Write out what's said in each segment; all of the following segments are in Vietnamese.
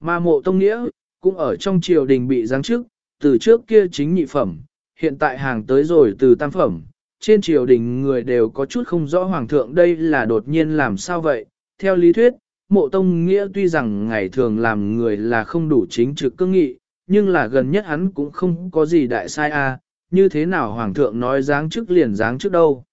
Mà mộ tông nghĩa, cũng ở trong triều đình bị giáng chức, từ trước kia chính nhị phẩm, hiện tại hàng tới rồi từ tam phẩm. Trên triều đình người đều có chút không rõ hoàng thượng đây là đột nhiên làm sao vậy. Theo lý thuyết, mộ tông nghĩa tuy rằng ngày thường làm người là không đủ chính trực cương nghị, nhưng là gần nhất hắn cũng không có gì đại sai a như thế nào hoàng thượng nói dáng trước liền dáng trước đâu.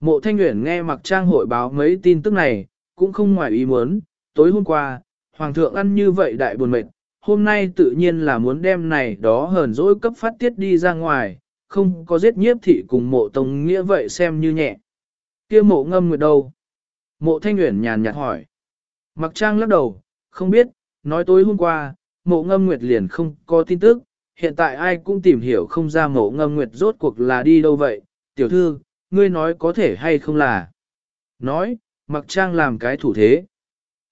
Mộ thanh nguyện nghe mặc trang hội báo mấy tin tức này, cũng không ngoài ý muốn, tối hôm qua, hoàng thượng ăn như vậy đại buồn mệt, hôm nay tự nhiên là muốn đem này đó hờn dỗi cấp phát tiết đi ra ngoài, không có giết nhiếp thị cùng mộ tông nghĩa vậy xem như nhẹ. kia mộ ngâm nguyệt đâu? Mộ thanh nguyện nhàn nhạt hỏi. Mặc trang lắc đầu, không biết, nói tối hôm qua, mộ ngâm nguyệt liền không có tin tức, hiện tại ai cũng tìm hiểu không ra mộ ngâm nguyệt rốt cuộc là đi đâu vậy, tiểu thư, ngươi nói có thể hay không là. Nói, mặc trang làm cái thủ thế.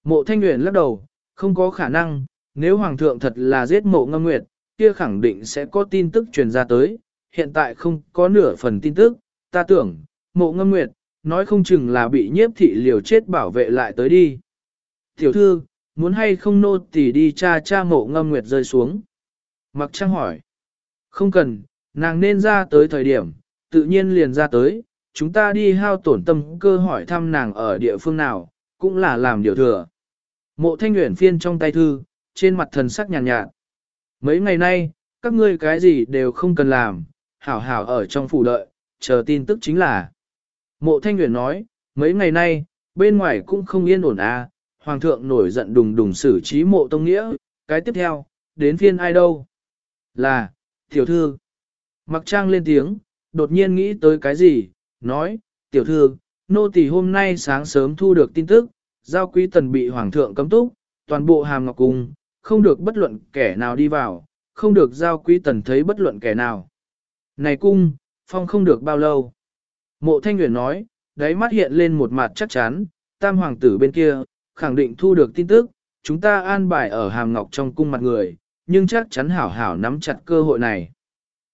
Mộ thanh nguyện lắc đầu, không có khả năng, nếu hoàng thượng thật là giết mộ ngâm nguyệt, kia khẳng định sẽ có tin tức truyền ra tới, hiện tại không có nửa phần tin tức, ta tưởng, mộ ngâm nguyệt, nói không chừng là bị nhiếp thị liều chết bảo vệ lại tới đi. Tiểu thư, muốn hay không nô tỉ đi cha cha mộ ngâm nguyệt rơi xuống. Mặc trang hỏi. Không cần, nàng nên ra tới thời điểm, tự nhiên liền ra tới, chúng ta đi hao tổn tâm cơ hỏi thăm nàng ở địa phương nào, cũng là làm điều thừa. Mộ thanh nguyện phiên trong tay thư, trên mặt thần sắc nhàn nhạt, nhạt. Mấy ngày nay, các ngươi cái gì đều không cần làm, hảo hảo ở trong phủ đợi, chờ tin tức chính là. Mộ thanh nguyện nói, mấy ngày nay, bên ngoài cũng không yên ổn à, hoàng thượng nổi giận đùng đùng xử trí mộ tông nghĩa, cái tiếp theo, đến phiên ai đâu? Là, tiểu thư. Mặc trang lên tiếng, đột nhiên nghĩ tới cái gì, nói, tiểu thư, nô tỳ hôm nay sáng sớm thu được tin tức, giao quý tần bị hoàng thượng cấm túc, toàn bộ hàm ngọc cung, không được bất luận kẻ nào đi vào, không được giao quý tần thấy bất luận kẻ nào. Này cung, phong không được bao lâu. Mộ thanh nguyện nói, đáy mắt hiện lên một mặt chắc chắn, tam hoàng tử bên kia, khẳng định thu được tin tức, chúng ta an bài ở hàm ngọc trong cung mặt người, nhưng chắc chắn hảo hảo nắm chặt cơ hội này.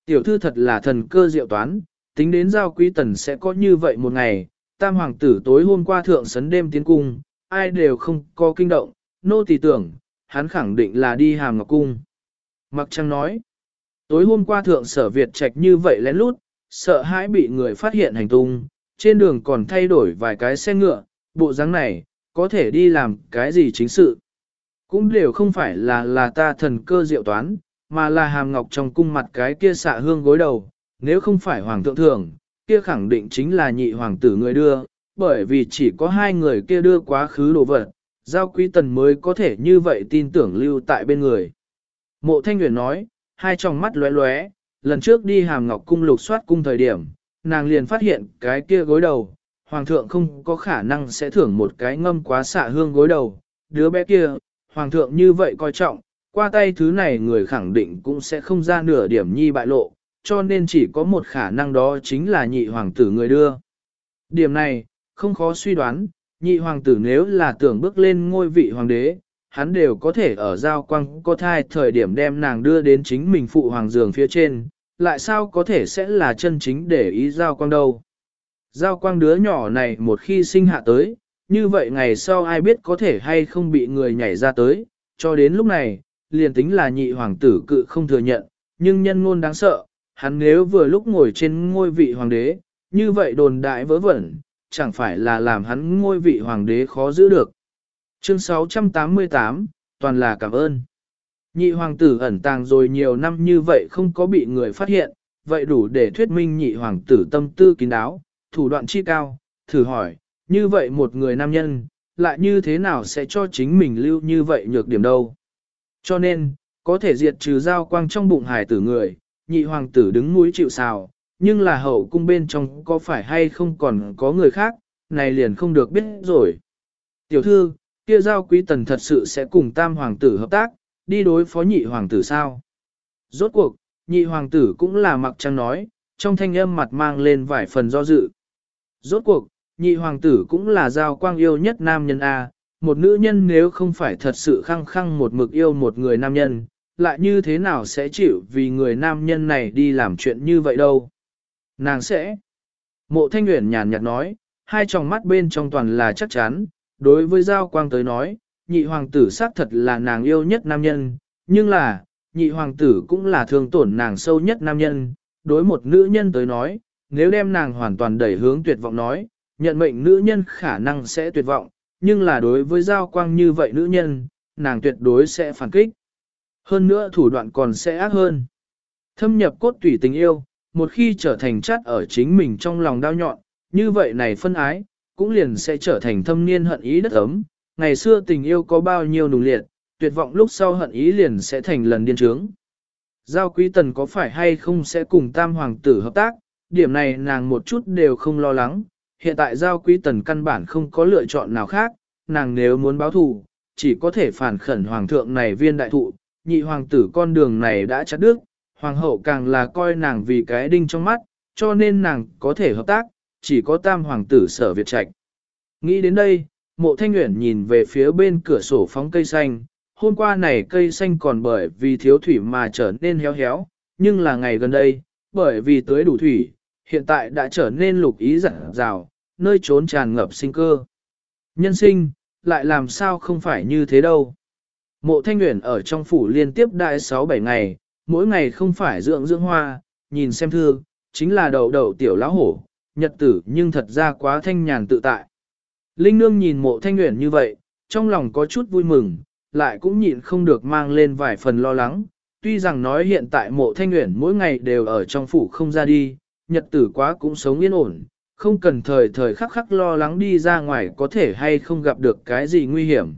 Tiểu thư thật là thần cơ diệu toán, tính đến giao quý tần sẽ có như vậy một ngày, tam hoàng tử tối hôm qua thượng sấn đêm tiến cung, ai đều không có kinh động, nô tỳ tưởng, hắn khẳng định là đi hàm ngọc cung. Mặc trăng nói, tối hôm qua thượng sở Việt trạch như vậy lén lút, sợ hãi bị người phát hiện hành tung, trên đường còn thay đổi vài cái xe ngựa, bộ dáng này, có thể đi làm cái gì chính sự. Cũng đều không phải là là ta thần cơ diệu toán, mà là hàm ngọc trong cung mặt cái kia xạ hương gối đầu, nếu không phải hoàng thượng thường, kia khẳng định chính là nhị hoàng tử người đưa, bởi vì chỉ có hai người kia đưa quá khứ đồ vật, giao quý tần mới có thể như vậy tin tưởng lưu tại bên người. Mộ thanh huyền nói, hai tròng mắt lóe lóe, lần trước đi hàm ngọc cung lục soát cung thời điểm, nàng liền phát hiện cái kia gối đầu, hoàng thượng không có khả năng sẽ thưởng một cái ngâm quá xạ hương gối đầu, đứa bé kia, hoàng thượng như vậy coi trọng, qua tay thứ này người khẳng định cũng sẽ không ra nửa điểm nhi bại lộ, cho nên chỉ có một khả năng đó chính là nhị hoàng tử người đưa. Điểm này, không khó suy đoán, nhị hoàng tử nếu là tưởng bước lên ngôi vị hoàng đế, hắn đều có thể ở giao quang có thai thời điểm đem nàng đưa đến chính mình phụ hoàng giường phía trên, lại sao có thể sẽ là chân chính để ý giao quang đâu. Giao quang đứa nhỏ này một khi sinh hạ tới, như vậy ngày sau ai biết có thể hay không bị người nhảy ra tới, cho đến lúc này, liền tính là nhị hoàng tử cự không thừa nhận, nhưng nhân ngôn đáng sợ, hắn nếu vừa lúc ngồi trên ngôi vị hoàng đế, như vậy đồn đại vớ vẩn, chẳng phải là làm hắn ngôi vị hoàng đế khó giữ được. Chương 688, toàn là cảm ơn. Nhị hoàng tử ẩn tàng rồi nhiều năm như vậy không có bị người phát hiện, vậy đủ để thuyết minh nhị hoàng tử tâm tư kín đáo, thủ đoạn chi cao, thử hỏi, như vậy một người nam nhân, lại như thế nào sẽ cho chính mình lưu như vậy nhược điểm đâu. Cho nên, có thể diệt trừ giao quang trong bụng hải tử người, nhị hoàng tử đứng núi chịu sào, nhưng là hậu cung bên trong có phải hay không còn có người khác, này liền không được biết rồi. Tiểu thư, kia giao quý tần thật sự sẽ cùng tam hoàng tử hợp tác, đi đối phó nhị hoàng tử sao? Rốt cuộc, nhị hoàng tử cũng là mặc trăng nói, trong thanh âm mặt mang lên vài phần do dự. Rốt cuộc, nhị hoàng tử cũng là giao quang yêu nhất nam nhân A, một nữ nhân nếu không phải thật sự khăng khăng một mực yêu một người nam nhân, lại như thế nào sẽ chịu vì người nam nhân này đi làm chuyện như vậy đâu. Nàng sẽ. Mộ thanh nguyện nhàn nhạt nói, hai tròng mắt bên trong toàn là chắc chắn, đối với giao quang tới nói, nhị hoàng tử xác thật là nàng yêu nhất nam nhân, nhưng là, nhị hoàng tử cũng là thương tổn nàng sâu nhất nam nhân, đối một nữ nhân tới nói, nếu đem nàng hoàn toàn đẩy hướng tuyệt vọng nói, nhận mệnh nữ nhân khả năng sẽ tuyệt vọng, nhưng là đối với giao quang như vậy nữ nhân, nàng tuyệt đối sẽ phản kích. Hơn nữa thủ đoạn còn sẽ ác hơn. Thâm nhập cốt tủy tình yêu, một khi trở thành chát ở chính mình trong lòng đau nhọn, như vậy này phân ái, cũng liền sẽ trở thành thâm niên hận ý đất ấm. Ngày xưa tình yêu có bao nhiêu nùng liệt, tuyệt vọng lúc sau hận ý liền sẽ thành lần điên trướng. Giao quý tần có phải hay không sẽ cùng tam hoàng tử hợp tác, điểm này nàng một chút đều không lo lắng. Hiện tại giao quý tần căn bản không có lựa chọn nào khác, nàng nếu muốn báo thù, chỉ có thể phản khẩn hoàng thượng này viên đại thụ, nhị hoàng tử con đường này đã chặt đứt, hoàng hậu càng là coi nàng vì cái đinh trong mắt, cho nên nàng có thể hợp tác, chỉ có tam hoàng tử sở Việt Trạch. Nghĩ đến đây, mộ thanh nguyện nhìn về phía bên cửa sổ phóng cây xanh, hôm qua này cây xanh còn bởi vì thiếu thủy mà trở nên héo héo, nhưng là ngày gần đây, bởi vì tưới đủ thủy, hiện tại đã trở nên lục ý rạng rào, nơi trốn tràn ngập sinh cơ. Nhân sinh, lại làm sao không phải như thế đâu. Mộ thanh nguyện ở trong phủ liên tiếp đại 6-7 ngày, mỗi ngày không phải dưỡng dưỡng hoa, nhìn xem thư, chính là đầu đầu tiểu lão hổ, nhật tử nhưng thật ra quá thanh nhàn tự tại. Linh nương nhìn mộ thanh nguyện như vậy, trong lòng có chút vui mừng, lại cũng nhịn không được mang lên vài phần lo lắng. Tuy rằng nói hiện tại mộ thanh nguyện mỗi ngày đều ở trong phủ không ra đi, nhật tử quá cũng sống yên ổn, không cần thời thời khắc khắc lo lắng đi ra ngoài có thể hay không gặp được cái gì nguy hiểm.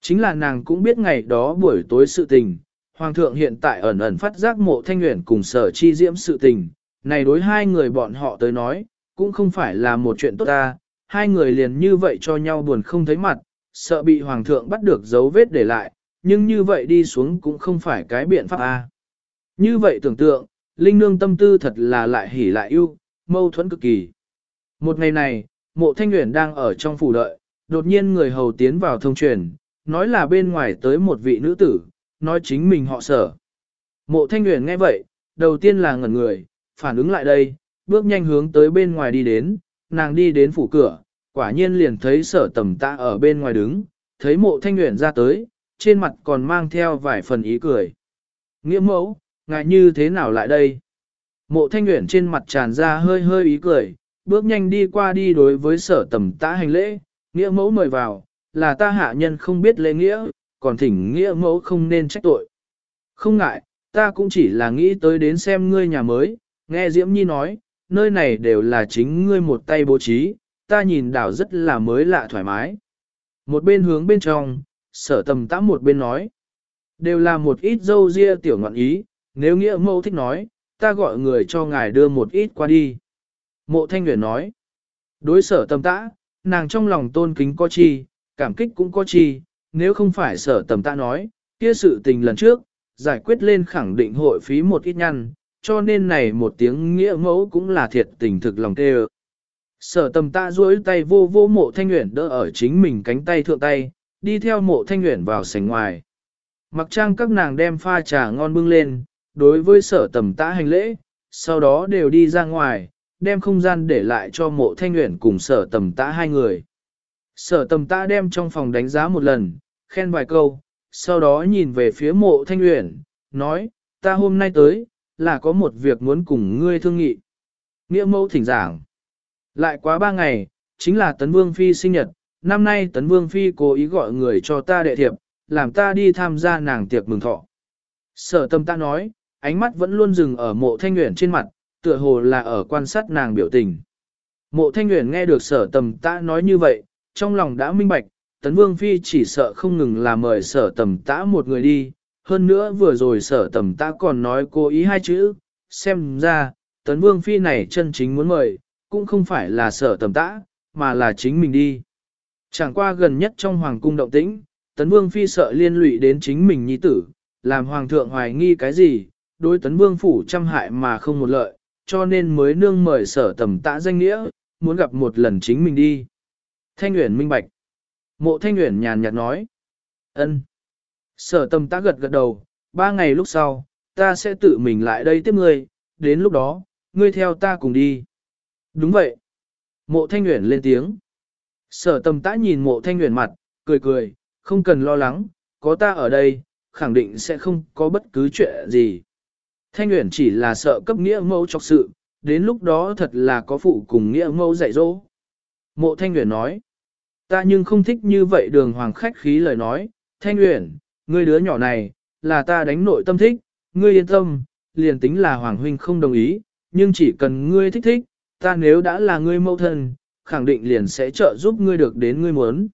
Chính là nàng cũng biết ngày đó buổi tối sự tình, Hoàng thượng hiện tại ẩn ẩn phát giác mộ thanh nguyện cùng sở chi diễm sự tình, này đối hai người bọn họ tới nói, cũng không phải là một chuyện tốt ta, hai người liền như vậy cho nhau buồn không thấy mặt, sợ bị Hoàng thượng bắt được dấu vết để lại, nhưng như vậy đi xuống cũng không phải cái biện pháp a. Như vậy tưởng tượng, Linh Nương tâm tư thật là lại hỉ lại yêu, mâu thuẫn cực kỳ. Một ngày này, mộ thanh nguyện đang ở trong phủ đợi, đột nhiên người hầu tiến vào thông truyền, nói là bên ngoài tới một vị nữ tử, nói chính mình họ sở. Mộ thanh nguyện nghe vậy, đầu tiên là ngẩn người, phản ứng lại đây, bước nhanh hướng tới bên ngoài đi đến, nàng đi đến phủ cửa, quả nhiên liền thấy sở tầm ta ở bên ngoài đứng, thấy mộ thanh nguyện ra tới, trên mặt còn mang theo vài phần ý cười. Nghĩa mẫu, ngại như thế nào lại đây? Mộ thanh nguyện trên mặt tràn ra hơi hơi ý cười, bước nhanh đi qua đi đối với sở tầm tã hành lễ, nghĩa mẫu mời vào, là ta hạ nhân không biết lễ nghĩa, còn thỉnh nghĩa mẫu không nên trách tội. Không ngại, ta cũng chỉ là nghĩ tới đến xem ngươi nhà mới, nghe Diễm Nhi nói, nơi này đều là chính ngươi một tay bố trí, ta nhìn đảo rất là mới lạ thoải mái. Một bên hướng bên trong, sở tầm tã một bên nói, đều là một ít dâu ria tiểu ngọn ý, nếu nghĩa mẫu thích nói, ta gọi người cho ngài đưa một ít qua đi. Mộ thanh nguyện nói, đối sở tầm tã, nàng trong lòng tôn kính có chi, cảm kích cũng có chi, nếu không phải sở tầm ta nói, kia sự tình lần trước, giải quyết lên khẳng định hội phí một ít nhăn, cho nên này một tiếng nghĩa mẫu cũng là thiệt tình thực lòng tê Sở tầm tạ duỗi tay vô vô mộ thanh nguyện đỡ ở chính mình cánh tay thượng tay, đi theo mộ thanh nguyện vào sảnh ngoài. Mặc trang các nàng đem pha trà ngon bưng lên, đối với sở tầm tạ hành lễ, sau đó đều đi ra ngoài, đem không gian để lại cho mộ thanh nguyện cùng sở tầm tạ hai người. Sở tầm tạ đem trong phòng đánh giá một lần, khen vài câu, sau đó nhìn về phía mộ thanh uyển, nói, ta hôm nay tới, là có một việc muốn cùng ngươi thương nghị. Nghĩa mẫu thỉnh giảng. Lại quá ba ngày, chính là Tấn Vương Phi sinh nhật, năm nay Tấn Vương Phi cố ý gọi người cho ta đệ thiệp, làm ta đi tham gia nàng tiệc mừng thọ. Sở tâm ta nói, ánh mắt vẫn luôn dừng ở mộ thanh nguyện trên mặt, tựa hồ là ở quan sát nàng biểu tình. Mộ thanh nguyện nghe được sở tầm ta nói như vậy, trong lòng đã minh bạch, Tấn Vương Phi chỉ sợ không ngừng là mời sở tầm tã một người đi, hơn nữa vừa rồi sở tầm tã còn nói cố ý hai chữ, xem ra, Tấn Vương Phi này chân chính muốn mời, cũng không phải là sở tầm tã, mà là chính mình đi. Chẳng qua gần nhất trong hoàng cung động tĩnh, Tấn Vương Phi sợ liên lụy đến chính mình nhi tử, làm hoàng thượng hoài nghi cái gì, đối Tấn Vương phủ trăm hại mà không một lợi, cho nên mới nương mời sở tầm tã danh nghĩa, muốn gặp một lần chính mình đi. Thanh Uyển minh bạch. Mộ Thanh Uyển nhàn nhạt nói. ân. Sở Tâm ta gật gật đầu, ba ngày lúc sau, ta sẽ tự mình lại đây tiếp ngươi, đến lúc đó, ngươi theo ta cùng đi. Đúng vậy. Mộ thanh Uyển lên tiếng. Sở Tâm tã nhìn mộ thanh Uyển mặt, cười cười, không cần lo lắng, có ta ở đây, khẳng định sẽ không có bất cứ chuyện gì. Thanh Uyển chỉ là sợ cấp nghĩa mẫu chọc sự, đến lúc đó thật là có phụ cùng nghĩa mẫu dạy dỗ. Mộ Thanh Uyển nói, ta nhưng không thích như vậy đường hoàng khách khí lời nói, Thanh Uyển, ngươi đứa nhỏ này, là ta đánh nội tâm thích, ngươi yên tâm, liền tính là hoàng huynh không đồng ý, nhưng chỉ cần ngươi thích thích, ta nếu đã là ngươi mẫu thân, khẳng định liền sẽ trợ giúp ngươi được đến ngươi muốn.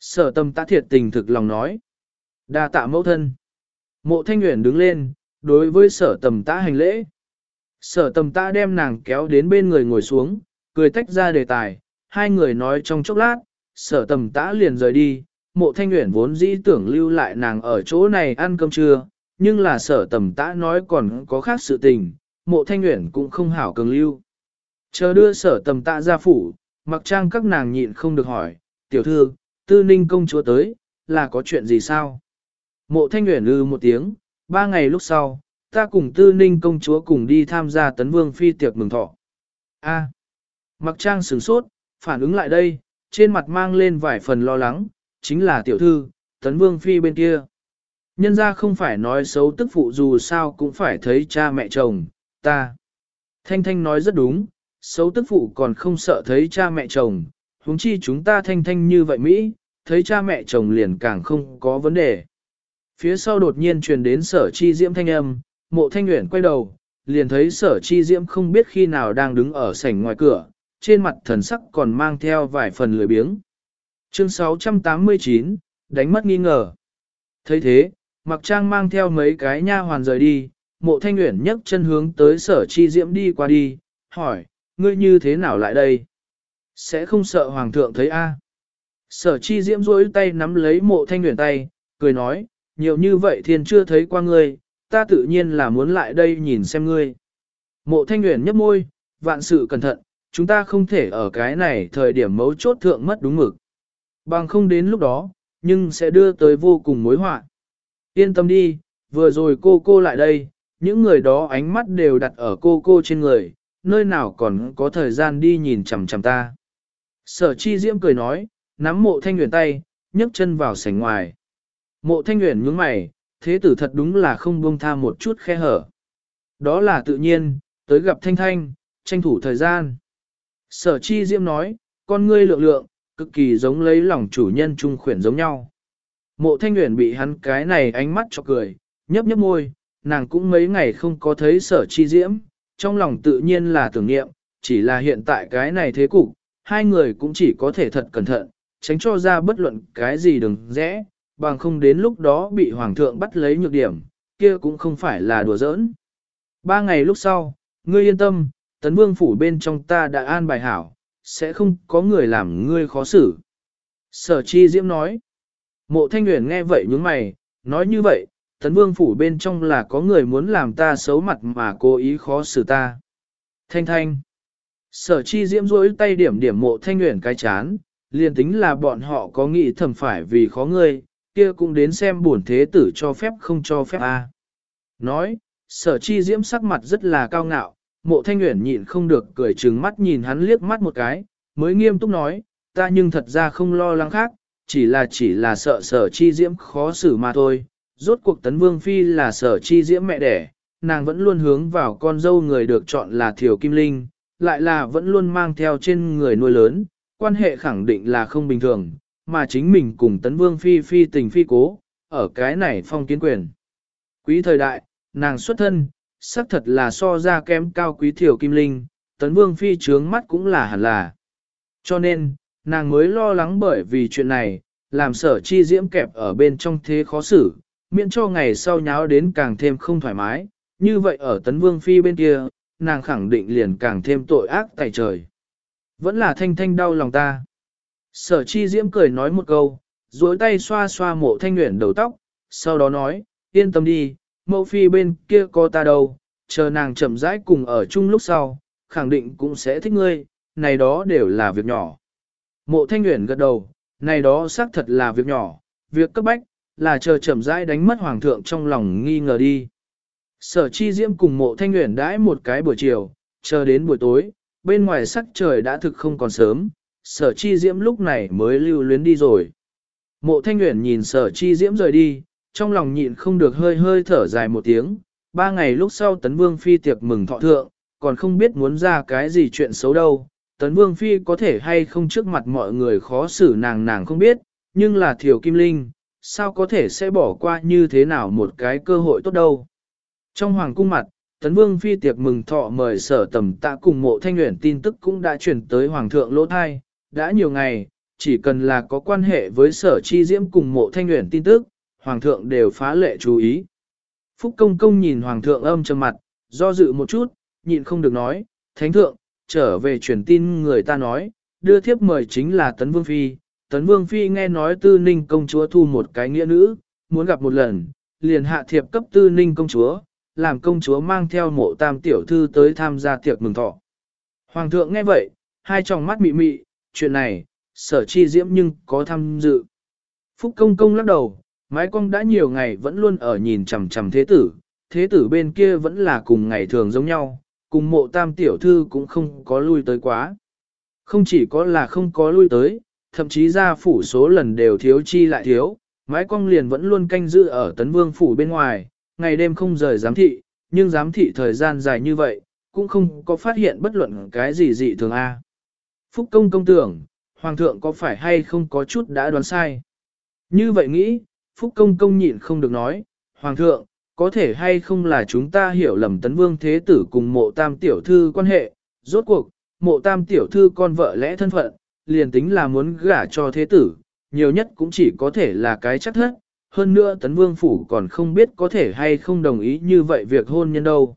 Sở tâm ta thiệt tình thực lòng nói. đa tạ mẫu thân. Mộ thanh nguyện đứng lên, đối với sở tầm ta hành lễ. Sở tầm ta đem nàng kéo đến bên người ngồi xuống, cười tách ra đề tài, hai người nói trong chốc lát, sở tầm tã liền rời đi, mộ thanh nguyện vốn dĩ tưởng lưu lại nàng ở chỗ này ăn cơm trưa, nhưng là sở tầm tã nói còn có khác sự tình, mộ thanh nguyện cũng không hảo cường lưu. Chờ đưa sở tầm tạ ra phủ, mặc trang các nàng nhịn không được hỏi, tiểu thư, tư ninh công chúa tới, là có chuyện gì sao? Mộ thanh nguyện ư một tiếng, ba ngày lúc sau, ta cùng tư ninh công chúa cùng đi tham gia tấn vương phi tiệc mừng thọ. A. mặc trang sửng sốt, phản ứng lại đây, trên mặt mang lên vài phần lo lắng, chính là tiểu thư, tấn vương phi bên kia. Nhân ra không phải nói xấu tức phụ dù sao cũng phải thấy cha mẹ chồng, ta. Thanh Thanh nói rất đúng, xấu tức phụ còn không sợ thấy cha mẹ chồng, huống chi chúng ta Thanh Thanh như vậy Mỹ, thấy cha mẹ chồng liền càng không có vấn đề. Phía sau đột nhiên truyền đến sở chi diễm thanh âm, mộ thanh nguyện quay đầu, liền thấy sở chi diễm không biết khi nào đang đứng ở sảnh ngoài cửa, trên mặt thần sắc còn mang theo vài phần lười biếng. Chương 689, đánh mất nghi ngờ. thấy thế, mặc trang mang theo mấy cái nha hoàn rời đi, mộ thanh nguyện nhấc chân hướng tới sở chi diễm đi qua đi, hỏi, ngươi như thế nào lại đây? Sẽ không sợ hoàng thượng thấy a? Sở chi diễm rối tay nắm lấy mộ thanh nguyện tay, cười nói, nhiều như vậy thiên chưa thấy qua ngươi, ta tự nhiên là muốn lại đây nhìn xem ngươi. Mộ thanh nguyện nhấp môi, vạn sự cẩn thận, chúng ta không thể ở cái này thời điểm mấu chốt thượng mất đúng mực. Bằng không đến lúc đó, nhưng sẽ đưa tới vô cùng mối họa. Yên tâm đi, vừa rồi cô cô lại đây, những người đó ánh mắt đều đặt ở cô cô trên người, nơi nào còn có thời gian đi nhìn chằm chằm ta. Sở chi diễm cười nói, nắm mộ thanh nguyện tay, nhấc chân vào sảnh ngoài. Mộ thanh nguyện nhướng mày, thế tử thật đúng là không buông tha một chút khe hở. Đó là tự nhiên, tới gặp thanh thanh, tranh thủ thời gian. Sở chi diễm nói, con ngươi lượng lượng, cực kỳ giống lấy lòng chủ nhân trung khuyển giống nhau. Mộ thanh nguyện bị hắn cái này ánh mắt cho cười, nhấp nhấp môi, nàng cũng mấy ngày không có thấy sở chi diễm, trong lòng tự nhiên là tưởng niệm, chỉ là hiện tại cái này thế cục, hai người cũng chỉ có thể thật cẩn thận, tránh cho ra bất luận cái gì đừng rẽ, bằng không đến lúc đó bị hoàng thượng bắt lấy nhược điểm, kia cũng không phải là đùa giỡn. Ba ngày lúc sau, ngươi yên tâm, tấn vương phủ bên trong ta đã an bài hảo, sẽ không có người làm ngươi khó xử. Sở chi diễm nói, mộ thanh nguyện nghe vậy nhướng mày, nói như vậy, tấn vương phủ bên trong là có người muốn làm ta xấu mặt mà cố ý khó xử ta. Thanh thanh. Sở chi diễm rỗi tay điểm điểm mộ thanh nguyện cái chán, liền tính là bọn họ có nghĩ thầm phải vì khó ngươi, kia cũng đến xem bổn thế tử cho phép không cho phép a. Nói, sở chi diễm sắc mặt rất là cao ngạo, mộ thanh Uyển nhịn không được cười trừng mắt nhìn hắn liếc mắt một cái, mới nghiêm túc nói, ta nhưng thật ra không lo lắng khác, chỉ là chỉ là sợ sở chi diễm khó xử mà thôi, rốt cuộc tấn vương phi là sở chi diễm mẹ đẻ, nàng vẫn luôn hướng vào con dâu người được chọn là Thiều Kim Linh, lại là vẫn luôn mang theo trên người nuôi lớn, quan hệ khẳng định là không bình thường, mà chính mình cùng tấn vương phi phi tình phi cố, ở cái này phong kiến quyền. Quý thời đại, nàng xuất thân, xác thật là so ra kém cao quý thiểu Kim Linh, tấn vương phi trướng mắt cũng là hẳn là. Cho nên, nàng mới lo lắng bởi vì chuyện này, làm sở chi diễm kẹp ở bên trong thế khó xử, miễn cho ngày sau nháo đến càng thêm không thoải mái, như vậy ở tấn vương phi bên kia, nàng khẳng định liền càng thêm tội ác tại trời. Vẫn là thanh thanh đau lòng ta. Sở chi diễm cười nói một câu, duỗi tay xoa xoa mộ thanh nguyện đầu tóc, sau đó nói, yên tâm đi, mẫu phi bên kia có ta đâu, chờ nàng chậm rãi cùng ở chung lúc sau, khẳng định cũng sẽ thích ngươi, này đó đều là việc nhỏ. Mộ thanh nguyện gật đầu, này đó xác thật là việc nhỏ, việc cấp bách, là chờ chậm rãi đánh mất hoàng thượng trong lòng nghi ngờ đi. Sở chi diễm cùng mộ thanh nguyện đãi một cái buổi chiều, chờ đến buổi tối, bên ngoài sắc trời đã thực không còn sớm, sở chi diễm lúc này mới lưu luyến đi rồi. Mộ thanh nguyện nhìn sở chi diễm rời đi, trong lòng nhịn không được hơi hơi thở dài một tiếng. Ba ngày lúc sau tấn vương phi tiệc mừng thọ thượng, còn không biết muốn ra cái gì chuyện xấu đâu. Tấn vương phi có thể hay không trước mặt mọi người khó xử nàng nàng không biết, nhưng là thiều kim linh, sao có thể sẽ bỏ qua như thế nào một cái cơ hội tốt đâu. Trong hoàng cung mặt, Tấn Vương phi tiệc mừng thọ mời sở tầm tạ cùng mộ thanh nguyện tin tức cũng đã chuyển tới Hoàng thượng Lỗ Thai, đã nhiều ngày, chỉ cần là có quan hệ với sở chi diễm cùng mộ thanh nguyện tin tức, Hoàng thượng đều phá lệ chú ý. Phúc công công nhìn Hoàng thượng âm trầm mặt, do dự một chút, nhịn không được nói, Thánh thượng, trở về truyền tin người ta nói, đưa thiếp mời chính là Tấn Vương Phi. Tấn Vương Phi nghe nói tư ninh công chúa thu một cái nghĩa nữ, muốn gặp một lần, liền hạ thiệp cấp tư ninh công chúa, làm công chúa mang theo mộ tam tiểu thư tới tham gia tiệc mừng thọ. Hoàng thượng nghe vậy, hai tròng mắt mị mị, chuyện này, sở chi diễm nhưng có tham dự. Phúc công công lắc đầu, mái cong đã nhiều ngày vẫn luôn ở nhìn chằm chằm thế tử, thế tử bên kia vẫn là cùng ngày thường giống nhau, cùng mộ tam tiểu thư cũng không có lui tới quá. Không chỉ có là không có lui tới, thậm chí ra phủ số lần đều thiếu chi lại thiếu, mái cong liền vẫn luôn canh giữ ở tấn vương phủ bên ngoài, ngày đêm không rời giám thị, nhưng giám thị thời gian dài như vậy, cũng không có phát hiện bất luận cái gì dị thường A. Phúc công công tưởng, Hoàng thượng có phải hay không có chút đã đoán sai. Như vậy nghĩ, Phúc công công nhịn không được nói, Hoàng thượng, có thể hay không là chúng ta hiểu lầm tấn vương thế tử cùng mộ tam tiểu thư quan hệ, rốt cuộc, mộ tam tiểu thư con vợ lẽ thân phận, liền tính là muốn gả cho thế tử, nhiều nhất cũng chỉ có thể là cái chắc thất, hơn nữa tấn vương phủ còn không biết có thể hay không đồng ý như vậy việc hôn nhân đâu.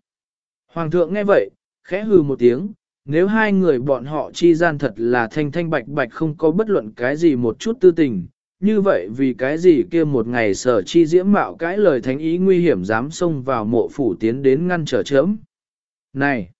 Hoàng thượng nghe vậy, khẽ hừ một tiếng, nếu hai người bọn họ chi gian thật là thanh thanh bạch bạch không có bất luận cái gì một chút tư tình, như vậy vì cái gì kia một ngày sở chi diễm mạo cái lời thánh ý nguy hiểm dám xông vào mộ phủ tiến đến ngăn trở chớm. Này!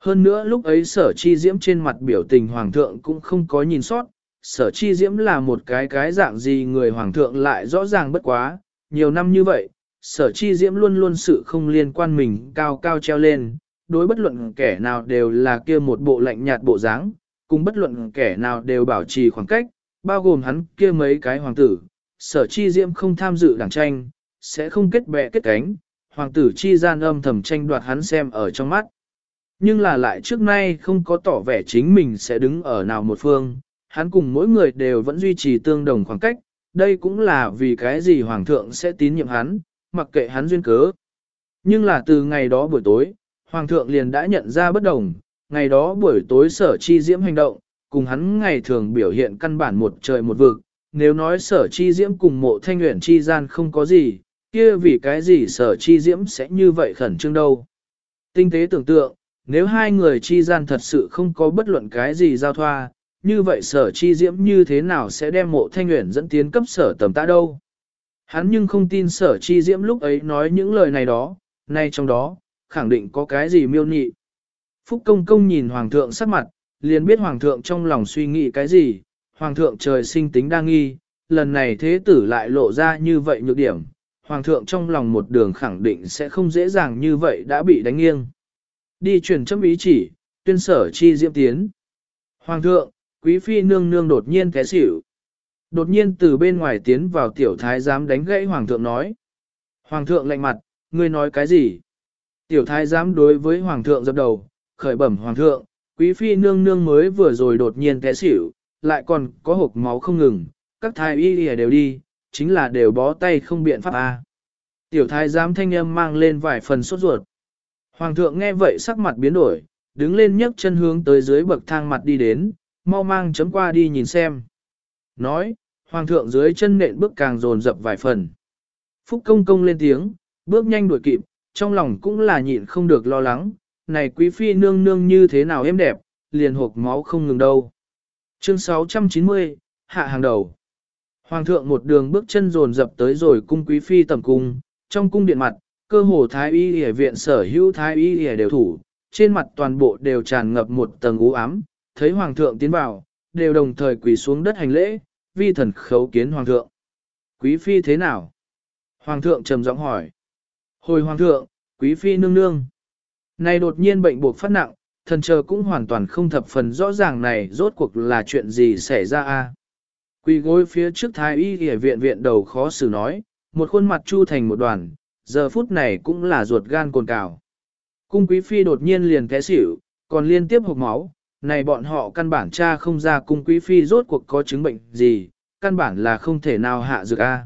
Hơn nữa lúc ấy sở chi diễm trên mặt biểu tình hoàng thượng cũng không có nhìn sót, sở chi diễm là một cái cái dạng gì người hoàng thượng lại rõ ràng bất quá, nhiều năm như vậy, sở chi diễm luôn luôn sự không liên quan mình cao cao treo lên, đối bất luận kẻ nào đều là kia một bộ lạnh nhạt bộ dáng, cùng bất luận kẻ nào đều bảo trì khoảng cách, bao gồm hắn kia mấy cái hoàng tử, sở chi diễm không tham dự đảng tranh, sẽ không kết bè kết cánh, hoàng tử chi gian âm thầm tranh đoạt hắn xem ở trong mắt. Nhưng là lại trước nay không có tỏ vẻ chính mình sẽ đứng ở nào một phương, hắn cùng mỗi người đều vẫn duy trì tương đồng khoảng cách, đây cũng là vì cái gì hoàng thượng sẽ tín nhiệm hắn, mặc kệ hắn duyên cớ. Nhưng là từ ngày đó buổi tối, hoàng thượng liền đã nhận ra bất đồng, ngày đó buổi tối sở chi diễm hành động, cùng hắn ngày thường biểu hiện căn bản một trời một vực, nếu nói sở chi diễm cùng mộ thanh nguyện chi gian không có gì, kia vì cái gì sở chi diễm sẽ như vậy khẩn trương đâu. Tinh tế tưởng tượng, nếu hai người chi gian thật sự không có bất luận cái gì giao thoa, như vậy sở chi diễm như thế nào sẽ đem mộ thanh nguyện dẫn tiến cấp sở tầm ta đâu. Hắn nhưng không tin sở chi diễm lúc ấy nói những lời này đó, nay trong đó, khẳng định có cái gì miêu nhị. Phúc công công nhìn hoàng thượng sắc mặt, liền biết hoàng thượng trong lòng suy nghĩ cái gì, hoàng thượng trời sinh tính đa nghi, lần này thế tử lại lộ ra như vậy nhược điểm, hoàng thượng trong lòng một đường khẳng định sẽ không dễ dàng như vậy đã bị đánh nghiêng. Đi truyền chấm ý chỉ, tuyên sở chi diễm tiến. Hoàng thượng, quý phi nương nương đột nhiên té xỉu. Đột nhiên từ bên ngoài tiến vào tiểu thái giám đánh gãy hoàng thượng nói. Hoàng thượng lạnh mặt, ngươi nói cái gì? Tiểu thái giám đối với hoàng thượng dập đầu, khởi bẩm hoàng thượng, quý phi nương nương mới vừa rồi đột nhiên té xỉu, lại còn có hộp máu không ngừng, các thái y đều đi, chính là đều bó tay không biện pháp a. Tiểu thái giám thanh âm mang lên vài phần sốt ruột. Hoàng thượng nghe vậy sắc mặt biến đổi, đứng lên nhấc chân hướng tới dưới bậc thang mặt đi đến, mau mang chấm qua đi nhìn xem. Nói, hoàng thượng dưới chân nện bước càng dồn dập vài phần. Phúc công công lên tiếng, bước nhanh đuổi kịp, trong lòng cũng là nhịn không được lo lắng, này quý phi nương nương như thế nào êm đẹp, liền hộp máu không ngừng đâu. Chương 690, hạ hàng đầu. Hoàng thượng một đường bước chân dồn dập tới rồi cung quý phi tầm cung, trong cung điện mặt, cơ hồ thái y y viện sở hữu thái y y đều thủ, trên mặt toàn bộ đều tràn ngập một tầng u ám, thấy hoàng thượng tiến vào, đều đồng thời quỳ xuống đất hành lễ, vi thần khấu kiến hoàng thượng. Quý phi thế nào? Hoàng thượng trầm giọng hỏi. Hồi hoàng thượng, quý phi nương nương. Này đột nhiên bệnh buộc phát nặng, thần chờ cũng hoàn toàn không thập phần rõ ràng này rốt cuộc là chuyện gì xảy ra a. Quỳ gối phía trước thái y y viện viện đầu khó xử nói, một khuôn mặt chu thành một đoàn, giờ phút này cũng là ruột gan cồn cào. Cung quý phi đột nhiên liền té xỉu, còn liên tiếp hộc máu, này bọn họ căn bản cha không ra cung quý phi rốt cuộc có chứng bệnh gì, căn bản là không thể nào hạ dược a.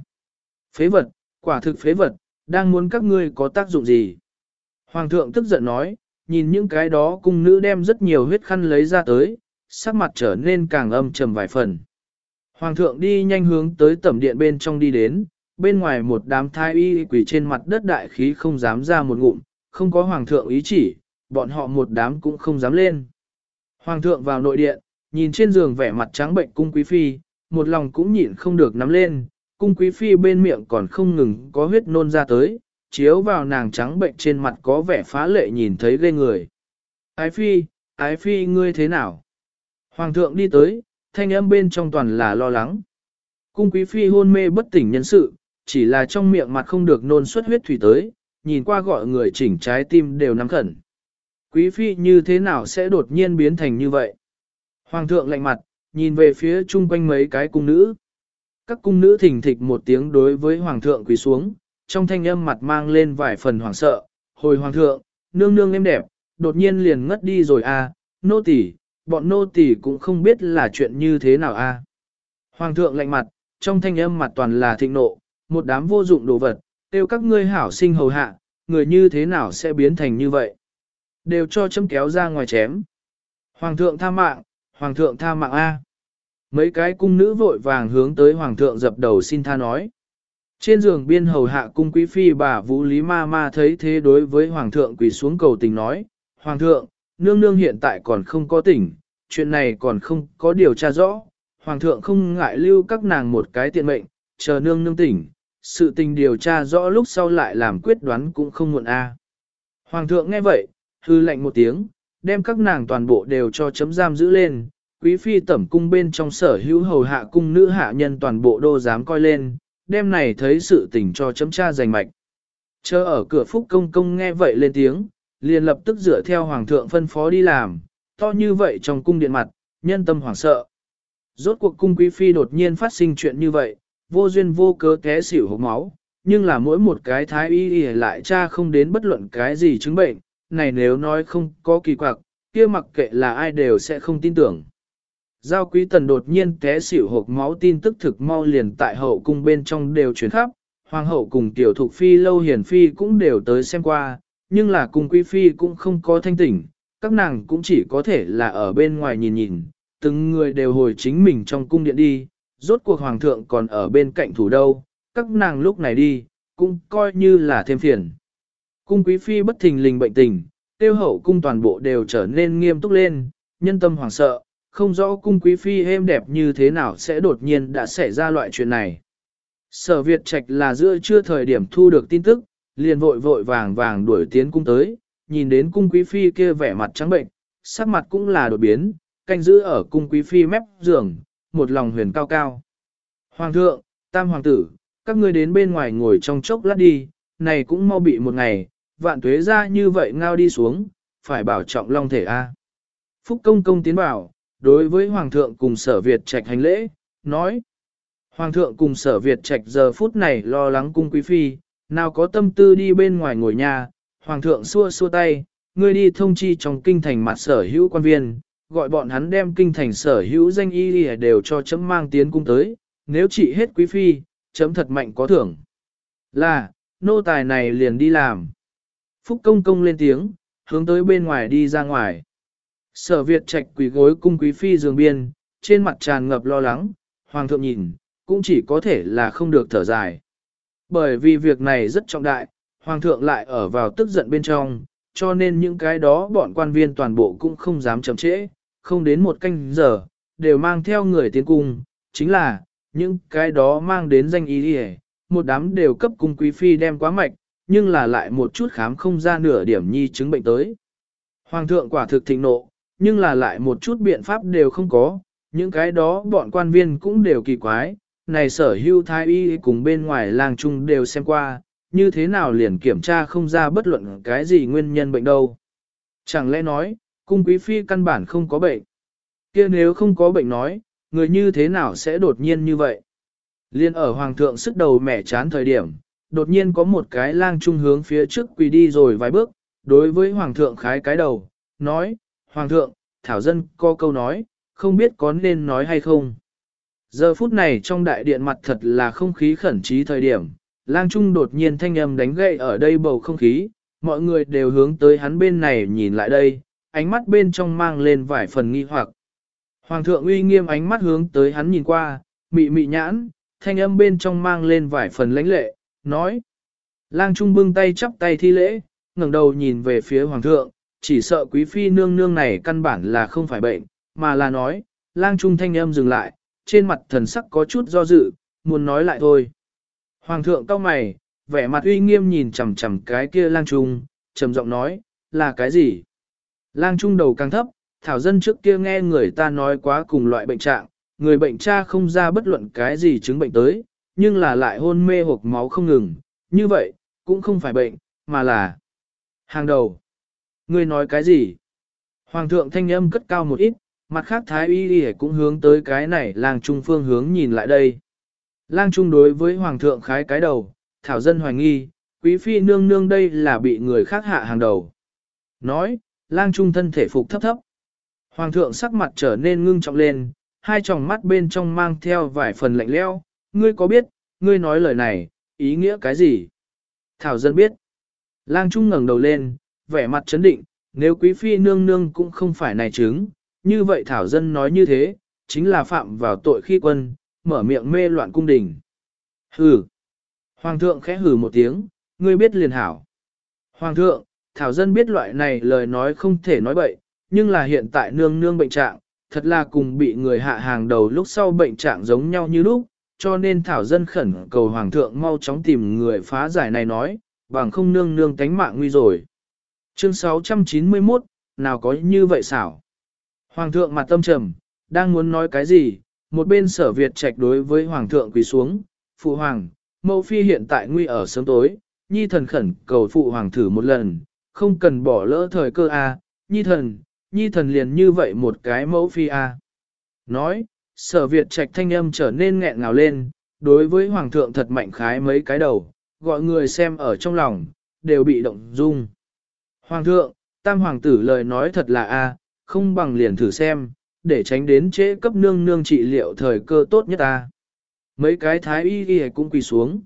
Phế vật, quả thực phế vật, đang muốn các ngươi có tác dụng gì? Hoàng thượng tức giận nói, nhìn những cái đó cung nữ đem rất nhiều huyết khăn lấy ra tới, sắc mặt trở nên càng âm trầm vài phần. Hoàng thượng đi nhanh hướng tới tẩm điện bên trong đi đến, bên ngoài một đám thái y quỷ trên mặt đất đại khí không dám ra một ngụm, không có hoàng thượng ý chỉ, bọn họ một đám cũng không dám lên. Hoàng thượng vào nội điện, nhìn trên giường vẻ mặt trắng bệnh cung quý phi, một lòng cũng nhịn không được nắm lên, cung quý phi bên miệng còn không ngừng có huyết nôn ra tới, chiếu vào nàng trắng bệnh trên mặt có vẻ phá lệ nhìn thấy ghê người. Ái phi, ái phi ngươi thế nào? Hoàng thượng đi tới, thanh âm bên trong toàn là lo lắng. Cung quý phi hôn mê bất tỉnh nhân sự, chỉ là trong miệng mặt không được nôn xuất huyết thủy tới, nhìn qua gọi người chỉnh trái tim đều nắm khẩn. Quý phi như thế nào sẽ đột nhiên biến thành như vậy? Hoàng thượng lạnh mặt, nhìn về phía chung quanh mấy cái cung nữ. Các cung nữ thỉnh thịch một tiếng đối với hoàng thượng quỳ xuống, trong thanh âm mặt mang lên vài phần hoảng sợ. Hồi hoàng thượng, nương nương em đẹp, đột nhiên liền ngất đi rồi à, nô tỳ, bọn nô tỳ cũng không biết là chuyện như thế nào a. À. Hoàng thượng lạnh mặt, trong thanh âm mặt toàn là thịnh nộ, một đám vô dụng đồ vật, tiêu các ngươi hảo sinh hầu hạ, người như thế nào sẽ biến thành như vậy. Đều cho chấm kéo ra ngoài chém. Hoàng thượng tha mạng, hoàng thượng tha mạng A. Mấy cái cung nữ vội vàng hướng tới hoàng thượng dập đầu xin tha nói. Trên giường biên hầu hạ cung quý phi bà Vũ Lý Ma Ma thấy thế đối với hoàng thượng quỳ xuống cầu tình nói, Hoàng thượng, nương nương hiện tại còn không có tỉnh, chuyện này còn không có điều tra rõ, Hoàng thượng không ngại lưu các nàng một cái tiện mệnh, chờ nương nương tỉnh, sự tình điều tra rõ lúc sau lại làm quyết đoán cũng không muộn a. Hoàng thượng nghe vậy, hư lệnh một tiếng, đem các nàng toàn bộ đều cho chấm giam giữ lên, quý phi tẩm cung bên trong sở hữu hầu hạ cung nữ hạ nhân toàn bộ đô dám coi lên, đêm này thấy sự tình cho chấm tra giành mạch. Chờ ở cửa phúc công công nghe vậy lên tiếng, liền lập tức dựa theo hoàng thượng phân phó đi làm, to như vậy trong cung điện mặt, nhân tâm hoảng sợ. Rốt cuộc cung quý phi đột nhiên phát sinh chuyện như vậy, vô duyên vô cớ té xỉu hốc máu, nhưng là mỗi một cái thái y y lại cha không đến bất luận cái gì chứng bệnh, này nếu nói không có kỳ quặc, kia mặc kệ là ai đều sẽ không tin tưởng. Giao quý tần đột nhiên té xỉu hộp máu tin tức thực mau liền tại hậu cung bên trong đều chuyển khắp, hoàng hậu cùng tiểu thục phi lâu hiển phi cũng đều tới xem qua, nhưng là cung quý phi cũng không có thanh tỉnh, các nàng cũng chỉ có thể là ở bên ngoài nhìn nhìn, từng người đều hồi chính mình trong cung điện đi, rốt cuộc hoàng thượng còn ở bên cạnh thủ đâu, các nàng lúc này đi, cũng coi như là thêm phiền. Cung quý phi bất thình lình bệnh tình, tiêu hậu cung toàn bộ đều trở nên nghiêm túc lên, nhân tâm hoảng sợ, không rõ cung quý phi êm đẹp như thế nào sẽ đột nhiên đã xảy ra loại chuyện này. Sở Việt Trạch là giữa chưa thời điểm thu được tin tức, liền vội vội vàng vàng đuổi tiến cung tới, nhìn đến cung quý phi kia vẻ mặt trắng bệnh, sắc mặt cũng là đột biến, canh giữ ở cung quý phi mép giường, một lòng huyền cao cao. Hoàng thượng, tam hoàng tử, các ngươi đến bên ngoài ngồi trong chốc lát đi, này cũng mau bị một ngày, vạn tuế ra như vậy ngao đi xuống, phải bảo trọng long thể a. Phúc công công tiến bảo, đối với hoàng thượng cùng sở Việt trạch hành lễ, nói. Hoàng thượng cùng sở Việt trạch giờ phút này lo lắng cung quý phi, nào có tâm tư đi bên ngoài ngồi nhà, hoàng thượng xua xua tay, ngươi đi thông chi trong kinh thành mặt sở hữu quan viên, gọi bọn hắn đem kinh thành sở hữu danh y đều cho chấm mang tiến cung tới, nếu trị hết quý phi, chấm thật mạnh có thưởng. Là, nô tài này liền đi làm. Phúc công công lên tiếng, hướng tới bên ngoài đi ra ngoài. Sở Việt trạch quỷ gối cung quý phi giường biên, trên mặt tràn ngập lo lắng, hoàng thượng nhìn, cũng chỉ có thể là không được thở dài. Bởi vì việc này rất trọng đại, Hoàng thượng lại ở vào tức giận bên trong, cho nên những cái đó bọn quan viên toàn bộ cũng không dám chậm trễ, không đến một canh giờ, đều mang theo người tiến cung, chính là, những cái đó mang đến danh ý đi một đám đều cấp cung quý phi đem quá mạch, nhưng là lại một chút khám không ra nửa điểm nhi chứng bệnh tới. Hoàng thượng quả thực thịnh nộ, nhưng là lại một chút biện pháp đều không có, những cái đó bọn quan viên cũng đều kỳ quái, này sở hưu thái y cùng bên ngoài làng chung đều xem qua, như thế nào liền kiểm tra không ra bất luận cái gì nguyên nhân bệnh đâu. Chẳng lẽ nói, cung quý phi căn bản không có bệnh. kia nếu không có bệnh nói, người như thế nào sẽ đột nhiên như vậy? Liên ở hoàng thượng sức đầu mẻ chán thời điểm, đột nhiên có một cái lang trung hướng phía trước quỳ đi rồi vài bước, đối với hoàng thượng khái cái đầu, nói, hoàng thượng, thảo dân có câu nói, không biết có nên nói hay không. Giờ phút này trong đại điện mặt thật là không khí khẩn trí thời điểm, lang trung đột nhiên thanh âm đánh gậy ở đây bầu không khí, mọi người đều hướng tới hắn bên này nhìn lại đây, ánh mắt bên trong mang lên vài phần nghi hoặc. Hoàng thượng uy nghiêm ánh mắt hướng tới hắn nhìn qua, mị mị nhãn, thanh âm bên trong mang lên vài phần lãnh lệ, nói. Lang Trung bưng tay chắp tay thi lễ, ngẩng đầu nhìn về phía Hoàng thượng, chỉ sợ quý phi nương nương này căn bản là không phải bệnh, mà là nói, Lang Trung thanh âm dừng lại, trên mặt thần sắc có chút do dự, muốn nói lại thôi. Hoàng thượng cao mày, vẻ mặt uy nghiêm nhìn chằm chằm cái kia Lang Trung, trầm giọng nói, là cái gì? Lang Trung đầu càng thấp, thảo dân trước kia nghe người ta nói quá cùng loại bệnh trạng, người bệnh cha không ra bất luận cái gì chứng bệnh tới, nhưng là lại hôn mê hộp máu không ngừng, như vậy, cũng không phải bệnh, mà là hàng đầu. Ngươi nói cái gì? Hoàng thượng thanh âm cất cao một ít, mặt khác thái y y cũng hướng tới cái này lang trung phương hướng nhìn lại đây. Lang trung đối với hoàng thượng khái cái đầu, thảo dân hoài nghi, quý phi nương nương đây là bị người khác hạ hàng đầu. Nói, lang trung thân thể phục thấp thấp. Hoàng thượng sắc mặt trở nên ngưng trọng lên, hai tròng mắt bên trong mang theo vài phần lạnh leo, ngươi có biết, ngươi nói lời này, ý nghĩa cái gì? Thảo dân biết. Lang Trung ngẩng đầu lên, vẻ mặt chấn định, nếu quý phi nương nương cũng không phải này chứng, như vậy Thảo dân nói như thế, chính là phạm vào tội khi quân, mở miệng mê loạn cung đình. Hừ. Hoàng thượng khẽ hừ một tiếng, ngươi biết liền hảo. Hoàng thượng, Thảo dân biết loại này lời nói không thể nói bậy, nhưng là hiện tại nương nương bệnh trạng, thật là cùng bị người hạ hàng đầu lúc sau bệnh trạng giống nhau như lúc, cho nên Thảo dân khẩn cầu Hoàng thượng mau chóng tìm người phá giải này nói, bằng không nương nương tánh mạng nguy rồi. Chương 691, nào có như vậy xảo? Hoàng thượng mặt tâm trầm, đang muốn nói cái gì, một bên sở Việt trạch đối với Hoàng thượng quỳ xuống, Phụ Hoàng, mẫu phi hiện tại nguy ở sớm tối, nhi thần khẩn cầu Phụ Hoàng thử một lần, không cần bỏ lỡ thời cơ a nhi thần, nhi thần liền như vậy một cái mẫu phi a. Nói, sở Việt trạch thanh âm trở nên nghẹn ngào lên, đối với hoàng thượng thật mạnh khái mấy cái đầu, gọi người xem ở trong lòng, đều bị động dung. Hoàng thượng, tam hoàng tử lời nói thật là a, không bằng liền thử xem, để tránh đến trễ cấp nương nương trị liệu thời cơ tốt nhất ta. Mấy cái thái y y cũng quỳ xuống.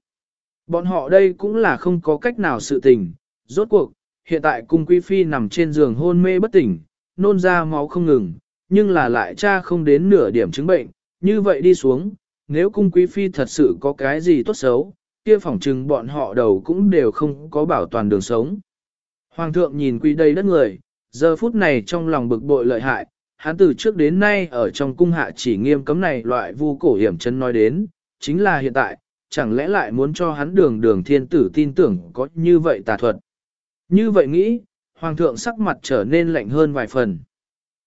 Bọn họ đây cũng là không có cách nào sự tình, rốt cuộc, hiện tại cung quý phi nằm trên giường hôn mê bất tỉnh, nôn ra máu không ngừng, nhưng là lại cha không đến nửa điểm chứng bệnh, như vậy đi xuống, nếu cung quý phi thật sự có cái gì tốt xấu, kia phỏng chừng bọn họ đầu cũng đều không có bảo toàn đường sống. Hoàng thượng nhìn quý đây đất người, giờ phút này trong lòng bực bội lợi hại, hắn từ trước đến nay ở trong cung hạ chỉ nghiêm cấm này loại vu cổ hiểm chân nói đến, chính là hiện tại, chẳng lẽ lại muốn cho hắn đường đường thiên tử tin tưởng có như vậy tà thuật. Như vậy nghĩ, Hoàng thượng sắc mặt trở nên lạnh hơn vài phần.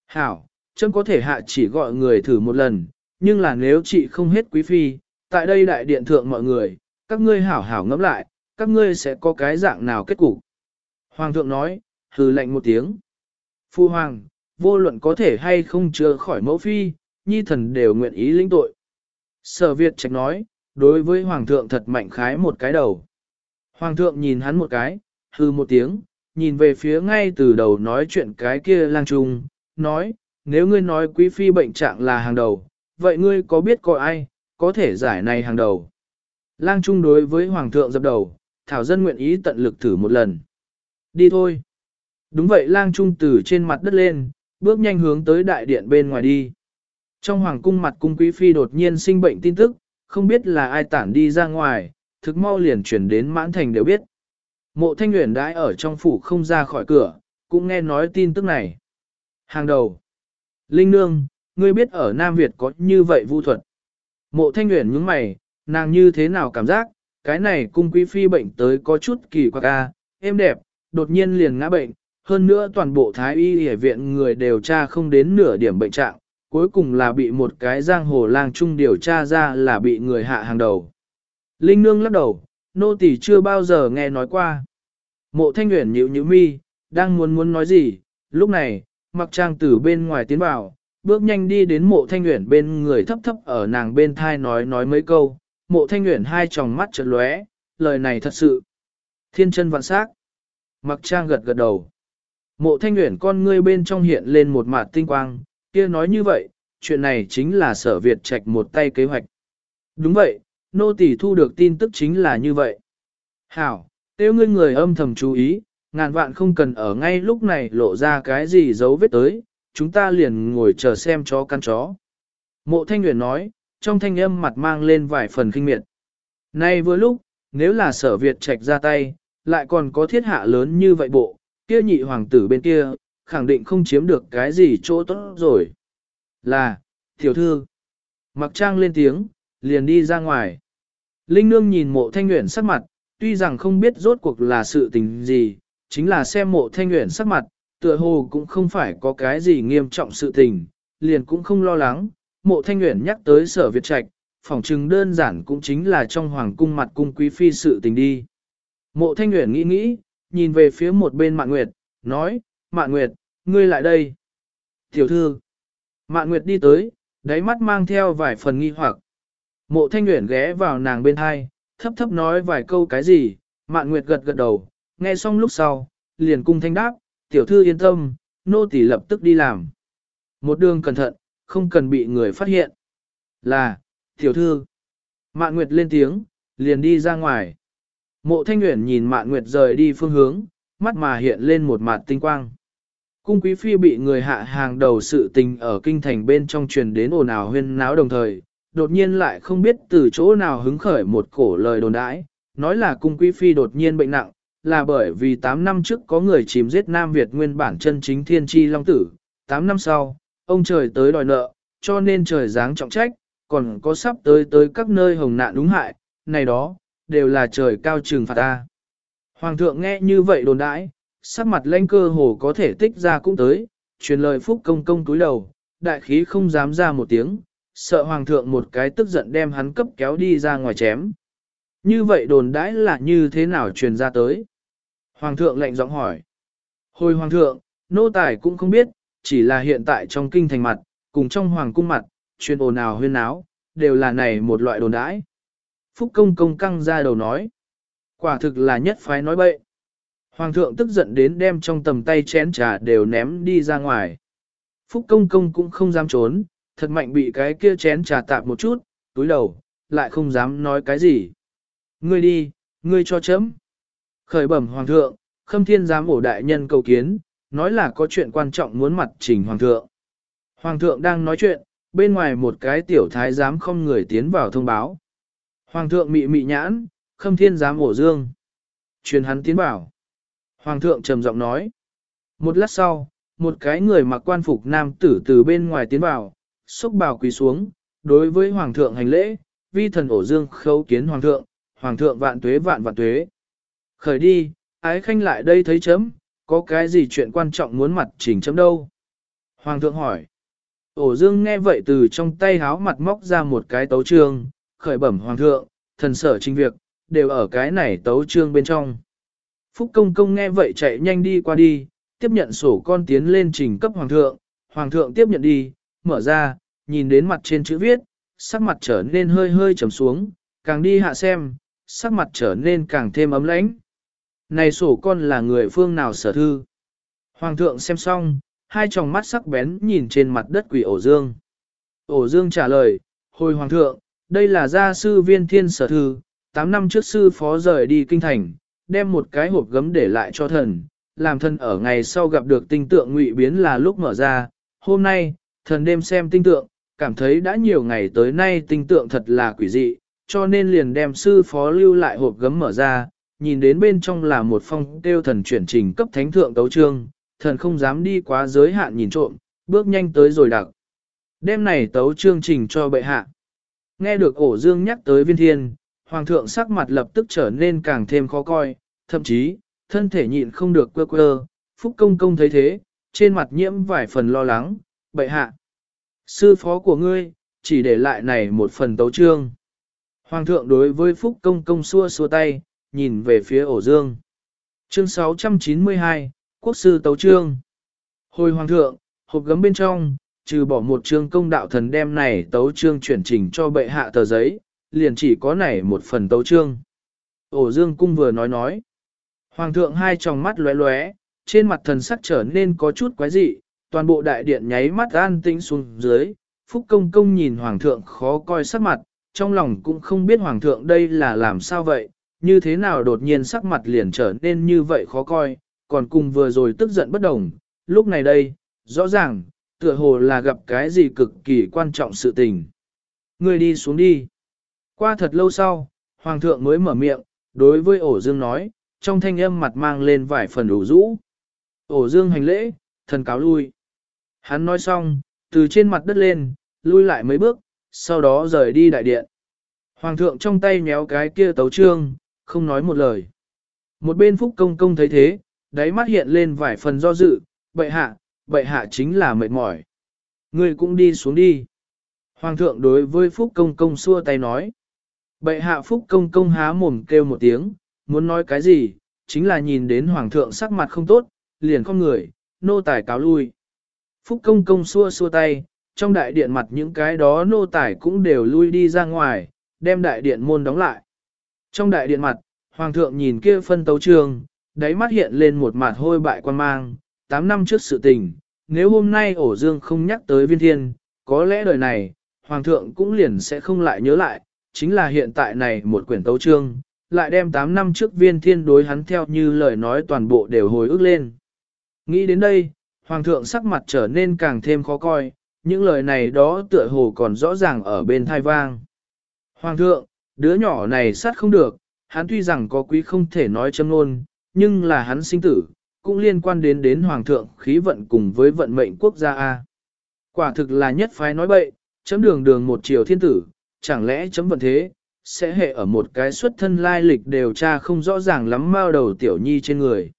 Hảo, chấm có thể hạ chỉ gọi người thử một lần, nhưng là nếu chị không hết quý phi, tại đây đại điện thượng mọi người, các ngươi hảo hảo ngẫm lại, các ngươi sẽ có cái dạng nào kết cục. Hoàng thượng nói, hừ lạnh một tiếng. Phu hoàng, vô luận có thể hay không chữa khỏi mẫu phi, nhi thần đều nguyện ý lĩnh tội. Sở Việt trạch nói, đối với hoàng thượng thật mạnh khái một cái đầu. Hoàng thượng nhìn hắn một cái, hừ một tiếng, nhìn về phía ngay từ đầu nói chuyện cái kia lang trung, nói, nếu ngươi nói quý phi bệnh trạng là hàng đầu, vậy ngươi có biết có ai, có thể giải này hàng đầu. Lang trung đối với hoàng thượng dập đầu, thảo dân nguyện ý tận lực thử một lần. Đi thôi. Đúng vậy lang trung từ trên mặt đất lên, bước nhanh hướng tới đại điện bên ngoài đi. Trong hoàng cung mặt cung quý phi đột nhiên sinh bệnh tin tức, không biết là ai tản đi ra ngoài, thực mau liền chuyển đến mãn thành đều biết. Mộ thanh nguyện đãi ở trong phủ không ra khỏi cửa, cũng nghe nói tin tức này. Hàng đầu. Linh Nương, ngươi biết ở Nam Việt có như vậy vu thuật. Mộ thanh nguyện nhướng mày, nàng như thế nào cảm giác, cái này cung quý phi bệnh tới có chút kỳ quặc a, êm đẹp, đột nhiên liền ngã bệnh, hơn nữa toàn bộ thái y y viện người đều tra không đến nửa điểm bệnh trạng, cuối cùng là bị một cái giang hồ lang trung điều tra ra là bị người hạ hàng đầu. Linh Nương lắc đầu, nô tỳ chưa bao giờ nghe nói qua. Mộ thanh nguyện nhíu nhíu mi, đang muốn muốn nói gì, lúc này, mặc trang từ bên ngoài tiến vào, bước nhanh đi đến mộ thanh nguyện bên người thấp thấp ở nàng bên thai nói nói mấy câu, mộ thanh nguyện hai tròng mắt chợt lóe, lời này thật sự. Thiên chân vạn sắc. Mặc trang gật gật đầu. Mộ thanh nguyện con ngươi bên trong hiện lên một mạt tinh quang, kia nói như vậy, chuyện này chính là sở Việt trạch một tay kế hoạch. Đúng vậy, nô tỳ thu được tin tức chính là như vậy. Hảo, tiêu ngươi người âm thầm chú ý, ngàn vạn không cần ở ngay lúc này lộ ra cái gì dấu vết tới, chúng ta liền ngồi chờ xem chó căn chó. Mộ thanh nguyện nói, trong thanh âm mặt mang lên vài phần kinh miệt. Nay vừa lúc, nếu là sở Việt trạch ra tay, lại còn có thiết hạ lớn như vậy bộ, kia nhị hoàng tử bên kia, khẳng định không chiếm được cái gì chỗ tốt rồi. Là, tiểu thư, mặc trang lên tiếng, liền đi ra ngoài. Linh nương nhìn mộ thanh nguyện sắc mặt, tuy rằng không biết rốt cuộc là sự tình gì, chính là xem mộ thanh nguyện sắc mặt, tựa hồ cũng không phải có cái gì nghiêm trọng sự tình, liền cũng không lo lắng. Mộ thanh nguyện nhắc tới sở Việt Trạch, phỏng chừng đơn giản cũng chính là trong hoàng cung mặt cung quý phi sự tình đi. Mộ thanh nguyện nghĩ nghĩ, nhìn về phía một bên Mạn Nguyệt, nói, Mạn Nguyệt, ngươi lại đây. Tiểu thư, Mạn Nguyệt đi tới, đáy mắt mang theo vài phần nghi hoặc. Mộ thanh nguyện ghé vào nàng bên hai, thấp thấp nói vài câu cái gì, Mạn Nguyệt gật gật đầu, nghe xong lúc sau, liền cung thanh đáp, tiểu thư yên tâm, nô tỳ lập tức đi làm. Một đường cẩn thận, không cần bị người phát hiện. Là, tiểu thư. Mạn Nguyệt lên tiếng, liền đi ra ngoài. Mộ Thanh Uyển nhìn Mạn Nguyệt rời đi phương hướng, mắt mà hiện lên một mặt tinh quang. Cung quý phi bị người hạ hàng đầu sự tình ở kinh thành bên trong truyền đến ồn ào huyên náo đồng thời, đột nhiên lại không biết từ chỗ nào hứng khởi một cổ lời đồn đãi, nói là cung quý phi đột nhiên bệnh nặng, là bởi vì 8 năm trước có người chìm giết Nam Việt nguyên bản chân chính thiên tri long tử, 8 năm sau, ông trời tới đòi nợ, cho nên trời giáng trọng trách, còn có sắp tới tới các nơi hồng nạn đúng hại, này đó, đều là trời cao trừng phạt ta. Hoàng thượng nghe như vậy đồn đãi, sắc mặt lãnh cơ hồ có thể tích ra cũng tới, truyền lời phúc công công túi đầu, đại khí không dám ra một tiếng, sợ hoàng thượng một cái tức giận đem hắn cấp kéo đi ra ngoài chém. Như vậy đồn đãi là như thế nào truyền ra tới? Hoàng thượng lệnh giọng hỏi. Hồi hoàng thượng, nô tài cũng không biết, chỉ là hiện tại trong kinh thành mặt, cùng trong hoàng cung mặt, truyền ồn ào huyên áo, đều là này một loại đồn đãi. Phúc công công căng ra đầu nói. Quả thực là nhất phái nói bậy. Hoàng thượng tức giận đến đem trong tầm tay chén trà đều ném đi ra ngoài. Phúc công công cũng không dám trốn, thật mạnh bị cái kia chén trà tạp một chút, túi đầu, lại không dám nói cái gì. Ngươi đi, ngươi cho chấm. Khởi bẩm hoàng thượng, khâm thiên giám ổ đại nhân cầu kiến, nói là có chuyện quan trọng muốn mặt trình hoàng thượng. Hoàng thượng đang nói chuyện, bên ngoài một cái tiểu thái giám không người tiến vào thông báo. Hoàng thượng mị mị nhãn, khâm thiên giám ổ dương. Truyền hắn tiến bảo. Hoàng thượng trầm giọng nói. Một lát sau, một cái người mặc quan phục nam tử từ bên ngoài tiến vào, xúc bào quỳ xuống, đối với hoàng thượng hành lễ, vi thần ổ dương khấu kiến hoàng thượng, hoàng thượng vạn tuế vạn vạn tuế. Khởi đi, ái khanh lại đây thấy chấm, có cái gì chuyện quan trọng muốn mặt chỉnh chấm đâu? Hoàng thượng hỏi. Ổ dương nghe vậy từ trong tay háo mặt móc ra một cái tấu trường, khởi bẩm hoàng thượng, thần sở trình việc, đều ở cái này tấu trương bên trong. Phúc công công nghe vậy chạy nhanh đi qua đi, tiếp nhận sổ con tiến lên trình cấp hoàng thượng, hoàng thượng tiếp nhận đi, mở ra, nhìn đến mặt trên chữ viết, sắc mặt trở nên hơi hơi trầm xuống, càng đi hạ xem, sắc mặt trở nên càng thêm ấm lãnh. Này sổ con là người phương nào sở thư? Hoàng thượng xem xong, hai tròng mắt sắc bén nhìn trên mặt đất quỷ ổ dương. Ổ dương trả lời, hồi hoàng thượng, đây là gia sư viên thiên sở thư, 8 năm trước sư phó rời đi kinh thành, đem một cái hộp gấm để lại cho thần, làm thần ở ngày sau gặp được tinh tượng ngụy biến là lúc mở ra. Hôm nay, thần đêm xem tinh tượng, cảm thấy đã nhiều ngày tới nay tinh tượng thật là quỷ dị, cho nên liền đem sư phó lưu lại hộp gấm mở ra, nhìn đến bên trong là một phong tiêu thần chuyển trình cấp thánh thượng tấu trương, thần không dám đi quá giới hạn nhìn trộm, bước nhanh tới rồi đặc. Đêm này tấu chương trình cho bệ hạ. Nghe được ổ dương nhắc tới viên thiên, hoàng thượng sắc mặt lập tức trở nên càng thêm khó coi, thậm chí, thân thể nhịn không được quơ quơ, phúc công công thấy thế, trên mặt nhiễm vài phần lo lắng, bệ hạ. Sư phó của ngươi, chỉ để lại này một phần tấu trương. Hoàng thượng đối với phúc công công xua xua tay, nhìn về phía ổ dương. Chương 692, Quốc sư tấu trương. Hồi hoàng thượng, hộp gấm bên trong, Trừ bỏ một chương công đạo thần đem này tấu chương chuyển trình cho bệ hạ tờ giấy, liền chỉ có này một phần tấu chương. Ổ dương cung vừa nói nói. Hoàng thượng hai tròng mắt lóe lóe, trên mặt thần sắc trở nên có chút quái dị, toàn bộ đại điện nháy mắt an tĩnh xuống dưới. Phúc công công nhìn hoàng thượng khó coi sắc mặt, trong lòng cũng không biết hoàng thượng đây là làm sao vậy, như thế nào đột nhiên sắc mặt liền trở nên như vậy khó coi, còn cùng vừa rồi tức giận bất đồng, lúc này đây, rõ ràng, tựa hồ là gặp cái gì cực kỳ quan trọng sự tình. Người đi xuống đi. Qua thật lâu sau, hoàng thượng mới mở miệng, đối với ổ dương nói, trong thanh âm mặt mang lên vài phần đủ rũ. Ổ dương hành lễ, thần cáo lui. Hắn nói xong, từ trên mặt đất lên, lui lại mấy bước, sau đó rời đi đại điện. Hoàng thượng trong tay méo cái kia tấu trương, không nói một lời. Một bên phúc công công thấy thế, đáy mắt hiện lên vài phần do dự, bệ hạ, bệ hạ chính là mệt mỏi. Ngươi cũng đi xuống đi. Hoàng thượng đối với phúc công công xua tay nói. Bệ hạ phúc công công há mồm kêu một tiếng, muốn nói cái gì, chính là nhìn đến hoàng thượng sắc mặt không tốt, liền không người, nô tài cáo lui. Phúc công công xua xua tay, trong đại điện mặt những cái đó nô tài cũng đều lui đi ra ngoài, đem đại điện môn đóng lại. Trong đại điện mặt, hoàng thượng nhìn kia phân tấu trường, đáy mắt hiện lên một mặt hôi bại quan mang, 8 năm trước sự tình, nếu hôm nay ổ dương không nhắc tới viên thiên, có lẽ đời này, hoàng thượng cũng liền sẽ không lại nhớ lại, chính là hiện tại này một quyển tấu trương, lại đem 8 năm trước viên thiên đối hắn theo như lời nói toàn bộ đều hồi ức lên. Nghĩ đến đây, hoàng thượng sắc mặt trở nên càng thêm khó coi, những lời này đó tựa hồ còn rõ ràng ở bên thai vang. Hoàng thượng, đứa nhỏ này sát không được, hắn tuy rằng có quý không thể nói châm ngôn, nhưng là hắn sinh tử, cũng liên quan đến đến hoàng thượng khí vận cùng với vận mệnh quốc gia A. Quả thực là nhất phái nói bậy, chấm đường đường một triều thiên tử, chẳng lẽ chấm vận thế, sẽ hệ ở một cái xuất thân lai lịch đều tra không rõ ràng lắm mao đầu tiểu nhi trên người.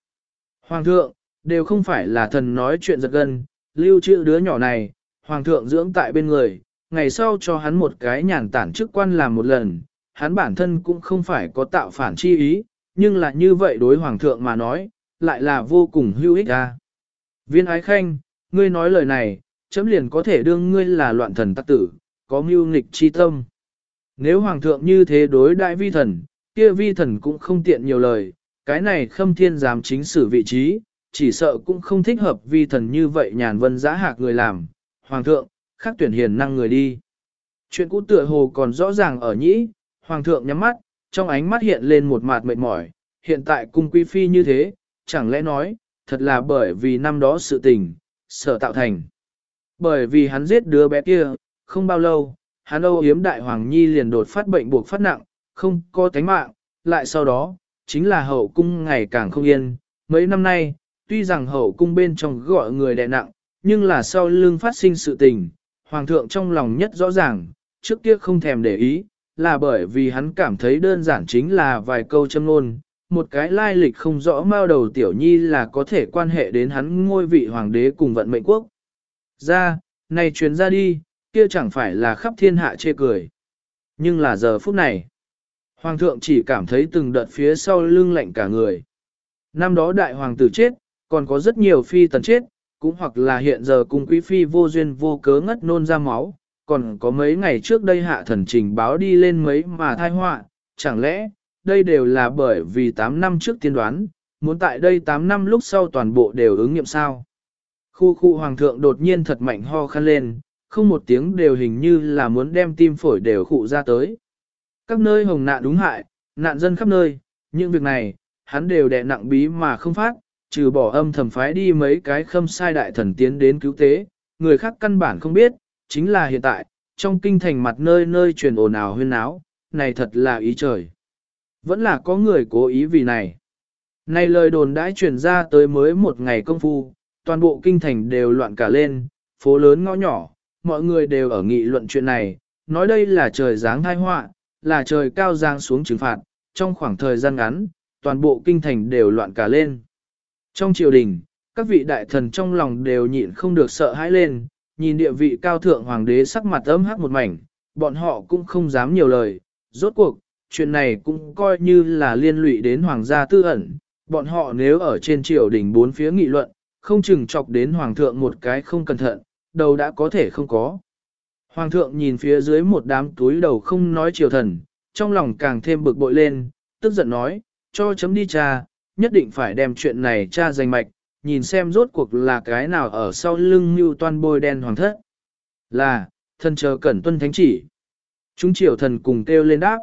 Hoàng thượng, đều không phải là thần nói chuyện giật gân, lưu trữ đứa nhỏ này, hoàng thượng dưỡng tại bên người, ngày sau cho hắn một cái nhàn tản chức quan làm một lần, hắn bản thân cũng không phải có tạo phản chi ý, nhưng là như vậy đối hoàng thượng mà nói, lại là vô cùng hữu ích ra. Viên ái khanh, ngươi nói lời này, chấm liền có thể đương ngươi là loạn thần tắc tử, có mưu nghịch chi tâm. Nếu hoàng thượng như thế đối đại vi thần, kia vi thần cũng không tiện nhiều lời, cái này khâm thiên dám chính xử vị trí, chỉ sợ cũng không thích hợp vi thần như vậy nhàn vân giã hạc người làm. Hoàng thượng, khắc tuyển hiền năng người đi. Chuyện cũ tựa hồ còn rõ ràng ở nhĩ, hoàng thượng nhắm mắt, trong ánh mắt hiện lên một mặt mệt mỏi, hiện tại cung quý phi như thế, chẳng lẽ nói, thật là bởi vì năm đó sự tình, sở tạo thành. Bởi vì hắn giết đứa bé kia, không bao lâu, hắn âu yếm đại hoàng nhi liền đột phát bệnh buộc phát nặng, không có tánh mạng, lại sau đó, chính là hậu cung ngày càng không yên. Mấy năm nay, tuy rằng hậu cung bên trong gọi người đè nặng, nhưng là sau lưng phát sinh sự tình, hoàng thượng trong lòng nhất rõ ràng, trước kia không thèm để ý, là bởi vì hắn cảm thấy đơn giản chính là vài câu châm ngôn, một cái lai lịch không rõ mao đầu tiểu nhi là có thể quan hệ đến hắn ngôi vị hoàng đế cùng vận mệnh quốc. Ra, này truyền ra đi, kia chẳng phải là khắp thiên hạ chê cười. Nhưng là giờ phút này, hoàng thượng chỉ cảm thấy từng đợt phía sau lưng lạnh cả người. Năm đó đại hoàng tử chết, còn có rất nhiều phi tần chết, cũng hoặc là hiện giờ cùng quý phi vô duyên vô cớ ngất nôn ra máu, còn có mấy ngày trước đây hạ thần trình báo đi lên mấy mà thai họa, chẳng lẽ, đây đều là bởi vì 8 năm trước tiên đoán, muốn tại đây 8 năm lúc sau toàn bộ đều ứng nghiệm sao. Khu khu hoàng thượng đột nhiên thật mạnh ho khăn lên, không một tiếng đều hình như là muốn đem tim phổi đều khụ ra tới. Các nơi hồng nạn đúng hại, nạn dân khắp nơi, những việc này, hắn đều đè nặng bí mà không phát, trừ bỏ âm thầm phái đi mấy cái khâm sai đại thần tiến đến cứu tế, người khác căn bản không biết, chính là hiện tại, trong kinh thành mặt nơi nơi truyền ồn ào huyên náo, này thật là ý trời. Vẫn là có người cố ý vì này. Này lời đồn đãi truyền ra tới mới một ngày công phu, toàn bộ kinh thành đều loạn cả lên, phố lớn ngõ nhỏ, mọi người đều ở nghị luận chuyện này, nói đây là trời giáng thai họa, là trời cao giáng xuống trừng phạt, trong khoảng thời gian ngắn, toàn bộ kinh thành đều loạn cả lên. Trong triều đình, các vị đại thần trong lòng đều nhịn không được sợ hãi lên, nhìn địa vị cao thượng hoàng đế sắc mặt ấm hắc một mảnh, bọn họ cũng không dám nhiều lời, rốt cuộc, chuyện này cũng coi như là liên lụy đến hoàng gia tư ẩn, bọn họ nếu ở trên triều đình bốn phía nghị luận, không chừng chọc đến hoàng thượng một cái không cẩn thận, đầu đã có thể không có. Hoàng thượng nhìn phía dưới một đám túi đầu không nói triều thần, trong lòng càng thêm bực bội lên, tức giận nói, cho chấm đi cha, nhất định phải đem chuyện này cha giành mạch, nhìn xem rốt cuộc là cái nào ở sau lưng mưu toan bôi đen hoàng thất. Là, thân chờ cẩn tuân thánh chỉ. Chúng triều thần cùng kêu lên đáp.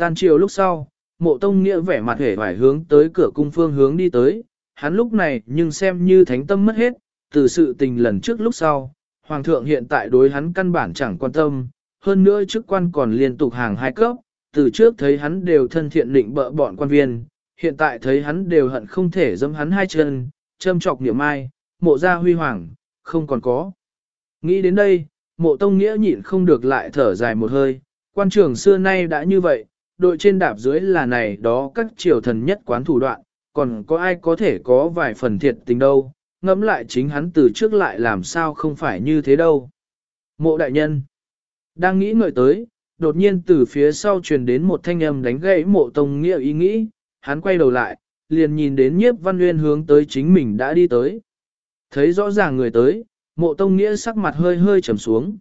Tan triều lúc sau, mộ tông nghĩa vẻ mặt hể vải hướng tới cửa cung phương hướng đi tới, hắn lúc này nhưng xem như thánh tâm mất hết, từ sự tình lần trước lúc sau, hoàng thượng hiện tại đối hắn căn bản chẳng quan tâm, hơn nữa chức quan còn liên tục hàng hai cấp, từ trước thấy hắn đều thân thiện định bợ bọn quan viên, hiện tại thấy hắn đều hận không thể dâm hắn hai chân, châm trọc niệm ai, mộ ra huy hoàng, không còn có. Nghĩ đến đây, mộ tông nghĩa nhịn không được lại thở dài một hơi, quan trường xưa nay đã như vậy, đội trên đạp dưới là này đó các triều thần nhất quán thủ đoạn, còn có ai có thể có vài phần thiệt tình đâu, ngẫm lại chính hắn từ trước lại làm sao không phải như thế đâu. Mộ đại nhân, đang nghĩ ngợi tới, đột nhiên từ phía sau truyền đến một thanh âm đánh gãy mộ tông nghĩa ý nghĩ, hắn quay đầu lại, liền nhìn đến nhiếp văn nguyên hướng tới chính mình đã đi tới. Thấy rõ ràng người tới, mộ tông nghĩa sắc mặt hơi hơi trầm xuống.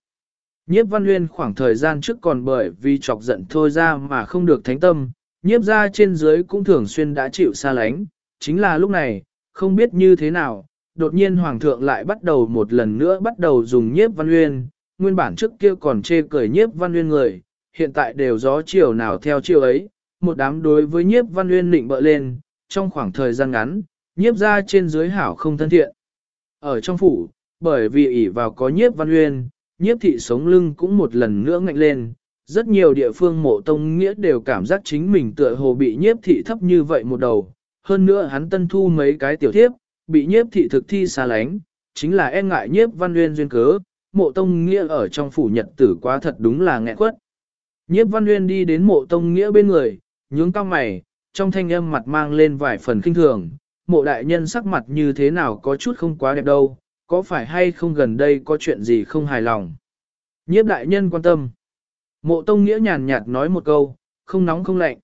Nhiếp văn Uyên khoảng thời gian trước còn bởi vì chọc giận thôi ra mà không được thánh tâm, nhiếp ra trên dưới cũng thường xuyên đã chịu xa lánh, chính là lúc này, không biết như thế nào, đột nhiên hoàng thượng lại bắt đầu một lần nữa bắt đầu dùng nhiếp văn Uyên, nguyên bản trước kia còn chê cười nhiếp văn Uyên người, hiện tại đều gió chiều nào theo chiều ấy, một đám đối với nhiếp văn Uyên định bợ lên, trong khoảng thời gian ngắn, nhiếp ra trên dưới hảo không thân thiện. Ở trong phủ, bởi vì ỷ vào có nhiếp văn Uyên, nhiếp thị sống lưng cũng một lần nữa ngạnh lên, rất nhiều địa phương mộ tông nghĩa đều cảm giác chính mình tựa hồ bị nhiếp thị thấp như vậy một đầu, hơn nữa hắn tân thu mấy cái tiểu thiếp, bị nhiếp thị thực thi xa lánh, chính là e ngại nhiếp văn nguyên duyên cớ, mộ tông nghĩa ở trong phủ nhật tử quá thật đúng là nghẹn quất. Nhiếp văn nguyên đi đến mộ tông nghĩa bên người, nhướng cao mày, trong thanh âm mặt mang lên vài phần kinh thường, mộ đại nhân sắc mặt như thế nào có chút không quá đẹp đâu, có phải hay không gần đây có chuyện gì không hài lòng. Nhiếp đại nhân quan tâm. Mộ tông nghĩa nhàn nhạt nói một câu, không nóng không lạnh.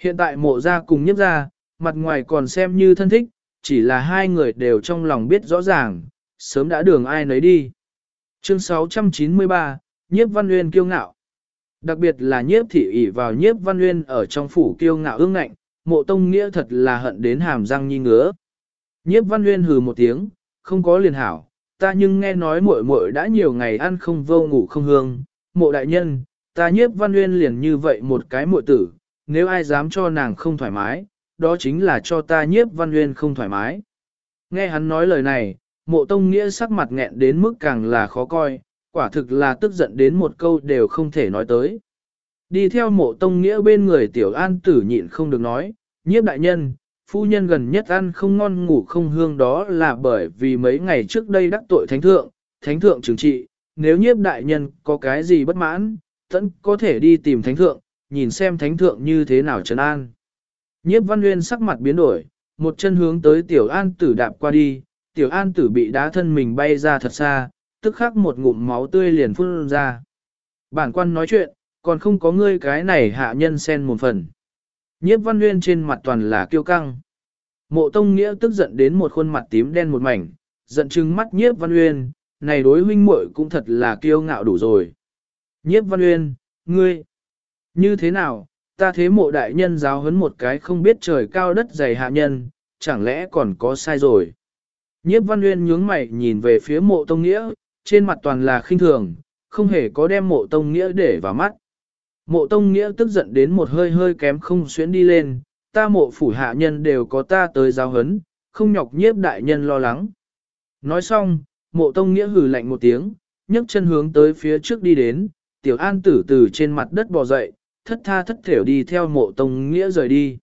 Hiện tại mộ ra cùng nhiếp ra, mặt ngoài còn xem như thân thích, chỉ là hai người đều trong lòng biết rõ ràng, sớm đã đường ai nấy đi. Chương 693, Nhiếp Văn Nguyên kiêu ngạo. Đặc biệt là nhiếp thị ỷ vào nhiếp Văn Nguyên ở trong phủ kiêu ngạo ương ngạnh, mộ tông nghĩa thật là hận đến hàm răng nhi ngứa. Nhiếp Văn Nguyên hừ một tiếng, không có liền hảo, ta nhưng nghe nói muội muội đã nhiều ngày ăn không vô ngủ không hương, mộ đại nhân, ta nhiếp Văn Nguyên liền như vậy một cái muội tử, nếu ai dám cho nàng không thoải mái, đó chính là cho ta nhiếp Văn Nguyên không thoải mái. Nghe hắn nói lời này, mộ tông nghĩa sắc mặt nghẹn đến mức càng là khó coi, quả thực là tức giận đến một câu đều không thể nói tới. Đi theo mộ tông nghĩa bên người tiểu an tử nhịn không được nói, nhiếp đại nhân, phu nhân gần nhất ăn không ngon ngủ không hương đó là bởi vì mấy ngày trước đây đắc tội thánh thượng, thánh thượng trừng trị, nếu nhiếp đại nhân có cái gì bất mãn, tẫn có thể đi tìm thánh thượng, nhìn xem thánh thượng như thế nào trấn an. Nhiếp văn nguyên sắc mặt biến đổi, một chân hướng tới tiểu an tử đạp qua đi, tiểu an tử bị đá thân mình bay ra thật xa, tức khắc một ngụm máu tươi liền phun ra. Bản quan nói chuyện, còn không có ngươi cái này hạ nhân sen một phần. Nhiếp văn nguyên trên mặt toàn là kiêu căng. Mộ tông nghĩa tức giận đến một khuôn mặt tím đen một mảnh, giận chừng mắt nhiếp văn nguyên, này đối huynh muội cũng thật là kiêu ngạo đủ rồi. Nhiếp văn nguyên, ngươi, như thế nào, ta thế mộ đại nhân giáo huấn một cái không biết trời cao đất dày hạ nhân, chẳng lẽ còn có sai rồi. Nhiếp văn nguyên nhướng mày nhìn về phía mộ tông nghĩa, trên mặt toàn là khinh thường, không hề có đem mộ tông nghĩa để vào mắt. Mộ tông nghĩa tức giận đến một hơi hơi kém không xuyến đi lên, ta mộ phủ hạ nhân đều có ta tới giáo hấn, không nhọc nhiếp đại nhân lo lắng. Nói xong, mộ tông nghĩa hừ lạnh một tiếng, nhấc chân hướng tới phía trước đi đến, tiểu an tử từ trên mặt đất bò dậy, thất tha thất thểu đi theo mộ tông nghĩa rời đi.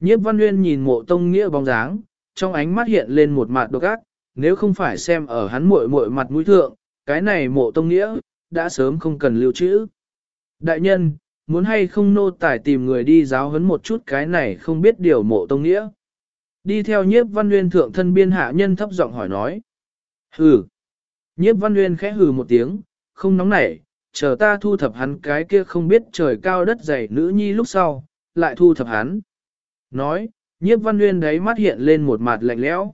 Nhiếp văn nguyên nhìn mộ tông nghĩa bóng dáng, trong ánh mắt hiện lên một mặt độc ác, nếu không phải xem ở hắn muội muội mặt mũi thượng, cái này mộ tông nghĩa, đã sớm không cần lưu trữ. Đại nhân, muốn hay không nô tài tìm người đi giáo huấn một chút cái này không biết điều mộ tông nghĩa. Đi theo nhiếp văn nguyên thượng thân biên hạ nhân thấp giọng hỏi nói. Hừ. Nhiếp văn nguyên khẽ hừ một tiếng, không nóng nảy, chờ ta thu thập hắn cái kia không biết trời cao đất dày nữ nhi lúc sau, lại thu thập hắn. Nói, nhiếp văn nguyên đấy mắt hiện lên một mặt lạnh lẽo.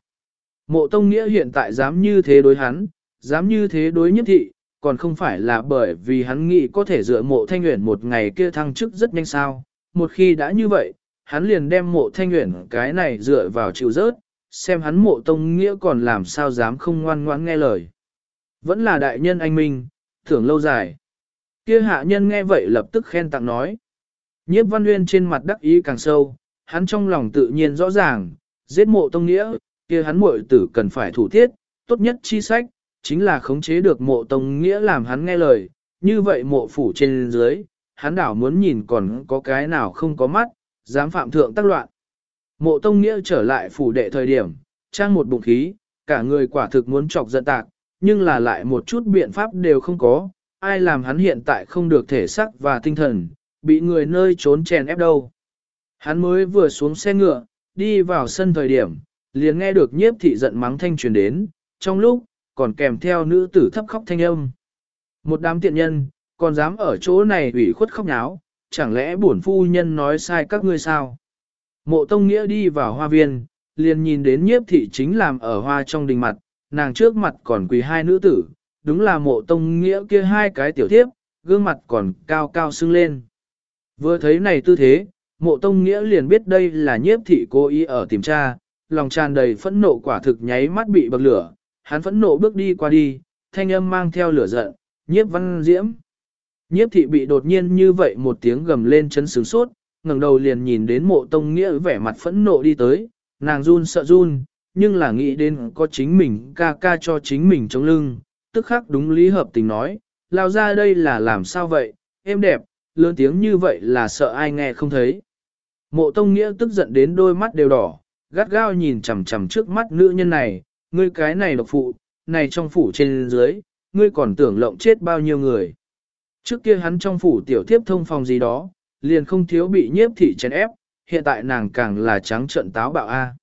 Mộ tông nghĩa hiện tại dám như thế đối hắn, Dám như thế đối nhiếp thị, còn không phải là bởi vì hắn nghĩ có thể dựa mộ thanh nguyện một ngày kia thăng chức rất nhanh sao. Một khi đã như vậy, hắn liền đem mộ thanh nguyện cái này dựa vào chịu rớt, xem hắn mộ tông nghĩa còn làm sao dám không ngoan ngoãn nghe lời. Vẫn là đại nhân anh minh, thưởng lâu dài. Kia hạ nhân nghe vậy lập tức khen tặng nói. Nhiếp văn nguyên trên mặt đắc ý càng sâu, hắn trong lòng tự nhiên rõ ràng, giết mộ tông nghĩa, kia hắn muội tử cần phải thủ tiết, tốt nhất chi sách, chính là khống chế được mộ tông nghĩa làm hắn nghe lời, như vậy mộ phủ trên dưới, hắn đảo muốn nhìn còn có cái nào không có mắt, dám phạm thượng tác loạn. Mộ tông nghĩa trở lại phủ đệ thời điểm, trang một bụng khí, cả người quả thực muốn chọc giận tạc, nhưng là lại một chút biện pháp đều không có, ai làm hắn hiện tại không được thể sắc và tinh thần, bị người nơi trốn chèn ép đâu. Hắn mới vừa xuống xe ngựa, đi vào sân thời điểm, liền nghe được nhiếp thị giận mắng thanh truyền đến, trong lúc, còn kèm theo nữ tử thấp khóc thanh âm. Một đám tiện nhân, còn dám ở chỗ này ủy khuất khóc nháo chẳng lẽ bổn phu nhân nói sai các ngươi sao? Mộ Tông Nghĩa đi vào hoa viên, liền nhìn đến nhiếp thị chính làm ở hoa trong đình mặt, nàng trước mặt còn quỳ hai nữ tử, đúng là mộ Tông Nghĩa kia hai cái tiểu thiếp, gương mặt còn cao cao sưng lên. Vừa thấy này tư thế, mộ Tông Nghĩa liền biết đây là nhiếp thị cố ý ở tìm tra, lòng tràn đầy phẫn nộ quả thực nháy mắt bị bậc lửa, hắn phẫn nộ bước đi qua đi, thanh âm mang theo lửa giận, nhiếp văn diễm. Nhiếp thị bị đột nhiên như vậy một tiếng gầm lên chấn sướng sốt, ngẩng đầu liền nhìn đến mộ tông nghĩa vẻ mặt phẫn nộ đi tới, nàng run sợ run, nhưng là nghĩ đến có chính mình ca ca cho chính mình trong lưng, tức khắc đúng lý hợp tình nói, lao ra đây là làm sao vậy, em đẹp, lớn tiếng như vậy là sợ ai nghe không thấy. Mộ tông nghĩa tức giận đến đôi mắt đều đỏ, gắt gao nhìn chằm chằm trước mắt nữ nhân này, ngươi cái này độc phụ, này trong phủ trên dưới, ngươi còn tưởng lộng chết bao nhiêu người. Trước kia hắn trong phủ tiểu thiếp thông phòng gì đó, liền không thiếu bị nhiếp thị chèn ép, hiện tại nàng càng là trắng trận táo bạo a.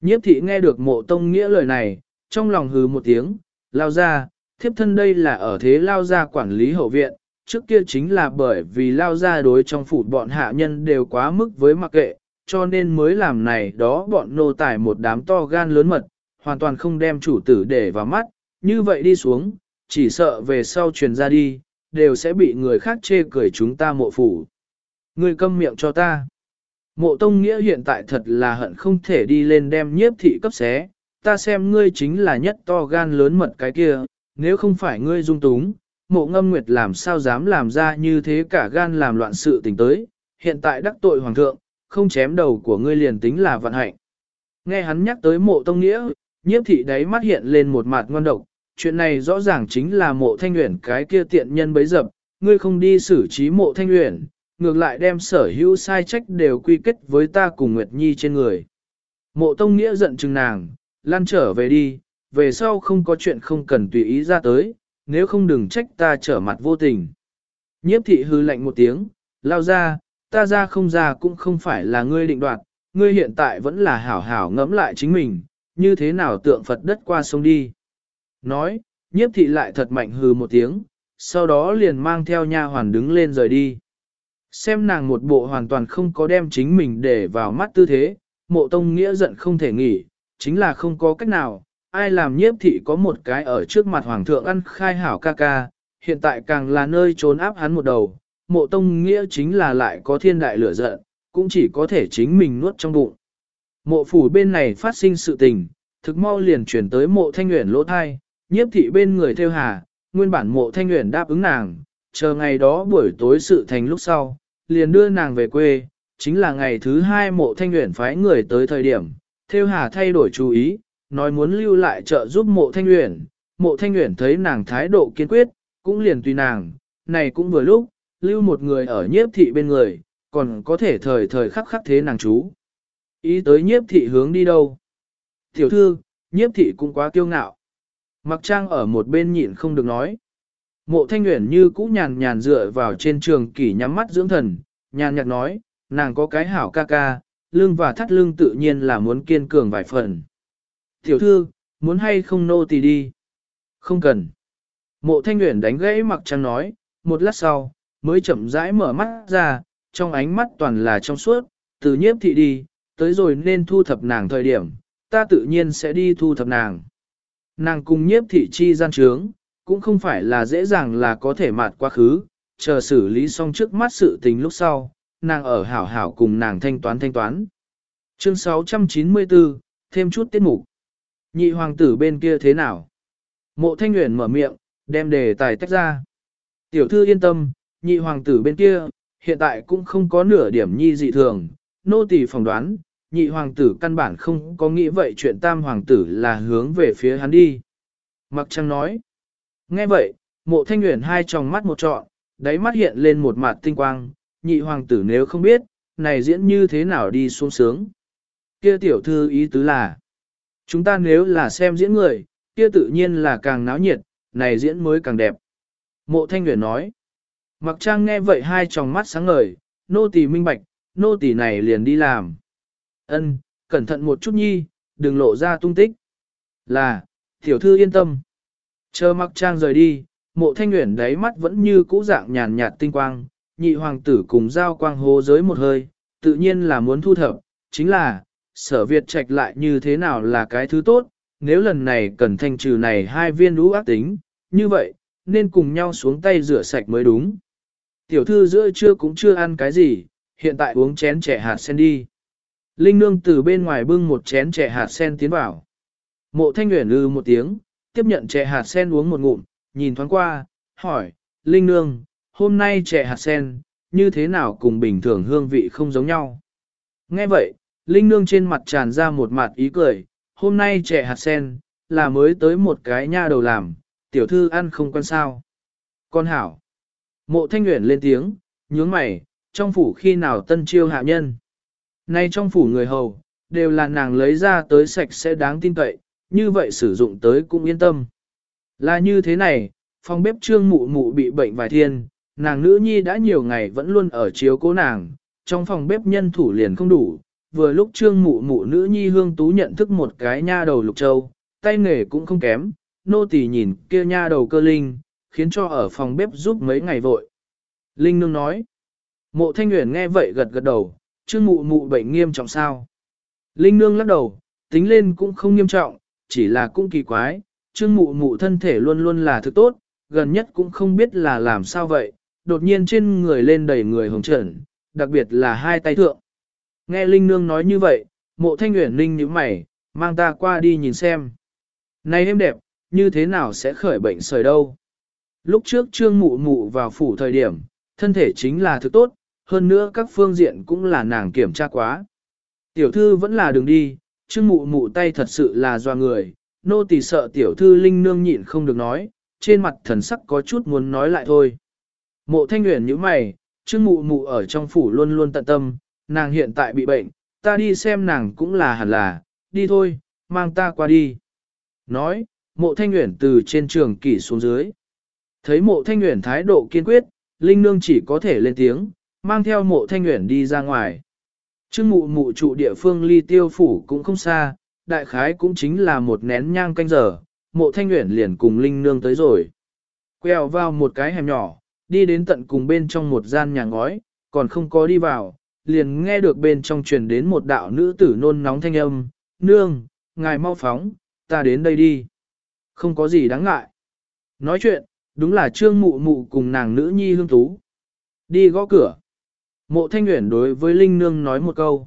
Nhiếp thị nghe được mộ tông nghĩa lời này, trong lòng hừ một tiếng, lao ra, thiếp thân đây là ở thế lao ra quản lý hậu viện, trước kia chính là bởi vì lao ra đối trong phủ bọn hạ nhân đều quá mức với mặc kệ, cho nên mới làm này đó bọn nô tải một đám to gan lớn mật, hoàn toàn không đem chủ tử để vào mắt, như vậy đi xuống, chỉ sợ về sau truyền ra đi, đều sẽ bị người khác chê cười chúng ta mộ phủ. Ngươi câm miệng cho ta. Mộ tông nghĩa hiện tại thật là hận không thể đi lên đem nhiếp thị cấp xé, ta xem ngươi chính là nhất to gan lớn mật cái kia, nếu không phải ngươi dung túng, mộ ngâm nguyệt làm sao dám làm ra như thế cả gan làm loạn sự tình tới, hiện tại đắc tội hoàng thượng, không chém đầu của ngươi liền tính là vận hạnh. Nghe hắn nhắc tới mộ tông nghĩa, nhiếp thị đáy mắt hiện lên một mặt ngon độc, chuyện này rõ ràng chính là mộ thanh nguyện cái kia tiện nhân bấy dập, ngươi không đi xử trí mộ thanh nguyện, ngược lại đem sở hữu sai trách đều quy kết với ta cùng Nguyệt Nhi trên người. Mộ tông nghĩa giận chừng nàng, lan trở về đi, về sau không có chuyện không cần tùy ý ra tới, nếu không đừng trách ta trở mặt vô tình. Nhiếp thị hư lạnh một tiếng, lao ra, ta ra không ra cũng không phải là ngươi định đoạt, ngươi hiện tại vẫn là hảo hảo ngẫm lại chính mình, như thế nào tượng Phật đất qua sông đi. Nói, nhiếp thị lại thật mạnh hừ một tiếng, sau đó liền mang theo nha hoàn đứng lên rời đi. Xem nàng một bộ hoàn toàn không có đem chính mình để vào mắt tư thế, mộ tông nghĩa giận không thể nghỉ, chính là không có cách nào, ai làm nhiếp thị có một cái ở trước mặt hoàng thượng ăn khai hảo ca ca, hiện tại càng là nơi trốn áp hắn một đầu, mộ tông nghĩa chính là lại có thiên đại lửa giận, cũng chỉ có thể chính mình nuốt trong bụng. Mộ phủ bên này phát sinh sự tình, thực mau liền chuyển tới mộ thanh nguyện lỗ thai, nhiếp thị bên người theo hà, nguyên bản mộ thanh nguyện đáp ứng nàng, chờ ngày đó buổi tối sự thành lúc sau, liền đưa nàng về quê, chính là ngày thứ hai mộ thanh nguyện phái người tới thời điểm, theo hà thay đổi chú ý, nói muốn lưu lại trợ giúp mộ thanh nguyện, mộ thanh nguyện thấy nàng thái độ kiên quyết, cũng liền tùy nàng, này cũng vừa lúc, lưu một người ở nhiếp thị bên người, còn có thể thời thời khắc khắc thế nàng chú. Ý tới nhiếp thị hướng đi đâu? Tiểu thư, nhiếp thị cũng quá kiêu ngạo. Mặc trang ở một bên nhịn không được nói. Mộ thanh nguyện như cũ nhàn nhàn dựa vào trên trường kỷ nhắm mắt dưỡng thần, nhàn nhạt nói, nàng có cái hảo ca ca, lương và thắt lưng tự nhiên là muốn kiên cường vài phần. Tiểu thư, muốn hay không nô tỳ đi? Không cần. Mộ thanh nguyện đánh gãy mặc trang nói, một lát sau, mới chậm rãi mở mắt ra, trong ánh mắt toàn là trong suốt, từ nhiếp thị đi, tới rồi nên thu thập nàng thời điểm, ta tự nhiên sẽ đi thu thập nàng. Nàng cùng nhiếp thị chi gian trướng, cũng không phải là dễ dàng là có thể mạt quá khứ, chờ xử lý xong trước mắt sự tình lúc sau, nàng ở hảo hảo cùng nàng thanh toán thanh toán. Chương 694, thêm chút tiết mục. Nhị hoàng tử bên kia thế nào? Mộ thanh nguyện mở miệng, đem đề tài tách ra. Tiểu thư yên tâm, nhị hoàng tử bên kia, hiện tại cũng không có nửa điểm nhi dị thường, nô tỳ phỏng đoán, nhị hoàng tử căn bản không có nghĩ vậy chuyện tam hoàng tử là hướng về phía hắn đi. Mặc trăng nói. Nghe vậy, mộ thanh nguyện hai tròng mắt một trọn, đáy mắt hiện lên một mặt tinh quang, nhị hoàng tử nếu không biết, này diễn như thế nào đi xuống sướng. Kia tiểu thư ý tứ là, chúng ta nếu là xem diễn người, kia tự nhiên là càng náo nhiệt, này diễn mới càng đẹp. Mộ thanh nguyện nói, mặc trang nghe vậy hai tròng mắt sáng ngời, nô tỳ minh bạch, nô tỳ này liền đi làm. Ân, cẩn thận một chút nhi, đừng lộ ra tung tích. Là, tiểu thư yên tâm. Chờ mặc trang rời đi, mộ thanh nguyện đáy mắt vẫn như cũ dạng nhàn nhạt tinh quang, nhị hoàng tử cùng giao quang hô giới một hơi, tự nhiên là muốn thu thập, chính là, sở Việt trạch lại như thế nào là cái thứ tốt, nếu lần này cần thanh trừ này hai viên lũ ác tính, như vậy, nên cùng nhau xuống tay rửa sạch mới đúng. Tiểu thư giữa trưa cũng chưa ăn cái gì, hiện tại uống chén trẻ hạt sen đi. Linh nương từ bên ngoài bưng một chén chè hạt sen tiến vào. Mộ thanh nguyện lư ừ một tiếng, tiếp nhận chè hạt sen uống một ngụm, nhìn thoáng qua, hỏi, Linh nương, hôm nay chè hạt sen, như thế nào cùng bình thường hương vị không giống nhau. Nghe vậy, Linh nương trên mặt tràn ra một mặt ý cười, hôm nay chè hạt sen, là mới tới một cái nha đầu làm, tiểu thư ăn không quan sao. Con hảo. Mộ thanh nguyện lên tiếng, nhướng mày, trong phủ khi nào tân chiêu hạ nhân. Nay trong phủ người hầu, đều là nàng lấy ra tới sạch sẽ đáng tin cậy, như vậy sử dụng tới cũng yên tâm. Là như thế này, phòng bếp trương mụ mụ bị bệnh vài thiên, nàng nữ nhi đã nhiều ngày vẫn luôn ở chiếu cố nàng, trong phòng bếp nhân thủ liền không đủ. Vừa lúc trương mụ mụ nữ nhi hương tú nhận thức một cái nha đầu lục châu, tay nghề cũng không kém, nô tỳ nhìn kia nha đầu cơ linh, khiến cho ở phòng bếp giúp mấy ngày vội. Linh nương nói, mộ thanh nguyện nghe vậy gật gật đầu, trương mụ mụ bệnh nghiêm trọng sao. Linh nương lắc đầu, tính lên cũng không nghiêm trọng, chỉ là cũng kỳ quái, trương mụ mụ thân thể luôn luôn là thứ tốt, gần nhất cũng không biết là làm sao vậy, đột nhiên trên người lên đầy người hồng trần, đặc biệt là hai tay thượng. Nghe Linh Nương nói như vậy, mộ thanh nguyện Linh như mày, mang ta qua đi nhìn xem. Này em đẹp, như thế nào sẽ khởi bệnh sởi đâu? Lúc trước trương mụ mụ vào phủ thời điểm, thân thể chính là thứ tốt, hơn nữa các phương diện cũng là nàng kiểm tra quá. Tiểu thư vẫn là đường đi, trương mụ mụ tay thật sự là doa người, nô tỳ sợ tiểu thư linh nương nhịn không được nói, trên mặt thần sắc có chút muốn nói lại thôi. Mộ thanh nguyện như mày, trương mụ mụ ở trong phủ luôn luôn tận tâm, nàng hiện tại bị bệnh, ta đi xem nàng cũng là hẳn là, đi thôi, mang ta qua đi. Nói, mộ thanh nguyện từ trên trường kỷ xuống dưới. Thấy mộ thanh nguyện thái độ kiên quyết, Linh Nương chỉ có thể lên tiếng, mang theo mộ thanh nguyện đi ra ngoài. Trương mụ mụ trụ địa phương ly tiêu phủ cũng không xa, đại khái cũng chính là một nén nhang canh giờ, mộ thanh nguyện liền cùng Linh Nương tới rồi. Quẹo vào một cái hẻm nhỏ, đi đến tận cùng bên trong một gian nhà ngói, còn không có đi vào, liền nghe được bên trong truyền đến một đạo nữ tử nôn nóng thanh âm, nương, ngài mau phóng, ta đến đây đi. Không có gì đáng ngại. Nói chuyện, đúng là trương mụ mụ cùng nàng nữ nhi hương tú. Đi gõ cửa. Mộ thanh Uyển đối với Linh Nương nói một câu.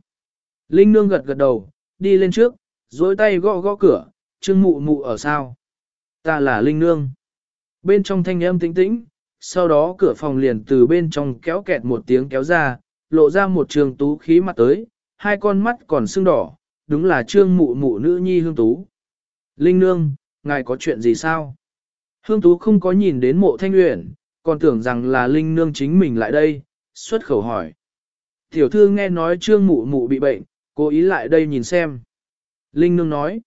Linh Nương gật gật đầu, đi lên trước, dối tay gõ gõ cửa, trương mụ mụ ở sao? Ta là Linh Nương. Bên trong thanh âm tĩnh tĩnh, sau đó cửa phòng liền từ bên trong kéo kẹt một tiếng kéo ra, lộ ra một trường tú khí mặt tới, hai con mắt còn sưng đỏ, đúng là trương mụ mụ nữ nhi hương tú. Linh Nương, ngài có chuyện gì sao? Hương tú không có nhìn đến mộ thanh uyển, còn tưởng rằng là Linh Nương chính mình lại đây, xuất khẩu hỏi. Tiểu thư nghe nói trương mụ mụ bị bệnh, cố ý lại đây nhìn xem. Linh Nương nói.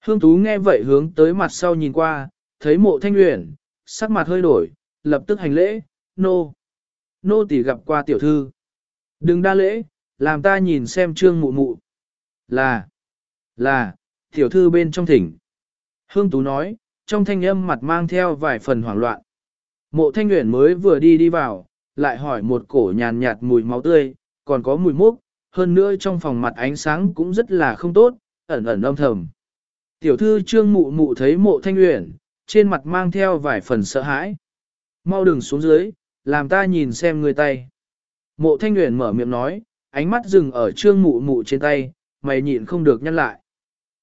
Hương Tú nghe vậy hướng tới mặt sau nhìn qua, thấy mộ thanh uyển, sắc mặt hơi đổi, lập tức hành lễ, nô. Nô tỷ gặp qua tiểu thư. Đừng đa lễ, làm ta nhìn xem trương mụ mụ. Là, là, tiểu thư bên trong thỉnh. Hương Tú nói, trong thanh âm mặt mang theo vài phần hoảng loạn. Mộ thanh uyển mới vừa đi đi vào, lại hỏi một cổ nhàn nhạt mùi máu tươi, còn có mùi mốc, hơn nữa trong phòng mặt ánh sáng cũng rất là không tốt, ẩn ẩn âm thầm. Tiểu thư trương mụ mụ thấy mộ thanh uyển, trên mặt mang theo vài phần sợ hãi. Mau đừng xuống dưới, làm ta nhìn xem người tay. Mộ thanh uyển mở miệng nói, ánh mắt dừng ở trương mụ mụ trên tay, mày nhịn không được nhăn lại.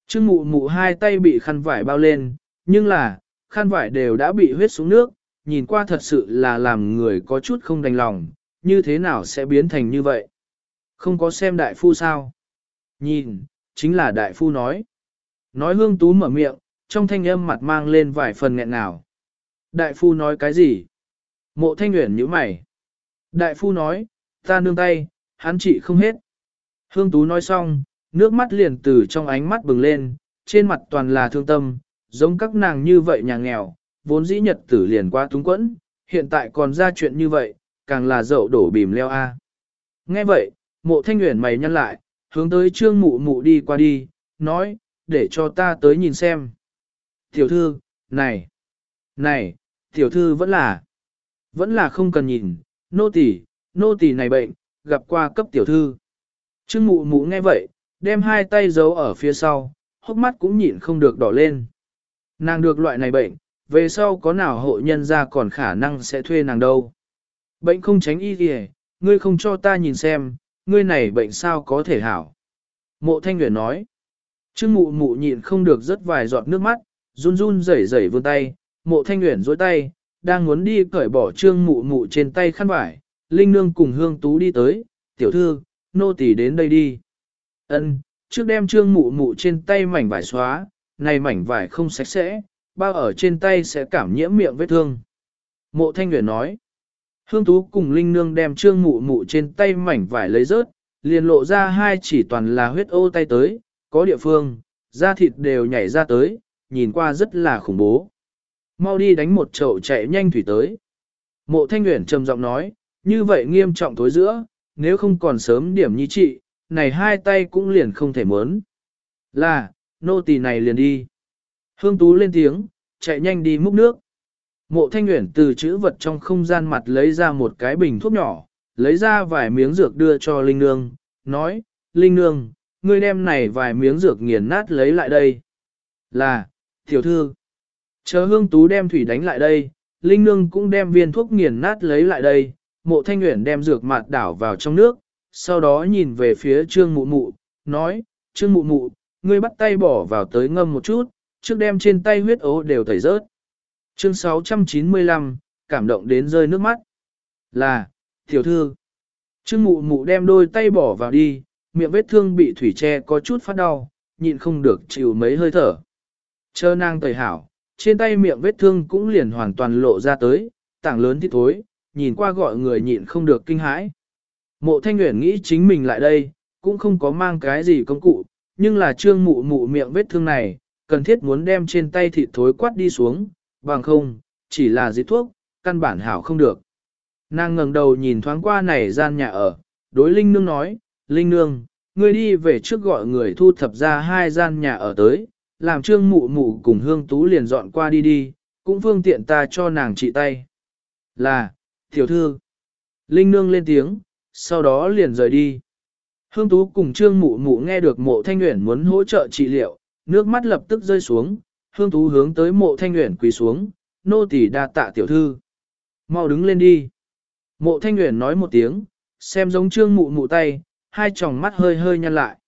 Trương mụ mụ hai tay bị khăn vải bao lên, nhưng là, khăn vải đều đã bị huyết xuống nước, nhìn qua thật sự là làm người có chút không đành lòng, như thế nào sẽ biến thành như vậy? Không có xem đại phu sao? Nhìn, chính là đại phu nói. Nói hương tú mở miệng, trong thanh âm mặt mang lên vài phần nghẹn nào. Đại phu nói cái gì? Mộ thanh nguyện như mày. Đại phu nói, ta nương tay, hắn trị không hết. Hương tú nói xong, nước mắt liền từ trong ánh mắt bừng lên, trên mặt toàn là thương tâm, giống các nàng như vậy nhà nghèo, vốn dĩ nhật tử liền qua túng quẫn, hiện tại còn ra chuyện như vậy, càng là dậu đổ bìm leo a. Nghe vậy, mộ thanh nguyện mày nhăn lại, hướng tới trương mụ mụ đi qua đi, nói, để cho ta tới nhìn xem. Tiểu thư, này, này, tiểu thư vẫn là, vẫn là không cần nhìn, nô tỳ, nô tỳ này bệnh, gặp qua cấp tiểu thư. Trương mụ mụ nghe vậy, đem hai tay giấu ở phía sau, hốc mắt cũng nhịn không được đỏ lên. Nàng được loại này bệnh, về sau có nào hộ nhân ra còn khả năng sẽ thuê nàng đâu. Bệnh không tránh y kìa, ngươi không cho ta nhìn xem, ngươi này bệnh sao có thể hảo. Mộ thanh nguyện nói, Trương mụ mụ nhịn không được rất vài giọt nước mắt, run run rẩy rẩy vươn tay, mộ thanh nguyện dối tay, đang muốn đi cởi bỏ trương mụ mụ trên tay khăn vải, Linh Nương cùng Hương Tú đi tới, tiểu thư, nô tỳ đến đây đi. Ân, trước đem trương mụ mụ trên tay mảnh vải xóa, này mảnh vải không sạch sẽ, bao ở trên tay sẽ cảm nhiễm miệng vết thương. Mộ thanh nguyện nói, Hương Tú cùng Linh Nương đem trương mụ mụ trên tay mảnh vải lấy rớt, liền lộ ra hai chỉ toàn là huyết ô tay tới, có địa phương, da thịt đều nhảy ra tới, nhìn qua rất là khủng bố. Mau đi đánh một chậu chạy nhanh thủy tới. Mộ Thanh Nguyễn trầm giọng nói, như vậy nghiêm trọng tối giữa, nếu không còn sớm điểm nhi trị, này hai tay cũng liền không thể mớn. Là, nô tỳ này liền đi. Hương Tú lên tiếng, chạy nhanh đi múc nước. Mộ Thanh Uyển từ chữ vật trong không gian mặt lấy ra một cái bình thuốc nhỏ, lấy ra vài miếng dược đưa cho Linh Nương, nói, Linh Nương, ngươi đem này vài miếng dược nghiền nát lấy lại đây. Là, tiểu thư. Chờ hương tú đem thủy đánh lại đây, Linh Nương cũng đem viên thuốc nghiền nát lấy lại đây, mộ thanh Uyển đem dược mạt đảo vào trong nước, sau đó nhìn về phía trương mụ mụ, nói, trương mụ mụ, ngươi bắt tay bỏ vào tới ngâm một chút, trước đem trên tay huyết ố đều tẩy rớt. Chương 695, cảm động đến rơi nước mắt. Là, tiểu thư. Trương mụ mụ đem đôi tay bỏ vào đi, miệng vết thương bị thủy che có chút phát đau, nhịn không được chịu mấy hơi thở. Chờ nàng tẩy hảo, trên tay miệng vết thương cũng liền hoàn toàn lộ ra tới, tảng lớn thì thối, nhìn qua gọi người nhịn không được kinh hãi. Mộ thanh nguyện nghĩ chính mình lại đây, cũng không có mang cái gì công cụ, nhưng là trương mụ mụ miệng vết thương này, cần thiết muốn đem trên tay thịt thối quát đi xuống, bằng không, chỉ là dịch thuốc, căn bản hảo không được. Nàng ngẩng đầu nhìn thoáng qua này gian nhà ở, đối Linh Nương nói, Linh Nương, ngươi đi về trước gọi người thu thập ra hai gian nhà ở tới, làm trương mụ mụ cùng hương tú liền dọn qua đi đi, cũng phương tiện ta cho nàng trị tay. Là, tiểu thư. Linh Nương lên tiếng, sau đó liền rời đi. Hương tú cùng trương mụ mụ nghe được mộ thanh nguyện muốn hỗ trợ trị liệu, nước mắt lập tức rơi xuống, hương tú hướng tới mộ thanh nguyện quỳ xuống, nô tỳ đa tạ tiểu thư. Mau đứng lên đi. Mộ thanh nguyện nói một tiếng, xem giống trương mụ mụ tay, hai tròng mắt hơi hơi nhăn lại.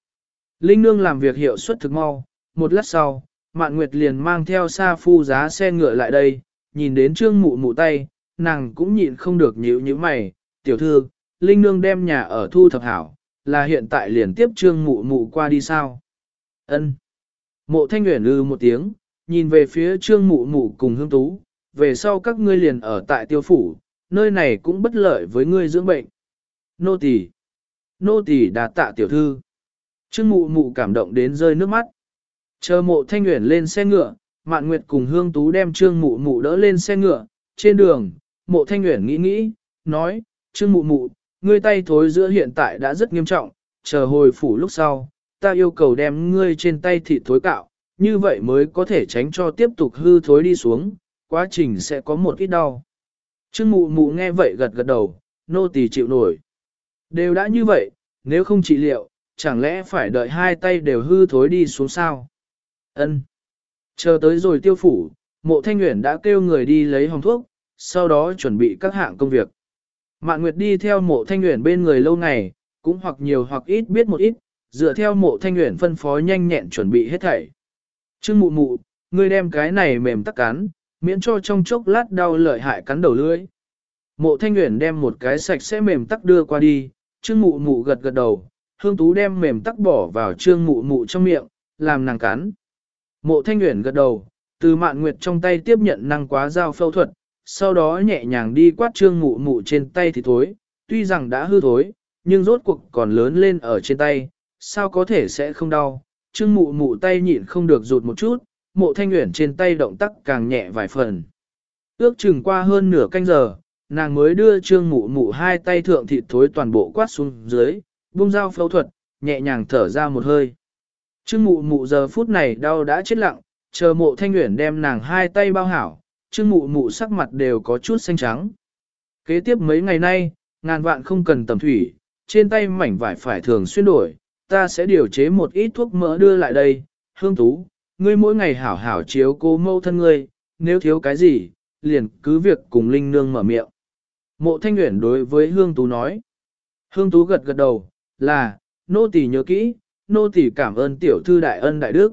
Linh nương làm việc hiệu suất thực mau, một lát sau, Mạn Nguyệt liền mang theo sa phu giá xe ngựa lại đây, nhìn đến trương mụ mụ tay, nàng cũng nhịn không được nhíu như mày, tiểu thư, Linh nương đem nhà ở thu thập hảo, là hiện tại liền tiếp trương mụ mụ qua đi sao? Ân. Mộ thanh nguyện lư ừ một tiếng, nhìn về phía trương mụ mụ cùng hương tú, về sau các ngươi liền ở tại tiêu phủ, nơi này cũng bất lợi với ngươi dưỡng bệnh. Nô tỳ nô tỳ đã tạ tiểu thư. Trương mụ mụ cảm động đến rơi nước mắt. Chờ mộ thanh nguyện lên xe ngựa, mạn nguyệt cùng hương tú đem trương mụ mụ đỡ lên xe ngựa, trên đường, mộ thanh nguyện nghĩ nghĩ, nói, trương mụ mụ, ngươi tay thối giữa hiện tại đã rất nghiêm trọng, chờ hồi phủ lúc sau, ta yêu cầu đem ngươi trên tay thịt thối cạo, như vậy mới có thể tránh cho tiếp tục hư thối đi xuống, quá trình sẽ có một ít đau. Trương mụ mụ nghe vậy gật gật đầu, nô tỳ chịu nổi. Đều đã như vậy, nếu không trị liệu, chẳng lẽ phải đợi hai tay đều hư thối đi xuống sao? Ân. Chờ tới rồi tiêu phủ, mộ thanh nguyện đã kêu người đi lấy hồng thuốc, sau đó chuẩn bị các hạng công việc. Mạn Nguyệt đi theo mộ thanh nguyện bên người lâu ngày, cũng hoặc nhiều hoặc ít biết một ít, dựa theo mộ thanh nguyện phân phó nhanh nhẹn chuẩn bị hết thảy. Trương mụ mụ, ngươi đem cái này mềm tắc cắn, miễn cho trong chốc lát đau lợi hại cắn đầu lưỡi. Mộ thanh nguyện đem một cái sạch sẽ mềm tắc đưa qua đi, trương mụ mụ gật gật đầu, hương tú đem mềm tắc bỏ vào trương mụ mụ trong miệng, làm nàng cắn. Mộ thanh nguyện gật đầu, từ mạn nguyệt trong tay tiếp nhận năng quá dao phẫu thuật, sau đó nhẹ nhàng đi quát trương mụ mụ trên tay thì thối, tuy rằng đã hư thối, nhưng rốt cuộc còn lớn lên ở trên tay, sao có thể sẽ không đau. Trương mụ mụ tay nhịn không được rụt một chút, mộ thanh nguyện trên tay động tác càng nhẹ vài phần. Ước chừng qua hơn nửa canh giờ, nàng mới đưa trương mụ mụ hai tay thượng thịt thối toàn bộ quát xuống dưới, buông dao phẫu thuật, nhẹ nhàng thở ra một hơi. Trương mụ mụ giờ phút này đau đã chết lặng, chờ mộ thanh nguyện đem nàng hai tay bao hảo, trương mụ mụ sắc mặt đều có chút xanh trắng. Kế tiếp mấy ngày nay, ngàn vạn không cần tầm thủy, trên tay mảnh vải phải thường xuyên đổi, ta sẽ điều chế một ít thuốc mỡ đưa lại đây, hương tú, ngươi mỗi ngày hảo hảo chiếu cô mâu thân ngươi, nếu thiếu cái gì, liền cứ việc cùng Linh Nương mở miệng. Mộ Thanh Nguyễn đối với Hương Tú nói. Hương Tú gật gật đầu, là, nô tỳ nhớ kỹ, nô tỳ cảm ơn tiểu thư đại ân đại đức.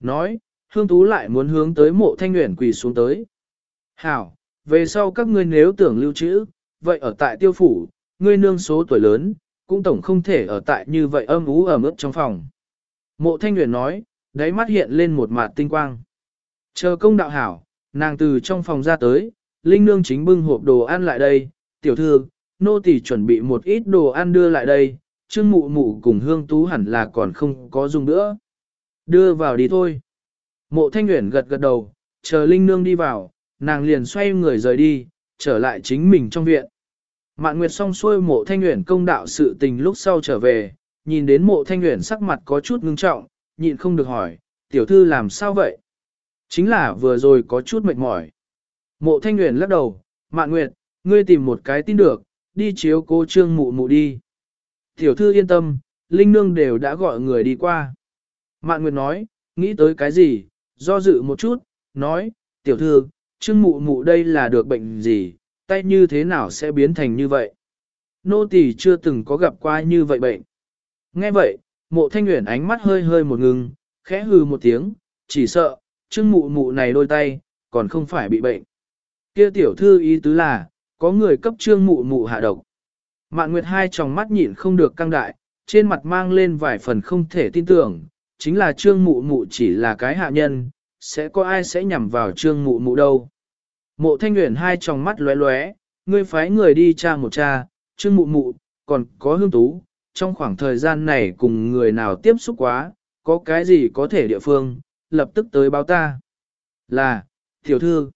Nói, Hương Tú lại muốn hướng tới mộ Thanh Nguyễn quỳ xuống tới. Hảo, về sau các ngươi nếu tưởng lưu trữ, vậy ở tại tiêu phủ, ngươi nương số tuổi lớn, cũng tổng không thể ở tại như vậy âm ú ở mức trong phòng. Mộ Thanh Nguyệt nói, đáy mắt hiện lên một mạt tinh quang. Chờ công đạo hảo, nàng từ trong phòng ra tới, Linh Nương chính bưng hộp đồ ăn lại đây, tiểu thư, nô tỳ chuẩn bị một ít đồ ăn đưa lại đây, trương mụ mụ cùng hương tú hẳn là còn không có dùng nữa. Đưa vào đi thôi. Mộ Thanh Nguyệt gật gật đầu, chờ Linh Nương đi vào, nàng liền xoay người rời đi, trở lại chính mình trong viện. Mạn Nguyệt xong xuôi mộ Thanh Nguyễn công đạo sự tình lúc sau trở về, nhìn đến mộ Thanh Nguyễn sắc mặt có chút ngưng trọng, nhịn không được hỏi, tiểu thư làm sao vậy? Chính là vừa rồi có chút mệt mỏi. Mộ thanh nguyện lắc đầu, mạn nguyệt, ngươi tìm một cái tin được, đi chiếu cô trương mụ mụ đi. Tiểu thư yên tâm, Linh Nương đều đã gọi người đi qua. Mạn nguyệt nói, nghĩ tới cái gì, do dự một chút, nói, tiểu thư, trương mụ mụ đây là được bệnh gì, tay như thế nào sẽ biến thành như vậy? Nô tỳ chưa từng có gặp qua như vậy bệnh. Nghe vậy, mộ thanh nguyện ánh mắt hơi hơi một ngừng, khẽ hư một tiếng, chỉ sợ, trương mụ mụ này đôi tay, còn không phải bị bệnh. Kia tiểu thư ý tứ là, có người cấp trương mụ mụ hạ độc. Mạn Nguyệt hai tròng mắt nhịn không được căng đại, trên mặt mang lên vài phần không thể tin tưởng, chính là trương mụ mụ chỉ là cái hạ nhân, sẽ có ai sẽ nhằm vào trương mụ mụ đâu. Mộ thanh nguyện hai tròng mắt lóe lóe, ngươi phái người đi cha một cha, trương mụ mụ, còn có hương tú, trong khoảng thời gian này cùng người nào tiếp xúc quá, có cái gì có thể địa phương, lập tức tới báo ta. Là, tiểu thư,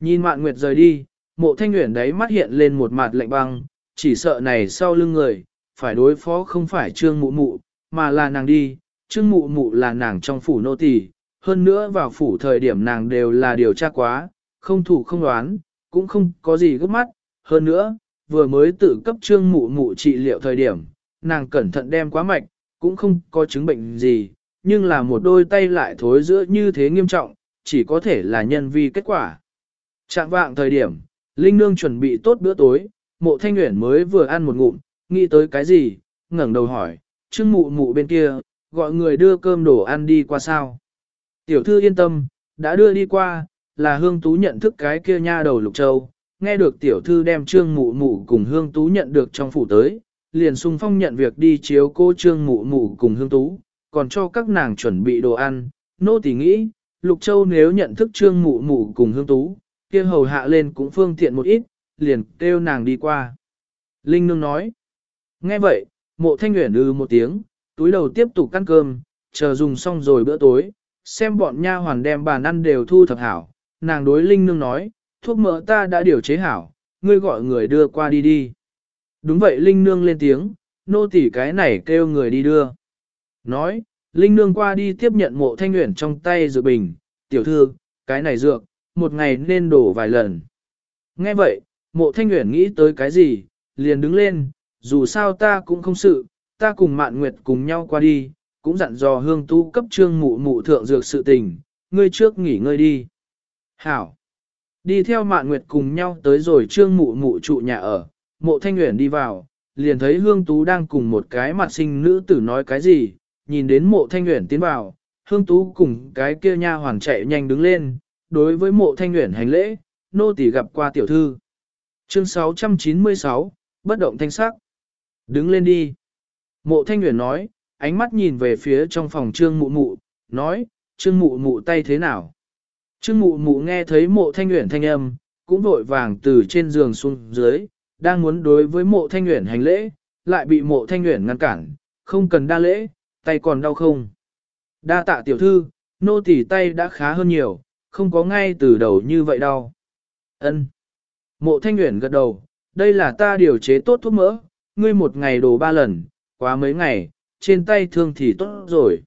nhìn mạn nguyệt rời đi, mộ thanh nguyện đấy mắt hiện lên một mặt lạnh băng, chỉ sợ này sau lưng người, phải đối phó không phải trương mụ mụ, mà là nàng đi, trương mụ mụ là nàng trong phủ nô tỳ, hơn nữa vào phủ thời điểm nàng đều là điều tra quá, không thủ không đoán, cũng không có gì gấp mắt, hơn nữa, vừa mới tự cấp trương mụ mụ trị liệu thời điểm, nàng cẩn thận đem quá mạch, cũng không có chứng bệnh gì, nhưng là một đôi tay lại thối giữa như thế nghiêm trọng, chỉ có thể là nhân vi kết quả. Trạng vạng thời điểm, Linh Nương chuẩn bị tốt bữa tối, mộ thanh nguyện mới vừa ăn một ngụm, nghĩ tới cái gì, ngẩng đầu hỏi, trương mụ mụ bên kia, gọi người đưa cơm đồ ăn đi qua sao. Tiểu thư yên tâm, đã đưa đi qua, là hương tú nhận thức cái kia nha đầu lục châu, nghe được tiểu thư đem trương mụ mụ cùng hương tú nhận được trong phủ tới, liền sung phong nhận việc đi chiếu cô trương mụ mụ cùng hương tú, còn cho các nàng chuẩn bị đồ ăn. Nô tỳ nghĩ, Lục Châu nếu nhận thức trương mụ mụ cùng hương tú, kia hầu hạ lên cũng phương tiện một ít, liền kêu nàng đi qua. Linh Nương nói, nghe vậy, mộ thanh nguyện ư ừ một tiếng, túi đầu tiếp tục ăn cơm, chờ dùng xong rồi bữa tối, xem bọn nha hoàn đem bàn ăn đều thu thập hảo, nàng đối Linh Nương nói, thuốc mỡ ta đã điều chế hảo, ngươi gọi người đưa qua đi đi. Đúng vậy Linh Nương lên tiếng, nô tỉ cái này kêu người đi đưa. Nói, Linh Nương qua đi tiếp nhận mộ thanh nguyện trong tay dược bình, tiểu thư, cái này dược, một ngày nên đổ vài lần. Nghe vậy, mộ thanh nguyện nghĩ tới cái gì, liền đứng lên, dù sao ta cũng không sự, ta cùng mạn nguyệt cùng nhau qua đi, cũng dặn dò hương tu cấp trương mụ mụ thượng dược sự tình, ngươi trước nghỉ ngơi đi. Hảo. Đi theo mạn nguyệt cùng nhau tới rồi trương mụ mụ trụ nhà ở, mộ thanh nguyện đi vào, liền thấy hương tú đang cùng một cái mặt sinh nữ tử nói cái gì, nhìn đến mộ thanh nguyện tiến vào, hương tú cùng cái kia nha hoàn chạy nhanh đứng lên, đối với mộ thanh nguyện hành lễ, nô tỳ gặp qua tiểu thư. Chương 696, bất động thanh sắc. Đứng lên đi. Mộ thanh nguyện nói, ánh mắt nhìn về phía trong phòng trương mụ mụ, nói, trương mụ mụ tay thế nào? Trương mụ mụ nghe thấy mộ thanh nguyện thanh âm, cũng vội vàng từ trên giường xuống dưới, đang muốn đối với mộ thanh nguyện hành lễ, lại bị mộ thanh nguyện ngăn cản, không cần đa lễ, tay còn đau không? Đa tạ tiểu thư, nô tỳ tay đã khá hơn nhiều, không có ngay từ đầu như vậy đâu. Ân. Mộ thanh nguyện gật đầu, đây là ta điều chế tốt thuốc mỡ, ngươi một ngày đổ ba lần, quá mấy ngày, trên tay thương thì tốt rồi.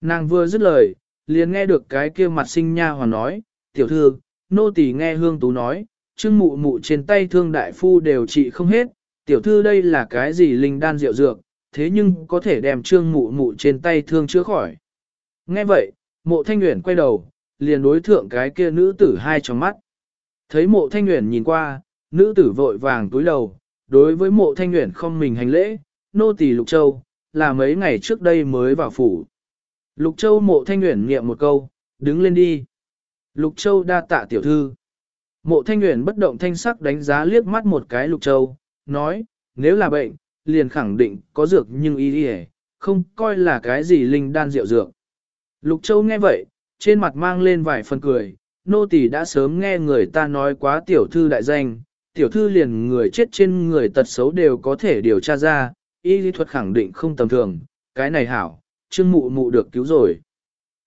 Nàng vừa dứt lời, liền nghe được cái kia mặt sinh nha hoàn nói, tiểu thư, nô tỳ nghe hương tú nói, trương mụ mụ trên tay thương đại phu đều trị không hết, tiểu thư đây là cái gì linh đan rượu dược, thế nhưng có thể đem trương mụ mụ trên tay thương chữa khỏi. Nghe vậy, mộ thanh nguyện quay đầu, liền đối thượng cái kia nữ tử hai trong mắt. Thấy mộ thanh nguyện nhìn qua, nữ tử vội vàng túi đầu, đối với mộ thanh nguyện không mình hành lễ, nô tỳ lục châu, là mấy ngày trước đây mới vào phủ. Lục châu mộ thanh nguyện niệm một câu, đứng lên đi. Lục châu đa tạ tiểu thư. Mộ thanh nguyện bất động thanh sắc đánh giá liếc mắt một cái lục châu, nói, nếu là bệnh, liền khẳng định có dược nhưng ý đi không coi là cái gì linh đan rượu dược. Lục châu nghe vậy, trên mặt mang lên vài phần cười, nô tỳ đã sớm nghe người ta nói quá tiểu thư đại danh, tiểu thư liền người chết trên người tật xấu đều có thể điều tra ra, y lý thuật khẳng định không tầm thường, cái này hảo, trương mụ mụ được cứu rồi.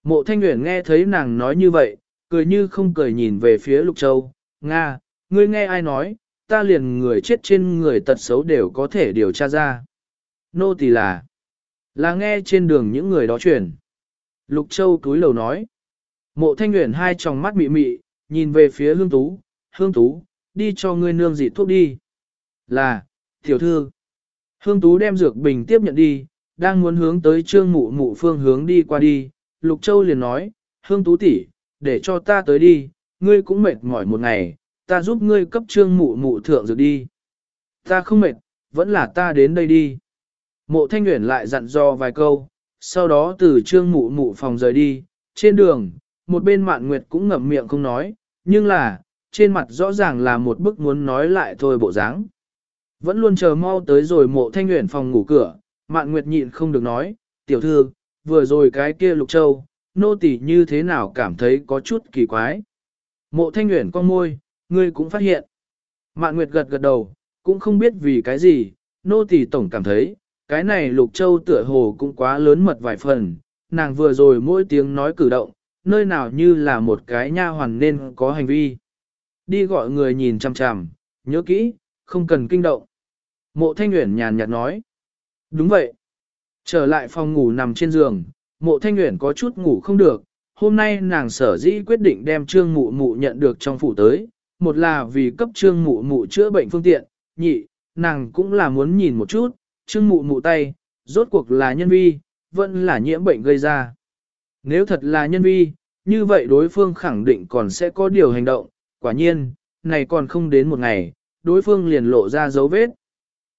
Mộ thanh nguyện nghe thấy nàng nói như vậy, cười như không cười nhìn về phía Lục Châu, Nga, ngươi nghe ai nói, ta liền người chết trên người tật xấu đều có thể điều tra ra. Nô tỳ là, là nghe trên đường những người đó truyền. Lục Châu túi lầu nói, mộ thanh nguyện hai tròng mắt mị mị, nhìn về phía hương tú, hương tú, đi cho ngươi nương dị thuốc đi. Là, tiểu thư. Hương tú đem dược bình tiếp nhận đi, đang muốn hướng tới trương mụ mụ phương hướng đi qua đi. Lục Châu liền nói, hương tú tỷ, để cho ta tới đi, ngươi cũng mệt mỏi một ngày, ta giúp ngươi cấp trương mụ mụ thượng dược đi. Ta không mệt, vẫn là ta đến đây đi. Mộ thanh nguyện lại dặn dò vài câu, sau đó từ trương mụ mụ phòng rời đi, trên đường, một bên mạn nguyệt cũng ngậm miệng không nói, nhưng là, trên mặt rõ ràng là một bức muốn nói lại thôi bộ dáng. Vẫn luôn chờ mau tới rồi mộ thanh nguyện phòng ngủ cửa, mạn nguyệt nhịn không được nói, tiểu thư, vừa rồi cái kia lục châu, nô tỳ như thế nào cảm thấy có chút kỳ quái. Mộ thanh nguyện con môi, ngươi cũng phát hiện. Mạn nguyệt gật gật đầu, cũng không biết vì cái gì, nô tỳ tổng cảm thấy, cái này lục châu tựa hồ cũng quá lớn mật vài phần, nàng vừa rồi mỗi tiếng nói cử động, nơi nào như là một cái nha hoàn nên có hành vi. Đi gọi người nhìn chằm chằm, nhớ kỹ, không cần kinh động. Mộ thanh nguyện nhàn nhạt nói. Đúng vậy. Trở lại phòng ngủ nằm trên giường, mộ thanh nguyện có chút ngủ không được. Hôm nay nàng sở dĩ quyết định đem trương mụ mụ nhận được trong phủ tới. Một là vì cấp trương mụ mụ chữa bệnh phương tiện, nhị, nàng cũng là muốn nhìn một chút, trương mụ mụ tay, rốt cuộc là nhân vi, vẫn là nhiễm bệnh gây ra. Nếu thật là nhân vi, như vậy đối phương khẳng định còn sẽ có điều hành động, quả nhiên, này còn không đến một ngày, đối phương liền lộ ra dấu vết.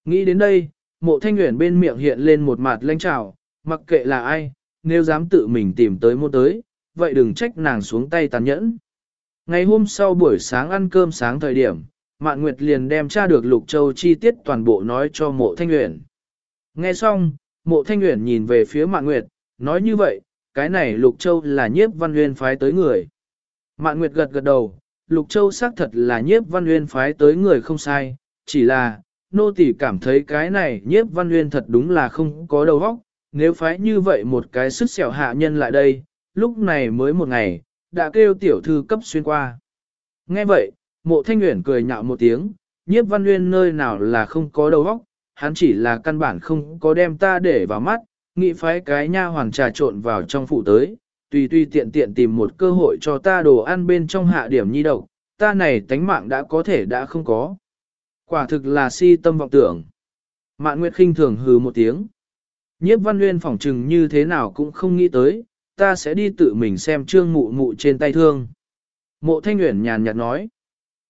Nghĩ đến đây, mộ thanh nguyện bên miệng hiện lên một mặt lanh trào, mặc kệ là ai, nếu dám tự mình tìm tới môn tới, vậy đừng trách nàng xuống tay tàn nhẫn. Ngày hôm sau buổi sáng ăn cơm sáng thời điểm, Mạn Nguyệt liền đem tra được Lục Châu chi tiết toàn bộ nói cho mộ thanh nguyện. Nghe xong, mộ thanh nguyện nhìn về phía Mạn Nguyệt, nói như vậy, cái này Lục Châu là nhiếp văn nguyên phái tới người. Mạn Nguyệt gật gật đầu, Lục Châu xác thật là nhiếp văn nguyên phái tới người không sai, chỉ là, nô tỳ cảm thấy cái này nhiếp văn nguyên thật đúng là không có đầu óc, nếu phái như vậy một cái sức xẻo hạ nhân lại đây, lúc này mới một ngày, đã kêu tiểu thư cấp xuyên qua. Nghe vậy, mộ thanh nguyện cười nhạo một tiếng, nhiếp văn nguyên nơi nào là không có đầu óc, hắn chỉ là căn bản không có đem ta để vào mắt, nghĩ phái cái nha hoàng trà trộn vào trong phủ tới, tùy tùy tiện tiện tìm một cơ hội cho ta đồ ăn bên trong hạ điểm nhi độc, ta này tánh mạng đã có thể đã không có. Quả thực là si tâm vọng tưởng. Mạn Nguyệt khinh thường hừ một tiếng. Nhiếp văn nguyên phỏng trừng như thế nào cũng không nghĩ tới, ta sẽ đi tự mình xem trương mụ mụ trên tay thương. Mộ thanh Nguyễn nhàn nhạt nói,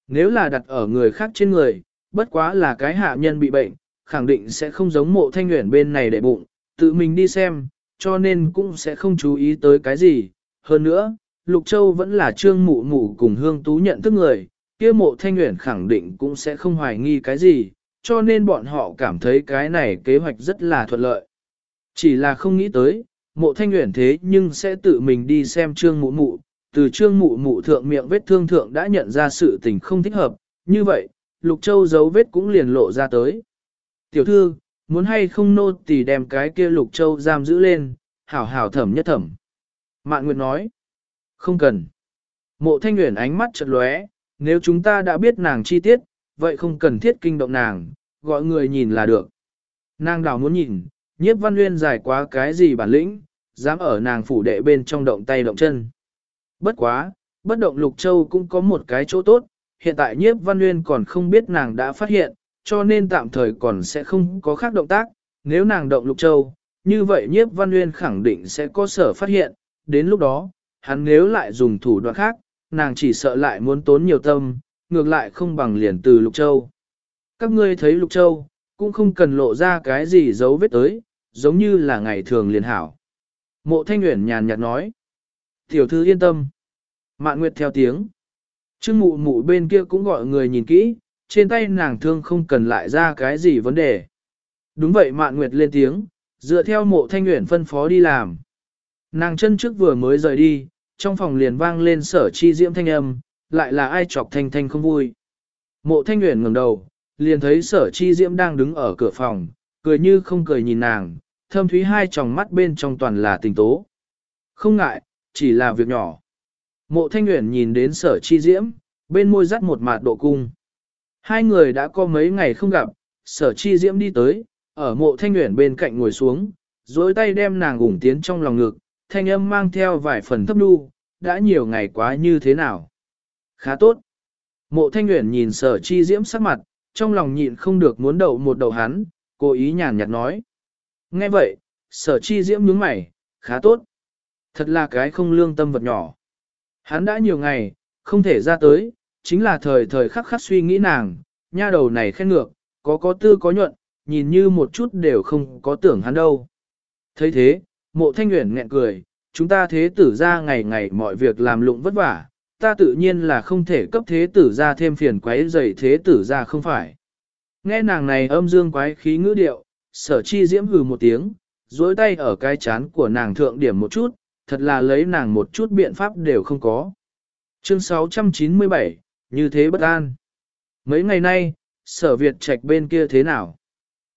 nếu là đặt ở người khác trên người, bất quá là cái hạ nhân bị bệnh, khẳng định sẽ không giống mộ thanh Nguyễn bên này để bụng, tự mình đi xem, cho nên cũng sẽ không chú ý tới cái gì. Hơn nữa, Lục Châu vẫn là trương mụ mụ cùng hương tú nhận thức người, kia mộ thanh nguyện khẳng định cũng sẽ không hoài nghi cái gì, cho nên bọn họ cảm thấy cái này kế hoạch rất là thuận lợi. Chỉ là không nghĩ tới, mộ thanh nguyện thế nhưng sẽ tự mình đi xem trương mụ mụ, từ trương mụ mụ thượng miệng vết thương thượng đã nhận ra sự tình không thích hợp, như vậy, Lục Châu dấu vết cũng liền lộ ra tới. Tiểu thư, muốn hay không nô tỳ đem cái kia Lục Châu giam giữ lên, hảo hảo thẩm nhất thẩm. Mạn Nguyệt nói, không cần. Mộ thanh nguyện ánh mắt chật lóe, nếu chúng ta đã biết nàng chi tiết, vậy không cần thiết kinh động nàng, gọi người nhìn là được. Nàng đảo muốn nhìn, nhiếp văn nguyên dài quá cái gì bản lĩnh, dám ở nàng phủ đệ bên trong động tay động chân. Bất quá, bất động lục châu cũng có một cái chỗ tốt, hiện tại nhiếp văn nguyên còn không biết nàng đã phát hiện, cho nên tạm thời còn sẽ không có khác động tác, nếu nàng động lục châu, như vậy nhiếp văn nguyên khẳng định sẽ có sở phát hiện, đến lúc đó, hắn nếu lại dùng thủ đoạn khác, nàng chỉ sợ lại muốn tốn nhiều tâm, ngược lại không bằng liền từ lục châu. Các ngươi thấy lục châu, cũng không cần lộ ra cái gì dấu vết tới, giống như là ngày thường liền hảo. Mộ thanh nguyện nhàn nhạt nói. Tiểu thư yên tâm. Mạn Nguyệt theo tiếng. Trương mụ mụ bên kia cũng gọi người nhìn kỹ, trên tay nàng thương không cần lại ra cái gì vấn đề. Đúng vậy Mạn Nguyệt lên tiếng, dựa theo mộ thanh nguyện phân phó đi làm. Nàng chân trước vừa mới rời đi, trong phòng liền vang lên sở chi diễm thanh âm, lại là ai chọc thanh thanh không vui. Mộ thanh nguyện ngẩng đầu, liền thấy sở chi diễm đang đứng ở cửa phòng, cười như không cười nhìn nàng, thâm thúy hai tròng mắt bên trong toàn là tình tố. Không ngại, chỉ là việc nhỏ. Mộ thanh nguyện nhìn đến sở chi diễm, bên môi dắt một mạt độ cung. Hai người đã có mấy ngày không gặp, sở chi diễm đi tới, ở mộ thanh nguyện bên cạnh ngồi xuống, dối tay đem nàng ủng tiến trong lòng ngực, thanh âm mang theo vài phần thấp đu, đã nhiều ngày quá như thế nào. Khá tốt. Mộ thanh nguyện nhìn sở chi diễm sắc mặt, trong lòng nhịn không được muốn đậu một đầu hắn, cố ý nhàn nhạt nói. Nghe vậy, sở chi diễm nhướng mày, khá tốt. Thật là cái không lương tâm vật nhỏ. Hắn đã nhiều ngày, không thể ra tới, chính là thời thời khắc khắc suy nghĩ nàng, nha đầu này khen ngược, có có tư có nhuận, nhìn như một chút đều không có tưởng hắn đâu. thấy thế, mộ thanh nguyện nghẹn cười, chúng ta thế tử ra ngày ngày mọi việc làm lụng vất vả, ta tự nhiên là không thể cấp thế tử ra thêm phiền quấy dày thế tử ra không phải. Nghe nàng này âm dương quái khí ngữ điệu, sở chi diễm hừ một tiếng, duỗi tay ở cái chán của nàng thượng điểm một chút, thật là lấy nàng một chút biện pháp đều không có. Chương 697, như thế bất an. Mấy ngày nay, sở Việt trạch bên kia thế nào?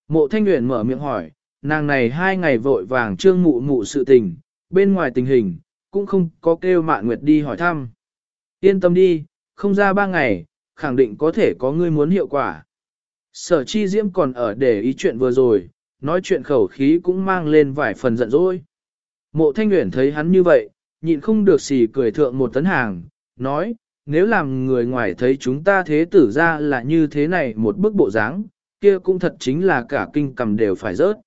Mộ thanh nguyện mở miệng hỏi, nàng này hai ngày vội vàng trương mụ mụ sự tình, bên ngoài tình hình, cũng không có kêu mạn nguyệt đi hỏi thăm. Yên tâm đi, không ra ba ngày, khẳng định có thể có ngươi muốn hiệu quả. Sở chi diễm còn ở để ý chuyện vừa rồi, nói chuyện khẩu khí cũng mang lên vài phần giận dỗi. Mộ thanh nguyện thấy hắn như vậy, nhịn không được xì cười thượng một tấn hàng, nói, nếu làm người ngoài thấy chúng ta thế tử ra là như thế này một bức bộ dáng, kia cũng thật chính là cả kinh cầm đều phải rớt.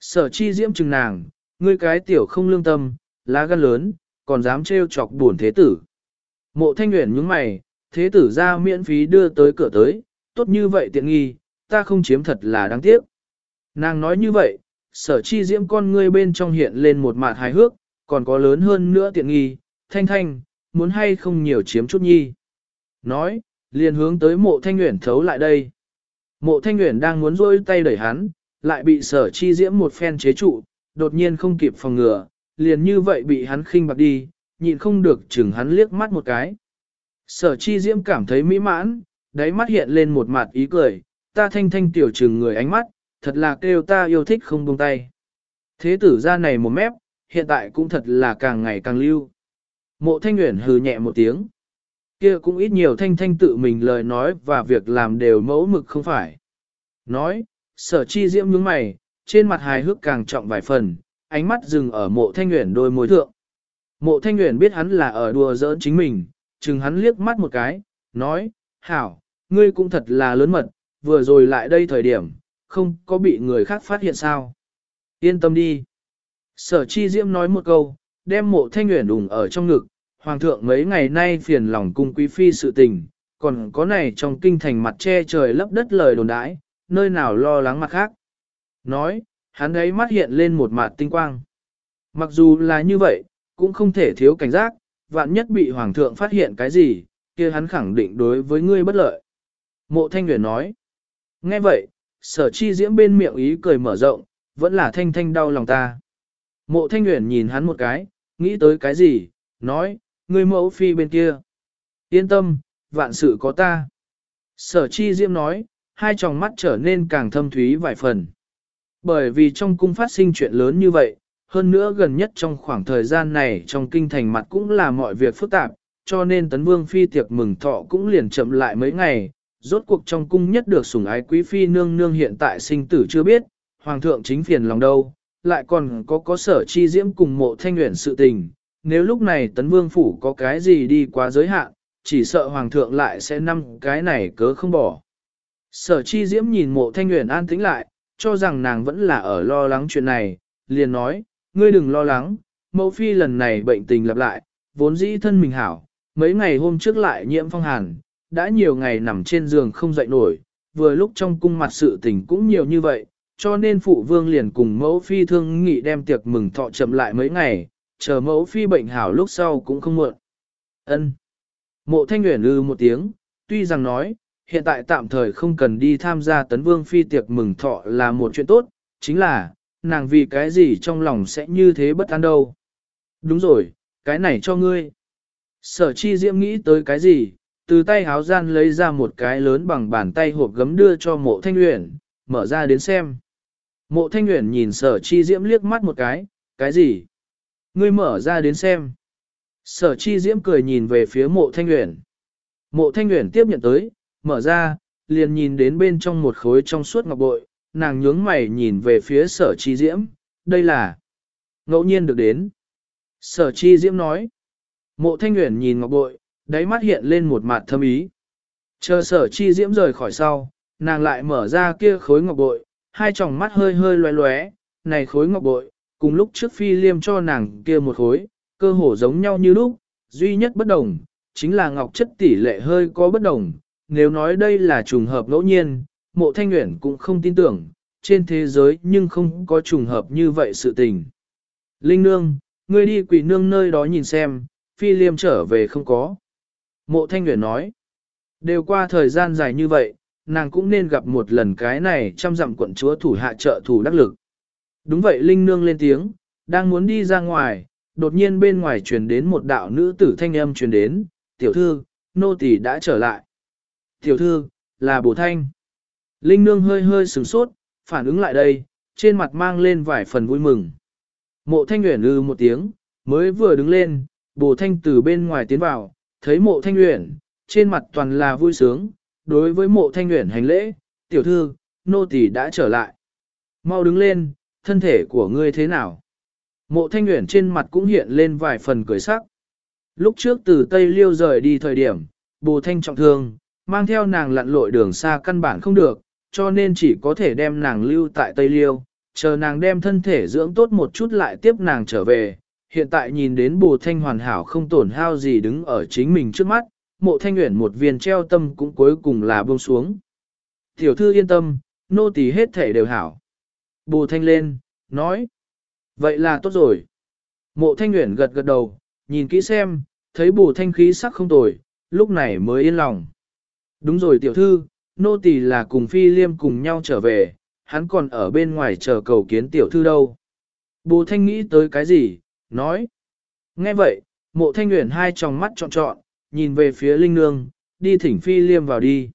Sở chi diễm chừng nàng, ngươi cái tiểu không lương tâm, lá gan lớn, còn dám trêu chọc buồn thế tử. Mộ thanh nguyện nhướng mày, thế tử ra miễn phí đưa tới cửa tới, tốt như vậy tiện nghi, ta không chiếm thật là đáng tiếc. Nàng nói như vậy, sở chi diễm con ngươi bên trong hiện lên một mạt hài hước, còn có lớn hơn nữa tiện nghi, thanh thanh, muốn hay không nhiều chiếm chút nhi. Nói, liền hướng tới mộ thanh nguyện thấu lại đây. Mộ thanh nguyện đang muốn rôi tay đẩy hắn, lại bị sở chi diễm một phen chế trụ, đột nhiên không kịp phòng ngừa, liền như vậy bị hắn khinh bạc đi, nhịn không được chừng hắn liếc mắt một cái. Sở chi diễm cảm thấy mỹ mãn, đáy mắt hiện lên một mặt ý cười, ta thanh thanh tiểu trừng người ánh mắt, thật là kêu ta yêu thích không buông tay. Thế tử ra này một mép, hiện tại cũng thật là càng ngày càng lưu. Mộ thanh nguyện hừ nhẹ một tiếng. kia cũng ít nhiều thanh thanh tự mình lời nói và việc làm đều mẫu mực không phải. Nói, sở chi diễm nhướng mày, trên mặt hài hước càng trọng vài phần, ánh mắt dừng ở mộ thanh nguyện đôi môi thượng. Mộ thanh nguyện biết hắn là ở đùa giỡn chính mình, chừng hắn liếc mắt một cái, nói, hảo, ngươi cũng thật là lớn mật, vừa rồi lại đây thời điểm, không có bị người khác phát hiện sao. Yên tâm đi. Sở chi diễm nói một câu, đem mộ thanh nguyện đùng ở trong ngực, hoàng thượng mấy ngày nay phiền lòng cung quý phi sự tình, còn có này trong kinh thành mặt che trời lấp đất lời đồn đãi, nơi nào lo lắng mặt khác. Nói, hắn ấy mắt hiện lên một mặt tinh quang. Mặc dù là như vậy, cũng không thể thiếu cảnh giác, vạn nhất bị hoàng thượng phát hiện cái gì, kia hắn khẳng định đối với ngươi bất lợi. Mộ thanh nguyện nói. Nghe vậy, sở chi diễm bên miệng ý cười mở rộng, vẫn là thanh thanh đau lòng ta. Mộ thanh nguyện nhìn hắn một cái, nghĩ tới cái gì, nói, ngươi mẫu phi bên kia. Yên tâm, vạn sự có ta. Sở chi diễm nói, hai tròng mắt trở nên càng thâm thúy vài phần. Bởi vì trong cung phát sinh chuyện lớn như vậy, hơn nữa gần nhất trong khoảng thời gian này trong kinh thành mặt cũng là mọi việc phức tạp, cho nên tấn vương phi tiệc mừng thọ cũng liền chậm lại mấy ngày, rốt cuộc trong cung nhất được sủng ái quý phi nương nương hiện tại sinh tử chưa biết, hoàng thượng chính phiền lòng đâu, lại còn có có sở chi diễm cùng mộ thanh nguyện sự tình, nếu lúc này tấn vương phủ có cái gì đi quá giới hạn, chỉ sợ hoàng thượng lại sẽ năm cái này cớ không bỏ. Sở chi diễm nhìn mộ thanh nguyện an tĩnh lại, cho rằng nàng vẫn là ở lo lắng chuyện này, liền nói, ngươi đừng lo lắng, mẫu phi lần này bệnh tình lặp lại, vốn dĩ thân mình hảo, mấy ngày hôm trước lại nhiễm phong hàn, đã nhiều ngày nằm trên giường không dậy nổi, vừa lúc trong cung mặt sự tình cũng nhiều như vậy, cho nên phụ vương liền cùng mẫu phi thương nghị đem tiệc mừng thọ chậm lại mấy ngày, chờ mẫu phi bệnh hảo lúc sau cũng không muộn. Ân. Mộ thanh Uyển ư một tiếng, tuy rằng nói, hiện tại tạm thời không cần đi tham gia tấn vương phi tiệc mừng thọ là một chuyện tốt, chính là, nàng vì cái gì trong lòng sẽ như thế bất an đâu. Đúng rồi, cái này cho ngươi. Sở chi diễm nghĩ tới cái gì, từ tay háo gian lấy ra một cái lớn bằng bàn tay hộp gấm đưa cho mộ thanh uyển, mở ra đến xem. Mộ thanh uyển nhìn sở chi diễm liếc mắt một cái, cái gì? Ngươi mở ra đến xem. Sở chi diễm cười nhìn về phía mộ thanh uyển. Mộ thanh uyển tiếp nhận tới, mở ra, liền nhìn đến bên trong một khối trong suốt ngọc bội, nàng nhướng mày nhìn về phía sở chi diễm, đây là ngẫu nhiên được đến. Sở chi diễm nói, mộ thanh nguyện nhìn ngọc bội, đáy mắt hiện lên một mặt thâm ý. Chờ sở chi diễm rời khỏi sau, nàng lại mở ra kia khối ngọc bội, hai tròng mắt hơi hơi loé loé, này khối ngọc bội, cùng lúc trước phi liêm cho nàng kia một khối, cơ hồ giống nhau như lúc, duy nhất bất đồng, chính là ngọc chất tỷ lệ hơi có bất đồng, nếu nói đây là trùng hợp ngẫu nhiên, mộ thanh nguyện cũng không tin tưởng, trên thế giới nhưng không có trùng hợp như vậy sự tình. Linh nương, ngươi đi quỷ nương nơi đó nhìn xem, phi liêm trở về không có. Mộ thanh nguyện nói, đều qua thời gian dài như vậy, nàng cũng nên gặp một lần cái này trăm dặm quận chúa thủ hạ trợ thủ đắc lực. Đúng vậy Linh nương lên tiếng, đang muốn đi ra ngoài, đột nhiên bên ngoài truyền đến một đạo nữ tử thanh âm truyền đến, tiểu thư, nô tỳ đã trở lại. Tiểu thư, là bổ thanh. Linh nương hơi hơi sửng sốt, phản ứng lại đây, trên mặt mang lên vài phần vui mừng. Mộ thanh nguyện ư ừ một tiếng, mới vừa đứng lên, bổ thanh từ bên ngoài tiến vào, thấy mộ thanh nguyện, trên mặt toàn là vui sướng, đối với mộ thanh nguyện hành lễ, tiểu thư, nô tỳ đã trở lại. Mau đứng lên, thân thể của ngươi thế nào? Mộ thanh nguyện trên mặt cũng hiện lên vài phần cười sắc. Lúc trước từ Tây Liêu rời đi thời điểm, bồ thanh trọng thương, mang theo nàng lặn lội đường xa căn bản không được, cho nên chỉ có thể đem nàng lưu tại Tây Liêu, chờ nàng đem thân thể dưỡng tốt một chút lại tiếp nàng trở về. Hiện tại nhìn đến bồ thanh hoàn hảo không tổn hao gì đứng ở chính mình trước mắt, mộ thanh nguyện một viên treo tâm cũng cuối cùng là buông xuống. Tiểu thư yên tâm, nô tỳ hết thể đều hảo. Bồ thanh lên, nói. Vậy là tốt rồi. Mộ thanh nguyện gật gật đầu, nhìn kỹ xem, thấy bồ thanh khí sắc không tồi, lúc này mới yên lòng. Đúng rồi tiểu thư, nô tỳ là cùng phi liêm cùng nhau trở về, hắn còn ở bên ngoài chờ cầu kiến tiểu thư đâu. Bồ thanh nghĩ tới cái gì, nói. Nghe vậy, mộ thanh nguyện hai tròng mắt trọn trọn, nhìn về phía linh nương, đi thỉnh phi liêm vào đi.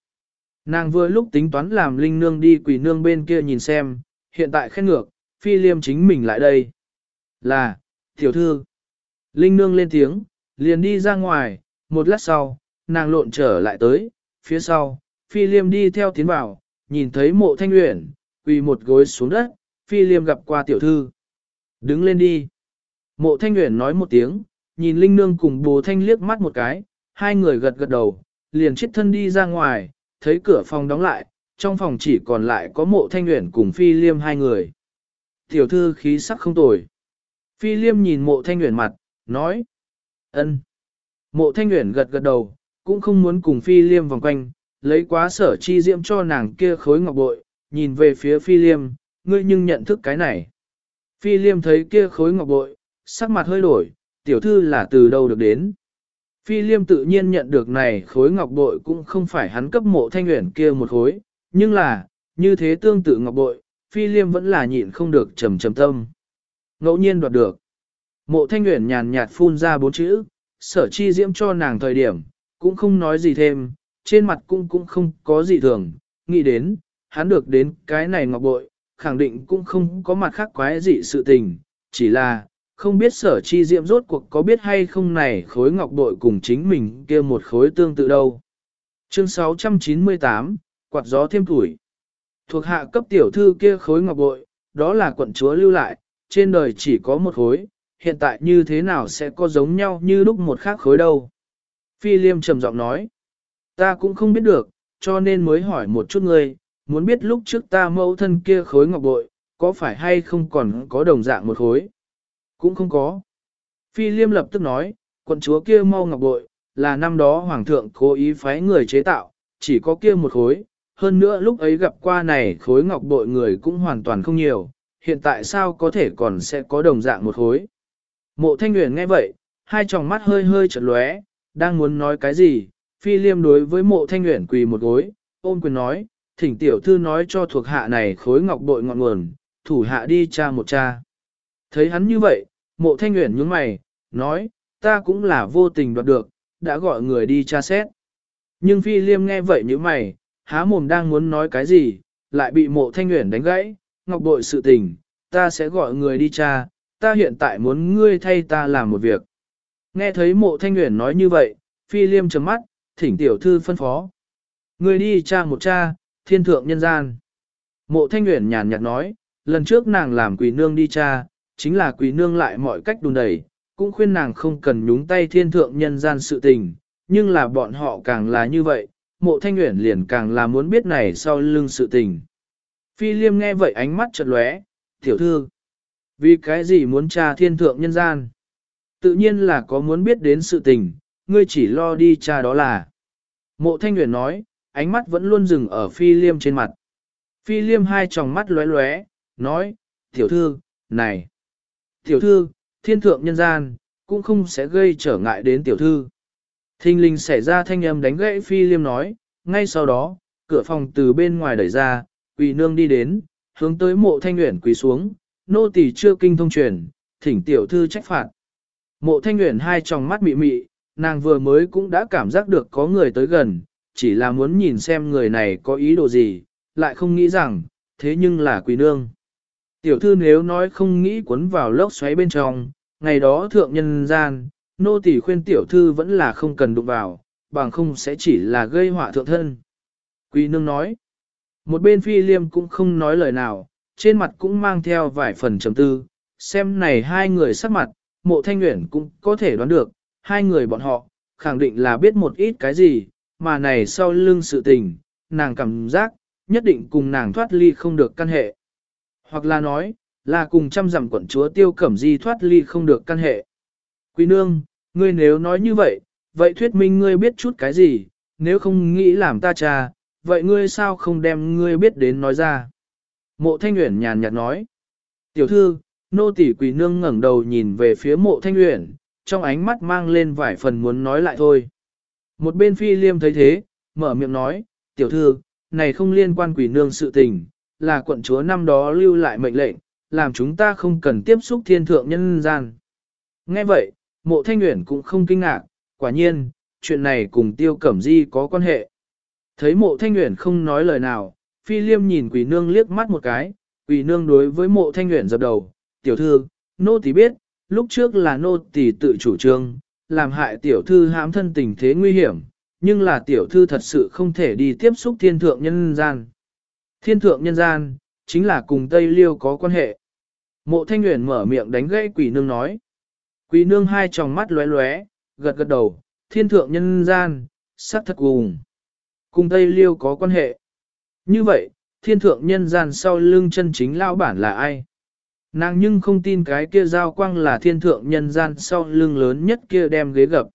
Nàng vừa lúc tính toán làm linh nương đi quỷ nương bên kia nhìn xem, hiện tại khen ngược, phi liêm chính mình lại đây. Là, tiểu thư. Linh nương lên tiếng, liền đi ra ngoài, một lát sau, nàng lộn trở lại tới, phía sau, phi liêm đi theo tiến vào, nhìn thấy mộ thanh luyện, quỳ một gối xuống đất, phi liêm gặp qua tiểu thư. Đứng lên đi. Mộ thanh luyện nói một tiếng, nhìn linh nương cùng bồ thanh liếc mắt một cái, hai người gật gật đầu, liền chết thân đi ra ngoài, thấy cửa phòng đóng lại, trong phòng chỉ còn lại có mộ thanh luyện cùng phi liêm hai người. Tiểu thư khí sắc không tồi. Phi liêm nhìn mộ thanh luyện mặt, nói. ân. Mộ thanh luyện gật gật đầu, cũng không muốn cùng phi liêm vòng quanh, lấy quá sở chi diễm cho nàng kia khối ngọc bội, nhìn về phía phi liêm, ngươi nhưng nhận thức cái này. Phi liêm thấy kia khối ngọc bội, sắc mặt hơi đổi, tiểu thư là từ đâu được đến. Phi liêm tự nhiên nhận được này khối ngọc bội cũng không phải hắn cấp mộ thanh nguyện kia một khối, nhưng là, như thế tương tự ngọc bội, phi liêm vẫn là nhịn không được trầm trầm tâm. Ngẫu nhiên đoạt được. Mộ thanh nguyện nhàn nhạt phun ra bốn chữ, sở chi diễm cho nàng thời điểm, cũng không nói gì thêm, trên mặt cũng cũng không có gì thường, nghĩ đến, hắn được đến cái này ngọc bội, khẳng định cũng không có mặt khác quái dị sự tình, chỉ là, không biết sở chi diệm rốt cuộc có biết hay không này khối ngọc bội cùng chính mình kia một khối tương tự đâu. Chương 698, quạt gió thêm tuổi. Thuộc hạ cấp tiểu thư kia khối ngọc bội, đó là quận chúa lưu lại, trên đời chỉ có một khối, hiện tại như thế nào sẽ có giống nhau như lúc một khác khối đâu. Phi Liêm trầm giọng nói, ta cũng không biết được, cho nên mới hỏi một chút ngươi, muốn biết lúc trước ta mẫu thân kia khối ngọc bội, có phải hay không còn có đồng dạng một khối. Cũng không có. Phi Liêm lập tức nói, quận chúa kia mau ngọc bội, là năm đó hoàng thượng cố ý phái người chế tạo, chỉ có kia một khối, hơn nữa lúc ấy gặp qua này khối ngọc bội người cũng hoàn toàn không nhiều, hiện tại sao có thể còn sẽ có đồng dạng một khối. Mộ thanh Uyển nghe vậy, hai tròng mắt hơi hơi chợt lóe, đang muốn nói cái gì, phi liêm đối với mộ thanh nguyện quỳ một gối, ôm quyền nói, thỉnh tiểu thư nói cho thuộc hạ này khối ngọc bội ngọn nguồn, thủ hạ đi cha một cha. Thấy hắn như vậy, mộ thanh nguyện nhướng mày, nói, ta cũng là vô tình đoạt được, đã gọi người đi tra xét. Nhưng phi liêm nghe vậy như mày, há mồm đang muốn nói cái gì, lại bị mộ thanh nguyện đánh gãy, ngọc bội sự tình, ta sẽ gọi người đi tra, ta hiện tại muốn ngươi thay ta làm một việc. Nghe thấy mộ thanh nguyện nói như vậy, phi liêm chấm mắt, thỉnh tiểu thư phân phó. người đi tra một cha, thiên thượng nhân gian. Mộ thanh nguyện nhàn nhạt nói, lần trước nàng làm quỷ nương đi tra, chính là quỷ nương lại mọi cách đùn đẩy, cũng khuyên nàng không cần nhúng tay thiên thượng nhân gian sự tình, nhưng là bọn họ càng là như vậy, mộ thanh nguyện liền càng là muốn biết này sau lưng sự tình. Phi liêm nghe vậy ánh mắt chợt lóe, tiểu thư, vì cái gì muốn tra thiên thượng nhân gian? Tự nhiên là có muốn biết đến sự tình, ngươi chỉ lo đi cha đó là. Mộ thanh nguyện nói, ánh mắt vẫn luôn dừng ở phi liêm trên mặt. Phi liêm hai tròng mắt lóe lóe, nói, tiểu thư, này, tiểu thư, thiên thượng nhân gian, cũng không sẽ gây trở ngại đến tiểu thư. Thinh linh xảy ra thanh âm đánh gãy phi liêm nói, ngay sau đó, cửa phòng từ bên ngoài đẩy ra, quỳ nương đi đến, hướng tới mộ thanh nguyện quỳ xuống, nô tỳ chưa kinh thông truyền, thỉnh tiểu thư trách phạt. Mộ thanh nguyện hai tròng mắt mị mị, nàng vừa mới cũng đã cảm giác được có người tới gần, chỉ là muốn nhìn xem người này có ý đồ gì, lại không nghĩ rằng, thế nhưng là quỳ nương. Tiểu thư nếu nói không nghĩ cuốn vào lốc xoáy bên trong, ngày đó thượng nhân gian, nô tỳ khuyên tiểu thư vẫn là không cần đụng vào, bằng không sẽ chỉ là gây họa thượng thân. Quý nương nói, một bên phi liêm cũng không nói lời nào, trên mặt cũng mang theo vài phần trầm tư, xem này hai người sắc mặt, mộ thanh nguyện cũng có thể đoán được, hai người bọn họ, khẳng định là biết một ít cái gì, mà này sau lưng sự tình, nàng cảm giác, nhất định cùng nàng thoát ly không được căn hệ. Hoặc là nói, là cùng trăm dặm quận chúa tiêu cẩm di thoát ly không được căn hệ. Quý nương, ngươi nếu nói như vậy, vậy thuyết minh ngươi biết chút cái gì, nếu không nghĩ làm ta cha, vậy ngươi sao không đem ngươi biết đến nói ra. Mộ thanh nguyện nhàn nhạt nói. Tiểu thư, nô tỷ quỳ nương ngẩng đầu nhìn về phía mộ thanh uyển, trong ánh mắt mang lên vài phần muốn nói lại thôi. Một bên phi liêm thấy thế, mở miệng nói, tiểu thư, này không liên quan quỷ nương sự tình, là quận chúa năm đó lưu lại mệnh lệnh, làm chúng ta không cần tiếp xúc thiên thượng nhân gian. Nghe vậy, mộ thanh nguyện cũng không kinh ngạc, quả nhiên, chuyện này cùng tiêu cẩm di có quan hệ. Thấy mộ thanh nguyện không nói lời nào, phi liêm nhìn quỷ nương liếc mắt một cái, quỷ nương đối với mộ thanh nguyện dập đầu, tiểu thư, nô tỳ biết, lúc trước là nô tỳ tự chủ trương, làm hại tiểu thư hãm thân tình thế nguy hiểm, nhưng là tiểu thư thật sự không thể đi tiếp xúc thiên thượng nhân gian. Thiên thượng nhân gian, chính là cùng Tây Liêu có quan hệ. Mộ thanh Nguyễn mở miệng đánh gãy quỷ nương nói. Quỷ nương hai tròng mắt lóe lóe, gật gật đầu, thiên thượng nhân gian, sắc thật cùng. Cùng Tây Liêu có quan hệ. Như vậy, thiên thượng nhân gian sau lưng chân chính lao bản là ai? Nàng nhưng không tin cái kia giao quang là thiên thượng nhân gian sau lưng lớn nhất kia đem ghế gập.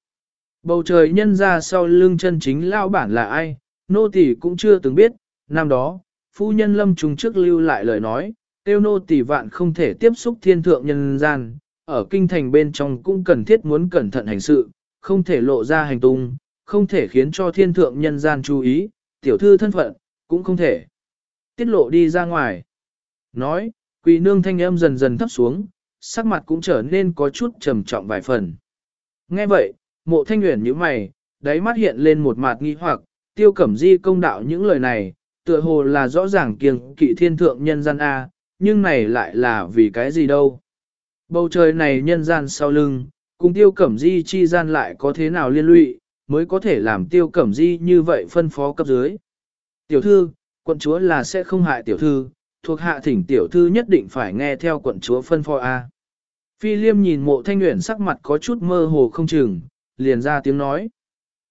Bầu trời nhân ra sau lưng chân chính lao bản là ai, nô tỳ cũng chưa từng biết, năm đó, phu nhân lâm trùng trước lưu lại lời nói, tiêu nô tỳ vạn không thể tiếp xúc thiên thượng nhân gian, ở kinh thành bên trong cũng cần thiết muốn cẩn thận hành sự, không thể lộ ra hành tung, không thể khiến cho thiên thượng nhân gian chú ý, tiểu thư thân phận, cũng không thể tiết lộ đi ra ngoài. Nói, quỳ nương thanh âm dần dần thấp xuống, sắc mặt cũng trở nên có chút trầm trọng vài phần. Nghe vậy, mộ thanh nguyện như mày, đáy mắt hiện lên một mặt nghi hoặc, tiêu cẩm di công đạo những lời này, tựa hồ là rõ ràng kiêng kỵ thiên thượng nhân gian A, nhưng này lại là vì cái gì đâu. Bầu trời này nhân gian sau lưng, cùng tiêu cẩm di chi gian lại có thế nào liên lụy, mới có thể làm tiêu cẩm di như vậy phân phó cấp dưới. Tiểu thư, quận chúa là sẽ không hại tiểu thư, thuộc hạ thỉnh tiểu thư nhất định phải nghe theo quận chúa phân phó A. Phi liêm nhìn mộ thanh nguyện sắc mặt có chút mơ hồ không chừng, liền ra tiếng nói.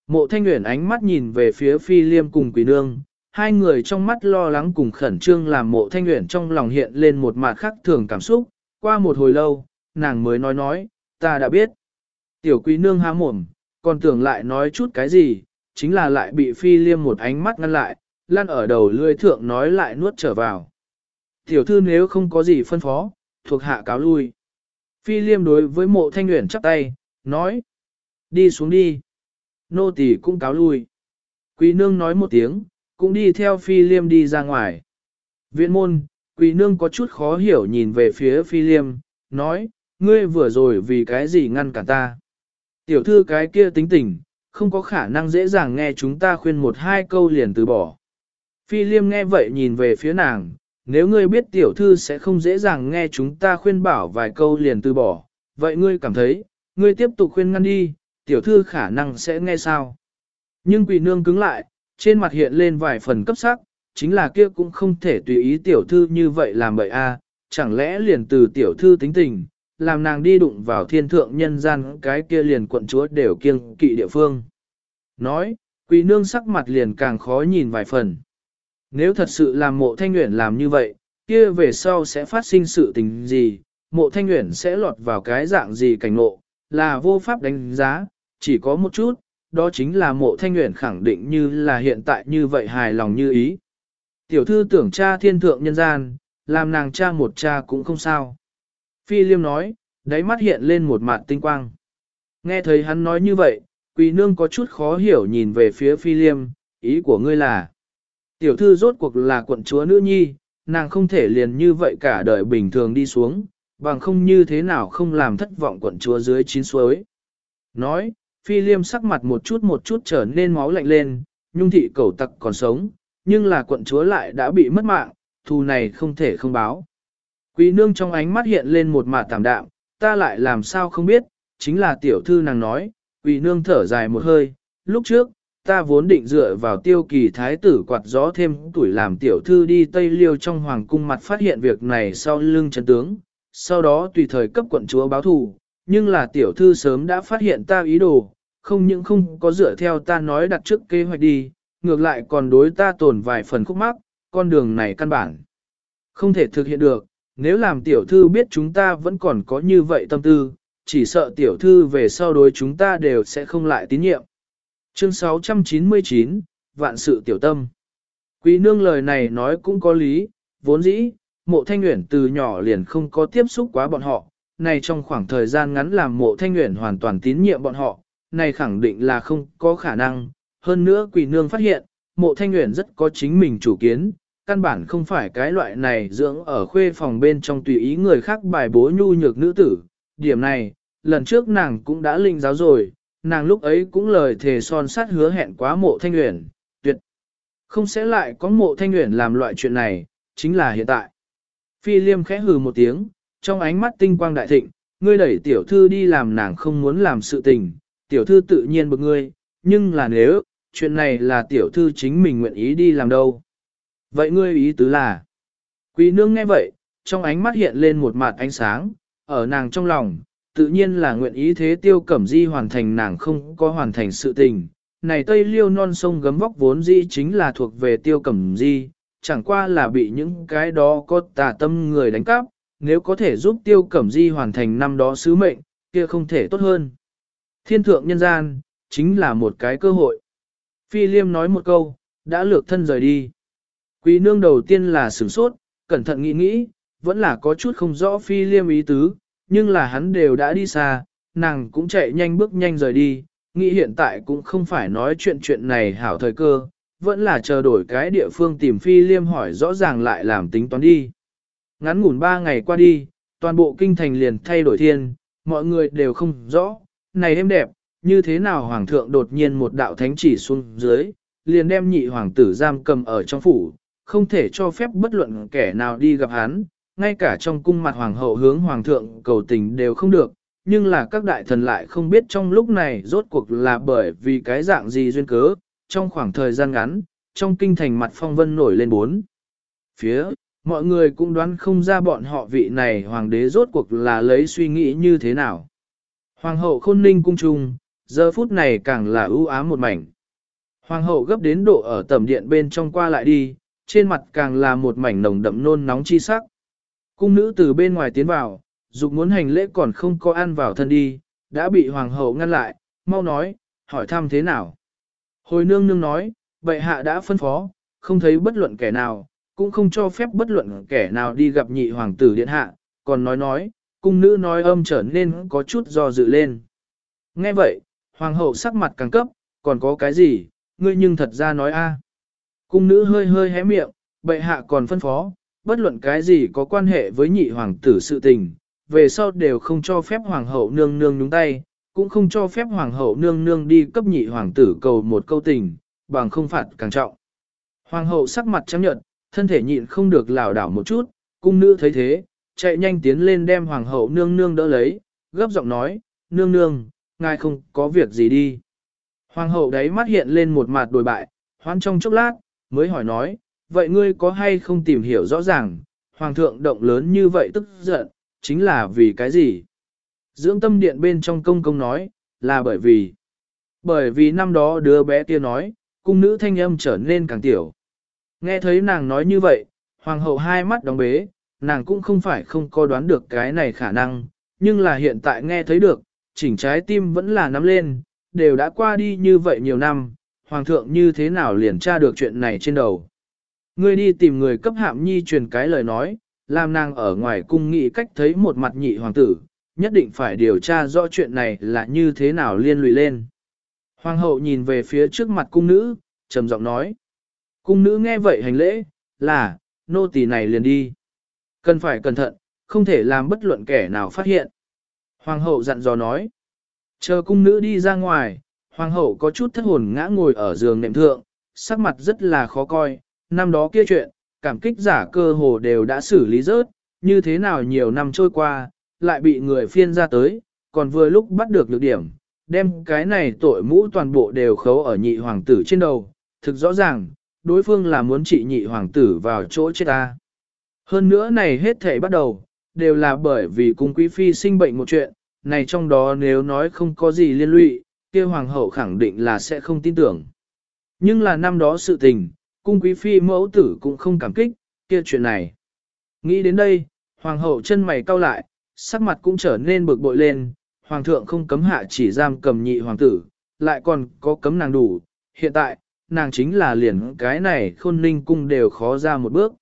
Mộ thanh nguyện ánh mắt nhìn về phía phi liêm cùng quỷ nương, hai người trong mắt lo lắng cùng khẩn trương làm mộ thanh nguyện trong lòng hiện lên một mặt khác thường cảm xúc, qua một hồi lâu, nàng mới nói nói, ta đã biết. Tiểu quý nương há mồm, còn tưởng lại nói chút cái gì, chính là lại bị phi liêm một ánh mắt ngăn lại, lăn ở đầu lươi thượng nói lại nuốt trở vào. Tiểu thư nếu không có gì phân phó, thuộc hạ cáo lui. Phi liêm đối với mộ thanh nguyện chắp tay, nói, đi xuống đi. Nô tỳ cũng cáo lui. Quý nương nói một tiếng, cũng đi theo phi liêm đi ra ngoài. Viện môn, quý nương có chút khó hiểu nhìn về phía phi liêm, nói, ngươi vừa rồi vì cái gì ngăn cản ta. Tiểu thư cái kia tính tình, không có khả năng dễ dàng nghe chúng ta khuyên một hai câu liền từ bỏ. Phi liêm nghe vậy nhìn về phía nàng, nếu ngươi biết tiểu thư sẽ không dễ dàng nghe chúng ta khuyên bảo vài câu liền từ bỏ, vậy ngươi cảm thấy, ngươi tiếp tục khuyên ngăn đi, tiểu thư khả năng sẽ nghe sao. Nhưng quỷ nương cứng lại, trên mặt hiện lên vài phần cấp sắc, chính là kia cũng không thể tùy ý tiểu thư như vậy làm bậy a, chẳng lẽ liền từ tiểu thư tính tình, làm nàng đi đụng vào thiên thượng nhân gian cái kia liền quận chúa đều kiêng kỵ địa phương. Nói, quỷ nương sắc mặt liền càng khó nhìn vài phần. Nếu thật sự làm mộ thanh nguyện làm như vậy, kia về sau sẽ phát sinh sự tình gì, mộ thanh nguyện sẽ lọt vào cái dạng gì cảnh ngộ, là vô pháp đánh giá, chỉ có một chút, đó chính là mộ thanh nguyện khẳng định như là hiện tại như vậy hài lòng như ý. Tiểu thư tưởng cha thiên thượng nhân gian, làm nàng cha một cha cũng không sao. Phi liêm nói, đáy mắt hiện lên một mặt tinh quang. Nghe thấy hắn nói như vậy, quỳ nương có chút khó hiểu nhìn về phía phi liêm, ý của ngươi là. Tiểu thư rốt cuộc là quận chúa nữ nhi, nàng không thể liền như vậy cả đời bình thường đi xuống, bằng không như thế nào không làm thất vọng quận chúa dưới chín suối. Nói, phi liêm sắc mặt một chút một chút trở nên máu lạnh lên, nhung thị cầu tặc còn sống, nhưng là quận chúa lại đã bị mất mạng, thù này không thể không báo. Quý nương trong ánh mắt hiện lên một mạt tạm đạm, ta lại làm sao không biết, chính là tiểu thư nàng nói, quý nương thở dài một hơi, lúc trước, ta vốn định dựa vào tiêu kỳ thái tử quạt gió thêm tuổi làm tiểu thư đi Tây Liêu trong hoàng cung mặt phát hiện việc này sau lưng chân tướng, sau đó tùy thời cấp quận chúa báo thù, nhưng là tiểu thư sớm đã phát hiện ta ý đồ, không những không có dựa theo ta nói đặt trước kế hoạch đi, ngược lại còn đối ta tổn vài phần khúc mắc, con đường này căn bản không thể thực hiện được, nếu làm tiểu thư biết chúng ta vẫn còn có như vậy tâm tư, chỉ sợ tiểu thư về sau đối chúng ta đều sẽ không lại tín nhiệm. Chương 699, Vạn sự tiểu tâm. Quý nương lời này nói cũng có lý, vốn dĩ, mộ thanh nguyện từ nhỏ liền không có tiếp xúc quá bọn họ, này trong khoảng thời gian ngắn làm mộ thanh nguyện hoàn toàn tín nhiệm bọn họ, này khẳng định là không có khả năng. Hơn nữa quỷ nương phát hiện, mộ thanh nguyện rất có chính mình chủ kiến, căn bản không phải cái loại này dưỡng ở khuê phòng bên trong tùy ý người khác bài bố nhu nhược nữ tử. Điểm này, lần trước nàng cũng đã linh giáo rồi, nàng lúc ấy cũng lời thề son sát hứa hẹn quá mộ thanh uyển tuyệt. Không sẽ lại có mộ thanh uyển làm loại chuyện này, chính là hiện tại. Phi liêm khẽ hừ một tiếng, trong ánh mắt tinh quang đại thịnh, ngươi đẩy tiểu thư đi làm nàng không muốn làm sự tình, tiểu thư tự nhiên bực ngươi, nhưng là nếu, chuyện này là tiểu thư chính mình nguyện ý đi làm đâu. Vậy ngươi ý tứ là, quý nương nghe vậy, trong ánh mắt hiện lên một mặt ánh sáng, ở nàng trong lòng, tự nhiên là nguyện ý thế tiêu cẩm di hoàn thành nàng không có hoàn thành sự tình. Này Tây Liêu non sông gấm vóc vốn di chính là thuộc về tiêu cẩm di, chẳng qua là bị những cái đó có tà tâm người đánh cắp, nếu có thể giúp tiêu cẩm di hoàn thành năm đó sứ mệnh, kia không thể tốt hơn. Thiên thượng nhân gian, chính là một cái cơ hội. Phi liêm nói một câu, đã lược thân rời đi. Quý nương đầu tiên là sửng sốt, cẩn thận nghĩ nghĩ, vẫn là có chút không rõ phi liêm ý tứ, nhưng là hắn đều đã đi xa, nàng cũng chạy nhanh bước nhanh rời đi, nghĩ hiện tại cũng không phải nói chuyện chuyện này hảo thời cơ, vẫn là chờ đổi cái địa phương tìm phi liêm hỏi rõ ràng lại làm tính toán đi. Ngắn ngủn ba ngày qua đi, toàn bộ kinh thành liền thay đổi thiên, mọi người đều không rõ, này êm đẹp, như thế nào hoàng thượng đột nhiên một đạo thánh chỉ xuống dưới, liền đem nhị hoàng tử giam cầm ở trong phủ, không thể cho phép bất luận kẻ nào đi gặp hắn, ngay cả trong cung mặt hoàng hậu hướng hoàng thượng cầu tình đều không được, nhưng là các đại thần lại không biết trong lúc này rốt cuộc là bởi vì cái dạng gì duyên cớ, trong khoảng thời gian ngắn, trong kinh thành mặt phong vân nổi lên bốn. Phía, mọi người cũng đoán không ra bọn họ vị này hoàng đế rốt cuộc là lấy suy nghĩ như thế nào. Hoàng hậu khôn ninh cung trung, giờ phút này càng là ưu ám một mảnh. Hoàng hậu gấp đến độ ở tầm điện bên trong qua lại đi, trên mặt càng là một mảnh nồng đậm nôn nóng chi sắc. Cung nữ từ bên ngoài tiến vào, dục muốn hành lễ còn không có ăn vào thân đi, đã bị hoàng hậu ngăn lại, mau nói, hỏi thăm thế nào. Hồi nương nương nói, bệ hạ đã phân phó, không thấy bất luận kẻ nào, cũng không cho phép bất luận kẻ nào đi gặp nhị hoàng tử điện hạ, còn nói nói, cung nữ nói âm trở nên có chút do dự lên. Nghe vậy, hoàng hậu sắc mặt càng cấp, còn có cái gì, ngươi nhưng thật ra nói a. Cung nữ hơi hơi hé miệng, bệ hạ còn phân phó, bất luận cái gì có quan hệ với nhị hoàng tử sự tình, về sau đều không cho phép hoàng hậu nương nương nhúng tay, cũng không cho phép hoàng hậu nương nương đi cấp nhị hoàng tử cầu một câu tình, bằng không phạt càng trọng. Hoàng hậu sắc mặt trắng nhợt, thân thể nhịn không được lảo đảo một chút, cung nữ thấy thế, chạy nhanh tiến lên đem hoàng hậu nương nương đỡ lấy, gấp giọng nói, nương nương, ngài không có việc gì đi. Hoàng hậu đấy mắt hiện lên một mặt đồi bại, hoan trong chốc lát, mới hỏi nói, vậy ngươi có hay không tìm hiểu rõ ràng, hoàng thượng động lớn như vậy tức giận, chính là vì cái gì? Dưỡng tâm điện bên trong công công nói, là bởi vì, bởi vì năm đó đứa bé kia nói, cung nữ thanh âm trở nên càng tiểu. Nghe thấy nàng nói như vậy, hoàng hậu hai mắt đóng bế, nàng cũng không phải không có đoán được cái này khả năng, nhưng là hiện tại nghe thấy được, chỉnh trái tim vẫn là nắm lên, đều đã qua đi như vậy nhiều năm, hoàng thượng như thế nào liền tra được chuyện này trên đầu. Ngươi đi tìm người cấp hạm nhi truyền cái lời nói, làm nàng ở ngoài cung nghị cách thấy một mặt nhị hoàng tử, nhất định phải điều tra rõ chuyện này là như thế nào liên lụy lên. Hoàng hậu nhìn về phía trước mặt cung nữ, trầm giọng nói. Cung nữ nghe vậy hành lễ, là, nô tỳ này liền đi. Cần phải cẩn thận, không thể làm bất luận kẻ nào phát hiện. Hoàng hậu dặn dò nói. Chờ cung nữ đi ra ngoài, hoàng hậu có chút thất hồn ngã ngồi ở giường nệm thượng, sắc mặt rất là khó coi, năm đó kia chuyện, cảm kích giả cơ hồ đều đã xử lý rớt, như thế nào nhiều năm trôi qua, lại bị người phiên ra tới, còn vừa lúc bắt được lược điểm, đem cái này tội mũ toàn bộ đều khấu ở nhị hoàng tử trên đầu, thực rõ ràng, đối phương là muốn trị nhị hoàng tử vào chỗ chết ta. Hơn nữa này hết thể bắt đầu, đều là bởi vì cung quý phi sinh bệnh một chuyện, này trong đó nếu nói không có gì liên lụy, kia hoàng hậu khẳng định là sẽ không tin tưởng. Nhưng là năm đó sự tình, cung quý phi mẫu tử cũng không cảm kích, kia chuyện này. Nghĩ đến đây, hoàng hậu chân mày cau lại, sắc mặt cũng trở nên bực bội lên, hoàng thượng không cấm hạ chỉ giam cầm nhị hoàng tử, lại còn có cấm nàng đủ, hiện tại, nàng chính là liền cái này khôn ninh cung đều khó ra một bước.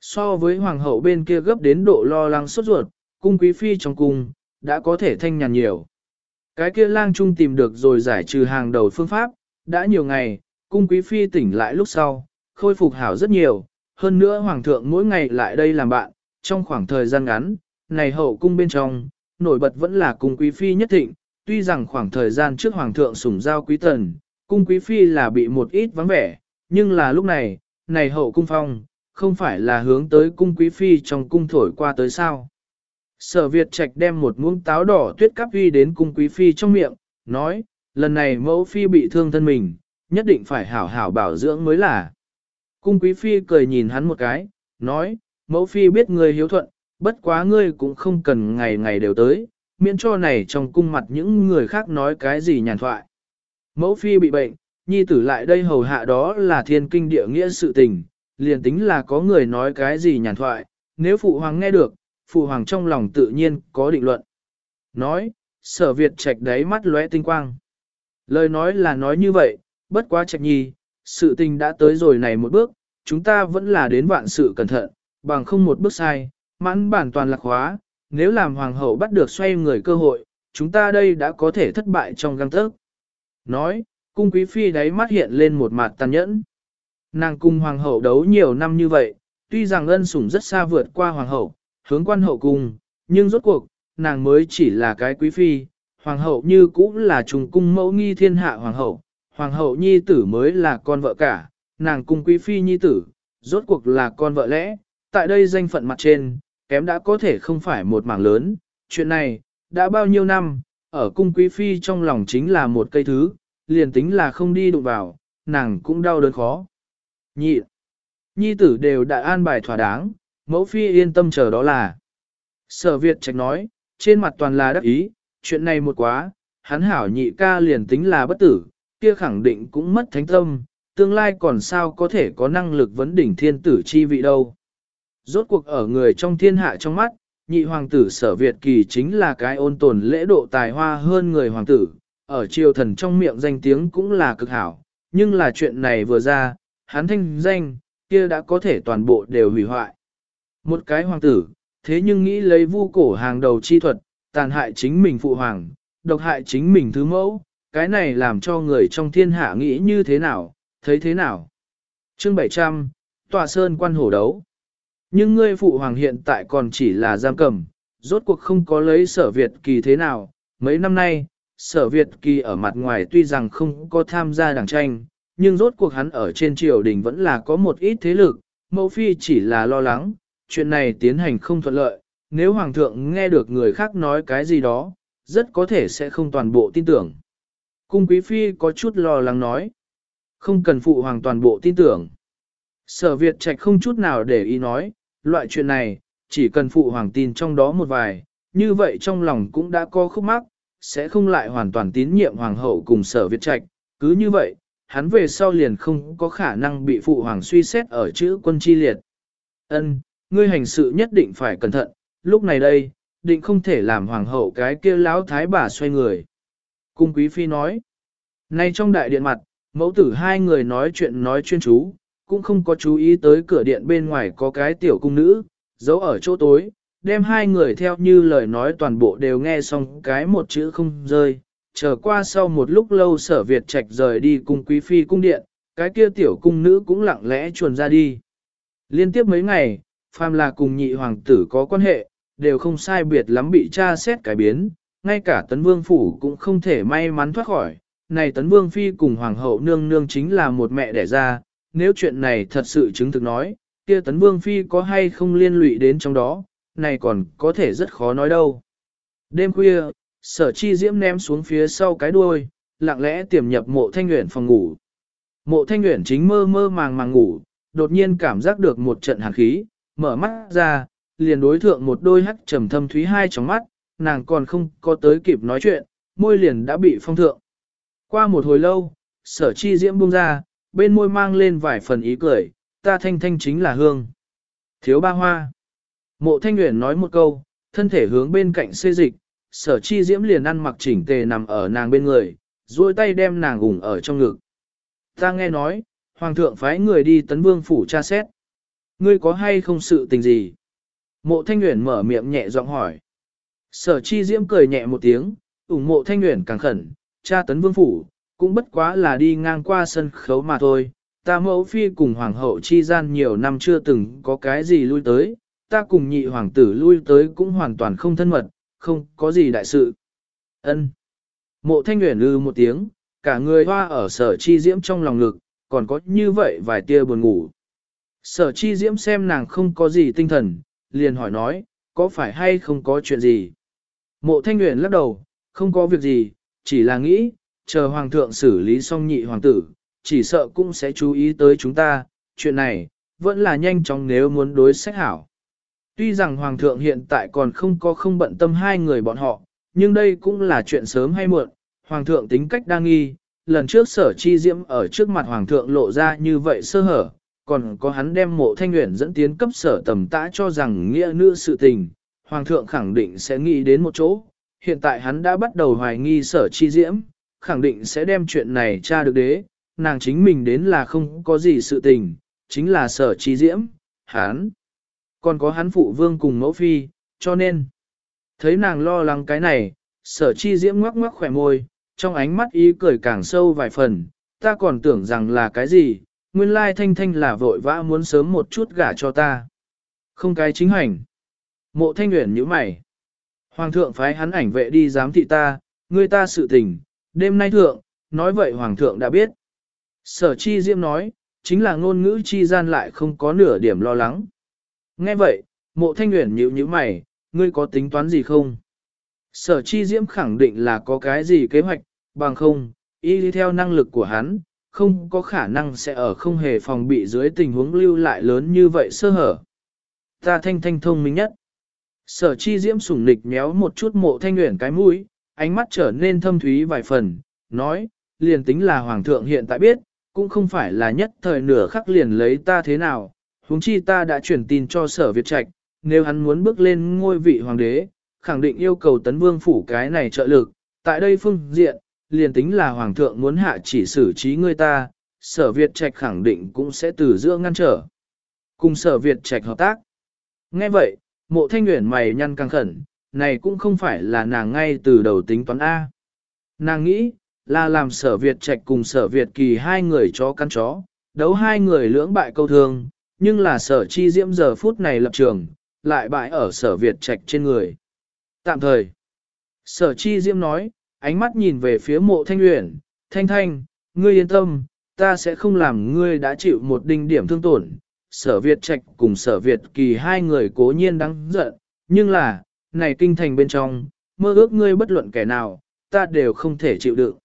So với hoàng hậu bên kia gấp đến độ lo lắng sốt ruột, cung quý phi trong cung, đã có thể thanh nhàn nhiều. Cái kia lang trung tìm được rồi giải trừ hàng đầu phương pháp, đã nhiều ngày, cung quý phi tỉnh lại lúc sau, khôi phục hảo rất nhiều, hơn nữa hoàng thượng mỗi ngày lại đây làm bạn, trong khoảng thời gian ngắn, này hậu cung bên trong, nổi bật vẫn là cung quý phi nhất thịnh, tuy rằng khoảng thời gian trước hoàng thượng sủng giao quý tần, cung quý phi là bị một ít vắng vẻ, nhưng là lúc này, này hậu cung phong, không phải là hướng tới cung quý phi trong cung thổi qua tới sao. Sở Việt Trạch đem một muỗng táo đỏ tuyết cắp uy đến cung quý phi trong miệng, nói, lần này mẫu phi bị thương thân mình, nhất định phải hảo hảo bảo dưỡng mới là. Cung quý phi cười nhìn hắn một cái, nói, mẫu phi biết ngươi hiếu thuận, bất quá ngươi cũng không cần ngày ngày đều tới, miễn cho này trong cung mặt những người khác nói cái gì nhàn thoại. Mẫu phi bị bệnh, nhi tử lại đây hầu hạ đó là thiên kinh địa nghĩa sự tình, liền tính là có người nói cái gì nhàn thoại, nếu phụ hoàng nghe được, phụ hoàng trong lòng tự nhiên có định luận. Nói, sở Việt trạch đáy mắt lóe tinh quang. Lời nói là nói như vậy, bất quá trạch nhi, sự tình đã tới rồi này một bước, chúng ta vẫn là đến vạn sự cẩn thận, bằng không một bước sai, mãn bản toàn lạc hóa, nếu làm hoàng hậu bắt được xoay người cơ hội, chúng ta đây đã có thể thất bại trong găng tớc. Nói, cung quý phi đáy mắt hiện lên một mặt tàn nhẫn. Nàng cung hoàng hậu đấu nhiều năm như vậy, tuy rằng ân sủng rất xa vượt qua hoàng hậu, hướng quan hậu cung, nhưng rốt cuộc, nàng mới chỉ là cái quý phi, hoàng hậu như cũng là trùng cung mẫu nghi thiên hạ hoàng hậu, hoàng hậu nhi tử mới là con vợ cả, nàng cung quý phi nhi tử, rốt cuộc là con vợ lẽ, tại đây danh phận mặt trên, kém đã có thể không phải một mảng lớn, chuyện này, đã bao nhiêu năm, ở cung quý phi trong lòng chính là một cây thứ, liền tính là không đi đụng vào, nàng cũng đau đớn khó. Nhị, nhi tử đều đã an bài thỏa đáng, mẫu phi yên tâm chờ đó là. Sở Việt trạch nói, trên mặt toàn là đắc ý, chuyện này một quá, hắn hảo nhị ca liền tính là bất tử, kia khẳng định cũng mất thánh tâm, tương lai còn sao có thể có năng lực vấn đỉnh thiên tử chi vị đâu. Rốt cuộc ở người trong thiên hạ trong mắt, nhị hoàng tử sở Việt kỳ chính là cái ôn tồn lễ độ tài hoa hơn người hoàng tử, ở triều thần trong miệng danh tiếng cũng là cực hảo, nhưng là chuyện này vừa ra, hắn thanh danh, kia đã có thể toàn bộ đều hủy hoại. Một cái hoàng tử, thế nhưng nghĩ lấy vu cổ hàng đầu chi thuật, tàn hại chính mình phụ hoàng, độc hại chính mình thứ mẫu, cái này làm cho người trong thiên hạ nghĩ như thế nào, thấy thế nào. Chương 700, Tòa Sơn quan hổ đấu. Nhưng ngươi phụ hoàng hiện tại còn chỉ là giam cầm, rốt cuộc không có lấy sở Việt kỳ thế nào. Mấy năm nay, sở Việt kỳ ở mặt ngoài tuy rằng không có tham gia đảng tranh, nhưng rốt cuộc hắn ở trên triều đình vẫn là có một ít thế lực, mẫu phi chỉ là lo lắng, chuyện này tiến hành không thuận lợi, nếu hoàng thượng nghe được người khác nói cái gì đó, rất có thể sẽ không toàn bộ tin tưởng. Cung quý phi có chút lo lắng nói, không cần phụ hoàng toàn bộ tin tưởng. Sở Việt Trạch không chút nào để ý nói, loại chuyện này, chỉ cần phụ hoàng tin trong đó một vài, như vậy trong lòng cũng đã có khúc mắc, sẽ không lại hoàn toàn tín nhiệm hoàng hậu cùng sở Việt Trạch, cứ như vậy, hắn về sau liền không có khả năng bị phụ hoàng suy xét ở chữ quân chi liệt. Ân, ngươi hành sự nhất định phải cẩn thận, lúc này đây, định không thể làm hoàng hậu cái kia lão thái bà xoay người. Cung quý phi nói, nay trong đại điện mặt, mẫu tử hai người nói chuyện nói chuyên chú, cũng không có chú ý tới cửa điện bên ngoài có cái tiểu cung nữ, giấu ở chỗ tối, đem hai người theo như lời nói toàn bộ đều nghe xong cái một chữ không rơi. Chờ qua sau một lúc lâu sở Việt Trạch rời đi cùng quý phi cung điện, cái kia tiểu cung nữ cũng lặng lẽ chuồn ra đi. Liên tiếp mấy ngày, phàm là cùng nhị hoàng tử có quan hệ, đều không sai biệt lắm bị tra xét cải biến, ngay cả tấn vương phủ cũng không thể may mắn thoát khỏi. Này tấn vương phi cùng hoàng hậu nương nương chính là một mẹ đẻ ra, nếu chuyện này thật sự chứng thực nói, kia tấn vương phi có hay không liên lụy đến trong đó, này còn có thể rất khó nói đâu. Đêm khuya, sở chi diễm ném xuống phía sau cái đuôi, lặng lẽ tiềm nhập mộ thanh nguyện phòng ngủ. Mộ thanh nguyện chính mơ mơ màng màng ngủ, đột nhiên cảm giác được một trận hàn khí, mở mắt ra, liền đối thượng một đôi hắc trầm thâm thúy hai trong mắt, nàng còn không có tới kịp nói chuyện, môi liền đã bị phong thượng. Qua một hồi lâu, sở chi diễm buông ra, bên môi mang lên vài phần ý cười, ta thanh thanh chính là hương. Thiếu ba hoa. Mộ thanh nguyện nói một câu, thân thể hướng bên cạnh xê dịch, sở chi diễm liền ăn mặc chỉnh tề nằm ở nàng bên người, duỗi tay đem nàng gùng ở trong ngực. Ta nghe nói, hoàng thượng phái người đi tấn vương phủ tra xét. Ngươi có hay không sự tình gì? Mộ thanh nguyện mở miệng nhẹ giọng hỏi. Sở chi diễm cười nhẹ một tiếng, ủng mộ thanh nguyện càng khẩn, cha tấn vương phủ, cũng bất quá là đi ngang qua sân khấu mà thôi. Ta mẫu phi cùng hoàng hậu chi gian nhiều năm chưa từng có cái gì lui tới, ta cùng nhị hoàng tử lui tới cũng hoàn toàn không thân mật, không có gì đại sự. Ân. Mộ thanh nguyện lư một tiếng, cả người hoa ở sở chi diễm trong lòng ngực, còn có như vậy vài tia buồn ngủ. Sở chi diễm xem nàng không có gì tinh thần, liền hỏi nói, có phải hay không có chuyện gì? Mộ thanh nguyện lắc đầu, không có việc gì, chỉ là nghĩ, chờ hoàng thượng xử lý xong nhị hoàng tử, chỉ sợ cũng sẽ chú ý tới chúng ta, chuyện này, vẫn là nhanh chóng nếu muốn đối sách hảo. Tuy rằng hoàng thượng hiện tại còn không có không bận tâm hai người bọn họ, nhưng đây cũng là chuyện sớm hay muộn, hoàng thượng tính cách đa nghi, lần trước sở chi diễm ở trước mặt hoàng thượng lộ ra như vậy sơ hở, còn có hắn đem mộ thanh nguyện dẫn tiến cấp sở tầm tã cho rằng nghĩa nữ sự tình, Hoàng thượng khẳng định sẽ nghĩ đến một chỗ, hiện tại hắn đã bắt đầu hoài nghi sở chi diễm, khẳng định sẽ đem chuyện này tra được đế, nàng chính mình đến là không có gì sự tình, chính là sở chi diễm, hắn. Còn có hắn phụ vương cùng mẫu phi, cho nên, thấy nàng lo lắng cái này, sở chi diễm ngoắc ngoắc khỏe môi, trong ánh mắt ý cười càng sâu vài phần, ta còn tưởng rằng là cái gì, nguyên lai thanh thanh là vội vã muốn sớm một chút gả cho ta. Không cái chính hành. Mộ thanh nguyện như mày. Hoàng thượng phái hắn ảnh vệ đi giám thị ta, người ta sự tình, đêm nay thượng, nói vậy hoàng thượng đã biết. Sở chi diễm nói, chính là ngôn ngữ chi gian lại không có nửa điểm lo lắng. Nghe vậy, mộ thanh nguyện nhíu như mày, ngươi có tính toán gì không? Sở chi diễm khẳng định là có cái gì kế hoạch, bằng không, y đi theo năng lực của hắn, không có khả năng sẽ ở không hề phòng bị dưới tình huống lưu lại lớn như vậy sơ hở. Ta thanh thanh thông minh nhất. Sở chi diễm sủng nịch méo một chút mộ thanh nguyện cái mũi, ánh mắt trở nên thâm thúy vài phần, nói, liền tính là hoàng thượng hiện tại biết, cũng không phải là nhất thời nửa khắc liền lấy ta thế nào, huống chi ta đã chuyển tin cho sở Việt Trạch, nếu hắn muốn bước lên ngôi vị hoàng đế, khẳng định yêu cầu tấn vương phủ cái này trợ lực, tại đây phương diện, liền tính là hoàng thượng muốn hạ chỉ xử trí người ta, sở Việt Trạch khẳng định cũng sẽ từ giữa ngăn trở. Cùng sở Việt Trạch hợp tác. Nghe vậy, mộ thanh nguyện mày nhăn căng khẩn, này cũng không phải là nàng ngay từ đầu tính toán A. Nàng nghĩ, là làm sở Việt Trạch cùng sở Việt kỳ hai người chó căn chó, đấu hai người lưỡng bại câu thương, nhưng là sở chi diễm giờ phút này lập trường, lại bại ở sở Việt Trạch trên người. Tạm thời, sở chi diễm nói, ánh mắt nhìn về phía mộ thanh luyện, thanh thanh, ngươi yên tâm, ta sẽ không làm ngươi đã chịu một đinh điểm thương tổn. Sở Việt Trạch cùng sở Việt kỳ hai người cố nhiên đáng giận, nhưng là, này kinh thành bên trong, mơ ước ngươi bất luận kẻ nào, ta đều không thể chịu đựng.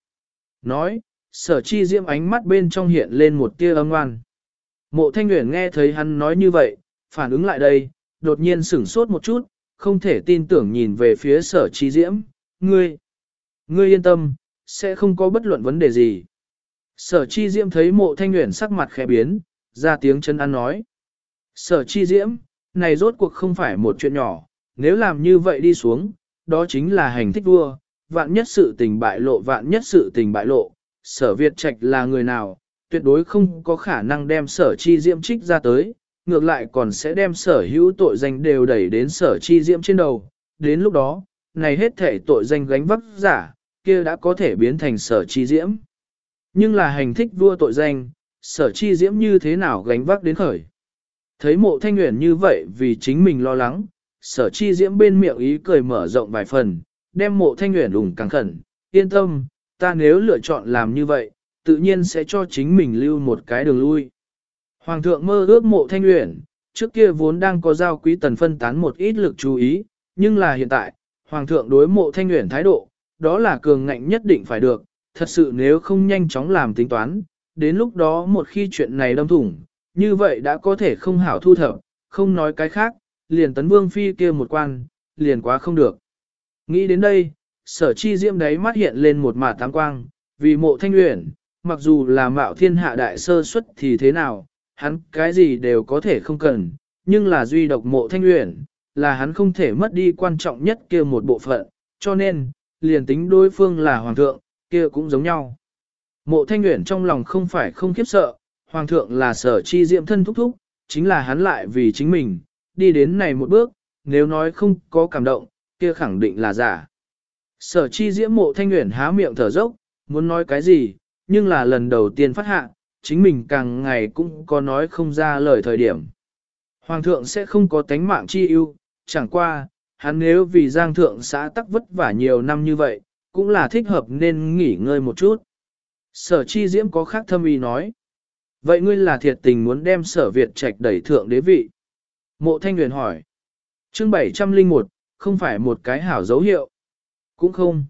Nói, sở chi diễm ánh mắt bên trong hiện lên một tia âm ngoan. Mộ thanh nguyện nghe thấy hắn nói như vậy, phản ứng lại đây, đột nhiên sửng sốt một chút, không thể tin tưởng nhìn về phía sở chi diễm, ngươi, ngươi yên tâm, sẽ không có bất luận vấn đề gì. Sở chi diễm thấy mộ thanh nguyện sắc mặt khẽ biến, ra tiếng chân ăn nói. Sở chi diễm, này rốt cuộc không phải một chuyện nhỏ, nếu làm như vậy đi xuống, đó chính là hành thích vua, vạn nhất sự tình bại lộ vạn nhất sự tình bại lộ, sở Việt Trạch là người nào, tuyệt đối không có khả năng đem sở chi diễm trích ra tới, ngược lại còn sẽ đem sở hữu tội danh đều đẩy đến sở chi diễm trên đầu. Đến lúc đó, này hết thể tội danh gánh vác giả, kia đã có thể biến thành sở chi diễm. Nhưng là hành thích vua tội danh, sở chi diễm như thế nào gánh vác đến khởi. Thấy mộ thanh nguyện như vậy vì chính mình lo lắng, sở chi diễm bên miệng ý cười mở rộng vài phần, đem mộ thanh nguyện đùng càng khẩn, yên tâm, ta nếu lựa chọn làm như vậy, tự nhiên sẽ cho chính mình lưu một cái đường lui. Hoàng thượng mơ ước mộ thanh nguyện, trước kia vốn đang có giao quý tần phân tán một ít lực chú ý, nhưng là hiện tại, Hoàng thượng đối mộ thanh nguyện thái độ, đó là cường ngạnh nhất định phải được, thật sự nếu không nhanh chóng làm tính toán, đến lúc đó một khi chuyện này đâm thủng, như vậy đã có thể không hảo thu thập, không nói cái khác, liền tấn vương phi kia một quan, liền quá không được. Nghĩ đến đây, sở chi diễm đấy mắt hiện lên một mả tám quang, vì mộ thanh luyện, mặc dù là mạo thiên hạ đại sơ xuất thì thế nào, hắn cái gì đều có thể không cần, nhưng là duy độc mộ thanh luyện, là hắn không thể mất đi quan trọng nhất kia một bộ phận, cho nên, liền tính đối phương là hoàng thượng, kia cũng giống nhau. Mộ thanh Uyển trong lòng không phải không khiếp sợ, hoàng thượng là sở chi diệm thân thúc thúc, chính là hắn lại vì chính mình, đi đến này một bước, nếu nói không có cảm động, kia khẳng định là giả. Sở chi diễm mộ thanh nguyện há miệng thở dốc, muốn nói cái gì, nhưng là lần đầu tiên phát hạ, chính mình càng ngày cũng có nói không ra lời thời điểm. Hoàng thượng sẽ không có tánh mạng chi ưu, chẳng qua, hắn nếu vì giang thượng xã tắc vất vả nhiều năm như vậy, cũng là thích hợp nên nghỉ ngơi một chút. Sở chi diễm có khác thâm ý nói. Vậy ngươi là thiệt tình muốn đem sở Việt trạch đẩy thượng đế vị? Mộ thanh huyền hỏi. chương 701, không phải một cái hảo dấu hiệu. Cũng không.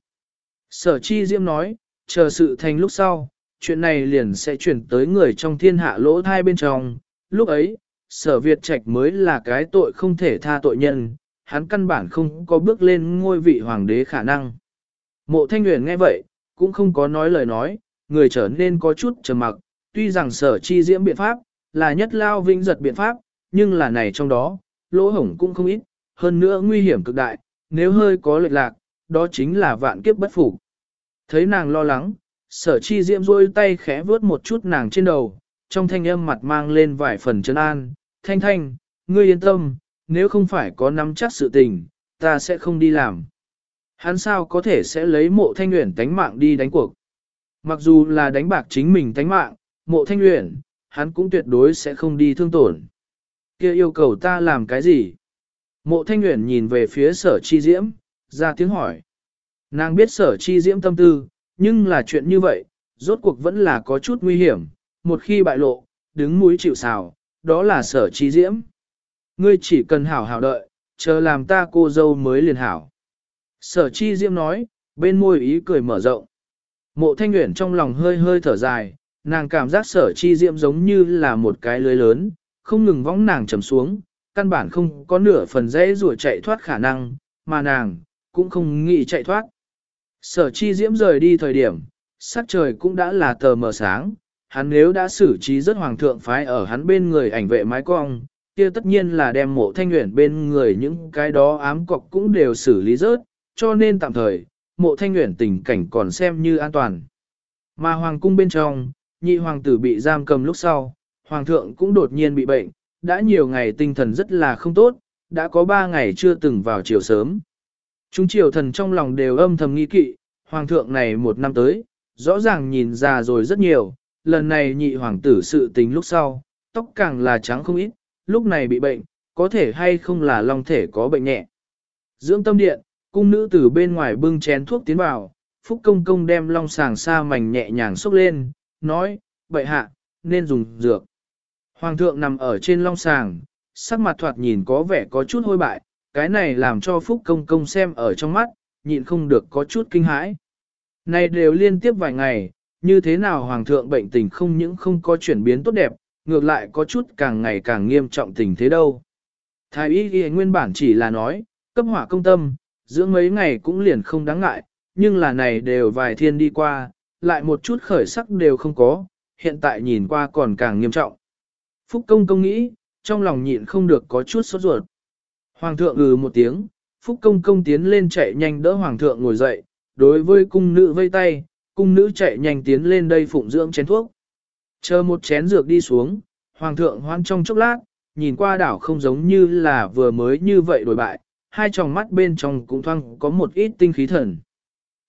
Sở chi diễm nói, chờ sự thành lúc sau, chuyện này liền sẽ chuyển tới người trong thiên hạ lỗ thai bên trong. Lúc ấy, sở Việt Trạch mới là cái tội không thể tha tội nhân, hắn căn bản không có bước lên ngôi vị hoàng đế khả năng. Mộ thanh huyền nghe vậy, cũng không có nói lời nói, người trở nên có chút trầm mặc, tuy rằng sở chi diễm biện pháp, là nhất lao vinh giật biện pháp, nhưng là này trong đó, lỗ hổng cũng không ít, hơn nữa nguy hiểm cực đại, nếu hơi có lệch lạc, đó chính là vạn kiếp bất phục. Thấy nàng lo lắng, sở chi diễm rôi tay khẽ vướt một chút nàng trên đầu, trong thanh âm mặt mang lên vài phần chân an, thanh thanh, ngươi yên tâm, nếu không phải có nắm chắc sự tình, ta sẽ không đi làm. Hắn sao có thể sẽ lấy mộ thanh nguyện tánh mạng đi đánh cuộc. Mặc dù là đánh bạc chính mình tánh mạng, mộ thanh luyện, hắn cũng tuyệt đối sẽ không đi thương tổn. kia yêu cầu ta làm cái gì? Mộ thanh luyện nhìn về phía sở chi diễm, ra tiếng hỏi. Nàng biết sở chi diễm tâm tư, nhưng là chuyện như vậy, rốt cuộc vẫn là có chút nguy hiểm, một khi bại lộ, đứng mũi chịu xào, đó là sở chi diễm. Ngươi chỉ cần hảo hảo đợi, chờ làm ta cô dâu mới liền hảo. Sở chi diễm nói, bên môi ý cười mở rộng. Mộ thanh nguyện trong lòng hơi hơi thở dài, nàng cảm giác sở chi diễm giống như là một cái lưới lớn, không ngừng vóng nàng trầm xuống, căn bản không có nửa phần dễ rùa chạy thoát khả năng, mà nàng, cũng không nghĩ chạy thoát. Sở chi diễm rời đi thời điểm, sắc trời cũng đã là tờ mờ sáng, hắn nếu đã xử trí rất hoàng thượng phái ở hắn bên người ảnh vệ mái cong, kia tất nhiên là đem mộ thanh nguyện bên người những cái đó ám cọc cũng đều xử lý rớt, cho nên tạm thời, mộ thanh nguyện tình cảnh còn xem như an toàn. Mà hoàng cung bên trong, nhị hoàng tử bị giam cầm lúc sau, hoàng thượng cũng đột nhiên bị bệnh, đã nhiều ngày tinh thần rất là không tốt, đã có ba ngày chưa từng vào chiều sớm. Chúng triều thần trong lòng đều âm thầm nghi kỵ, hoàng thượng này một năm tới, rõ ràng nhìn già rồi rất nhiều, lần này nhị hoàng tử sự tình lúc sau, tóc càng là trắng không ít, lúc này bị bệnh, có thể hay không là long thể có bệnh nhẹ. Dưỡng tâm điện, cung nữ từ bên ngoài bưng chén thuốc tiến vào, phúc công công đem long sàng sa mảnh nhẹ nhàng xúc lên, nói, bậy hạ, nên dùng dược. Hoàng thượng nằm ở trên long sàng, sắc mặt thoạt nhìn có vẻ có chút hôi bại, cái này làm cho Phúc Công Công xem ở trong mắt, nhịn không được có chút kinh hãi. Này đều liên tiếp vài ngày, như thế nào Hoàng thượng bệnh tình không những không có chuyển biến tốt đẹp, ngược lại có chút càng ngày càng nghiêm trọng tình thế đâu. Thái y ghi nguyên bản chỉ là nói, cấp hỏa công tâm, dưỡng mấy ngày cũng liền không đáng ngại, nhưng là này đều vài thiên đi qua, lại một chút khởi sắc đều không có, hiện tại nhìn qua còn càng nghiêm trọng. Phúc công công nghĩ, trong lòng nhịn không được có chút sốt ruột. Hoàng thượng ừ một tiếng, Phúc công công tiến lên chạy nhanh đỡ hoàng thượng ngồi dậy, đối với cung nữ vây tay, cung nữ chạy nhanh tiến lên đây phụng dưỡng chén thuốc. Chờ một chén dược đi xuống, hoàng thượng hoan trong chốc lát, nhìn qua đảo không giống như là vừa mới như vậy đổi bại, hai tròng mắt bên trong cũng thoang có một ít tinh khí thần.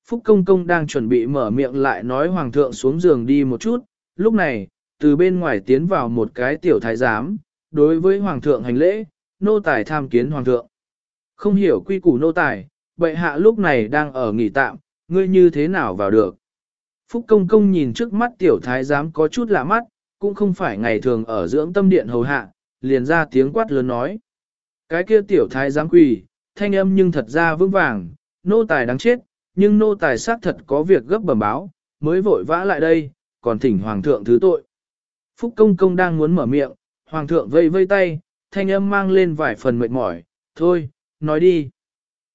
Phúc công công đang chuẩn bị mở miệng lại nói hoàng thượng xuống giường đi một chút, lúc này, từ bên ngoài tiến vào một cái tiểu thái giám, đối với hoàng thượng hành lễ, nô tài tham kiến hoàng thượng. Không hiểu quy củ nô tài, bệ hạ lúc này đang ở nghỉ tạm, ngươi như thế nào vào được. Phúc công công nhìn trước mắt tiểu thái giám có chút lạ mắt, cũng không phải ngày thường ở dưỡng tâm điện hầu hạ, liền ra tiếng quát lớn nói. Cái kia tiểu thái giám quỳ, thanh âm nhưng thật ra vững vàng, nô tài đáng chết, nhưng nô tài xác thật có việc gấp bẩm báo, mới vội vã lại đây, còn thỉnh hoàng thượng thứ tội. Phúc công công đang muốn mở miệng, hoàng thượng vây vây tay, thanh âm mang lên vài phần mệt mỏi, thôi, nói đi.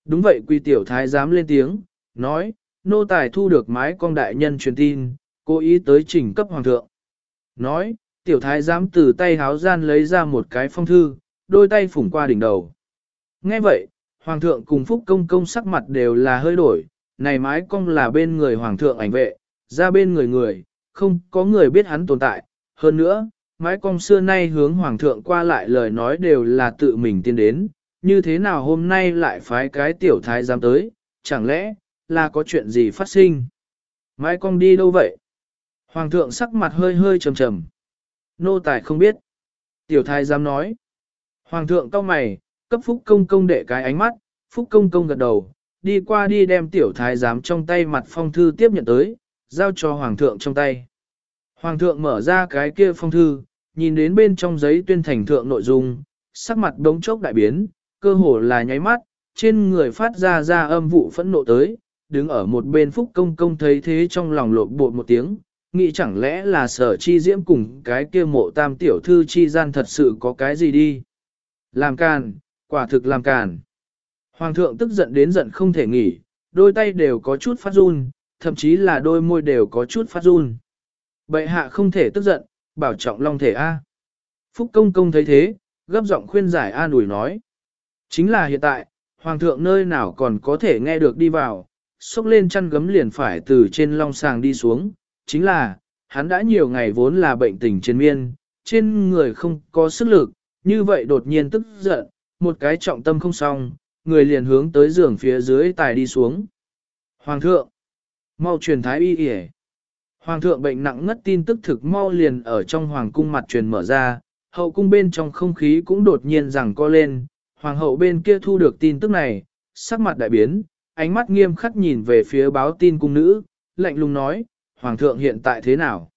Đúng vậy quỳ tiểu thái dám lên tiếng, nói, nô tài thu được mái con đại nhân truyền tin, cố ý tới trình cấp hoàng thượng. Nói, tiểu thái dám từ tay háo gian lấy ra một cái phong thư, đôi tay phủng qua đỉnh đầu. Nghe vậy, hoàng thượng cùng phúc công công sắc mặt đều là hơi đổi, này mái cong là bên người hoàng thượng ảnh vệ, ra bên người người, không có người biết hắn tồn tại. Hơn nữa, mái cong xưa nay hướng hoàng thượng qua lại lời nói đều là tự mình tiên đến, như thế nào hôm nay lại phái cái tiểu thái giám tới, chẳng lẽ là có chuyện gì phát sinh? Mái cong đi đâu vậy? Hoàng thượng sắc mặt hơi hơi trầm trầm. Nô tài không biết. Tiểu thái giám nói. Hoàng thượng cao mày, cấp phúc công công đệ cái ánh mắt, phúc công công gật đầu, đi qua đi đem tiểu thái giám trong tay mặt phong thư tiếp nhận tới, giao cho hoàng thượng trong tay. Hoàng thượng mở ra cái kia phong thư, nhìn đến bên trong giấy tuyên thành thượng nội dung, sắc mặt đống chốc đại biến, cơ hồ là nháy mắt, trên người phát ra ra âm vụ phẫn nộ tới, đứng ở một bên phúc công công thấy thế trong lòng lộn bột một tiếng, nghĩ chẳng lẽ là sở chi diễm cùng cái kia mộ tam tiểu thư chi gian thật sự có cái gì đi. Làm càn, quả thực làm càn. Hoàng thượng tức giận đến giận không thể nghỉ, đôi tay đều có chút phát run, thậm chí là đôi môi đều có chút phát run. Bệ hạ không thể tức giận, bảo trọng long thể A. Phúc công công thấy thế, gấp giọng khuyên giải an ủi nói. Chính là hiện tại, hoàng thượng nơi nào còn có thể nghe được đi vào, xốc lên chăn gấm liền phải từ trên long sàng đi xuống, chính là, hắn đã nhiều ngày vốn là bệnh tình trên miên, trên người không có sức lực, như vậy đột nhiên tức giận, một cái trọng tâm không xong, người liền hướng tới giường phía dưới tài đi xuống. Hoàng thượng, mau truyền thái y y Hoàng thượng bệnh nặng ngất tin tức thực mau liền ở trong hoàng cung mặt truyền mở ra, hậu cung bên trong không khí cũng đột nhiên rằng co lên, hoàng hậu bên kia thu được tin tức này, sắc mặt đại biến, ánh mắt nghiêm khắc nhìn về phía báo tin cung nữ, lạnh lùng nói, hoàng thượng hiện tại thế nào?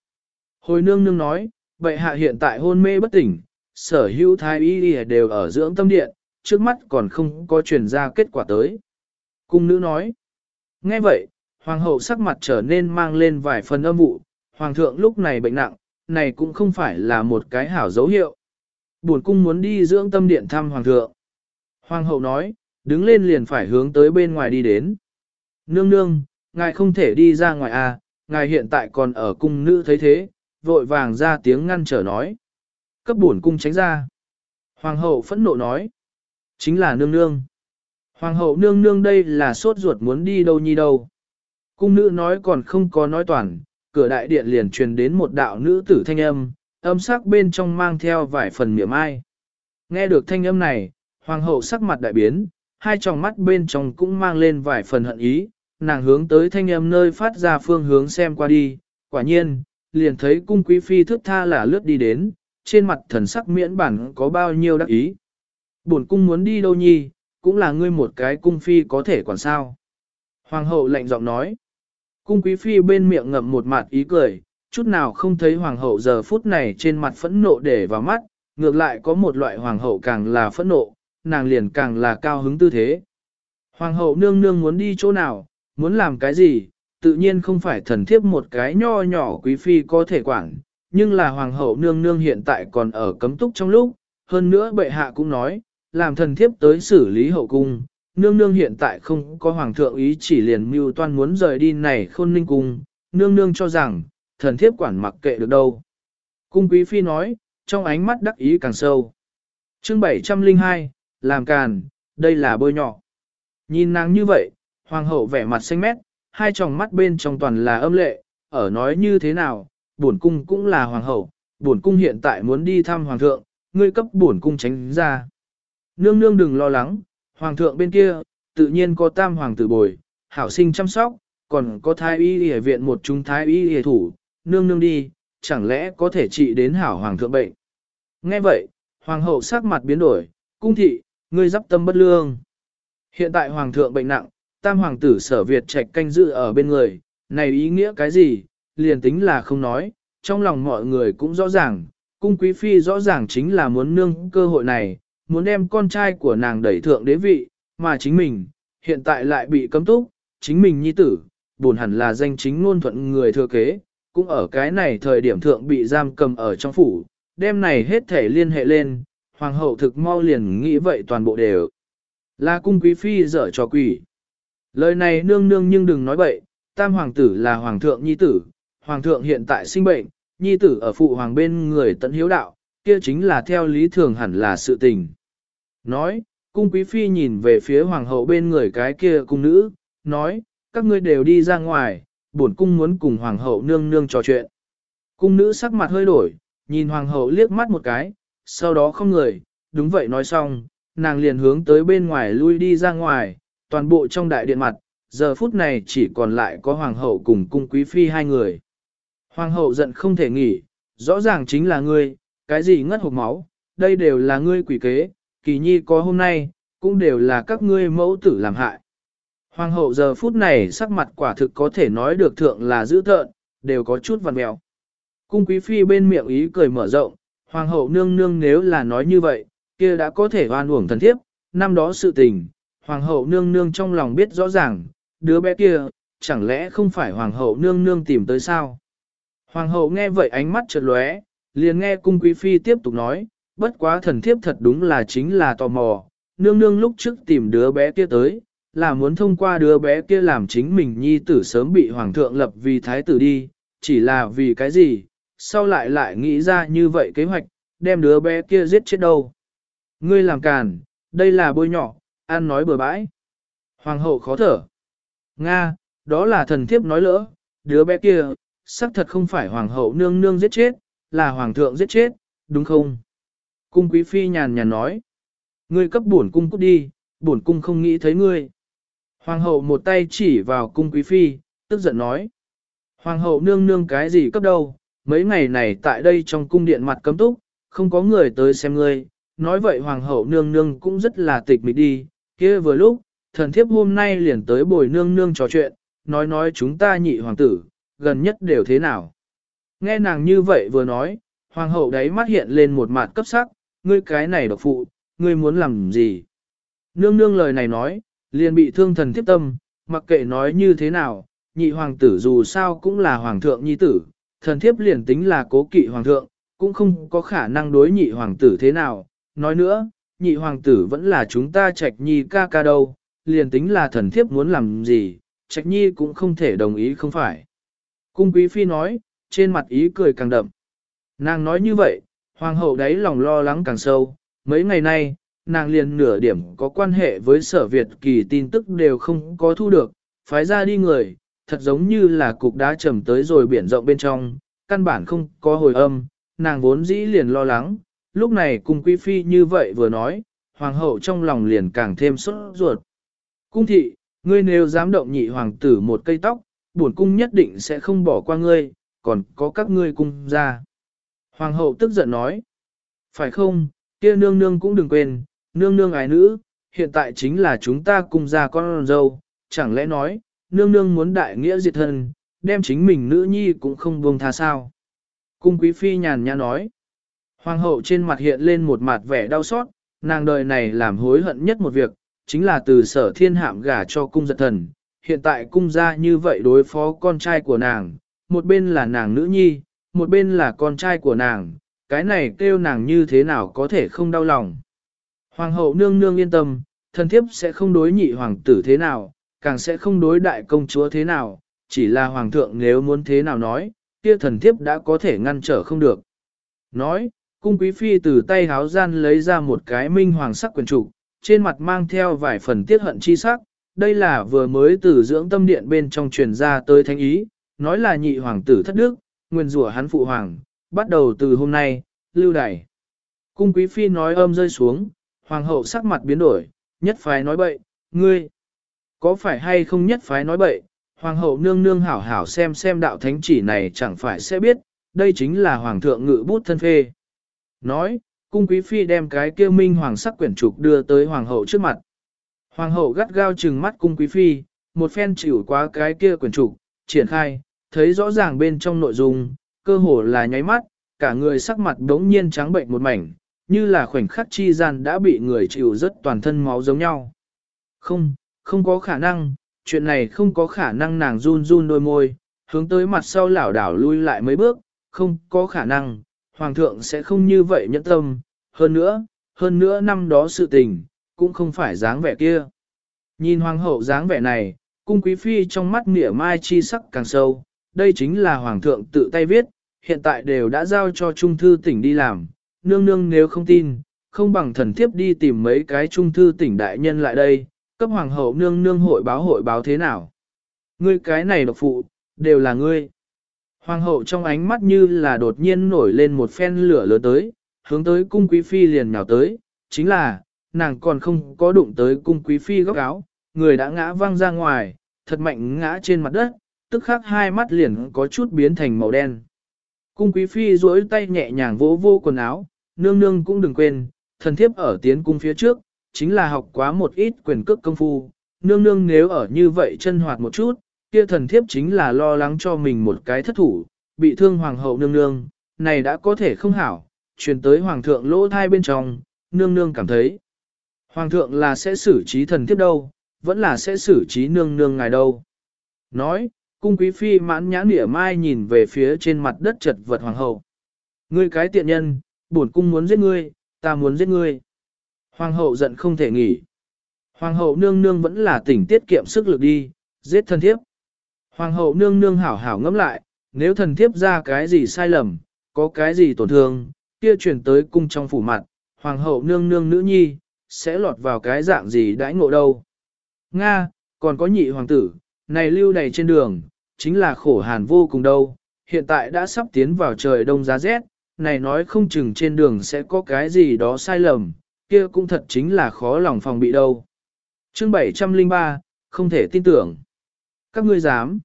Hồi nương nương nói, bệ hạ hiện tại hôn mê bất tỉnh, sở hữu thái y đều ở dưỡng tâm điện, trước mắt còn không có truyền ra kết quả tới. Cung nữ nói, nghe vậy, hoàng hậu sắc mặt trở nên mang lên vài phần âm vụ, hoàng thượng lúc này bệnh nặng, này cũng không phải là một cái hảo dấu hiệu. Buồn cung muốn đi dưỡng tâm điện thăm hoàng thượng. Hoàng hậu nói, đứng lên liền phải hướng tới bên ngoài đi đến. Nương nương, ngài không thể đi ra ngoài à, ngài hiện tại còn ở cung nữ thấy thế, vội vàng ra tiếng ngăn trở nói. Cấp buồn cung tránh ra. Hoàng hậu phẫn nộ nói. Chính là nương nương. Hoàng hậu nương nương đây là sốt ruột muốn đi đâu nhi đâu. Cung nữ nói còn không có nói toàn, cửa đại điện liền truyền đến một đạo nữ tử thanh âm, âm sắc bên trong mang theo vài phần miệng ai. Nghe được thanh âm này, hoàng hậu sắc mặt đại biến, hai tròng mắt bên trong cũng mang lên vài phần hận ý, nàng hướng tới thanh âm nơi phát ra phương hướng xem qua đi, quả nhiên, liền thấy cung quý phi thức tha là lướt đi đến, trên mặt thần sắc miễn bản có bao nhiêu đắc ý. Bổn cung muốn đi đâu nhi, cũng là ngươi một cái cung phi có thể quản sao. Hoàng hậu lạnh giọng nói. Cung quý phi bên miệng ngậm một mặt ý cười, chút nào không thấy hoàng hậu giờ phút này trên mặt phẫn nộ để vào mắt, ngược lại có một loại hoàng hậu càng là phẫn nộ, nàng liền càng là cao hứng tư thế. Hoàng hậu nương nương muốn đi chỗ nào, muốn làm cái gì, tự nhiên không phải thần thiếp một cái nho nhỏ quý phi có thể quản, nhưng là hoàng hậu nương nương hiện tại còn ở cấm túc trong lúc, hơn nữa bệ hạ cũng nói, làm thần thiếp tới xử lý hậu cung, nương nương hiện tại không có hoàng thượng ý chỉ liền mưu toan muốn rời đi này khôn ninh cung, nương nương cho rằng, thần thiếp quản mặc kệ được đâu. Cung quý phi nói, trong ánh mắt đắc ý càng sâu. chương 702, làm càn, đây là bôi nhỏ. Nhìn nàng như vậy, hoàng hậu vẻ mặt xanh mét, hai tròng mắt bên trong toàn là âm lệ, ở nói như thế nào, bổn cung cũng là hoàng hậu, bổn cung hiện tại muốn đi thăm hoàng thượng, ngươi cấp bổn cung tránh ra. Nương nương đừng lo lắng, hoàng thượng bên kia, tự nhiên có tam hoàng tử bồi, hảo sinh chăm sóc, còn có thái y y viện một chúng thái y y thủ, nương nương đi, chẳng lẽ có thể trị đến hảo hoàng thượng bệnh. Nghe vậy, hoàng hậu sắc mặt biến đổi, cung thị, ngươi dắp tâm bất lương. Hiện tại hoàng thượng bệnh nặng, tam hoàng tử sở Việt trạch canh dự ở bên người, này ý nghĩa cái gì, liền tính là không nói, trong lòng mọi người cũng rõ ràng, cung quý phi rõ ràng chính là muốn nương cơ hội này, muốn đem con trai của nàng đẩy thượng đế vị, mà chính mình, hiện tại lại bị cấm túc, chính mình nhi tử, buồn hẳn là danh chính ngôn thuận người thừa kế, cũng ở cái này thời điểm thượng bị giam cầm ở trong phủ, đêm này hết thể liên hệ lên, hoàng hậu thực mau liền nghĩ vậy toàn bộ đều. Là cung quý phi dở cho quỷ. Lời này nương nương nhưng đừng nói bậy, tam hoàng tử là hoàng thượng nhi tử, hoàng thượng hiện tại sinh bệnh, nhi tử ở phụ hoàng bên người tận hiếu đạo, kia chính là theo lý thường hẳn là sự tình. Nói, cung quý phi nhìn về phía hoàng hậu bên người cái kia cung nữ, nói, các ngươi đều đi ra ngoài, bổn cung muốn cùng hoàng hậu nương nương trò chuyện. Cung nữ sắc mặt hơi đổi, nhìn hoàng hậu liếc mắt một cái, sau đó không người, đúng vậy nói xong, nàng liền hướng tới bên ngoài lui đi ra ngoài, toàn bộ trong đại điện mặt, giờ phút này chỉ còn lại có hoàng hậu cùng cung quý phi hai người. Hoàng hậu giận không thể nghỉ, rõ ràng chính là ngươi, cái gì ngất hộp máu, đây đều là ngươi quỷ kế, kỳ nhi có hôm nay, cũng đều là các ngươi mẫu tử làm hại. Hoàng hậu giờ phút này sắc mặt quả thực có thể nói được thượng là dữ thợn, đều có chút vằn mèo. Cung quý phi bên miệng ý cười mở rộng, hoàng hậu nương nương nếu là nói như vậy, kia đã có thể oan uổng thần thiếp, năm đó sự tình, hoàng hậu nương nương trong lòng biết rõ ràng, đứa bé kia, chẳng lẽ không phải hoàng hậu nương nương tìm tới sao? Hoàng hậu nghe vậy ánh mắt chợt lóe, liền nghe cung quý phi tiếp tục nói, bất quá thần thiếp thật đúng là chính là tò mò, nương nương lúc trước tìm đứa bé kia tới, là muốn thông qua đứa bé kia làm chính mình nhi tử sớm bị hoàng thượng lập vì thái tử đi, chỉ là vì cái gì, sau lại lại nghĩ ra như vậy kế hoạch, đem đứa bé kia giết chết đâu. Ngươi làm càn, Đây là bôi nhỏ, ăn nói bừa bãi. Hoàng hậu khó thở. Nga, đó là thần thiếp nói lỡ, đứa bé kia, xác thật không phải hoàng hậu nương nương giết chết, là hoàng thượng giết chết, đúng không? Cung quý phi nhàn nhàn nói. Ngươi cấp bổn cung cút đi, bổn cung không nghĩ thấy ngươi. Hoàng hậu một tay chỉ vào cung quý phi, tức giận nói. Hoàng hậu nương nương cái gì cấp đâu, mấy ngày này tại đây trong cung điện mặt cấm túc, không có người tới xem ngươi. Nói vậy hoàng hậu nương nương cũng rất là tịch mịch đi, kia vừa lúc, thần thiếp hôm nay liền tới bồi nương nương trò chuyện, nói nói chúng ta nhị hoàng tử, gần nhất đều thế nào. Nghe nàng như vậy vừa nói, hoàng hậu đấy mắt hiện lên một mặt cấp sắc, ngươi cái này độc phụ, ngươi muốn làm gì? Nương nương lời này nói, liền bị thương thần thiếp tâm, mặc kệ nói như thế nào, nhị hoàng tử dù sao cũng là hoàng thượng nhi tử, thần thiếp liền tính là cố kỵ hoàng thượng, cũng không có khả năng đối nhị hoàng tử thế nào. Nói nữa, nhị hoàng tử vẫn là chúng ta trạch nhi ca ca đâu, liền tính là thần thiếp muốn làm gì, trạch nhi cũng không thể đồng ý không phải. Cung quý phi nói, trên mặt ý cười càng đậm. Nàng nói như vậy, hoàng hậu đấy lòng lo lắng càng sâu, mấy ngày nay, nàng liền nửa điểm có quan hệ với sở Việt kỳ tin tức đều không có thu được, phái ra đi người, thật giống như là cục đá trầm tới rồi biển rộng bên trong, căn bản không có hồi âm, nàng vốn dĩ liền lo lắng, lúc này cung quý phi như vậy vừa nói, hoàng hậu trong lòng liền càng thêm sốt ruột. Cung thị, ngươi nếu dám động nhị hoàng tử một cây tóc, bổn cung nhất định sẽ không bỏ qua ngươi, còn có các ngươi cung ra. Hoàng hậu tức giận nói, phải không, kia nương nương cũng đừng quên, nương nương ái nữ, hiện tại chính là chúng ta cung ra con dâu, chẳng lẽ nói, nương nương muốn đại nghĩa diệt thân, đem chính mình nữ nhi cũng không buông tha sao. Cung quý phi nhàn nhã nói, hoàng hậu trên mặt hiện lên một mặt vẻ đau xót, nàng đời này làm hối hận nhất một việc, chính là từ sở thiên hạm gả cho cung giật thần, hiện tại cung ra như vậy đối phó con trai của nàng, một bên là nàng nữ nhi, một bên là con trai của nàng, cái này kêu nàng như thế nào có thể không đau lòng. Hoàng hậu nương nương yên tâm, thần thiếp sẽ không đối nhị hoàng tử thế nào, càng sẽ không đối đại công chúa thế nào, chỉ là hoàng thượng nếu muốn thế nào nói, kia thần thiếp đã có thể ngăn trở không được. Nói, cung quý phi từ tay háo gian lấy ra một cái minh hoàng sắc quyền trụ, trên mặt mang theo vài phần tiết hận chi sắc, đây là vừa mới từ dưỡng tâm điện bên trong truyền ra tới thánh ý, nói là nhị hoàng tử thất đức, nguyên rủa hắn phụ hoàng, bắt đầu từ hôm nay, lưu đày. Cung quý phi nói âm rơi xuống, hoàng hậu sắc mặt biến đổi, nhất phái nói bậy, ngươi, có phải hay không nhất phái nói bậy, hoàng hậu nương nương hảo hảo xem xem đạo thánh chỉ này chẳng phải sẽ biết, đây chính là hoàng thượng ngự bút thân phê. Nói, cung quý phi đem cái kia minh hoàng sắc quyển trục đưa tới hoàng hậu trước mặt. Hoàng hậu gắt gao trừng mắt cung quý phi, một phen chịu quá cái kia quyển trục, triển khai, thấy rõ ràng bên trong nội dung, cơ hồ là nháy mắt, cả người sắc mặt đống nhiên trắng bệnh một mảnh, như là khoảnh khắc chi gian đã bị người chịu rất toàn thân máu giống nhau. Không, không có khả năng, chuyện này không có khả năng nàng run run đôi môi, hướng tới mặt sau lảo đảo lui lại mấy bước, không có khả năng, hoàng thượng sẽ không như vậy nhẫn tâm, hơn nữa, hơn nữa năm đó sự tình, cũng không phải dáng vẻ kia. Nhìn hoàng hậu dáng vẻ này, cung quý phi trong mắt mỉa mai chi sắc càng sâu, đây chính là hoàng thượng tự tay viết, hiện tại đều đã giao cho trung thư tỉnh đi làm, nương nương nếu không tin, không bằng thần thiếp đi tìm mấy cái trung thư tỉnh đại nhân lại đây, cấp hoàng hậu nương nương hội báo hội báo thế nào. Ngươi cái này độc phụ, đều là ngươi. Hoàng hậu trong ánh mắt như là đột nhiên nổi lên một phen lửa lớn tới, hướng tới cung quý phi liền nhào tới, chính là, nàng còn không có đụng tới cung quý phi góc áo, người đã ngã văng ra ngoài, thật mạnh ngã trên mặt đất, tức khắc hai mắt liền có chút biến thành màu đen. Cung quý phi duỗi tay nhẹ nhàng vỗ vô quần áo, nương nương cũng đừng quên, thần thiếp ở tiến cung phía trước, chính là học quá một ít quyền cước công phu, nương nương nếu ở như vậy chân hoạt một chút, kia thần thiếp chính là lo lắng cho mình một cái thất thủ, bị thương hoàng hậu nương nương, này đã có thể không hảo, truyền tới hoàng thượng lỗ thai bên trong, nương nương cảm thấy. Hoàng thượng là sẽ xử trí thần thiếp đâu, vẫn là sẽ xử trí nương nương ngài đâu. Nói, cung quý phi mãn nhãn nỉa mai nhìn về phía trên mặt đất chật vật hoàng hậu. Ngươi cái tiện nhân, bổn cung muốn giết ngươi, ta muốn giết ngươi. Hoàng hậu giận không thể nghỉ. Hoàng hậu nương nương vẫn là tỉnh tiết kiệm sức lực đi, giết thần thiếp. Hoàng hậu nương nương hảo hảo ngẫm lại, nếu thần thiếp ra cái gì sai lầm, có cái gì tổn thương, kia chuyển tới cung trong phủ mặt, hoàng hậu nương nương nữ nhi, sẽ lọt vào cái dạng gì đãi ngộ đâu. Nga, còn có nhị hoàng tử, này lưu đầy trên đường, chính là khổ hàn vô cùng đâu, hiện tại đã sắp tiến vào trời đông giá rét, này nói không chừng trên đường sẽ có cái gì đó sai lầm, kia cũng thật chính là khó lòng phòng bị đâu. Chương 703, không thể tin tưởng. Các ngươi dám.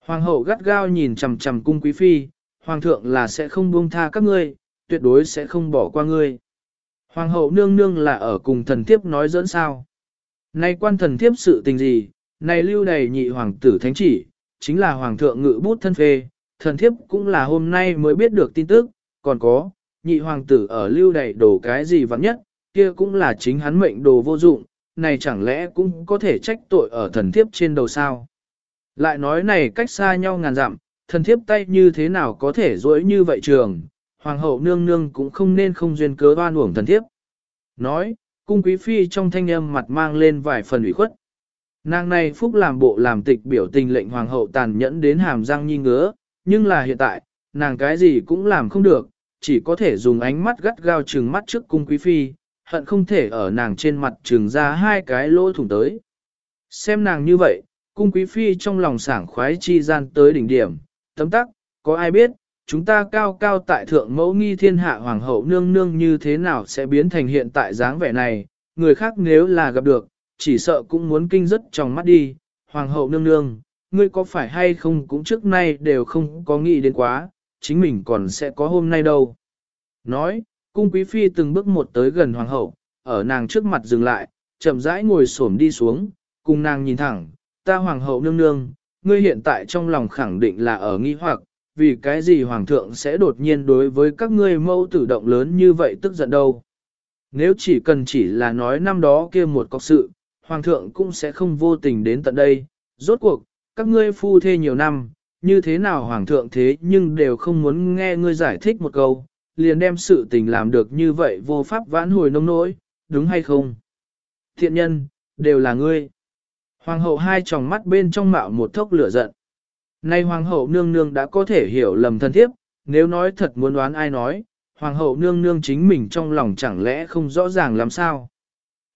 Hoàng hậu gắt gao nhìn chằm chằm cung quý phi, hoàng thượng là sẽ không buông tha các ngươi, tuyệt đối sẽ không bỏ qua ngươi. Hoàng hậu nương nương là ở cùng thần thiếp nói dẫn sao. Này quan thần thiếp sự tình gì, này lưu đầy nhị hoàng tử thánh chỉ, chính là hoàng thượng ngự bút thân phê, thần thiếp cũng là hôm nay mới biết được tin tức, còn có, nhị hoàng tử ở lưu đầy đổ cái gì vắng nhất, kia cũng là chính hắn mệnh đồ vô dụng, này chẳng lẽ cũng có thể trách tội ở thần thiếp trên đầu sao. Lại nói này cách xa nhau ngàn dặm, thần thiếp tay như thế nào có thể dối như vậy trường, hoàng hậu nương nương cũng không nên không duyên cớ oan uổng thần thiếp. Nói, cung quý phi trong thanh âm mặt mang lên vài phần ủy khuất. Nàng này phúc làm bộ làm tịch biểu tình lệnh hoàng hậu tàn nhẫn đến hàm răng nhi ngứa, nhưng là hiện tại, nàng cái gì cũng làm không được, chỉ có thể dùng ánh mắt gắt gao trừng mắt trước cung quý phi, hận không thể ở nàng trên mặt trừng ra hai cái lỗ thủng tới. Xem nàng như vậy, cung quý phi trong lòng sảng khoái chi gian tới đỉnh điểm, tấm tắc, có ai biết, chúng ta cao cao tại thượng mẫu nghi thiên hạ hoàng hậu nương nương như thế nào sẽ biến thành hiện tại dáng vẻ này, người khác nếu là gặp được, chỉ sợ cũng muốn kinh rất trong mắt đi, hoàng hậu nương nương, ngươi có phải hay không cũng trước nay đều không có nghĩ đến quá, chính mình còn sẽ có hôm nay đâu. Nói, cung quý phi từng bước một tới gần hoàng hậu, ở nàng trước mặt dừng lại, chậm rãi ngồi xổm đi xuống, cùng nàng nhìn thẳng, ta hoàng hậu nương nương, ngươi hiện tại trong lòng khẳng định là ở nghi hoặc, vì cái gì hoàng thượng sẽ đột nhiên đối với các ngươi mâu tử động lớn như vậy tức giận đâu. Nếu chỉ cần chỉ là nói năm đó kia một cọc sự, hoàng thượng cũng sẽ không vô tình đến tận đây, rốt cuộc, các ngươi phu thê nhiều năm, như thế nào hoàng thượng thế nhưng đều không muốn nghe ngươi giải thích một câu, liền đem sự tình làm được như vậy vô pháp vãn hồi nông nỗi, đúng hay không? Thiện nhân, đều là ngươi. Hoàng hậu hai tròng mắt bên trong mạo một thốc lửa giận. Nay hoàng hậu nương nương đã có thể hiểu lầm thân thiếp, nếu nói thật muốn đoán ai nói, hoàng hậu nương nương chính mình trong lòng chẳng lẽ không rõ ràng làm sao.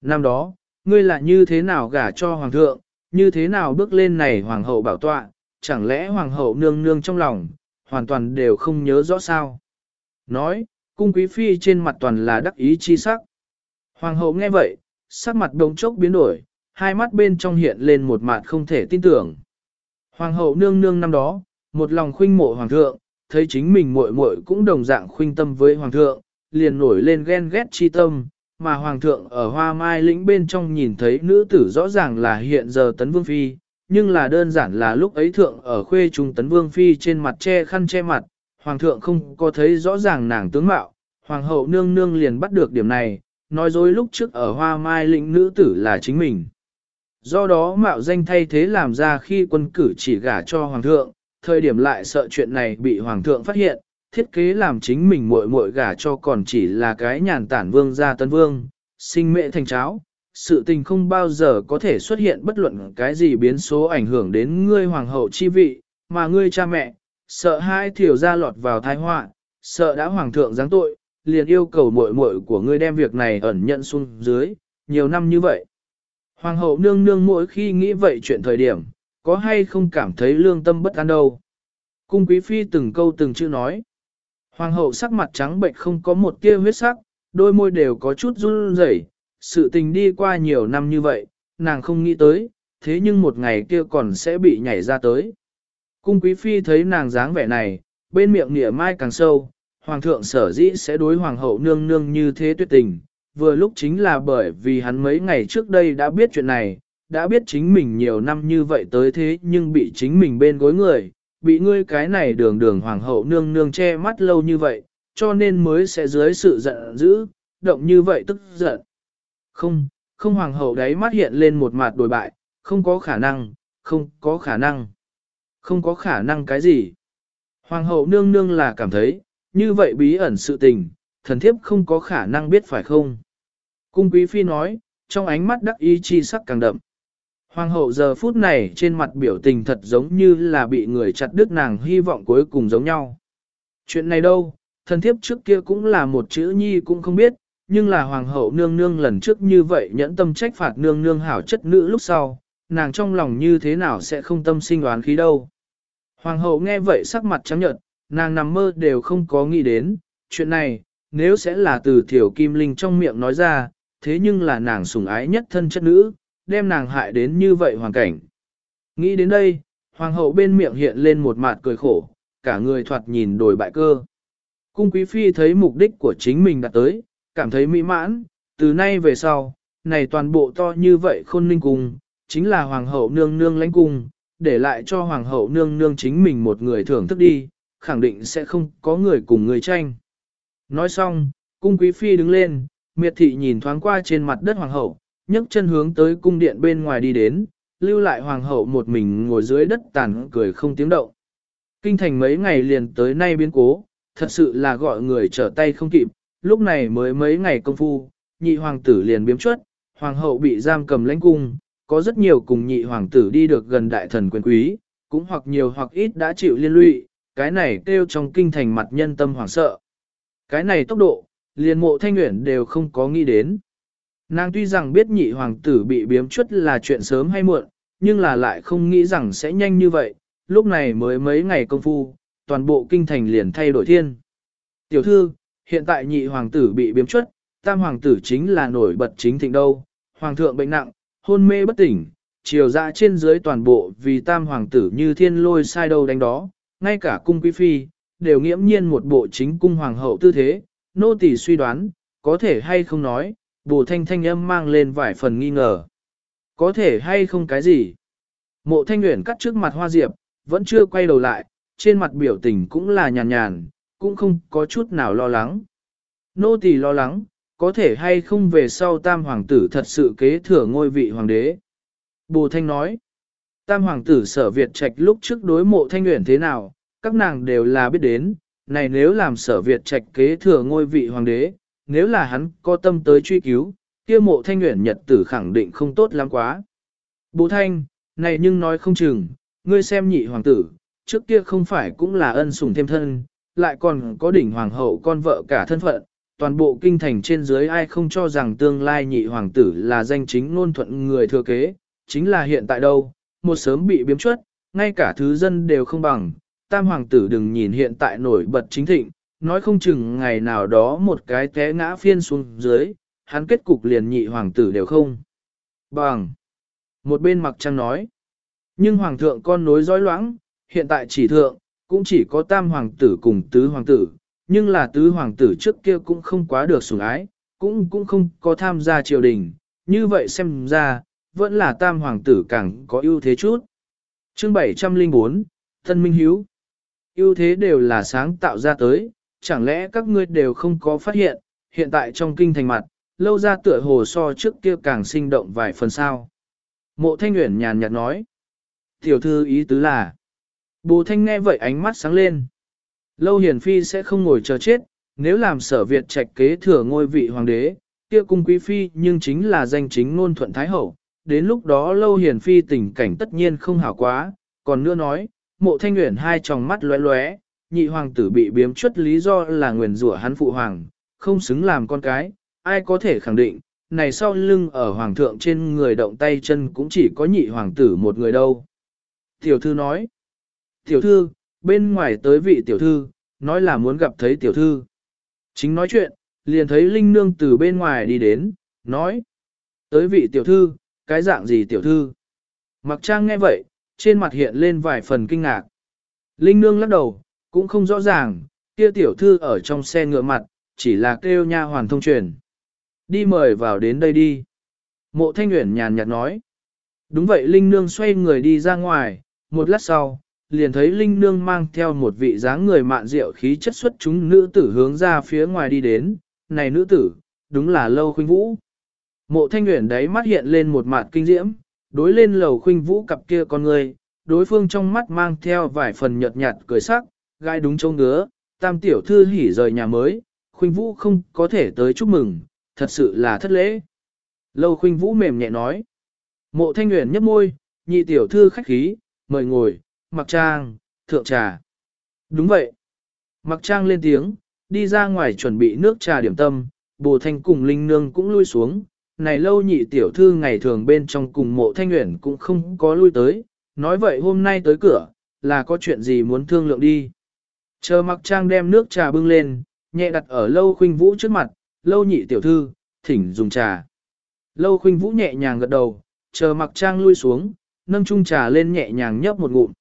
Năm đó, ngươi là như thế nào gả cho hoàng thượng, như thế nào bước lên này hoàng hậu bảo tọa, chẳng lẽ hoàng hậu nương nương trong lòng, hoàn toàn đều không nhớ rõ sao. Nói, cung quý phi trên mặt toàn là đắc ý chi sắc. Hoàng hậu nghe vậy, sắc mặt đống chốc biến đổi, hai mắt bên trong hiện lên một mặt không thể tin tưởng. Hoàng hậu nương nương năm đó, một lòng khuynh mộ hoàng thượng, thấy chính mình muội muội cũng đồng dạng khuynh tâm với hoàng thượng, liền nổi lên ghen ghét chi tâm, mà hoàng thượng ở hoa mai lĩnh bên trong nhìn thấy nữ tử rõ ràng là hiện giờ tấn vương phi, nhưng là đơn giản là lúc ấy thượng ở khuê trung tấn vương phi trên mặt che khăn che mặt, hoàng thượng không có thấy rõ ràng nàng tướng mạo, hoàng hậu nương nương liền bắt được điểm này, nói dối lúc trước ở hoa mai lĩnh nữ tử là chính mình. Do đó mạo danh thay thế làm ra khi quân cử chỉ gả cho hoàng thượng, thời điểm lại sợ chuyện này bị hoàng thượng phát hiện, thiết kế làm chính mình muội muội gả cho còn chỉ là cái nhàn tản vương gia tân vương, sinh mẹ thành cháo. Sự tình không bao giờ có thể xuất hiện bất luận cái gì biến số ảnh hưởng đến ngươi hoàng hậu chi vị, mà ngươi cha mẹ, sợ hai thiểu gia lọt vào tai họa, sợ đã hoàng thượng giáng tội, liền yêu cầu muội muội của ngươi đem việc này ẩn nhận xuống dưới, nhiều năm như vậy. Hoàng hậu nương nương mỗi khi nghĩ vậy chuyện thời điểm, có hay không cảm thấy lương tâm bất an đâu. Cung quý phi từng câu từng chữ nói. Hoàng hậu sắc mặt trắng bệnh không có một tia huyết sắc, đôi môi đều có chút run rẩy. sự tình đi qua nhiều năm như vậy, nàng không nghĩ tới, thế nhưng một ngày kia còn sẽ bị nhảy ra tới. Cung quý phi thấy nàng dáng vẻ này, bên miệng nỉa mai càng sâu, hoàng thượng sở dĩ sẽ đối hoàng hậu nương nương như thế tuyệt tình, vừa lúc chính là bởi vì hắn mấy ngày trước đây đã biết chuyện này, đã biết chính mình nhiều năm như vậy tới thế nhưng bị chính mình bên gối người, bị ngươi cái này đường đường hoàng hậu nương nương che mắt lâu như vậy, cho nên mới sẽ dưới sự giận dữ, động như vậy tức giận. Không, không hoàng hậu đấy mắt hiện lên một mặt đổi bại, không có khả năng, không có khả năng. Không có khả năng cái gì. Hoàng hậu nương nương là cảm thấy, như vậy bí ẩn sự tình, thần thiếp không có khả năng biết phải không. Cung quý phi nói, trong ánh mắt đắc ý chi sắc càng đậm. Hoàng hậu giờ phút này trên mặt biểu tình thật giống như là bị người chặt đứt nàng hy vọng cuối cùng giống nhau. Chuyện này đâu, thần thiếp trước kia cũng là một chữ nhi cũng không biết, nhưng là hoàng hậu nương nương lần trước như vậy nhẫn tâm trách phạt nương nương hảo chất nữ lúc sau, nàng trong lòng như thế nào sẽ không tâm sinh đoán khí đâu. Hoàng hậu nghe vậy sắc mặt trắng nhợt, nàng nằm mơ đều không có nghĩ đến, chuyện này, nếu sẽ là từ thiểu kim linh trong miệng nói ra, thế nhưng là nàng sủng ái nhất thân chất nữ, đem nàng hại đến như vậy hoàn cảnh. Nghĩ đến đây, hoàng hậu bên miệng hiện lên một mặt cười khổ, cả người thoạt nhìn đổi bại cơ. Cung quý phi thấy mục đích của chính mình đã tới, cảm thấy mỹ mãn, từ nay về sau, này toàn bộ to như vậy khôn ninh cung, chính là hoàng hậu nương nương lãnh cung, để lại cho hoàng hậu nương nương chính mình một người thưởng thức đi, khẳng định sẽ không có người cùng người tranh. Nói xong, cung quý phi đứng lên, miệt thị nhìn thoáng qua trên mặt đất hoàng hậu, nhấc chân hướng tới cung điện bên ngoài đi đến, lưu lại hoàng hậu một mình ngồi dưới đất tàn cười không tiếng động. Kinh thành mấy ngày liền tới nay biến cố, thật sự là gọi người trở tay không kịp, lúc này mới mấy ngày công phu, nhị hoàng tử liền biếm chuất, hoàng hậu bị giam cầm lãnh cung, có rất nhiều cùng nhị hoàng tử đi được gần đại thần quyền quý, cũng hoặc nhiều hoặc ít đã chịu liên lụy, cái này kêu trong kinh thành mặt nhân tâm hoảng sợ. Cái này tốc độ, liền mộ thanh nguyện đều không có nghĩ đến. Nàng tuy rằng biết nhị hoàng tử bị biếm chuất là chuyện sớm hay muộn, nhưng là lại không nghĩ rằng sẽ nhanh như vậy, lúc này mới mấy ngày công phu, toàn bộ kinh thành liền thay đổi thiên. Tiểu thư, hiện tại nhị hoàng tử bị biếm chuất, tam hoàng tử chính là nổi bật chính thịnh đâu, hoàng thượng bệnh nặng, hôn mê bất tỉnh, chiều dạ trên dưới toàn bộ vì tam hoàng tử như thiên lôi sai đâu đánh đó, ngay cả cung quý phi, đều nghiễm nhiên một bộ chính cung hoàng hậu tư thế, nô tỳ suy đoán, có thể hay không nói, bồ thanh thanh âm mang lên vài phần nghi ngờ. Có thể hay không cái gì? Mộ thanh nguyện cắt trước mặt hoa diệp, vẫn chưa quay đầu lại, trên mặt biểu tình cũng là nhàn nhàn, cũng không có chút nào lo lắng. Nô tỳ lo lắng, có thể hay không về sau tam hoàng tử thật sự kế thừa ngôi vị hoàng đế. Bồ Thanh nói, tam hoàng tử sở Việt trạch lúc trước đối mộ thanh nguyện thế nào, các nàng đều là biết đến, này nếu làm sở Việt trạch kế thừa ngôi vị hoàng đế, nếu là hắn có tâm tới truy cứu, kia mộ thanh nguyện nhật tử khẳng định không tốt lắm quá. Bố thanh, này nhưng nói không chừng, ngươi xem nhị hoàng tử, trước kia không phải cũng là ân sủng thêm thân, lại còn có đỉnh hoàng hậu con vợ cả thân phận, toàn bộ kinh thành trên dưới ai không cho rằng tương lai nhị hoàng tử là danh chính ngôn thuận người thừa kế, chính là hiện tại đâu, một sớm bị biếm chuất, ngay cả thứ dân đều không bằng, tam hoàng tử đừng nhìn hiện tại nổi bật chính thịnh, nói không chừng ngày nào đó một cái té ngã phiên xuống dưới, hắn kết cục liền nhị hoàng tử đều không. Bằng. Một bên mặc trăng nói. Nhưng hoàng thượng con nối dõi loãng, hiện tại chỉ thượng, cũng chỉ có tam hoàng tử cùng tứ hoàng tử, nhưng là tứ hoàng tử trước kia cũng không quá được sủng ái, cũng cũng không có tham gia triều đình, như vậy xem ra, vẫn là tam hoàng tử càng có ưu thế chút. Chương 704, Thân Minh Hiếu ưu thế đều là sáng tạo ra tới, chẳng lẽ các ngươi đều không có phát hiện, hiện tại trong kinh thành mặt, lâu ra tựa hồ so trước kia càng sinh động vài phần sao. Mộ thanh nguyện nhàn nhạt nói. Tiểu thư ý tứ là, Bù thanh nghe vậy ánh mắt sáng lên. Lâu hiền phi sẽ không ngồi chờ chết, nếu làm sở Việt trạch kế thừa ngôi vị hoàng đế, kia cung quý phi nhưng chính là danh chính ngôn thuận thái hậu. Đến lúc đó lâu hiền phi tình cảnh tất nhiên không hảo quá, còn nữa nói, mộ thanh nguyện hai tròng mắt lóe lóe, nhị hoàng tử bị biếm chuất lý do là nguyền rủa hắn phụ hoàng, không xứng làm con cái, ai có thể khẳng định, này sau lưng ở hoàng thượng trên người động tay chân cũng chỉ có nhị hoàng tử một người đâu. Tiểu thư nói, tiểu thư, bên ngoài tới vị tiểu thư, nói là muốn gặp thấy tiểu thư. Chính nói chuyện, liền thấy Linh Nương từ bên ngoài đi đến, nói, tới vị tiểu thư, cái dạng gì tiểu thư. Mặc trang nghe vậy, trên mặt hiện lên vài phần kinh ngạc. Linh Nương lắc đầu, cũng không rõ ràng, kia tiểu thư ở trong xe ngựa mặt, chỉ là kêu nha hoàn thông truyền. Đi mời vào đến đây đi. Mộ Thanh nguyện nhàn nhạt nói. Đúng vậy Linh Nương xoay người đi ra ngoài, một lát sau, liền thấy Linh Nương mang theo một vị dáng người mạn rượu khí chất xuất chúng nữ tử hướng ra phía ngoài đi đến. Này nữ tử, đúng là Lâu Khuynh Vũ. Mộ Thanh nguyện đấy mắt hiện lên một mặt kinh diễm, đối lên lầu Khuynh Vũ cặp kia con người, đối phương trong mắt mang theo vài phần nhợt nhạt cười sắc, gai đúng châu ngứa, tam tiểu thư hỉ rời nhà mới, Khuynh Vũ không có thể tới chúc mừng, thật sự là thất lễ. lầu Khuynh Vũ mềm nhẹ nói. Mộ Thanh nguyện nhấp môi, nhị tiểu thư khách khí, mời ngồi, mặc trang, thượng trà. Đúng vậy. Mặc trang lên tiếng, đi ra ngoài chuẩn bị nước trà điểm tâm, bồ thanh cùng linh nương cũng lui xuống, này lâu nhị tiểu thư ngày thường bên trong cùng mộ thanh nguyện cũng không có lui tới, nói vậy hôm nay tới cửa, là có chuyện gì muốn thương lượng đi. Chờ mặc trang đem nước trà bưng lên, nhẹ đặt ở lâu khuynh vũ trước mặt, lâu nhị tiểu thư, thỉnh dùng trà. Lâu khuynh vũ nhẹ nhàng gật đầu, chờ mặc trang lui xuống, nâng chung trà lên nhẹ nhàng nhấp một ngụm.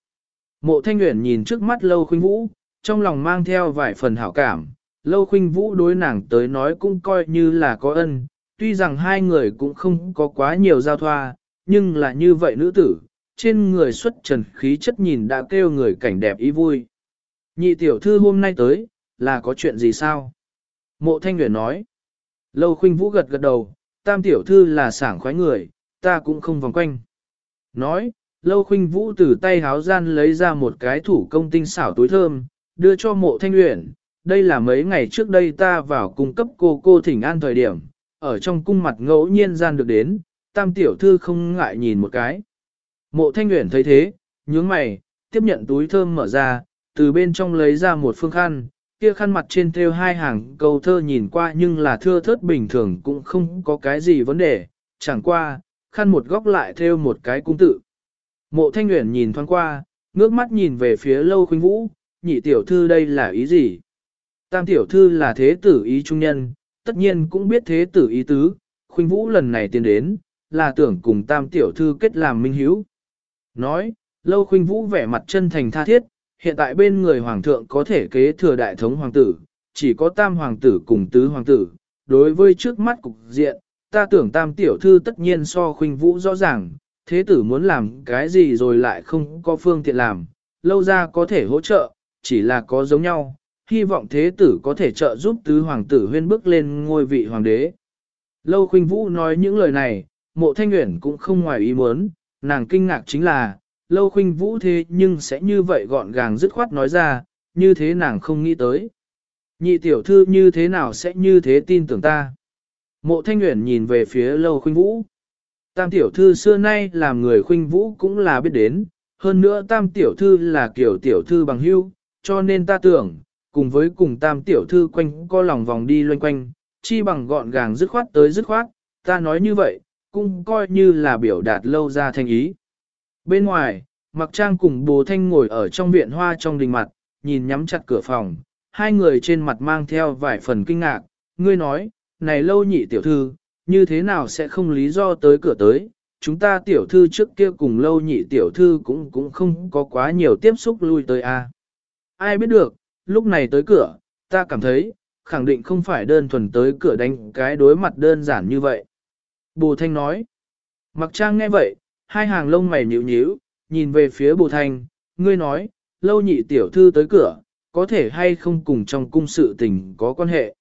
Mộ thanh nguyện nhìn trước mắt lâu khuynh vũ, trong lòng mang theo vài phần hảo cảm, lâu khuynh vũ đối nàng tới nói cũng coi như là có ân, tuy rằng hai người cũng không có quá nhiều giao thoa, nhưng là như vậy nữ tử, trên người xuất trần khí chất nhìn đã kêu người cảnh đẹp ý vui. Nhị tiểu thư hôm nay tới, là có chuyện gì sao? Mộ thanh nguyện nói. Lâu khuynh vũ gật gật đầu, tam tiểu thư là sảng khoái người, ta cũng không vòng quanh. Nói, lâu khuynh vũ từ tay háo gian lấy ra một cái thủ công tinh xảo túi thơm, đưa cho mộ thanh luyện. Đây là mấy ngày trước đây ta vào cung cấp cô cô thỉnh an thời điểm, ở trong cung mặt ngẫu nhiên gian được đến, tam tiểu thư không ngại nhìn một cái. Mộ thanh nguyện thấy thế, nhướng mày, tiếp nhận túi thơm mở ra, từ bên trong lấy ra một phương khăn, kia khăn mặt trên thêu hai hàng câu thơ nhìn qua nhưng là thưa thớt bình thường cũng không có cái gì vấn đề, chẳng qua, khăn một góc lại thêu một cái cung tự. Mộ thanh nguyện nhìn thoáng qua, ngước mắt nhìn về phía lâu khuynh vũ, nhị tiểu thư đây là ý gì? Tam tiểu thư là thế tử ý trung nhân, tất nhiên cũng biết thế tử ý tứ, khuynh vũ lần này tiến đến, là tưởng cùng tam tiểu thư kết làm minh hiếu. Nói, lâu khuynh vũ vẻ mặt chân thành tha thiết, hiện tại bên người hoàng thượng có thể kế thừa đại thống hoàng tử, chỉ có tam hoàng tử cùng tứ hoàng tử. Đối với trước mắt cục diện, ta tưởng tam tiểu thư tất nhiên so khuynh vũ rõ ràng, thế tử muốn làm cái gì rồi lại không có phương tiện làm, lâu ra có thể hỗ trợ, chỉ là có giống nhau, hy vọng thế tử có thể trợ giúp tứ hoàng tử huyên bước lên ngôi vị hoàng đế. Lâu khuynh vũ nói những lời này, mộ thanh nguyện cũng không ngoài ý muốn, nàng kinh ngạc chính là, lâu khuynh vũ thế nhưng sẽ như vậy gọn gàng dứt khoát nói ra, như thế nàng không nghĩ tới. Nhị tiểu thư như thế nào sẽ như thế tin tưởng ta. Mộ thanh nguyện nhìn về phía lâu khuynh vũ. Tam tiểu thư xưa nay làm người khuynh vũ cũng là biết đến, hơn nữa tam tiểu thư là kiểu tiểu thư bằng hưu, cho nên ta tưởng, cùng với cùng tam tiểu thư quanh co lòng vòng đi loanh quanh, chi bằng gọn gàng dứt khoát tới dứt khoát, ta nói như vậy, cũng coi như là biểu đạt lâu ra thành ý. Bên ngoài, Mặc Trang cùng bố Thanh ngồi ở trong viện hoa trong đình mặt, nhìn nhắm chặt cửa phòng, hai người trên mặt mang theo vài phần kinh ngạc, ngươi nói, này lâu nhị tiểu thư, như thế nào sẽ không lý do tới cửa tới, chúng ta tiểu thư trước kia cùng lâu nhị tiểu thư cũng cũng không có quá nhiều tiếp xúc lui tới a. Ai biết được, lúc này tới cửa, ta cảm thấy, khẳng định không phải đơn thuần tới cửa đánh cái đối mặt đơn giản như vậy. Bồ Thanh nói, mặc trang nghe vậy, hai hàng lông mày nhíu nhíu, nhìn về phía Bồ Thanh, ngươi nói, lâu nhị tiểu thư tới cửa, có thể hay không cùng trong cung sự tình có quan hệ.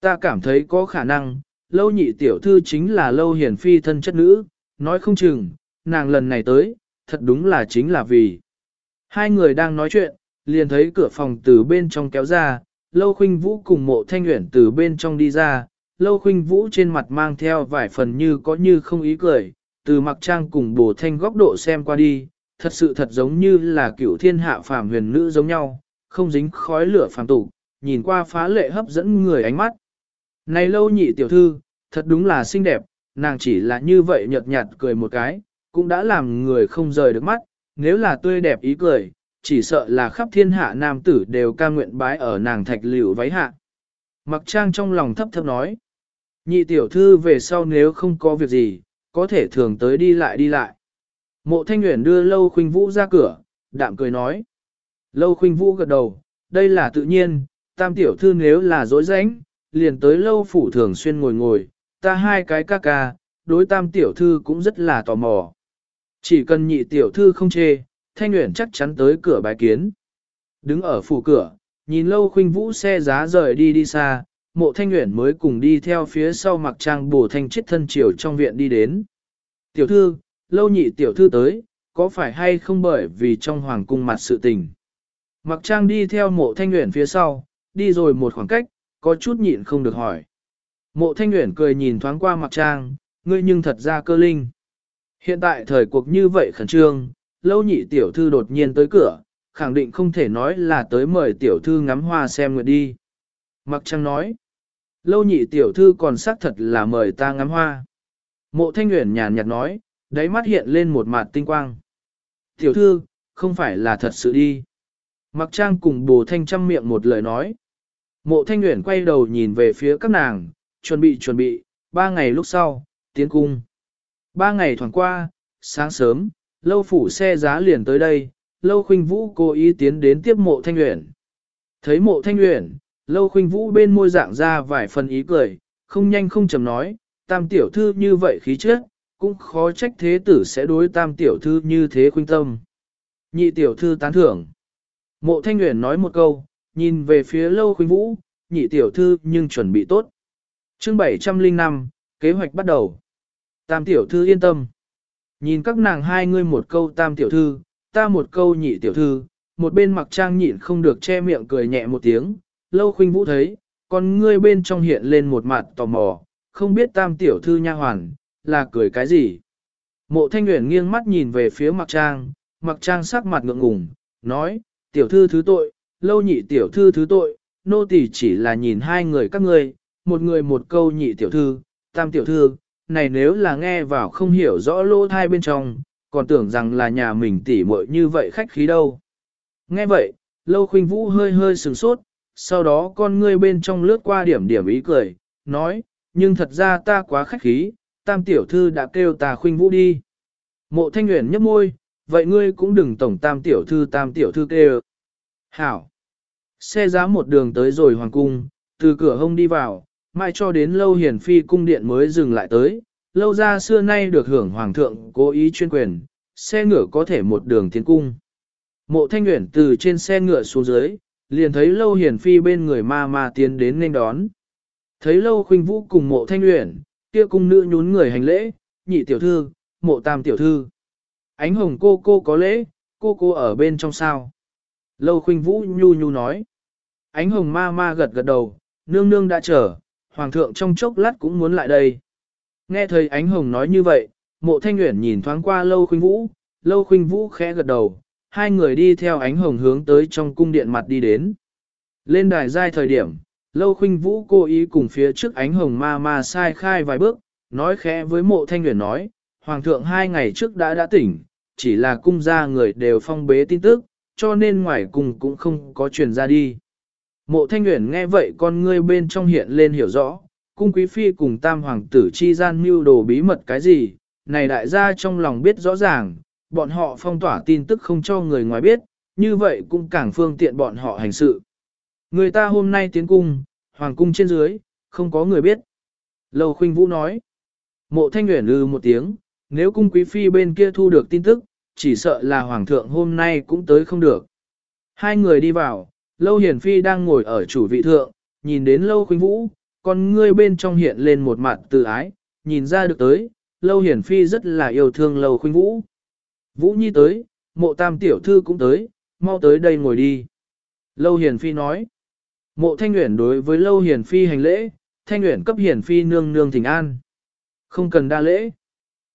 Ta cảm thấy có khả năng, lâu nhị tiểu thư chính là lâu hiền phi thân chất nữ, nói không chừng, nàng lần này tới, thật đúng là chính là vì. Hai người đang nói chuyện, liền thấy cửa phòng từ bên trong kéo ra, lâu khuynh vũ cùng mộ thanh Uyển từ bên trong đi ra, lâu khuynh vũ trên mặt mang theo vài phần như có như không ý cười, từ mặc trang cùng bồ thanh góc độ xem qua đi, thật sự thật giống như là cựu thiên hạ phàm huyền nữ giống nhau, không dính khói lửa phàm tục, nhìn qua phá lệ hấp dẫn người ánh mắt. Này lâu nhị tiểu thư, thật đúng là xinh đẹp, nàng chỉ là như vậy nhợt nhạt cười một cái, cũng đã làm người không rời được mắt, nếu là tươi đẹp ý cười, chỉ sợ là khắp thiên hạ nam tử đều ca nguyện bái ở nàng thạch liễu váy hạ. Mặc trang trong lòng thấp thấp nói, nhị tiểu thư về sau nếu không có việc gì, có thể thường tới đi lại đi lại. Mộ thanh nguyện đưa lâu khuynh vũ ra cửa, đạm cười nói. Lâu khuynh vũ gật đầu, đây là tự nhiên, tam tiểu thư nếu là dối rãnh, liền tới lâu phủ thường xuyên ngồi ngồi, ta hai cái ca ca, đối tam tiểu thư cũng rất là tò mò. Chỉ cần nhị tiểu thư không chê, thanh Uyển chắc chắn tới cửa bái kiến. Đứng ở phủ cửa, nhìn lâu khuynh vũ xe giá rời đi đi xa, mộ thanh Uyển mới cùng đi theo phía sau mặc trang bổ thanh chết thân chiều trong viện đi đến. Tiểu thư, lâu nhị tiểu thư tới, có phải hay không bởi vì trong hoàng cung mặt sự tình. Mặc trang đi theo mộ thanh nguyện phía sau, đi rồi một khoảng cách, có chút nhịn không được hỏi. Mộ thanh nguyện cười nhìn thoáng qua mặc trang, ngươi nhưng thật ra cơ linh. Hiện tại thời cuộc như vậy khẩn trương, lâu nhị tiểu thư đột nhiên tới cửa, khẳng định không thể nói là tới mời tiểu thư ngắm hoa xem nguyệt đi. Mặc trang nói, lâu nhị tiểu thư còn xác thật là mời ta ngắm hoa. Mộ thanh nguyện nhàn nhạt nói, đáy mắt hiện lên một mặt tinh quang. Tiểu thư, không phải là thật sự đi. Mặc trang cùng bồ thanh chăm miệng một lời nói. Mộ thanh nguyện quay đầu nhìn về phía các nàng, chuẩn bị chuẩn bị, ba ngày lúc sau, tiến cung. Ba ngày thoảng qua, sáng sớm, lâu phủ xe giá liền tới đây, lâu khuynh vũ cố ý tiến đến tiếp mộ thanh uyển. Thấy mộ thanh uyển, lâu khuynh vũ bên môi dạng ra vài phần ý cười, không nhanh không chầm nói, tam tiểu thư như vậy khí chất, cũng khó trách thế tử sẽ đối tam tiểu thư như thế khuynh tâm. Nhị tiểu thư tán thưởng. Mộ thanh uyển nói một câu, nhìn về phía lâu khuynh vũ, nhị tiểu thư nhưng chuẩn bị tốt. chương 705, kế hoạch bắt đầu. Tam tiểu thư yên tâm. Nhìn các nàng hai ngươi một câu tam tiểu thư, ta một câu nhị tiểu thư, một bên mặc trang nhịn không được che miệng cười nhẹ một tiếng, lâu khuynh vũ thấy, còn ngươi bên trong hiện lên một mặt tò mò, không biết tam tiểu thư nha hoàn, là cười cái gì. Mộ thanh nguyện nghiêng mắt nhìn về phía mặc trang, mặc trang sắc mặt ngượng ngùng, nói, tiểu thư thứ tội, lâu nhị tiểu thư thứ tội, nô tỳ chỉ là nhìn hai người các ngươi, một người một câu nhị tiểu thư, tam tiểu thư, này nếu là nghe vào không hiểu rõ lô thai bên trong, còn tưởng rằng là nhà mình tỉ muội như vậy khách khí đâu. Nghe vậy, lâu khuynh vũ hơi hơi sừng sốt, sau đó con ngươi bên trong lướt qua điểm điểm ý cười, nói, nhưng thật ra ta quá khách khí, tam tiểu thư đã kêu ta khuynh vũ đi. Mộ thanh nguyện nhấp môi, vậy ngươi cũng đừng tổng tam tiểu thư tam tiểu thư kêu. Hảo. Xe giá một đường tới rồi hoàng cung, từ cửa hông đi vào, mai cho đến lâu hiền phi cung điện mới dừng lại tới, lâu ra xưa nay được hưởng hoàng thượng cố ý chuyên quyền, xe ngựa có thể một đường tiến cung. Mộ thanh nguyện từ trên xe ngựa xuống dưới, liền thấy lâu hiền phi bên người ma ma tiến đến nên đón. Thấy lâu khuynh vũ cùng mộ thanh nguyện, kia cung nữ nhún người hành lễ, nhị tiểu thư, mộ tam tiểu thư. Ánh hồng cô cô có lễ, cô cô ở bên trong sao. Lâu khuynh vũ nhu nhu nói. Ánh hồng ma ma gật gật đầu, nương nương đã chờ, hoàng thượng trong chốc lát cũng muốn lại đây. Nghe thấy ánh hồng nói như vậy, mộ thanh nguyện nhìn thoáng qua lâu khuynh vũ, lâu khuynh vũ khẽ gật đầu, hai người đi theo ánh hồng hướng tới trong cung điện mặt đi đến. Lên đài giai thời điểm, lâu khuynh vũ cố ý cùng phía trước ánh hồng ma ma sai khai vài bước, nói khẽ với mộ thanh nguyện nói, hoàng thượng hai ngày trước đã đã tỉnh, chỉ là cung gia người đều phong bế tin tức, cho nên ngoài cùng cũng không có truyền ra đi. Mộ thanh nguyện nghe vậy con ngươi bên trong hiện lên hiểu rõ, cung quý phi cùng tam hoàng tử chi gian mưu đồ bí mật cái gì, này đại gia trong lòng biết rõ ràng, bọn họ phong tỏa tin tức không cho người ngoài biết, như vậy cũng càng phương tiện bọn họ hành sự. Người ta hôm nay tiến cung, hoàng cung trên dưới, không có người biết. Lầu khuynh vũ nói, mộ thanh nguyện lư một tiếng, nếu cung quý phi bên kia thu được tin tức, chỉ sợ là hoàng thượng hôm nay cũng tới không được. Hai người đi vào, lâu hiển phi đang ngồi ở chủ vị thượng, nhìn đến lâu khuynh vũ, con ngươi bên trong hiện lên một mặt từ ái, nhìn ra được tới, lâu hiển phi rất là yêu thương lâu khuynh vũ. Vũ Nhi tới, mộ tam tiểu thư cũng tới, mau tới đây ngồi đi. Lâu hiển phi nói, mộ thanh nguyện đối với lâu hiển phi hành lễ, thanh nguyện cấp hiển phi nương nương thỉnh an. Không cần đa lễ.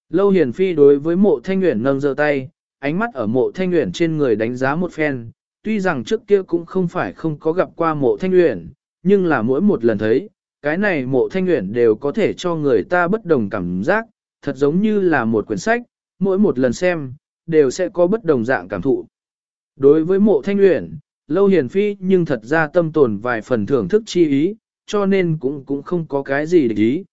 Lâu hiển phi đối với mộ thanh nguyện nâng giơ tay, ánh mắt ở mộ thanh nguyện trên người đánh giá một phen, tuy rằng trước kia cũng không phải không có gặp qua mộ thanh uyển, nhưng là mỗi một lần thấy, cái này mộ thanh uyển đều có thể cho người ta bất đồng cảm giác, thật giống như là một quyển sách, mỗi một lần xem, đều sẽ có bất đồng dạng cảm thụ. Đối với mộ thanh uyển, lâu hiền phi nhưng thật ra tâm tồn vài phần thưởng thức chi ý, cho nên cũng cũng không có cái gì để ý.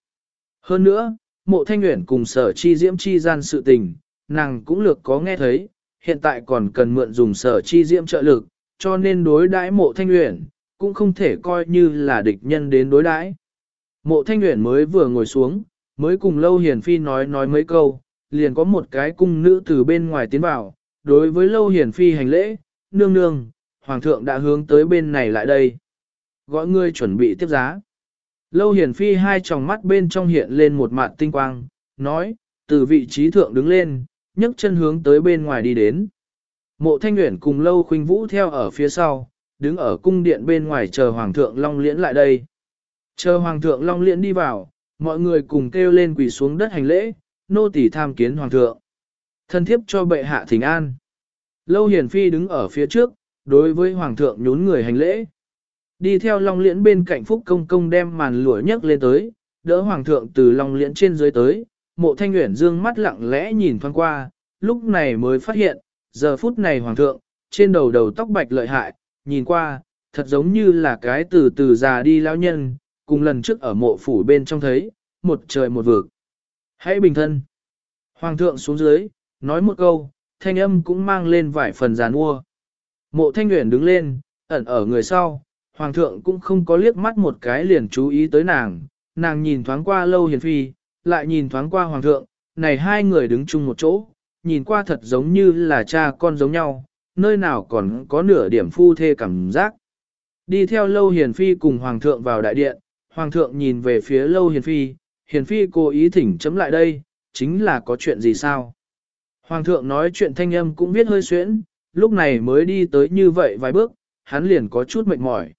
Hơn nữa, mộ thanh uyển cùng sở chi diễm chi gian sự tình, nàng cũng lược có nghe thấy, hiện tại còn cần mượn dùng sở chi diễm trợ lực, cho nên đối đãi mộ thanh uyển cũng không thể coi như là địch nhân đến đối đãi. Mộ thanh uyển mới vừa ngồi xuống, mới cùng lâu hiền phi nói nói mấy câu, liền có một cái cung nữ từ bên ngoài tiến vào, đối với lâu hiền phi hành lễ, nương nương, hoàng thượng đã hướng tới bên này lại đây. Gọi ngươi chuẩn bị tiếp giá. Lâu hiền phi hai tròng mắt bên trong hiện lên một mạt tinh quang, nói, từ vị trí thượng đứng lên, nhấc chân hướng tới bên ngoài đi đến. Mộ thanh Uyển cùng lâu khuynh vũ theo ở phía sau, đứng ở cung điện bên ngoài chờ hoàng thượng long liễn lại đây. Chờ hoàng thượng long liễn đi vào, mọi người cùng kêu lên quỳ xuống đất hành lễ, nô tỳ tham kiến hoàng thượng. Thân thiếp cho bệ hạ thỉnh an. Lâu hiền phi đứng ở phía trước, đối với hoàng thượng nhún người hành lễ. Đi theo Long Liễn bên cạnh Phúc Công Công đem màn lụa nhấc lên tới, đỡ Hoàng thượng từ Long Liễn trên dưới tới, mộ thanh uyển dương mắt lặng lẽ nhìn thoáng qua, lúc này mới phát hiện, giờ phút này Hoàng thượng, trên đầu đầu tóc bạch lợi hại, nhìn qua, thật giống như là cái từ từ già đi lão nhân, cùng lần trước ở mộ phủ bên trong thấy, một trời một vực. Hãy bình thân. Hoàng thượng xuống dưới, nói một câu, thanh âm cũng mang lên vài phần giàn mua. Mộ thanh nguyện đứng lên, ẩn ở người sau, hoàng thượng cũng không có liếc mắt một cái liền chú ý tới nàng, nàng nhìn thoáng qua lâu hiền phi, lại nhìn thoáng qua hoàng thượng, này hai người đứng chung một chỗ, nhìn qua thật giống như là cha con giống nhau, nơi nào còn có nửa điểm phu thê cảm giác. Đi theo lâu hiền phi cùng hoàng thượng vào đại điện, hoàng thượng nhìn về phía lâu hiền phi, hiền phi cố ý thỉnh chấm lại đây, chính là có chuyện gì sao? Hoàng thượng nói chuyện thanh âm cũng biết hơi xuyễn, lúc này mới đi tới như vậy vài bước, hắn liền có chút mệt mỏi.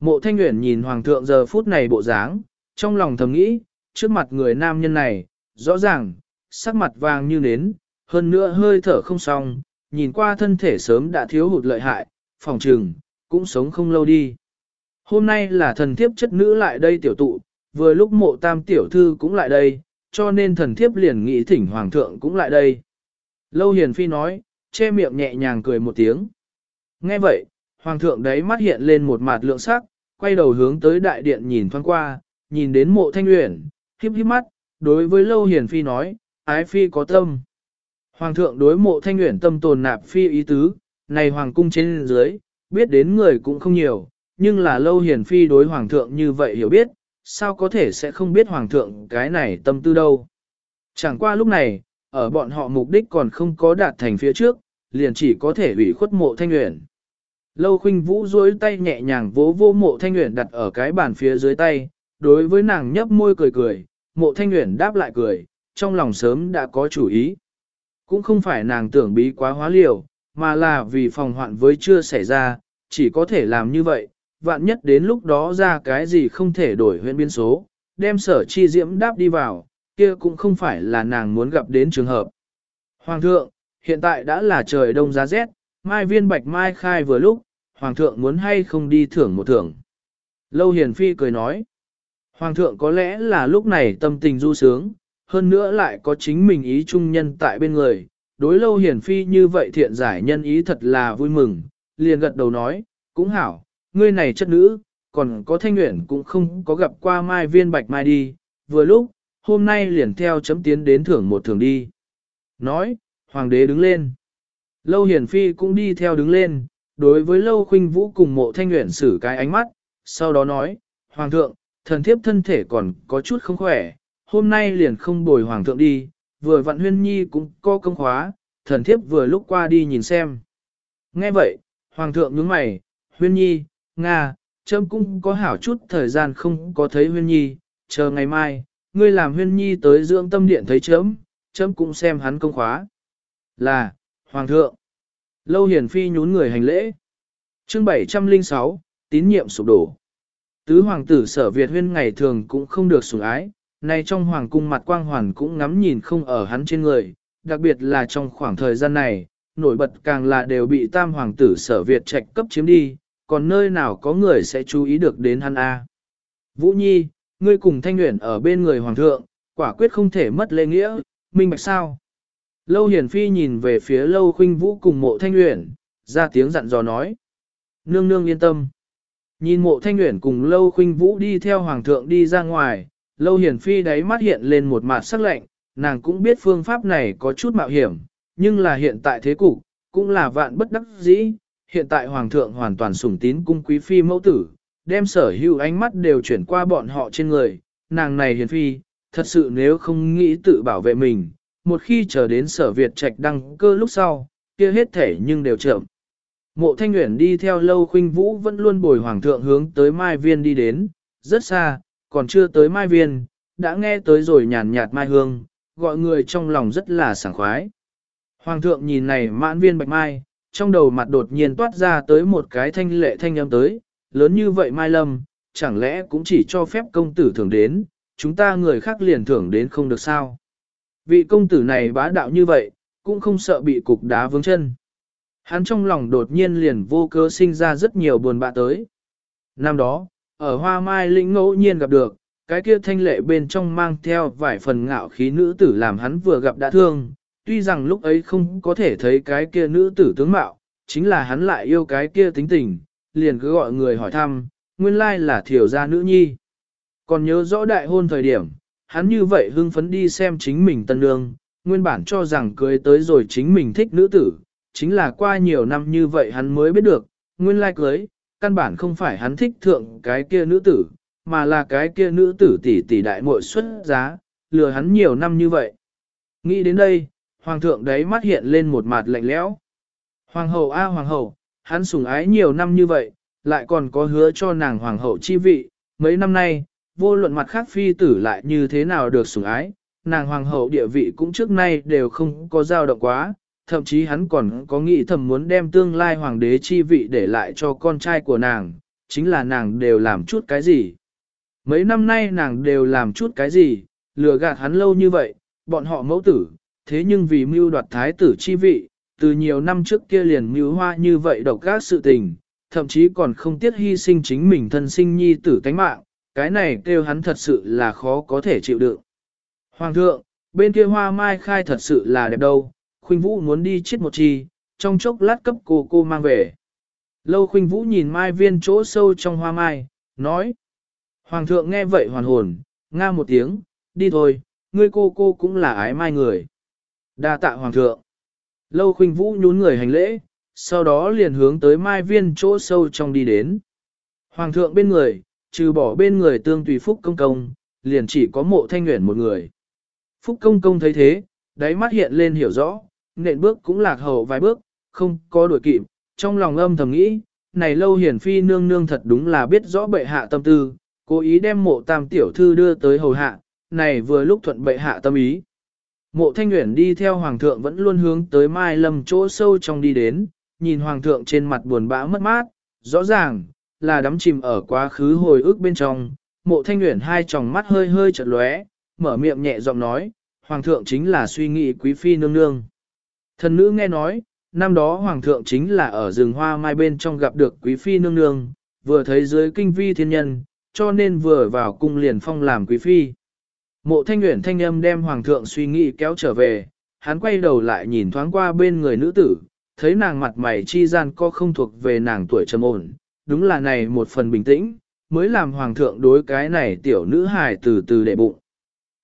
Mộ thanh nguyện nhìn hoàng thượng giờ phút này bộ dáng, trong lòng thầm nghĩ, trước mặt người nam nhân này, rõ ràng, sắc mặt vàng như nến, hơn nữa hơi thở không xong, nhìn qua thân thể sớm đã thiếu hụt lợi hại, phòng trừng, cũng sống không lâu đi. Hôm nay là thần thiếp chất nữ lại đây tiểu tụ, vừa lúc mộ tam tiểu thư cũng lại đây, cho nên thần thiếp liền nghĩ thỉnh hoàng thượng cũng lại đây. Lâu hiền phi nói, che miệng nhẹ nhàng cười một tiếng. Nghe vậy, hoàng thượng đấy mắt hiện lên một mặt lượng sắc, quay đầu hướng tới đại điện nhìn thoáng qua, nhìn đến mộ thanh uyển, híp híp mắt, đối với lâu hiền phi nói, ái phi có tâm. Hoàng thượng đối mộ thanh uyển tâm tồn nạp phi ý tứ, này hoàng cung trên dưới, biết đến người cũng không nhiều, nhưng là lâu hiền phi đối hoàng thượng như vậy hiểu biết, sao có thể sẽ không biết hoàng thượng cái này tâm tư đâu. Chẳng qua lúc này, ở bọn họ mục đích còn không có đạt thành phía trước, liền chỉ có thể ủy khuất mộ thanh nguyện. Lâu khinh vũ duỗi tay nhẹ nhàng vỗ vô mộ thanh nguyện đặt ở cái bàn phía dưới tay, đối với nàng nhấp môi cười cười, mộ thanh nguyện đáp lại cười, trong lòng sớm đã có chủ ý. Cũng không phải nàng tưởng bí quá hóa liều, mà là vì phòng hoạn với chưa xảy ra, chỉ có thể làm như vậy, vạn nhất đến lúc đó ra cái gì không thể đổi huyện biên số, đem sở chi diễm đáp đi vào, kia cũng không phải là nàng muốn gặp đến trường hợp. Hoàng thượng, hiện tại đã là trời đông giá rét, mai viên bạch mai khai vừa lúc, Hoàng thượng muốn hay không đi thưởng một thưởng. Lâu Hiền Phi cười nói, Hoàng thượng có lẽ là lúc này tâm tình du sướng, hơn nữa lại có chính mình ý trung nhân tại bên người, đối Lâu Hiển Phi như vậy thiện giải nhân ý thật là vui mừng, liền gật đầu nói, cũng hảo, ngươi này chất nữ, còn có thanh nguyện cũng không có gặp qua mai viên bạch mai đi, vừa lúc, hôm nay liền theo chấm tiến đến thưởng một thưởng đi. Nói, hoàng đế đứng lên. Lâu hiển phi cũng đi theo đứng lên, đối với lâu khuynh vũ cùng mộ thanh nguyện xử cái ánh mắt, sau đó nói, hoàng thượng, thần thiếp thân thể còn có chút không khỏe, hôm nay liền không bồi hoàng thượng đi, vừa vặn huyên nhi cũng có công khóa, thần thiếp vừa lúc qua đi nhìn xem. Nghe vậy, hoàng thượng nhướng mày, huyên nhi, Nga, trâm cũng có hảo chút thời gian không có thấy huyên nhi, chờ ngày mai, ngươi làm huyên nhi tới dưỡng tâm điện thấy chấm, chấm cũng xem hắn công khóa. Là, Hoàng thượng. Lâu hiền phi nhún người hành lễ. chương 706, tín nhiệm sụp đổ. Tứ hoàng tử sở Việt huyên ngày thường cũng không được sủng ái, nay trong hoàng cung mặt quang hoàn cũng ngắm nhìn không ở hắn trên người, đặc biệt là trong khoảng thời gian này, nổi bật càng là đều bị tam hoàng tử sở Việt trạch cấp chiếm đi, còn nơi nào có người sẽ chú ý được đến hắn A. Vũ Nhi, ngươi cùng Thanh Nguyễn ở bên người Hoàng thượng, quả quyết không thể mất lễ nghĩa, minh bạch sao. Lâu Hiển Phi nhìn về phía Lâu Khuynh Vũ cùng mộ Thanh Nguyễn, ra tiếng dặn dò nói. Nương nương yên tâm. Nhìn mộ Thanh Nguyễn cùng Lâu Khuynh Vũ đi theo Hoàng thượng đi ra ngoài, Lâu Hiển Phi đáy mắt hiện lên một mặt sắc lạnh, nàng cũng biết phương pháp này có chút mạo hiểm, nhưng là hiện tại thế cục, cũng là vạn bất đắc dĩ, hiện tại hoàng thượng hoàn toàn sủng tín cung quý phi mẫu tử, đem sở hữu ánh mắt đều chuyển qua bọn họ trên người, nàng này hiển phi, thật sự nếu không nghĩ tự bảo vệ mình, một khi chờ đến sở Việt trạch đăng cơ lúc sau, kia hết thể nhưng đều chậm. Mộ thanh nguyện đi theo lâu khuynh vũ vẫn luôn bồi hoàng thượng hướng tới Mai Viên đi đến, rất xa, còn chưa tới Mai Viên, đã nghe tới rồi nhàn nhạt Mai Hương, gọi người trong lòng rất là sảng khoái. Hoàng thượng nhìn này mãn viên bạch mai, trong đầu mặt đột nhiên toát ra tới một cái thanh lệ thanh âm tới, lớn như vậy Mai Lâm, chẳng lẽ cũng chỉ cho phép công tử thưởng đến, chúng ta người khác liền thưởng đến không được sao. Vị công tử này bá đạo như vậy, cũng không sợ bị cục đá vướng chân. Hắn trong lòng đột nhiên liền vô cớ sinh ra rất nhiều buồn bã tới. Năm đó, ở hoa mai lĩnh ngẫu nhiên gặp được, cái kia thanh lệ bên trong mang theo vài phần ngạo khí nữ tử làm hắn vừa gặp đã thương, tuy rằng lúc ấy không có thể thấy cái kia nữ tử tướng mạo, chính là hắn lại yêu cái kia tính tình, liền cứ gọi người hỏi thăm, nguyên lai là thiểu gia nữ nhi. Còn nhớ rõ đại hôn thời điểm, hắn như vậy hưng phấn đi xem chính mình tân nương, nguyên bản cho rằng cưới tới rồi chính mình thích nữ tử, chính là qua nhiều năm như vậy hắn mới biết được, nguyên lai cưới, căn bản không phải hắn thích thượng cái kia nữ tử, mà là cái kia nữ tử tỷ tỷ đại muội xuất giá, lừa hắn nhiều năm như vậy. Nghĩ đến đây, hoàng thượng đấy mắt hiện lên một mặt lạnh lẽo. Hoàng hậu a hoàng hậu, hắn sủng ái nhiều năm như vậy, lại còn có hứa cho nàng hoàng hậu chi vị, mấy năm nay, vô luận mặt khác phi tử lại như thế nào được sủng ái, nàng hoàng hậu địa vị cũng trước nay đều không có dao động quá, thậm chí hắn còn có nghĩ thầm muốn đem tương lai hoàng đế chi vị để lại cho con trai của nàng, chính là nàng đều làm chút cái gì. Mấy năm nay nàng đều làm chút cái gì, lừa gạt hắn lâu như vậy, bọn họ mẫu tử, thế nhưng vì mưu đoạt thái tử chi vị, từ nhiều năm trước kia liền mưu hoa như vậy độc các sự tình, thậm chí còn không tiếc hy sinh chính mình thân sinh nhi tử tánh mạng, cái này kêu hắn thật sự là khó có thể chịu đựng. Hoàng thượng, bên kia hoa mai khai thật sự là đẹp đâu, khuynh vũ muốn đi chết một chi, trong chốc lát cấp cô cô mang về. Lâu khuynh vũ nhìn mai viên chỗ sâu trong hoa mai, nói. Hoàng thượng nghe vậy hoàn hồn, nga một tiếng, đi thôi, ngươi cô cô cũng là ái mai người. đa tạ hoàng thượng. Lâu khuynh vũ nhún người hành lễ, sau đó liền hướng tới mai viên chỗ sâu trong đi đến. Hoàng thượng bên người, trừ bỏ bên người tương tùy phúc công công, liền chỉ có mộ thanh nguyện một người. Phúc công công thấy thế, đáy mắt hiện lên hiểu rõ, nện bước cũng lạc hậu vài bước, không có đuổi kịp, trong lòng âm thầm nghĩ, này lâu hiển phi nương nương thật đúng là biết rõ bệ hạ tâm tư, cố ý đem mộ tam tiểu thư đưa tới hầu hạ, này vừa lúc thuận bệ hạ tâm ý. Mộ thanh nguyện đi theo hoàng thượng vẫn luôn hướng tới mai lâm chỗ sâu trong đi đến, nhìn hoàng thượng trên mặt buồn bã mất mát, rõ ràng, là đắm chìm ở quá khứ hồi ức bên trong, mộ thanh nguyện hai tròng mắt hơi hơi chật lóe, mở miệng nhẹ giọng nói, hoàng thượng chính là suy nghĩ quý phi nương nương. Thần nữ nghe nói, năm đó hoàng thượng chính là ở rừng hoa mai bên trong gặp được quý phi nương nương, vừa thấy dưới kinh vi thiên nhân, cho nên vừa vào cung liền phong làm quý phi. Mộ thanh nguyện thanh âm đem hoàng thượng suy nghĩ kéo trở về, hắn quay đầu lại nhìn thoáng qua bên người nữ tử, thấy nàng mặt mày chi gian co không thuộc về nàng tuổi trầm ổn, đúng là này một phần bình tĩnh, mới làm hoàng thượng đối cái này tiểu nữ hài từ từ đệ bụng.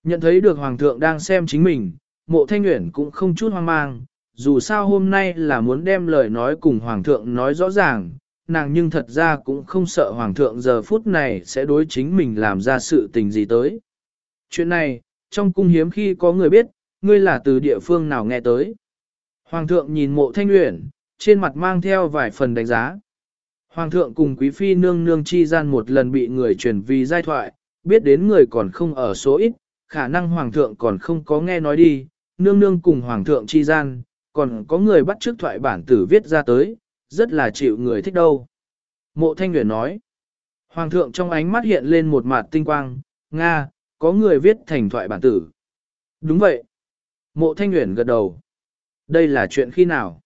Nhận thấy được hoàng thượng đang xem chính mình, mộ thanh nguyện cũng không chút hoang mang, dù sao hôm nay là muốn đem lời nói cùng hoàng thượng nói rõ ràng, nàng nhưng thật ra cũng không sợ hoàng thượng giờ phút này sẽ đối chính mình làm ra sự tình gì tới. Chuyện này, trong cung hiếm khi có người biết, ngươi là từ địa phương nào nghe tới. Hoàng thượng nhìn mộ thanh uyển, trên mặt mang theo vài phần đánh giá. Hoàng thượng cùng quý phi nương nương chi gian một lần bị người truyền vì giai thoại, biết đến người còn không ở số ít, khả năng hoàng thượng còn không có nghe nói đi, nương nương cùng hoàng thượng chi gian, còn có người bắt trước thoại bản tử viết ra tới, rất là chịu người thích đâu. Mộ thanh Nguyễn nói, hoàng thượng trong ánh mắt hiện lên một mặt tinh quang, Nga, có người viết thành thoại bản tử. Đúng vậy. Mộ thanh Nguyễn gật đầu. Đây là chuyện khi nào?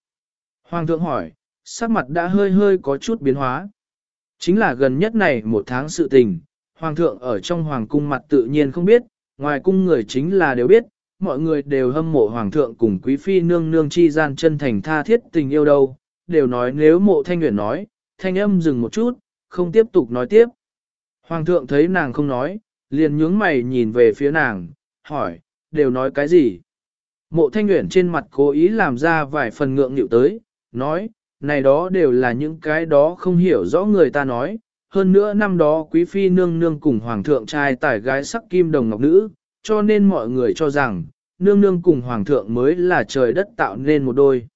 Hoàng thượng hỏi, sắc mặt đã hơi hơi có chút biến hóa. Chính là gần nhất này một tháng sự tình, Hoàng thượng ở trong Hoàng cung mặt tự nhiên không biết, ngoài cung người chính là đều biết, mọi người đều hâm mộ Hoàng thượng cùng Quý Phi nương nương chi gian chân thành tha thiết tình yêu đâu, đều nói nếu mộ thanh nguyện nói, thanh âm dừng một chút, không tiếp tục nói tiếp. Hoàng thượng thấy nàng không nói, liền nhướng mày nhìn về phía nàng, hỏi, đều nói cái gì? Mộ thanh nguyện trên mặt cố ý làm ra vài phần ngượng nghịu tới, nói, này đó đều là những cái đó không hiểu rõ người ta nói. Hơn nữa năm đó quý phi nương nương cùng hoàng thượng trai tải gái sắc kim đồng ngọc nữ, cho nên mọi người cho rằng, nương nương cùng hoàng thượng mới là trời đất tạo nên một đôi.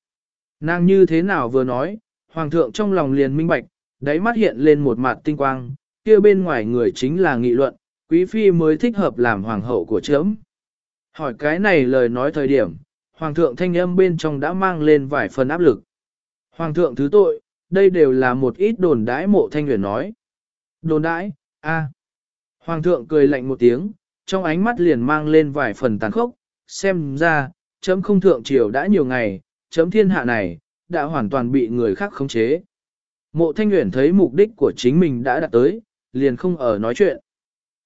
Nàng như thế nào vừa nói, hoàng thượng trong lòng liền minh bạch, đáy mắt hiện lên một mặt tinh quang, kia bên ngoài người chính là nghị luận, quý phi mới thích hợp làm hoàng hậu của chấm. Hỏi cái này lời nói thời điểm, hoàng thượng thanh âm bên trong đã mang lên vài phần áp lực. Hoàng thượng thứ tội, đây đều là một ít đồn đãi mộ thanh huyền nói. Đồn đãi, a. Hoàng thượng cười lạnh một tiếng, trong ánh mắt liền mang lên vài phần tàn khốc, xem ra, chấm không thượng triều đã nhiều ngày, chấm thiên hạ này, đã hoàn toàn bị người khác khống chế. Mộ thanh nguyện thấy mục đích của chính mình đã đạt tới, liền không ở nói chuyện.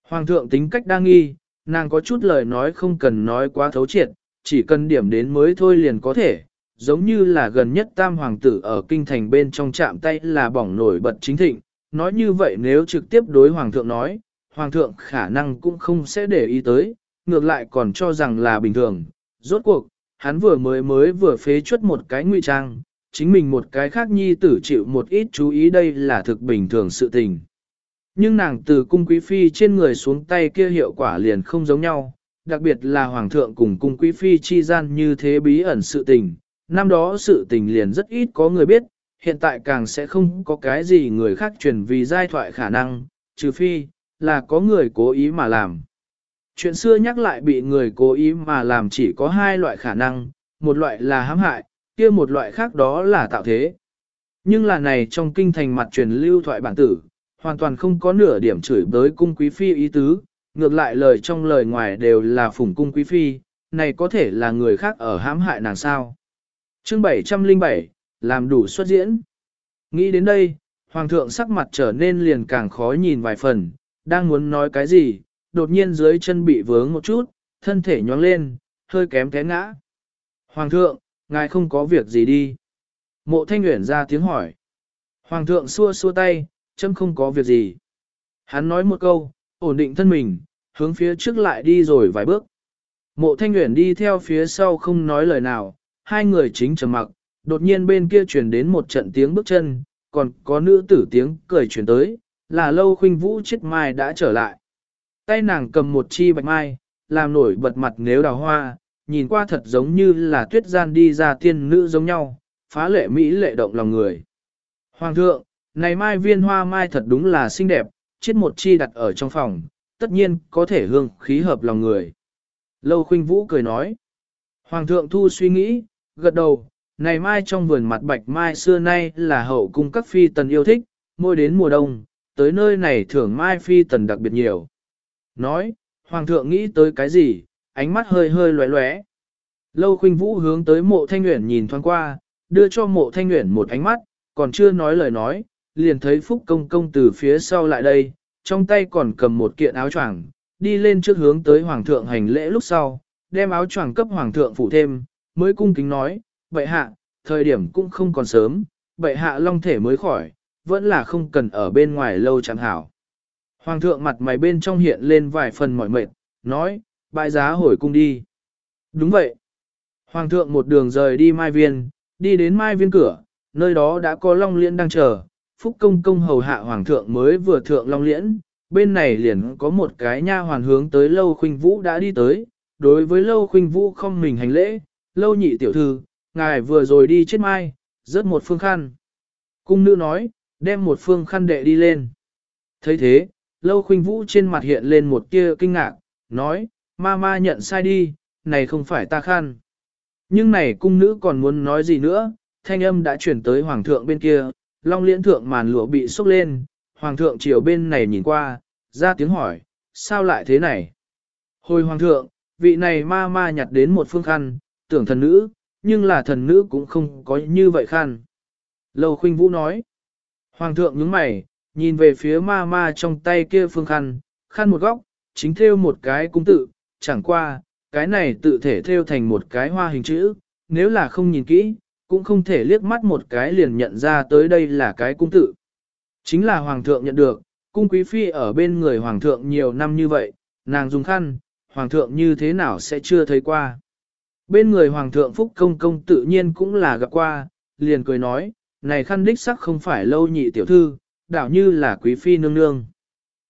Hoàng thượng tính cách đa nghi, nàng có chút lời nói không cần nói quá thấu triệt, chỉ cần điểm đến mới thôi liền có thể, giống như là gần nhất tam hoàng tử ở kinh thành bên trong chạm tay là bỏng nổi bật chính thịnh, nói như vậy nếu trực tiếp đối hoàng thượng nói, hoàng thượng khả năng cũng không sẽ để ý tới, ngược lại còn cho rằng là bình thường. Rốt cuộc, hắn vừa mới mới vừa phế chuất một cái ngụy trang, chính mình một cái khác nhi tử chịu một ít chú ý đây là thực bình thường sự tình. Nhưng nàng từ cung quý phi trên người xuống tay kia hiệu quả liền không giống nhau, đặc biệt là hoàng thượng cùng cung quý phi chi gian như thế bí ẩn sự tình. Năm đó sự tình liền rất ít có người biết, hiện tại càng sẽ không có cái gì người khác truyền vì giai thoại khả năng, trừ phi, là có người cố ý mà làm. Chuyện xưa nhắc lại bị người cố ý mà làm chỉ có hai loại khả năng, một loại là hãm hại, kia một loại khác đó là tạo thế. Nhưng là này trong kinh thành mặt truyền lưu thoại bản tử, hoàn toàn không có nửa điểm chửi bới cung quý phi ý tứ, ngược lại lời trong lời ngoài đều là phủng cung quý phi, này có thể là người khác ở hãm hại nàng sao. Chương 707, làm đủ xuất diễn. Nghĩ đến đây, hoàng thượng sắc mặt trở nên liền càng khó nhìn vài phần, đang muốn nói cái gì, đột nhiên dưới chân bị vướng một chút, thân thể nhóng lên, hơi kém té ngã. Hoàng thượng, ngài không có việc gì đi. Mộ thanh nguyện ra tiếng hỏi. Hoàng thượng xua xua tay, chấm không có việc gì. Hắn nói một câu, ổn định thân mình, hướng phía trước lại đi rồi vài bước. Mộ thanh nguyện đi theo phía sau không nói lời nào, hai người chính trầm mặc, đột nhiên bên kia truyền đến một trận tiếng bước chân, còn có nữ tử tiếng cười truyền tới, là lâu khuynh vũ chết mai đã trở lại. Tay nàng cầm một chi bạch mai, làm nổi bật mặt nếu đào hoa, nhìn qua thật giống như là tuyết gian đi ra tiên nữ giống nhau, phá lệ mỹ lệ động lòng người. Hoàng thượng, này mai viên hoa mai thật đúng là xinh đẹp, chết một chi đặt ở trong phòng, tất nhiên có thể hương khí hợp lòng người. Lâu khuynh vũ cười nói. Hoàng thượng thu suy nghĩ, gật đầu, này mai trong vườn mặt bạch mai xưa nay là hậu cung các phi tần yêu thích, môi đến mùa đông, tới nơi này thưởng mai phi tần đặc biệt nhiều. Nói, hoàng thượng nghĩ tới cái gì, ánh mắt hơi hơi lóe lóe. Lâu khuynh vũ hướng tới mộ thanh nguyện nhìn thoáng qua, đưa cho mộ thanh nguyện một ánh mắt, còn chưa nói lời nói, liền thấy phúc công công từ phía sau lại đây, trong tay còn cầm một kiện áo choàng, đi lên trước hướng tới hoàng thượng hành lễ lúc sau, đem áo choàng cấp hoàng thượng phủ thêm, mới cung kính nói, bệ hạ, thời điểm cũng không còn sớm, bệ hạ long thể mới khỏi, vẫn là không cần ở bên ngoài lâu chẳng hảo. Hoàng thượng mặt mày bên trong hiện lên vài phần mỏi mệt, nói, bại giá hồi cung đi. Đúng vậy. Hoàng thượng một đường rời đi Mai Viên, đi đến Mai Viên cửa, nơi đó đã có Long Liễn đang chờ, Phúc Công Công hầu hạ Hoàng thượng mới vừa thượng Long Liễn, bên này liền có một cái nha hoàn hướng tới Lâu Khuynh Vũ đã đi tới, đối với Lâu Khuynh Vũ không mình hành lễ, Lâu nhị tiểu thư, ngài vừa rồi đi chết mai, rớt một phương khăn. Cung nữ nói, đem một phương khăn đệ đi lên. thấy thế, Lâu Khuynh Vũ trên mặt hiện lên một tia kinh ngạc, nói, ma ma nhận sai đi, này không phải ta khăn. Nhưng này cung nữ còn muốn nói gì nữa, thanh âm đã chuyển tới hoàng thượng bên kia, long liễn thượng màn lụa bị sốc lên, hoàng thượng chiều bên này nhìn qua, ra tiếng hỏi, sao lại thế này? Hồi hoàng thượng, vị này ma ma nhặt đến một phương khăn, tưởng thần nữ, nhưng là thần nữ cũng không có như vậy khăn. Lâu khuynh vũ nói, hoàng thượng nhướng mày, nhìn về phía ma ma trong tay kia phương khăn, khăn một góc, chính theo một cái cung tự, chẳng qua, cái này tự thể theo thành một cái hoa hình chữ, nếu là không nhìn kỹ, cũng không thể liếc mắt một cái liền nhận ra tới đây là cái cung tự. Chính là hoàng thượng nhận được, cung quý phi ở bên người hoàng thượng nhiều năm như vậy, nàng dùng khăn, hoàng thượng như thế nào sẽ chưa thấy qua. Bên người hoàng thượng phúc công công tự nhiên cũng là gặp qua, liền cười nói, này khăn đích sắc không phải lâu nhị tiểu thư, đảo như là quý phi nương nương.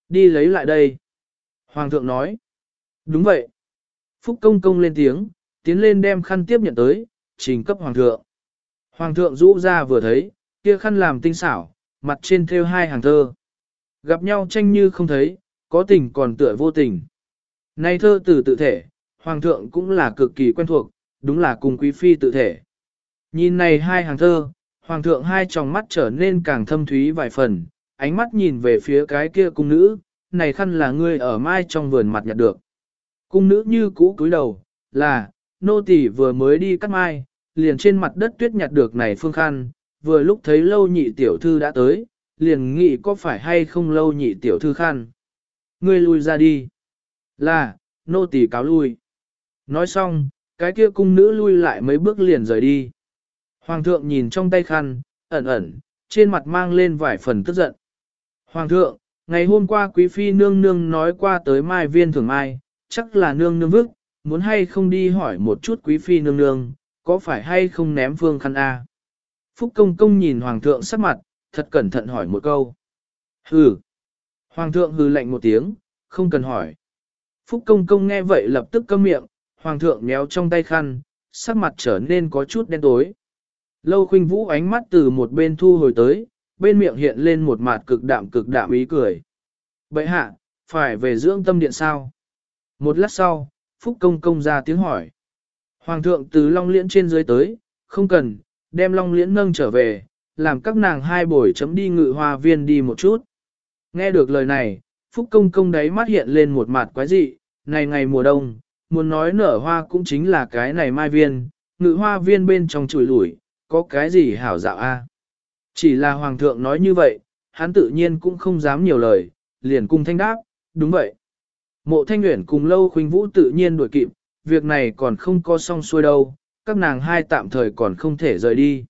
Đi lấy lại đây. Hoàng thượng nói. Đúng vậy. Phúc công công lên tiếng, tiến lên đem khăn tiếp nhận tới, trình cấp hoàng thượng. Hoàng thượng rũ ra vừa thấy, kia khăn làm tinh xảo, mặt trên thêu hai hàng thơ. Gặp nhau tranh như không thấy, có tình còn tựa vô tình. nay thơ từ tự thể, hoàng thượng cũng là cực kỳ quen thuộc, đúng là cùng quý phi tự thể. Nhìn này hai hàng thơ, hoàng thượng hai tròng mắt trở nên càng thâm thúy vài phần, ánh mắt nhìn về phía cái kia cung nữ, này khăn là ngươi ở mai trong vườn mặt nhặt được. Cung nữ như cũ cúi đầu, là, nô tỳ vừa mới đi cắt mai, liền trên mặt đất tuyết nhặt được này phương khăn, vừa lúc thấy lâu nhị tiểu thư đã tới, liền nghĩ có phải hay không lâu nhị tiểu thư khăn. Ngươi lui ra đi. Là, nô tỳ cáo lui. Nói xong, cái kia cung nữ lui lại mấy bước liền rời đi. Hoàng thượng nhìn trong tay khăn, ẩn ẩn, trên mặt mang lên vài phần tức giận. Hoàng thượng, ngày hôm qua quý phi nương nương nói qua tới mai viên thường mai, chắc là nương nương vức, muốn hay không đi hỏi một chút quý phi nương nương, có phải hay không ném phương khăn A. Phúc công công nhìn hoàng thượng sắc mặt, thật cẩn thận hỏi một câu. Hừ. Hoàng thượng hừ lạnh một tiếng, không cần hỏi. Phúc công công nghe vậy lập tức câm miệng, hoàng thượng méo trong tay khăn, sắc mặt trở nên có chút đen tối. Lâu khuynh vũ ánh mắt từ một bên thu hồi tới, bên miệng hiện lên một mặt cực đạm cực đạm ý cười. Bậy hạ, phải về dưỡng tâm điện sao? Một lát sau, Phúc Công Công ra tiếng hỏi. Hoàng thượng từ Long Liễn trên dưới tới, không cần, đem Long Liễn nâng trở về, làm các nàng hai buổi chấm đi ngự hoa viên đi một chút. Nghe được lời này, Phúc Công Công đấy mắt hiện lên một mặt quái dị, này ngày mùa đông, muốn nói nở hoa cũng chính là cái này mai viên, ngự hoa viên bên trong chùi lủi, có cái gì hảo dạo a? Chỉ là Hoàng thượng nói như vậy, hắn tự nhiên cũng không dám nhiều lời, liền cung thanh đáp, đúng vậy. Mộ thanh nguyện cùng lâu khuynh vũ tự nhiên đuổi kịp, việc này còn không có xong xuôi đâu, các nàng hai tạm thời còn không thể rời đi.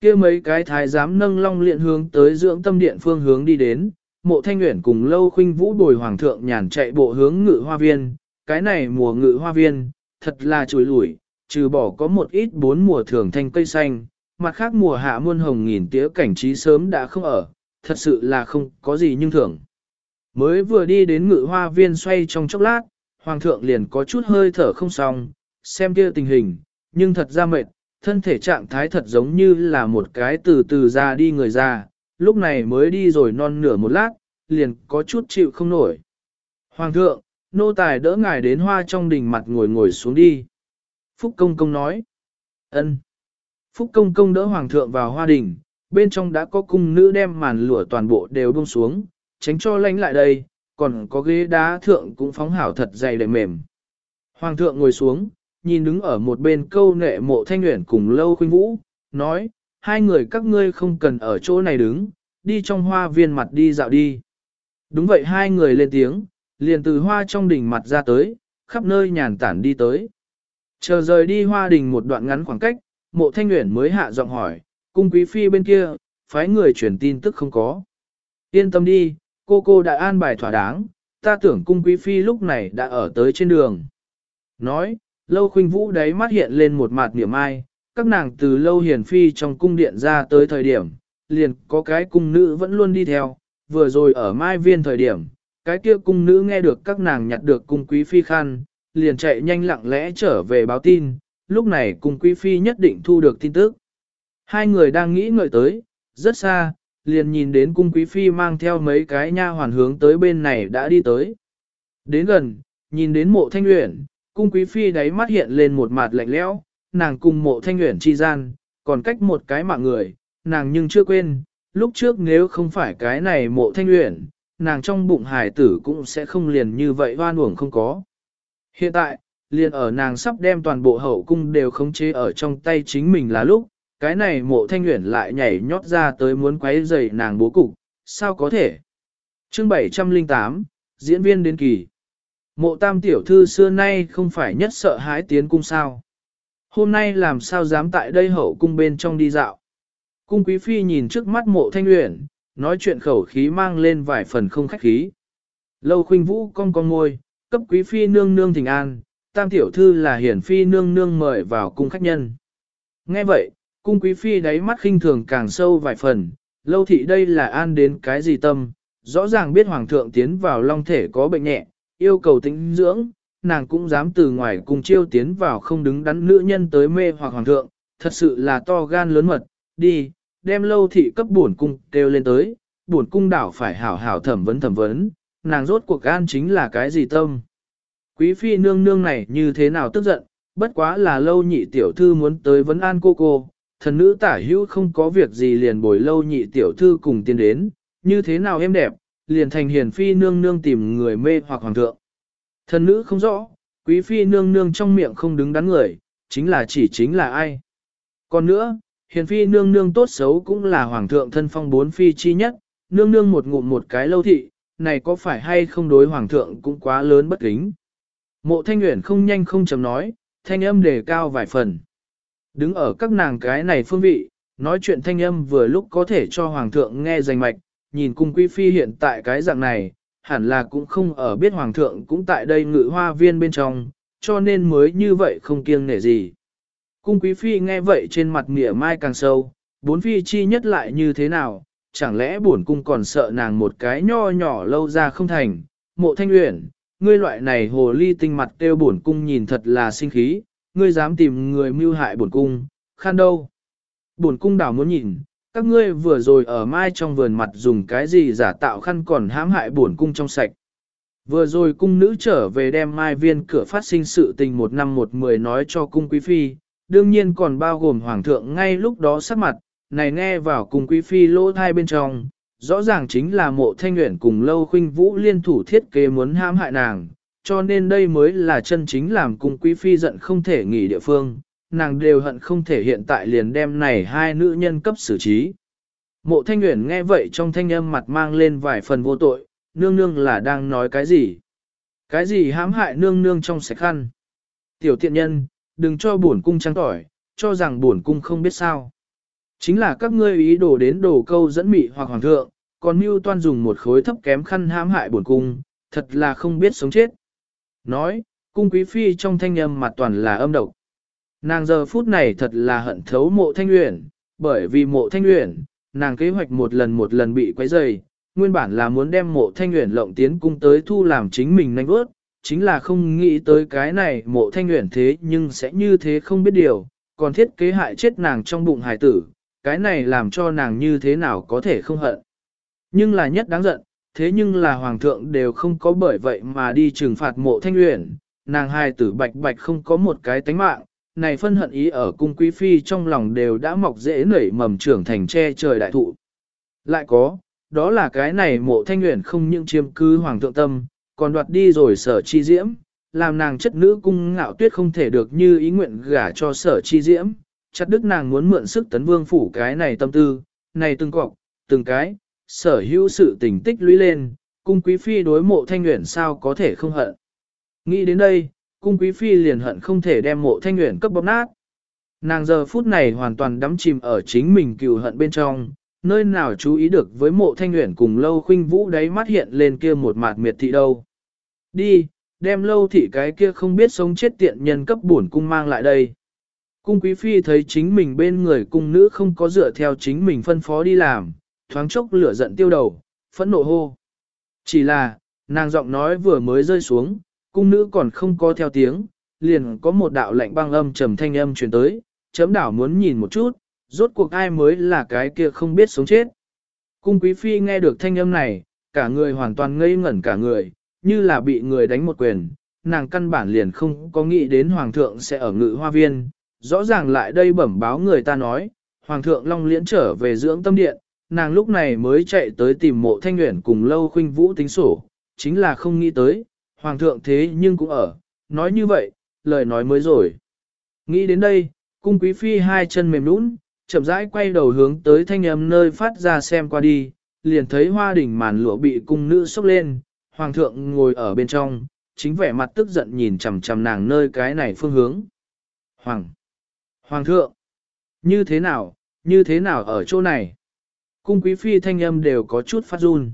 kia mấy cái thái giám nâng long liện hướng tới dưỡng tâm điện phương hướng đi đến, mộ thanh nguyện cùng lâu khuynh vũ bồi hoàng thượng nhàn chạy bộ hướng ngự hoa viên, cái này mùa ngự hoa viên, thật là chùi lủi, trừ bỏ có một ít bốn mùa thường thanh cây xanh, mặt khác mùa hạ muôn hồng nghìn tía cảnh trí sớm đã không ở, thật sự là không có gì nhưng thưởng. Mới vừa đi đến ngự hoa viên xoay trong chốc lát, hoàng thượng liền có chút hơi thở không xong, xem kia tình hình, nhưng thật ra mệt, thân thể trạng thái thật giống như là một cái từ từ ra đi người ra, lúc này mới đi rồi non nửa một lát, liền có chút chịu không nổi. Hoàng thượng, nô tài đỡ ngài đến hoa trong đình mặt ngồi ngồi xuống đi. Phúc công công nói. ân. Phúc công công đỡ hoàng thượng vào hoa đình, bên trong đã có cung nữ đem màn lụa toàn bộ đều buông xuống, tránh cho lánh lại đây, còn có ghế đá thượng cũng phóng hảo thật dày để mềm. Hoàng thượng ngồi xuống, nhìn đứng ở một bên câu nệ mộ thanh nguyện cùng lâu khuynh vũ, nói, hai người các ngươi không cần ở chỗ này đứng, đi trong hoa viên mặt đi dạo đi. Đúng vậy hai người lên tiếng, liền từ hoa trong đỉnh mặt ra tới, khắp nơi nhàn tản đi tới. Chờ rời đi hoa đình một đoạn ngắn khoảng cách, mộ thanh nguyện mới hạ giọng hỏi, cung quý phi bên kia, phái người truyền tin tức không có. Yên tâm đi, cô cô đã an bài thỏa đáng, ta tưởng cung quý phi lúc này đã ở tới trên đường. Nói, lâu khuynh vũ đấy mắt hiện lên một mặt niệm ai, các nàng từ lâu hiền phi trong cung điện ra tới thời điểm, liền có cái cung nữ vẫn luôn đi theo, vừa rồi ở mai viên thời điểm, cái kia cung nữ nghe được các nàng nhặt được cung quý phi khăn, liền chạy nhanh lặng lẽ trở về báo tin, lúc này cung quý phi nhất định thu được tin tức. Hai người đang nghĩ ngợi tới, rất xa, liền nhìn đến cung quý phi mang theo mấy cái nha hoàn hướng tới bên này đã đi tới. Đến gần, nhìn đến mộ thanh luyện, cung quý phi đáy mắt hiện lên một mặt lạnh lẽo, nàng cùng mộ thanh luyện chi gian, còn cách một cái mạng người, nàng nhưng chưa quên, lúc trước nếu không phải cái này mộ thanh luyện, nàng trong bụng hải tử cũng sẽ không liền như vậy hoan uổng không có. Hiện tại, liền ở nàng sắp đem toàn bộ hậu cung đều khống chế ở trong tay chính mình là lúc, cái này mộ thanh nguyện lại nhảy nhót ra tới muốn quấy rầy nàng bố cục, sao có thể? chương 708, diễn viên đến kỳ. Mộ tam tiểu thư xưa nay không phải nhất sợ hãi tiến cung sao. Hôm nay làm sao dám tại đây hậu cung bên trong đi dạo. Cung quý phi nhìn trước mắt mộ thanh luyện, nói chuyện khẩu khí mang lên vài phần không khách khí. Lâu khuynh vũ cong cong ngôi, cấp quý phi nương nương thỉnh an, tam tiểu thư là hiển phi nương nương mời vào cung khách nhân. Nghe vậy, cung quý phi đáy mắt khinh thường càng sâu vài phần, lâu thị đây là an đến cái gì tâm, rõ ràng biết hoàng thượng tiến vào long thể có bệnh nhẹ, yêu cầu tĩnh dưỡng, nàng cũng dám từ ngoài cùng chiêu tiến vào không đứng đắn nữ nhân tới mê hoặc hoàng thượng, thật sự là to gan lớn mật, đi, đem lâu thị cấp bổn cung kêu lên tới, bổn cung đảo phải hảo hảo thẩm vấn thẩm vấn, nàng rốt cuộc gan chính là cái gì tâm. Quý phi nương nương này như thế nào tức giận, bất quá là lâu nhị tiểu thư muốn tới vấn an cô cô, thần nữ tả hữu không có việc gì liền bồi lâu nhị tiểu thư cùng tiến đến, như thế nào em đẹp, liền thành hiền phi nương nương tìm người mê hoặc hoàng thượng. Thần nữ không rõ, quý phi nương nương trong miệng không đứng đắn người, chính là chỉ chính là ai. Còn nữa, Hiền phi nương nương tốt xấu cũng là hoàng thượng thân phong bốn phi chi nhất, nương nương một ngụm một cái lâu thị, này có phải hay không đối hoàng thượng cũng quá lớn bất kính. Mộ thanh nguyện không nhanh không chấm nói, thanh âm đề cao vài phần. Đứng ở các nàng cái này phương vị, nói chuyện thanh âm vừa lúc có thể cho hoàng thượng nghe rành mạch, nhìn cung quý phi hiện tại cái dạng này, hẳn là cũng không ở biết hoàng thượng cũng tại đây ngự hoa viên bên trong, cho nên mới như vậy không kiêng nể gì. Cung quý phi nghe vậy trên mặt mỉa mai càng sâu, bốn phi chi nhất lại như thế nào, chẳng lẽ bổn cung còn sợ nàng một cái nho nhỏ lâu ra không thành, mộ thanh uyển, ngươi loại này hồ ly tinh mặt kêu bổn cung nhìn thật là sinh khí, ngươi dám tìm người mưu hại bổn cung, khan đâu. Bổn cung đảo muốn nhìn, các ngươi vừa rồi ở mai trong vườn mặt dùng cái gì giả tạo khăn còn hãm hại bổn cung trong sạch. Vừa rồi cung nữ trở về đem mai viên cửa phát sinh sự tình một năm một mười nói cho cung quý phi, đương nhiên còn bao gồm hoàng thượng ngay lúc đó sắc mặt, này nghe vào cung quý phi lỗ thai bên trong, rõ ràng chính là mộ thanh nguyện cùng lâu khuynh vũ liên thủ thiết kế muốn hãm hại nàng, cho nên đây mới là chân chính làm cung quý phi giận không thể nghỉ địa phương, nàng đều hận không thể hiện tại liền đem này hai nữ nhân cấp xử trí. Mộ thanh nguyện nghe vậy trong thanh âm mặt mang lên vài phần vô tội, nương nương là đang nói cái gì? Cái gì hãm hại nương nương trong sạch khăn? Tiểu tiện nhân, đừng cho bổn cung trắng tỏi, cho rằng bổn cung không biết sao. Chính là các ngươi ý đồ đến đồ câu dẫn mị hoặc hoàng thượng, còn mưu toan dùng một khối thấp kém khăn hãm hại bổn cung, thật là không biết sống chết. Nói, cung quý phi trong thanh âm mặt toàn là âm độc. Nàng giờ phút này thật là hận thấu mộ thanh uyển, bởi vì mộ thanh uyển, nàng kế hoạch một lần một lần bị quấy rầy, nguyên bản là muốn đem mộ thanh uyển lộng tiến cung tới thu làm chính mình nhanh vớt, chính là không nghĩ tới cái này mộ thanh uyển thế nhưng sẽ như thế không biết điều, còn thiết kế hại chết nàng trong bụng hải tử, cái này làm cho nàng như thế nào có thể không hận. Nhưng là nhất đáng giận, thế nhưng là hoàng thượng đều không có bởi vậy mà đi trừng phạt mộ thanh uyển, nàng hai tử bạch bạch không có một cái tánh mạng, này phân hận ý ở cung quý phi trong lòng đều đã mọc dễ nảy mầm trưởng thành che trời đại thụ. Lại có, đó là cái này mộ thanh uyển không những chiếm cứ hoàng thượng tâm, còn đoạt đi rồi sở chi diễm, làm nàng chất nữ cung ngạo tuyết không thể được như ý nguyện gả cho sở chi diễm, chặt đức nàng muốn mượn sức tấn vương phủ cái này tâm tư, này từng cọc, từng cái, sở hữu sự tình tích lũy lên, cung quý phi đối mộ thanh nguyện sao có thể không hận. Nghĩ đến đây, cung quý phi liền hận không thể đem mộ thanh nguyện cấp bóp nát. Nàng giờ phút này hoàn toàn đắm chìm ở chính mình cừu hận bên trong, nơi nào chú ý được với mộ thanh nguyện cùng lâu khuynh vũ đáy mắt hiện lên kia một mạt miệt thị đâu. Đi, đem lâu thị cái kia không biết sống chết tiện nhân cấp bổn cung mang lại đây. Cung quý phi thấy chính mình bên người cung nữ không có dựa theo chính mình phân phó đi làm, thoáng chốc lửa giận tiêu đầu, phẫn nộ hô. Chỉ là, nàng giọng nói vừa mới rơi xuống, cung nữ còn không có theo tiếng, liền có một đạo lạnh băng âm trầm thanh âm truyền tới, chấm đảo muốn nhìn một chút, rốt cuộc ai mới là cái kia không biết sống chết. Cung quý phi nghe được thanh âm này, cả người hoàn toàn ngây ngẩn cả người, như là bị người đánh một quyền, nàng căn bản liền không có nghĩ đến hoàng thượng sẽ ở ngự hoa viên, rõ ràng lại đây bẩm báo người ta nói, hoàng thượng long liễn trở về dưỡng tâm điện, nàng lúc này mới chạy tới tìm mộ thanh nguyện cùng lâu khuynh vũ tính sổ, chính là không nghĩ tới, hoàng thượng thế nhưng cũng ở, nói như vậy, lời nói mới rồi. Nghĩ đến đây, cung quý phi hai chân mềm nũng, chậm rãi quay đầu hướng tới thanh âm nơi phát ra xem qua đi, liền thấy hoa đỉnh màn lụa bị cung nữ sốc lên, hoàng thượng ngồi ở bên trong, chính vẻ mặt tức giận nhìn chằm chằm nàng nơi cái này phương hướng. Hoàng! Hoàng thượng! Như thế nào, như thế nào ở chỗ này? Cung quý phi thanh âm đều có chút phát run.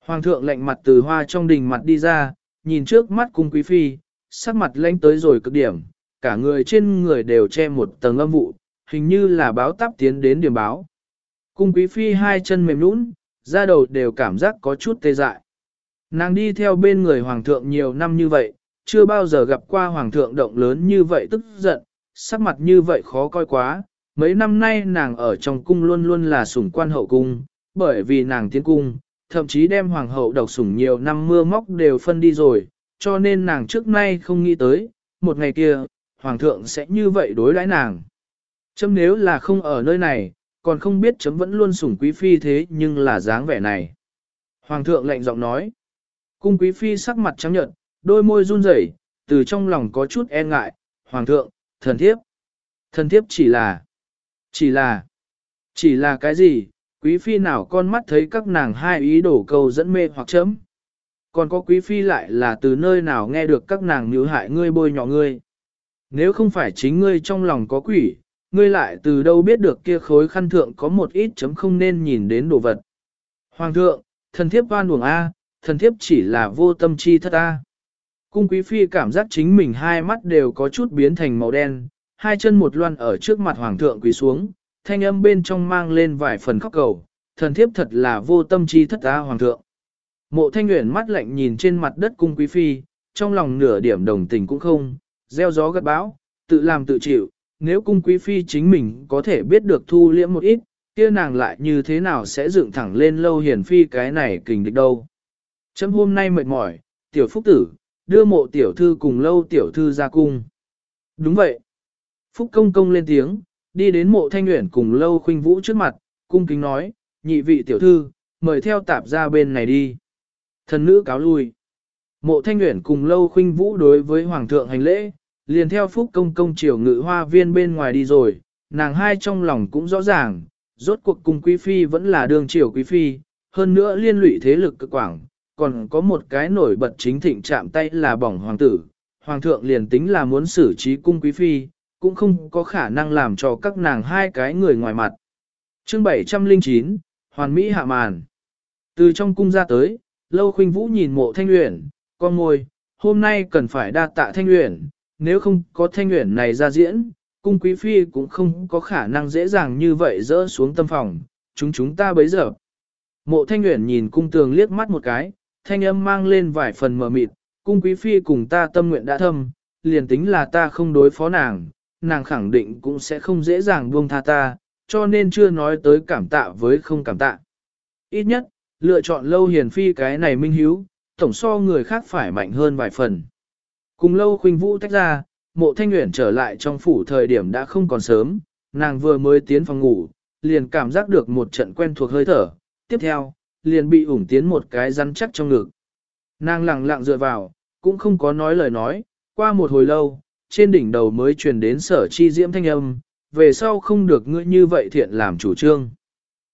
Hoàng thượng lạnh mặt từ hoa trong đình mặt đi ra, nhìn trước mắt cung quý phi, sắc mặt lanh tới rồi cực điểm, cả người trên người đều che một tầng âm vụ, hình như là báo táp tiến đến điểm báo. Cung quý phi hai chân mềm nũng, da đầu đều cảm giác có chút tê dại. Nàng đi theo bên người hoàng thượng nhiều năm như vậy, chưa bao giờ gặp qua hoàng thượng động lớn như vậy tức giận, sắc mặt như vậy khó coi quá. Mấy năm nay nàng ở trong cung luôn luôn là sủng quan hậu cung, bởi vì nàng tiến cung, thậm chí đem hoàng hậu độc sủng nhiều năm mưa móc đều phân đi rồi, cho nên nàng trước nay không nghĩ tới, một ngày kia, hoàng thượng sẽ như vậy đối đãi nàng. Chấm nếu là không ở nơi này, còn không biết chấm vẫn luôn sủng quý phi thế nhưng là dáng vẻ này. Hoàng thượng lạnh giọng nói. Cung quý phi sắc mặt trắng nhợt, đôi môi run rẩy, từ trong lòng có chút e ngại. Hoàng thượng, thần thiếp. Thần thiếp chỉ là. Chỉ là, chỉ là cái gì, quý phi nào con mắt thấy các nàng hai ý đổ câu dẫn mê hoặc chấm. Còn có quý phi lại là từ nơi nào nghe được các nàng nhữ hại ngươi bôi nhỏ ngươi. Nếu không phải chính ngươi trong lòng có quỷ, ngươi lại từ đâu biết được kia khối khăn thượng có một ít chấm không nên nhìn đến đồ vật. Hoàng thượng, thần thiếp oan uổng A, thần thiếp chỉ là vô tâm chi thất A. Cung quý phi cảm giác chính mình hai mắt đều có chút biến thành màu đen, hai chân một loan ở trước mặt hoàng thượng quỳ xuống, thanh âm bên trong mang lên vài phần khóc cầu, thần thiếp thật là vô tâm chi thất ta hoàng thượng. Mộ thanh nguyện mắt lạnh nhìn trên mặt đất cung quý phi, trong lòng nửa điểm đồng tình cũng không, gieo gió gật bão, tự làm tự chịu, nếu cung quý phi chính mình có thể biết được thu liễm một ít, kia nàng lại như thế nào sẽ dựng thẳng lên lâu hiển phi cái này kình địch đâu. Chấm hôm nay mệt mỏi, tiểu phúc tử, đưa mộ tiểu thư cùng lâu tiểu thư ra cung. Đúng vậy. Phúc công công lên tiếng, đi đến mộ thanh nguyện cùng lâu khuynh vũ trước mặt, cung kính nói, nhị vị tiểu thư, mời theo tạp ra bên này đi. Thần nữ cáo lui. Mộ thanh nguyện cùng lâu khuynh vũ đối với hoàng thượng hành lễ, liền theo phúc công công triều ngự hoa viên bên ngoài đi rồi, nàng hai trong lòng cũng rõ ràng, rốt cuộc cùng quý phi vẫn là đường triều quý phi, hơn nữa liên lụy thế lực cực quảng, còn có một cái nổi bật chính thịnh chạm tay là bỏng hoàng tử, hoàng thượng liền tính là muốn xử trí cung quý phi, cũng không có khả năng làm cho các nàng hai cái người ngoài mặt. Chương 709, Hoàn Mỹ hạ màn. Từ trong cung ra tới, Lâu Khuynh Vũ nhìn mộ Thanh Uyển, con ngồi, hôm nay cần phải đa tạ Thanh Uyển, nếu không có Thanh Uyển này ra diễn, cung quý phi cũng không có khả năng dễ dàng như vậy dỡ xuống tâm phòng, chúng chúng ta bấy giờ. Mộ Thanh Uyển nhìn cung tường liếc mắt một cái, thanh âm mang lên vài phần mờ mịt, cung quý phi cùng ta tâm nguyện đã thâm, liền tính là ta không đối phó nàng, nàng khẳng định cũng sẽ không dễ dàng buông tha ta, cho nên chưa nói tới cảm tạ với không cảm tạ. Ít nhất, lựa chọn lâu hiền phi cái này minh hiếu, tổng so người khác phải mạnh hơn vài phần. Cùng lâu khuynh vũ tách ra, mộ thanh nguyện trở lại trong phủ thời điểm đã không còn sớm, nàng vừa mới tiến phòng ngủ, liền cảm giác được một trận quen thuộc hơi thở, tiếp theo, liền bị ủng tiến một cái rắn chắc trong ngực. Nàng lặng lặng dựa vào, cũng không có nói lời nói, qua một hồi lâu, trên đỉnh đầu mới truyền đến sở chi diễm thanh âm, về sau không được ngươi như vậy thiện làm chủ trương.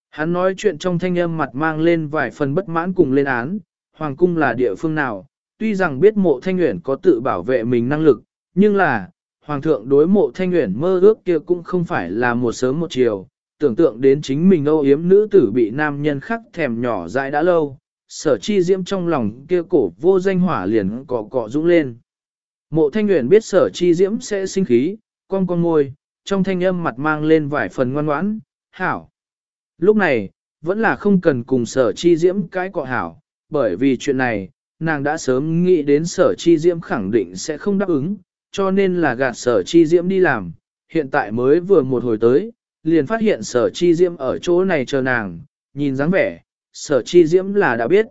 Hắn nói chuyện trong thanh âm mặt mang lên vài phần bất mãn cùng lên án, hoàng cung là địa phương nào, tuy rằng biết mộ thanh nguyện có tự bảo vệ mình năng lực, nhưng là, hoàng thượng đối mộ thanh nguyện mơ ước kia cũng không phải là một sớm một chiều, tưởng tượng đến chính mình âu yếm nữ tử bị nam nhân khắc thèm nhỏ dại đã lâu, sở chi diễm trong lòng kia cổ vô danh hỏa liền cọ cọ dũng lên. Mộ thanh nguyện biết sở chi diễm sẽ sinh khí, con con ngôi, trong thanh âm mặt mang lên vài phần ngoan ngoãn, hảo. Lúc này, vẫn là không cần cùng sở chi diễm cái cọ hảo, bởi vì chuyện này, nàng đã sớm nghĩ đến sở chi diễm khẳng định sẽ không đáp ứng, cho nên là gạt sở chi diễm đi làm, hiện tại mới vừa một hồi tới, liền phát hiện sở chi diễm ở chỗ này chờ nàng, nhìn dáng vẻ, sở chi diễm là đã biết.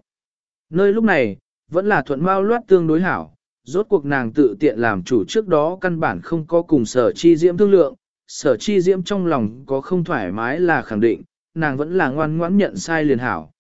Nơi lúc này, vẫn là thuận mau loát tương đối hảo, rốt cuộc nàng tự tiện làm chủ trước đó căn bản không có cùng sở chi diễm thương lượng, sở chi diễm trong lòng có không thoải mái là khẳng định, nàng vẫn là ngoan ngoãn nhận sai liền hảo.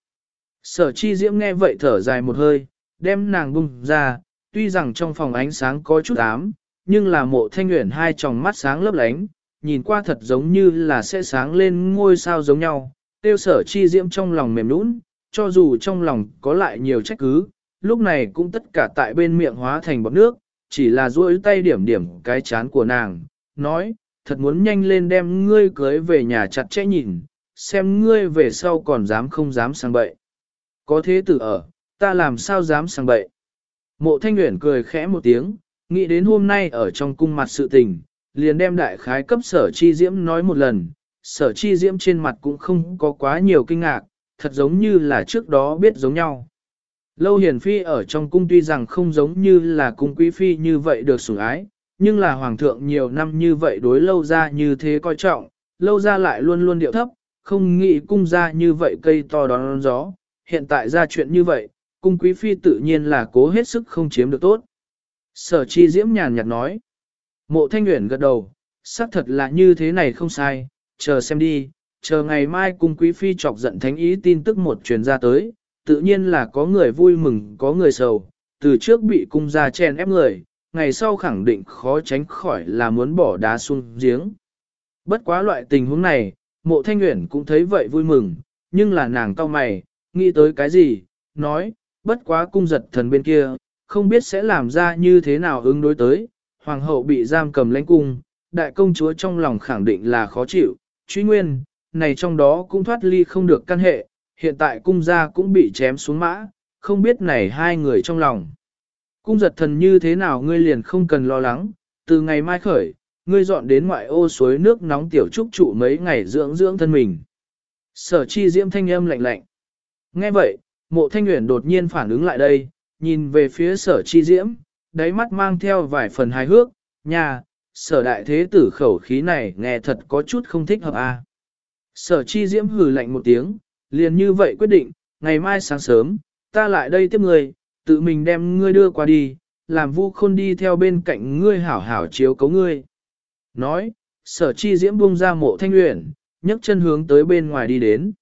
Sở chi diễm nghe vậy thở dài một hơi, đem nàng bung ra, tuy rằng trong phòng ánh sáng có chút ám, nhưng là mộ thanh nguyện hai tròng mắt sáng lấp lánh, nhìn qua thật giống như là sẽ sáng lên ngôi sao giống nhau, tiêu sở chi diễm trong lòng mềm nũng, cho dù trong lòng có lại nhiều trách cứ, lúc này cũng tất cả tại bên miệng hóa thành bọt nước, chỉ là duỗi tay điểm điểm cái chán của nàng, nói, thật muốn nhanh lên đem ngươi cưới về nhà chặt chẽ nhìn, xem ngươi về sau còn dám không dám sang bậy. Có thế tử ở, ta làm sao dám sang bậy. Mộ thanh nguyện cười khẽ một tiếng, nghĩ đến hôm nay ở trong cung mặt sự tình, liền đem đại khái cấp sở chi diễm nói một lần, sở chi diễm trên mặt cũng không có quá nhiều kinh ngạc, thật giống như là trước đó biết giống nhau. Lâu hiền phi ở trong cung tuy rằng không giống như là cung quý phi như vậy được sủng ái, nhưng là hoàng thượng nhiều năm như vậy đối lâu ra như thế coi trọng, lâu ra lại luôn luôn điệu thấp, không nghĩ cung ra như vậy cây to đón gió, hiện tại ra chuyện như vậy, cung quý phi tự nhiên là cố hết sức không chiếm được tốt. Sở chi diễm nhàn nhạt nói, mộ thanh nguyện gật đầu, xác thật là như thế này không sai, chờ xem đi, chờ ngày mai cung quý phi chọc giận thánh ý tin tức một truyền ra tới, tự nhiên là có người vui mừng có người sầu, từ trước bị cung ra chen ép người, ngày sau khẳng định khó tránh khỏi là muốn bỏ đá xuống giếng. Bất quá loại tình huống này, mộ thanh nguyện cũng thấy vậy vui mừng, nhưng là nàng cao mày, nghĩ tới cái gì, nói, bất quá cung giật thần bên kia, không biết sẽ làm ra như thế nào ứng đối tới, hoàng hậu bị giam cầm lãnh cung, đại công chúa trong lòng khẳng định là khó chịu, truy nguyên, này trong đó cũng thoát ly không được căn hệ, hiện tại cung gia cũng bị chém xuống mã, không biết này hai người trong lòng. Cung giật thần như thế nào ngươi liền không cần lo lắng, từ ngày mai khởi, ngươi dọn đến ngoại ô suối nước nóng tiểu trúc trụ mấy ngày dưỡng dưỡng thân mình. Sở chi diễm thanh âm lạnh lạnh. Nghe vậy, mộ thanh nguyện đột nhiên phản ứng lại đây, nhìn về phía sở chi diễm, đáy mắt mang theo vài phần hài hước, nhà, sở đại thế tử khẩu khí này nghe thật có chút không thích hợp a. À. Sở chi diễm hừ lạnh một tiếng, liền như vậy quyết định, ngày mai sáng sớm, ta lại đây tiếp người, tự mình đem ngươi đưa qua đi, làm vu khôn đi theo bên cạnh ngươi hảo hảo chiếu cấu ngươi. Nói, sở chi diễm buông ra mộ thanh uyển, nhấc chân hướng tới bên ngoài đi đến.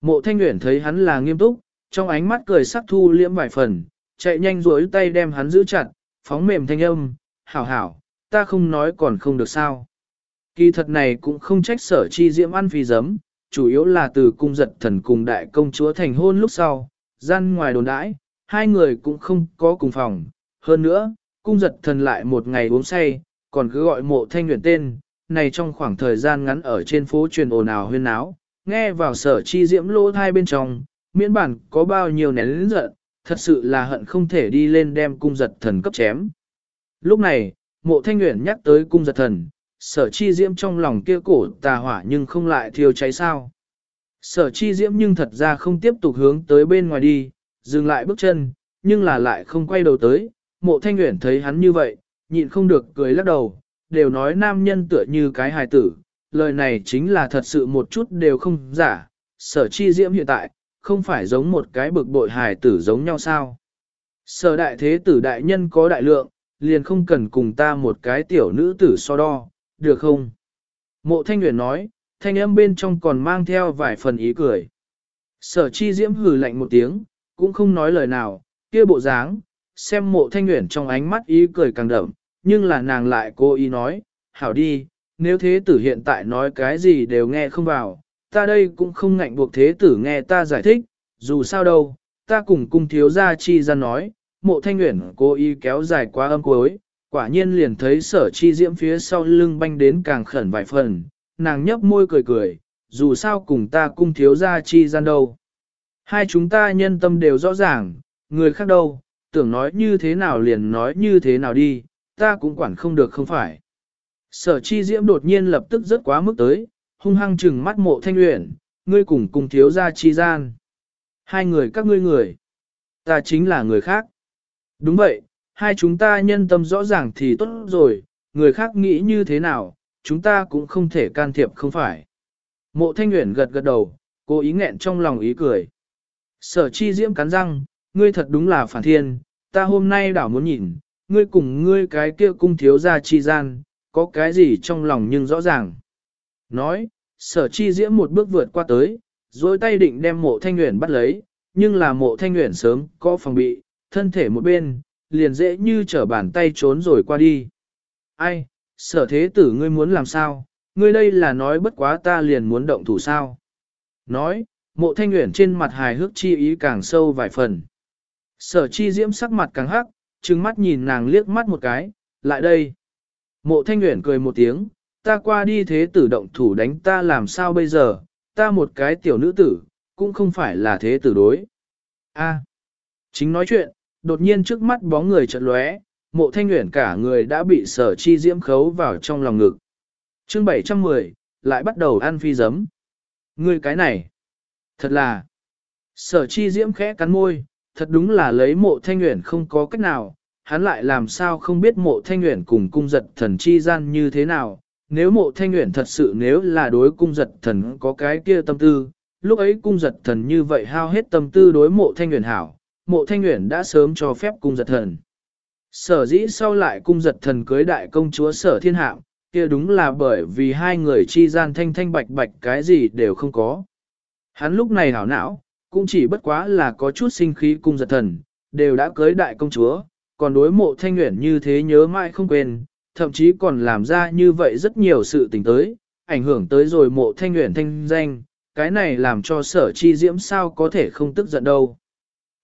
Mộ thanh uyển thấy hắn là nghiêm túc, trong ánh mắt cười sắc thu liễm vài phần, chạy nhanh rối tay đem hắn giữ chặt, phóng mềm thanh âm, hảo hảo, ta không nói còn không được sao. Kỳ thật này cũng không trách sở chi diễm ăn phi giấm, chủ yếu là từ cung giật thần cùng đại công chúa thành hôn lúc sau, gian ngoài đồn đãi, hai người cũng không có cùng phòng. Hơn nữa, cung giật thần lại một ngày uống say, còn cứ gọi mộ thanh nguyện tên, này trong khoảng thời gian ngắn ở trên phố truyền ồn ào huyên náo, nghe vào sở chi diễm lỗ thai bên trong, miễn bản có bao nhiêu nén lĩnh giận, thật sự là hận không thể đi lên đem cung giật thần cấp chém. Lúc này, mộ thanh nguyện nhắc tới cung giật thần, sở chi diễm trong lòng kia cổ tà hỏa nhưng không lại thiêu cháy sao. Sở chi diễm nhưng thật ra không tiếp tục hướng tới bên ngoài đi, dừng lại bước chân, nhưng là lại không quay đầu tới, mộ thanh nguyện thấy hắn như vậy, nhịn không được cười lắc đầu, đều nói nam nhân tựa như cái hài tử, lời này chính là thật sự một chút đều không giả, sở chi diễm hiện tại, không phải giống một cái bực bội hài tử giống nhau sao. Sở đại thế tử đại nhân có đại lượng, liền không cần cùng ta một cái tiểu nữ tử so đo, được không? Mộ thanh nguyện nói, thanh âm bên trong còn mang theo vài phần ý cười. Sở chi diễm hừ lạnh một tiếng, cũng không nói lời nào, kia bộ dáng, xem mộ thanh nguyện trong ánh mắt ý cười càng đậm, nhưng là nàng lại cố ý nói, hảo đi, nếu thế tử hiện tại nói cái gì đều nghe không vào, ta đây cũng không ngạnh buộc thế tử nghe ta giải thích, dù sao đâu, ta cùng cung thiếu gia chi ra nói, mộ thanh nguyện cố ý kéo dài quá âm cuối, quả nhiên liền thấy sở chi diễm phía sau lưng banh đến càng khẩn vài phần, nàng nhấp môi cười cười, dù sao cùng ta cung thiếu gia chi gian đâu. Hai chúng ta nhân tâm đều rõ ràng, người khác đâu, tưởng nói như thế nào liền nói như thế nào đi, ta cũng quản không được không phải. Sở chi diễm đột nhiên lập tức rất quá mức tới, hung hăng trừng mắt mộ thanh luyện, ngươi cùng cùng thiếu gia chi gian. Hai người các ngươi người, ta chính là người khác. Đúng vậy, hai chúng ta nhân tâm rõ ràng thì tốt rồi, người khác nghĩ như thế nào, chúng ta cũng không thể can thiệp không phải. Mộ thanh luyện gật gật đầu, cố ý nghẹn trong lòng ý cười. Sở chi diễm cắn răng, ngươi thật đúng là phản thiên, ta hôm nay đảo muốn nhìn, ngươi cùng ngươi cái kia cung thiếu gia chi gian, có cái gì trong lòng nhưng rõ ràng. Nói, sở chi diễm một bước vượt qua tới, dối tay định đem mộ thanh nguyện bắt lấy, nhưng là mộ thanh nguyện sớm có phòng bị, thân thể một bên, liền dễ như trở bàn tay trốn rồi qua đi. Ai, sở thế tử ngươi muốn làm sao, ngươi đây là nói bất quá ta liền muốn động thủ sao. Nói, mộ thanh nguyện trên mặt hài hước chi ý càng sâu vài phần. Sở chi diễm sắc mặt càng hắc, trừng mắt nhìn nàng liếc mắt một cái, lại đây. Mộ thanh nguyện cười một tiếng, ta qua đi thế tử động thủ đánh ta làm sao bây giờ, ta một cái tiểu nữ tử, cũng không phải là thế tử đối. A, chính nói chuyện, đột nhiên trước mắt bóng người chợt lóe, mộ thanh nguyện cả người đã bị sở chi diễm khấu vào trong lòng ngực. chương 710, lại bắt đầu ăn phi giấm. Ngươi cái này, thật là, sở chi diễm khẽ cắn môi, thật đúng là lấy mộ thanh nguyện không có cách nào, hắn lại làm sao không biết mộ thanh nguyện cùng cung giật thần chi gian như thế nào. Nếu mộ thanh nguyện thật sự nếu là đối cung giật thần có cái kia tâm tư, lúc ấy cung giật thần như vậy hao hết tâm tư đối mộ thanh nguyện hảo, mộ thanh nguyện đã sớm cho phép cung giật thần. Sở dĩ sau lại cung giật thần cưới đại công chúa sở thiên hạm, kia đúng là bởi vì hai người chi gian thanh thanh bạch bạch cái gì đều không có. Hắn lúc này hảo não, cũng chỉ bất quá là có chút sinh khí cung giật thần, đều đã cưới đại công chúa, còn đối mộ thanh nguyện như thế nhớ mãi không quên, thậm chí còn làm ra như vậy rất nhiều sự tình tới, ảnh hưởng tới rồi mộ thanh nguyện thanh danh, cái này làm cho sở chi diễm sao có thể không tức giận đâu.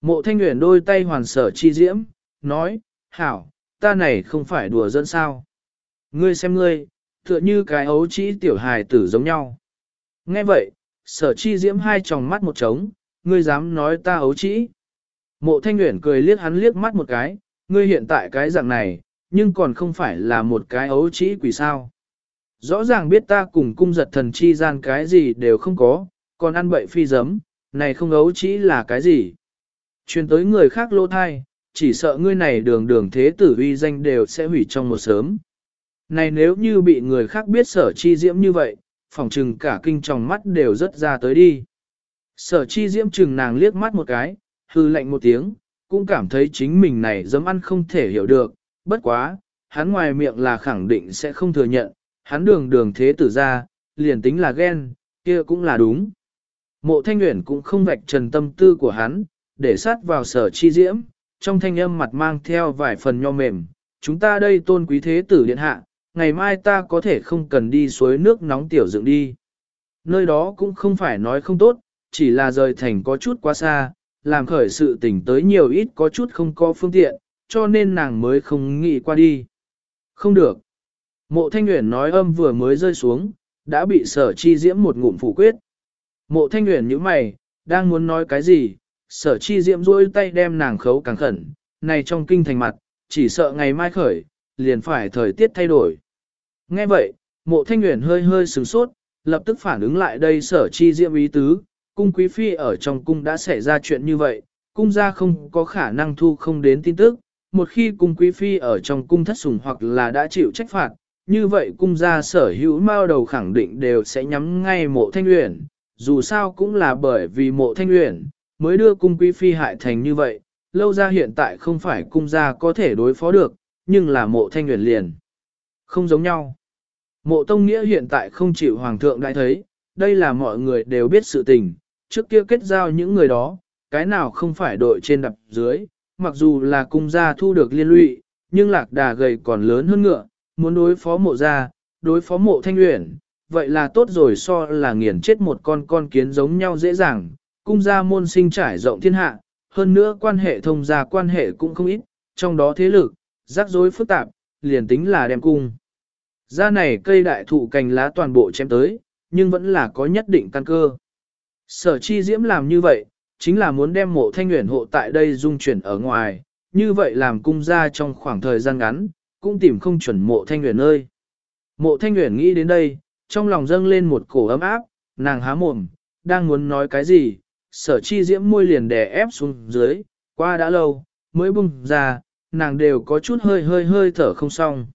Mộ thanh nguyện đôi tay hoàn sở chi diễm, nói, hảo, ta này không phải đùa dẫn sao. Ngươi xem ngươi, tựa như cái ấu trĩ tiểu hài tử giống nhau. Nghe vậy, sở chi diễm hai tròng mắt một trống, ngươi dám nói ta ấu trĩ. Mộ thanh nguyện cười liếc hắn liếc mắt một cái, ngươi hiện tại cái dạng này, nhưng còn không phải là một cái ấu trĩ quỷ sao. Rõ ràng biết ta cùng cung giật thần chi gian cái gì đều không có, còn ăn bậy phi giấm, này không ấu trĩ là cái gì. Truyền tới người khác lô thai, chỉ sợ ngươi này đường đường thế tử uy danh đều sẽ hủy trong một sớm. Này nếu như bị người khác biết sở chi diễm như vậy, phỏng trừng cả kinh tròng mắt đều rất ra tới đi. Sở chi diễm chừng nàng liếc mắt một cái, hư lạnh một tiếng, cũng cảm thấy chính mình này dám ăn không thể hiểu được, bất quá, hắn ngoài miệng là khẳng định sẽ không thừa nhận, hắn đường đường thế tử ra, liền tính là ghen, kia cũng là đúng. Mộ thanh nguyện cũng không vạch trần tâm tư của hắn, để sát vào sở chi diễm, trong thanh âm mặt mang theo vài phần nho mềm, chúng ta đây tôn quý thế tử điện hạ, ngày mai ta có thể không cần đi suối nước nóng tiểu dựng đi. Nơi đó cũng không phải nói không tốt, chỉ là rời thành có chút quá xa, làm khởi sự tình tới nhiều ít có chút không có phương tiện, cho nên nàng mới không nghĩ qua đi. Không được. Mộ thanh Uyển nói âm vừa mới rơi xuống, đã bị sở chi diễm một ngụm phủ quyết. Mộ thanh Uyển như mày, đang muốn nói cái gì, sở chi diễm rôi tay đem nàng khấu càng khẩn, này trong kinh thành mặt, chỉ sợ ngày mai khởi, liền phải thời tiết thay đổi. Nghe vậy, mộ thanh Uyển hơi hơi sửng sốt, lập tức phản ứng lại đây sở chi diễm ý tứ, cung quý phi ở trong cung đã xảy ra chuyện như vậy, cung gia không có khả năng thu không đến tin tức, một khi cung quý phi ở trong cung thất sủng hoặc là đã chịu trách phạt, như vậy cung gia sở hữu mao đầu khẳng định đều sẽ nhắm ngay mộ thanh uyển, dù sao cũng là bởi vì mộ thanh uyển mới đưa cung quý phi hại thành như vậy, lâu ra hiện tại không phải cung gia có thể đối phó được, nhưng là mộ thanh uyển liền. Không giống nhau. Mộ tông nghĩa hiện tại không chịu hoàng thượng đại thấy, đây là mọi người đều biết sự tình, trước kia kết giao những người đó, cái nào không phải đội trên đập dưới, mặc dù là cung gia thu được liên lụy, nhưng lạc đà gầy còn lớn hơn ngựa, muốn đối phó mộ gia, đối phó mộ thanh uyển, vậy là tốt rồi so là nghiền chết một con con kiến giống nhau dễ dàng, cung gia môn sinh trải rộng thiên hạ, hơn nữa quan hệ thông gia quan hệ cũng không ít, trong đó thế lực, rắc rối phức tạp, liền tính là đem cung. Gia này cây đại thụ cành lá toàn bộ chém tới, nhưng vẫn là có nhất định căn cơ. Sở chi diễm làm như vậy, chính là muốn đem mộ thanh nguyện hộ tại đây dung chuyển ở ngoài, như vậy làm cung gia trong khoảng thời gian ngắn, cũng tìm không chuẩn mộ thanh nguyện ơi. Mộ thanh nguyện nghĩ đến đây, trong lòng dâng lên một cổ ấm áp, nàng há mồm, đang muốn nói cái gì, sở chi diễm môi liền đè ép xuống dưới, qua đã lâu, mới bung ra, nàng đều có chút hơi hơi hơi thở không xong.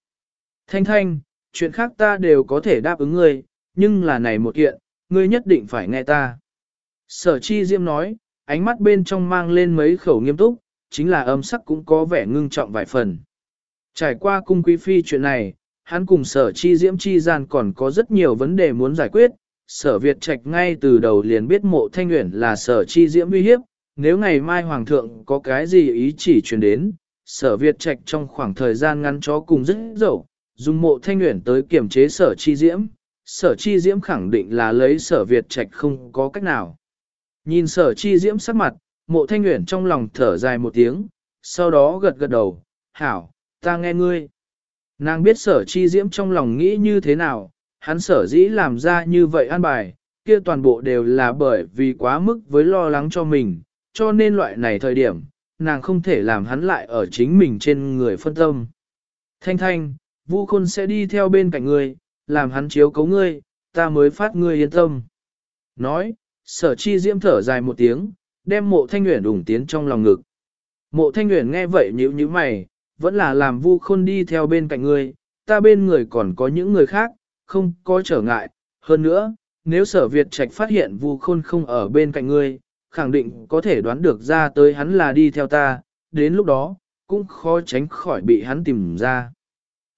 Thanh thanh, chuyện khác ta đều có thể đáp ứng ngươi, nhưng là này một kiện, ngươi nhất định phải nghe ta. Sở chi diễm nói, ánh mắt bên trong mang lên mấy khẩu nghiêm túc, chính là âm sắc cũng có vẻ ngưng trọng vài phần. Trải qua cung quý phi chuyện này, hắn cùng sở chi diễm chi gian còn có rất nhiều vấn đề muốn giải quyết. Sở Việt Trạch ngay từ đầu liền biết mộ thanh nguyện là sở chi diễm uy hiếp, nếu ngày mai Hoàng thượng có cái gì ý chỉ truyền đến, sở Việt Trạch trong khoảng thời gian ngắn chó cùng rất dẫu, dùng mộ thanh nguyện tới kiểm chế sở chi diễm, sở chi diễm khẳng định là lấy sở Việt Trạch không có cách nào. Nhìn sở chi diễm sắc mặt, mộ thanh nguyện trong lòng thở dài một tiếng, sau đó gật gật đầu, hảo, ta nghe ngươi. Nàng biết sở chi diễm trong lòng nghĩ như thế nào, hắn sở dĩ làm ra như vậy an bài, kia toàn bộ đều là bởi vì quá mức với lo lắng cho mình, cho nên loại này thời điểm, nàng không thể làm hắn lại ở chính mình trên người phân tâm. Thanh thanh, Vu Khôn sẽ đi theo bên cạnh ngươi, làm hắn chiếu cấu ngươi, ta mới phát ngươi yên tâm. Nói, sở chi diễm thở dài một tiếng, đem mộ thanh nguyện ủng tiến trong lòng ngực. Mộ thanh nguyện nghe vậy nhíu như mày, vẫn là làm vu khôn đi theo bên cạnh ngươi, ta bên người còn có những người khác, không có trở ngại. Hơn nữa, nếu sở Việt Trạch phát hiện vu khôn không ở bên cạnh ngươi, khẳng định có thể đoán được ra tới hắn là đi theo ta, đến lúc đó, cũng khó tránh khỏi bị hắn tìm ra.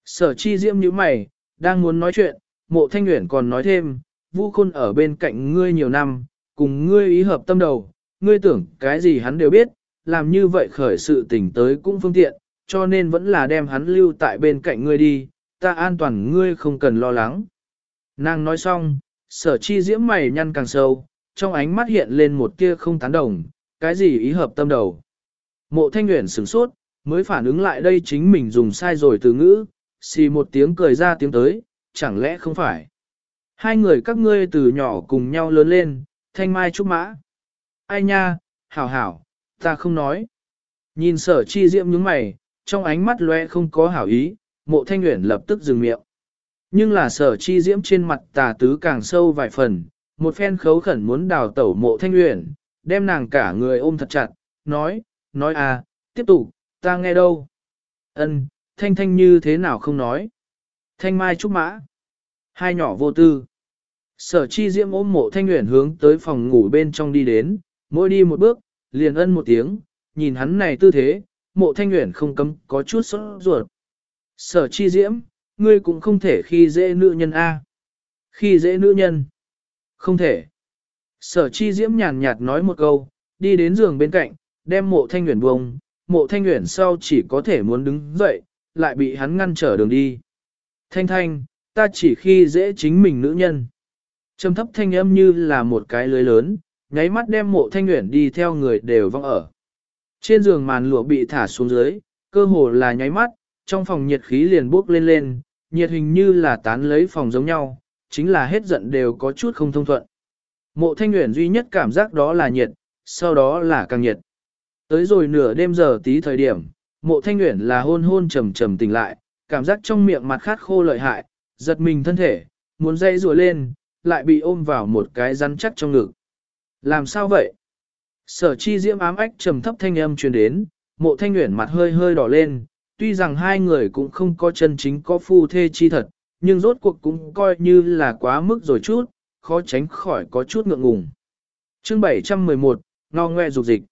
Sở chi diễm như mày, đang muốn nói chuyện, mộ thanh nguyện còn nói thêm, vu khôn ở bên cạnh ngươi nhiều năm, cùng ngươi ý hợp tâm đầu, ngươi tưởng cái gì hắn đều biết, làm như vậy khởi sự tình tới cũng phương tiện, cho nên vẫn là đem hắn lưu tại bên cạnh ngươi đi, ta an toàn ngươi không cần lo lắng. Nàng nói xong, sở chi diễm mày nhăn càng sâu, trong ánh mắt hiện lên một tia không tán đồng, cái gì ý hợp tâm đầu. Mộ thanh nguyện sửng sốt, mới phản ứng lại đây chính mình dùng sai rồi từ ngữ, xì một tiếng cười ra tiếng tới, chẳng lẽ không phải. Hai người các ngươi từ nhỏ cùng nhau lớn lên, thanh mai trúc mã. Ai nha, hảo hảo, ta không nói. Nhìn sở chi diễm nhướng mày, trong ánh mắt loe không có hảo ý, mộ thanh nguyện lập tức dừng miệng. Nhưng là sở chi diễm trên mặt tà tứ càng sâu vài phần, một phen khấu khẩn muốn đào tẩu mộ thanh nguyện, đem nàng cả người ôm thật chặt, nói, nói à, tiếp tục, ta nghe đâu. Ân, thanh thanh như thế nào không nói. Thanh mai trúc mã. Hai nhỏ vô tư. Sở chi diễm ôm mộ thanh nguyện hướng tới phòng ngủ bên trong đi đến, mỗi đi một bước, liền ân một tiếng, nhìn hắn này tư thế, mộ thanh nguyện không cấm có chút sốt ruột. Sở chi diễm, ngươi cũng không thể khi dễ nữ nhân A. Khi dễ nữ nhân. Không thể. Sở chi diễm nhàn nhạt nói một câu, đi đến giường bên cạnh, đem mộ thanh nguyện buông, mộ thanh nguyện sau chỉ có thể muốn đứng dậy, lại bị hắn ngăn trở đường đi. Thanh thanh, ta chỉ khi dễ chính mình nữ nhân. Trầm thấp thanh âm như là một cái lưới lớn, nháy mắt đem mộ thanh nguyện đi theo người đều vong ở. Trên giường màn lụa bị thả xuống dưới, cơ hồ là nháy mắt, trong phòng nhiệt khí liền bốc lên lên, nhiệt hình như là tán lấy phòng giống nhau, chính là hết giận đều có chút không thông thuận. Mộ thanh nguyện duy nhất cảm giác đó là nhiệt, sau đó là càng nhiệt. Tới rồi nửa đêm giờ tí thời điểm, mộ thanh nguyện là hôn hôn trầm trầm tỉnh lại, cảm giác trong miệng mặt khát khô lợi hại, giật mình thân thể, muốn dây rùa lên, lại bị ôm vào một cái rắn chắc trong ngực. Làm sao vậy? Sở chi diễm ám ách trầm thấp thanh âm truyền đến, mộ thanh nguyện mặt hơi hơi đỏ lên, tuy rằng hai người cũng không có chân chính có phu thê chi thật, nhưng rốt cuộc cũng coi như là quá mức rồi chút, khó tránh khỏi có chút ngượng ngùng. Chương 711, ngò ngoe dục dịch.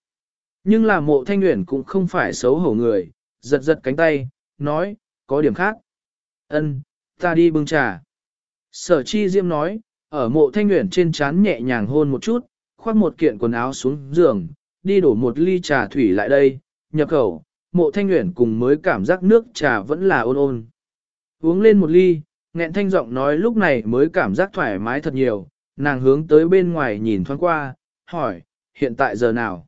Nhưng là mộ thanh nguyện cũng không phải xấu hổ người, giật giật cánh tay, nói, có điểm khác. Ân, ta đi bưng trà. Sở chi diễm nói, ở mộ thanh nguyện trên trán nhẹ nhàng hôn một chút, khoác một kiện quần áo xuống giường, đi đổ một ly trà thủy lại đây, nhập khẩu, mộ thanh nguyện cùng mới cảm giác nước trà vẫn là ôn ôn. Uống lên một ly, nghẹn thanh giọng nói lúc này mới cảm giác thoải mái thật nhiều, nàng hướng tới bên ngoài nhìn thoáng qua, hỏi, hiện tại giờ nào?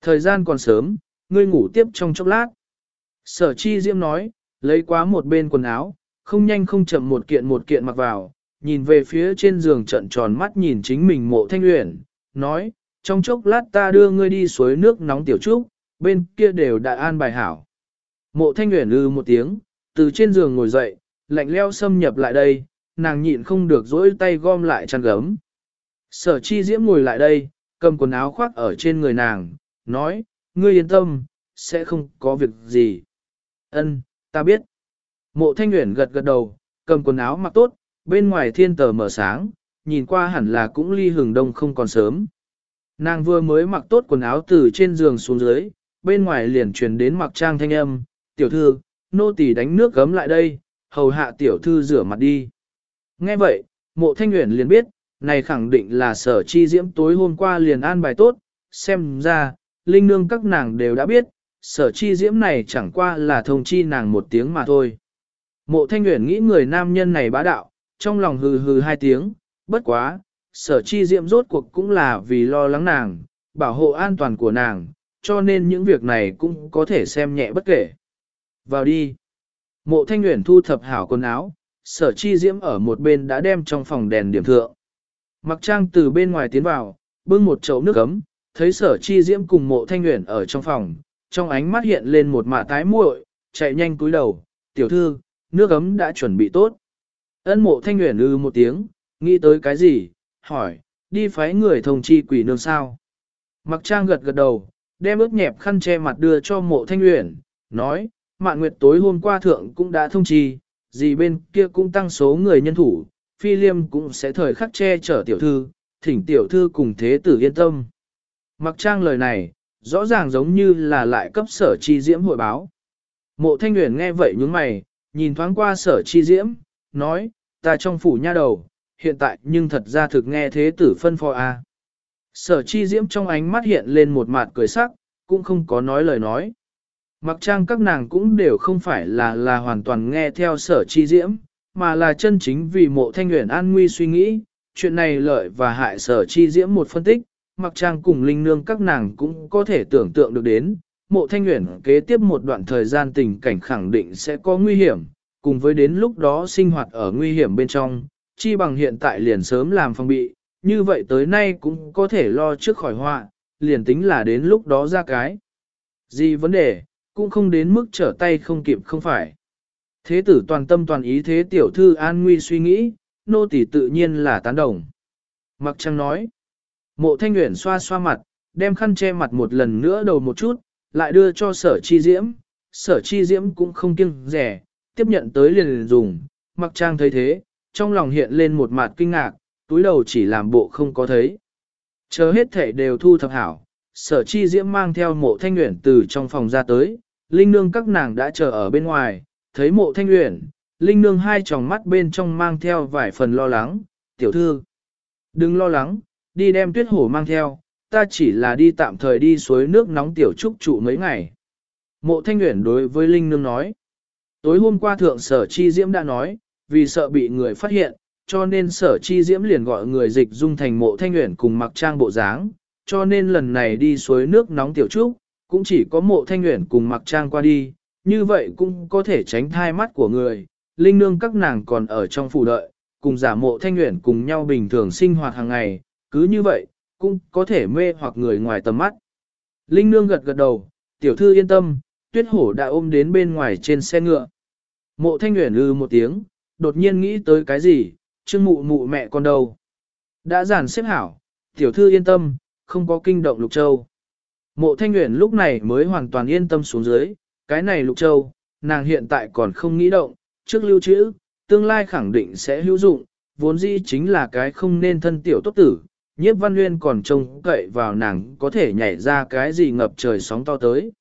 Thời gian còn sớm, ngươi ngủ tiếp trong chốc lát. Sở chi diễm nói, lấy quá một bên quần áo, không nhanh không chậm một kiện một kiện mặc vào, nhìn về phía trên giường trận tròn mắt nhìn chính mình mộ thanh luyện, nói, trong chốc lát ta đưa ngươi đi suối nước nóng tiểu trúc, bên kia đều đã an bài hảo. Mộ thanh uyển lư một tiếng, từ trên giường ngồi dậy, lạnh leo xâm nhập lại đây, nàng nhịn không được dỗi tay gom lại chăn gấm. Sở chi diễm ngồi lại đây, cầm quần áo khoác ở trên người nàng, nói, ngươi yên tâm, sẽ không có việc gì. Ân, ta biết. Mộ thanh nguyện gật gật đầu, cầm quần áo mặc tốt, bên ngoài thiên tờ mở sáng, nhìn qua hẳn là cũng ly hừng đông không còn sớm. Nàng vừa mới mặc tốt quần áo từ trên giường xuống dưới, bên ngoài liền truyền đến mặc trang thanh âm, tiểu thư, nô tỳ đánh nước gấm lại đây, hầu hạ tiểu thư rửa mặt đi. Nghe vậy, mộ thanh nguyện liền biết, này khẳng định là sở chi diễm tối hôm qua liền an bài tốt, xem ra, linh nương các nàng đều đã biết, sở chi diễm này chẳng qua là thông chi nàng một tiếng mà thôi. Mộ thanh nguyện nghĩ người nam nhân này bá đạo, trong lòng hừ hừ hai tiếng, bất quá, sở chi diễm rốt cuộc cũng là vì lo lắng nàng, bảo hộ an toàn của nàng, cho nên những việc này cũng có thể xem nhẹ bất kể. Vào đi. Mộ thanh nguyện thu thập hảo quần áo, sở chi diễm ở một bên đã đem trong phòng đèn điểm thượng. Mặc trang từ bên ngoài tiến vào, bưng một chậu nước ấm, thấy sở chi diễm cùng mộ thanh nguyện ở trong phòng, trong ánh mắt hiện lên một mạ tái muội, chạy nhanh cúi đầu, tiểu thư, nước ấm đã chuẩn bị tốt. Ân mộ thanh nguyện ư một tiếng, nghĩ tới cái gì, hỏi, đi phái người thông chi quỷ nương sao. Mặc trang gật gật đầu, đem ướt nhẹp khăn che mặt đưa cho mộ thanh nguyện, nói, mạn nguyệt tối hôm qua thượng cũng đã thông chi, gì bên kia cũng tăng số người nhân thủ, phi liêm cũng sẽ thời khắc che chở tiểu thư, thỉnh tiểu thư cùng thế tử yên tâm. Mặc trang lời này, rõ ràng giống như là lại cấp sở chi diễm hội báo. Mộ thanh nguyện nghe vậy nhướng mày, nhìn thoáng qua sở chi diễm, nói, ta trong phủ nha đầu, hiện tại nhưng thật ra thực nghe thế tử phân phò a. À. Sở chi diễm trong ánh mắt hiện lên một mặt cười sắc, cũng không có nói lời nói. Mặc trang các nàng cũng đều không phải là là hoàn toàn nghe theo sở chi diễm, mà là chân chính vì mộ thanh nguyện an nguy suy nghĩ, chuyện này lợi và hại sở chi diễm một phân tích, mặc trang cùng linh nương các nàng cũng có thể tưởng tượng được đến, mộ thanh nguyện kế tiếp một đoạn thời gian tình cảnh khẳng định sẽ có nguy hiểm, cùng với đến lúc đó sinh hoạt ở nguy hiểm bên trong, chi bằng hiện tại liền sớm làm phòng bị, như vậy tới nay cũng có thể lo trước khỏi họa, liền tính là đến lúc đó ra cái. Gì vấn đề, cũng không đến mức trở tay không kịp không phải. Thế tử toàn tâm toàn ý thế tiểu thư an nguy suy nghĩ, nô tỳ tự nhiên là tán đồng. Mặc trăng nói, mộ thanh nguyện xoa xoa mặt, đem khăn che mặt một lần nữa đầu một chút, lại đưa cho sở chi diễm, sở chi diễm cũng không kiêng rẻ, tiếp nhận tới liền, dùng, mặc trang thấy thế, trong lòng hiện lên một mặt kinh ngạc, túi đầu chỉ làm bộ không có thấy. Chờ hết thể đều thu thập hảo, sở chi diễm mang theo mộ thanh nguyện từ trong phòng ra tới, linh nương các nàng đã chờ ở bên ngoài, thấy mộ thanh nguyện, linh nương hai tròng mắt bên trong mang theo vài phần lo lắng, tiểu thư. Đừng lo lắng, đi đem tuyết hổ mang theo, ta chỉ là đi tạm thời đi suối nước nóng tiểu trúc trụ mấy ngày. Mộ thanh nguyện đối với linh nương nói, tối hôm qua thượng sở chi diễm đã nói, vì sợ bị người phát hiện, cho nên sở chi diễm liền gọi người dịch dung thành mộ thanh nguyện cùng mặc trang bộ dáng, cho nên lần này đi suối nước nóng tiểu trúc, cũng chỉ có mộ thanh nguyện cùng mặc trang qua đi, như vậy cũng có thể tránh thai mắt của người, linh nương các nàng còn ở trong phủ đợi, cùng giả mộ thanh nguyện cùng nhau bình thường sinh hoạt hàng ngày, cứ như vậy, cũng có thể mê hoặc người ngoài tầm mắt. Linh nương gật gật đầu, tiểu thư yên tâm, tuyết hổ đã ôm đến bên ngoài trên xe ngựa. Mộ thanh nguyện ư ừ một tiếng, đột nhiên nghĩ tới cái gì, chương mụ mụ mẹ con đâu. Đã giản xếp hảo, tiểu thư yên tâm, không có kinh động Lục Châu. Mộ Thanh nguyện lúc này mới hoàn toàn yên tâm xuống dưới, cái này Lục Châu, nàng hiện tại còn không nghĩ động, trước lưu trữ, tương lai khẳng định sẽ hữu dụng, vốn dĩ chính là cái không nên thân tiểu tốt tử, nhiếp văn nguyên còn trông cậy vào nàng có thể nhảy ra cái gì ngập trời sóng to tới.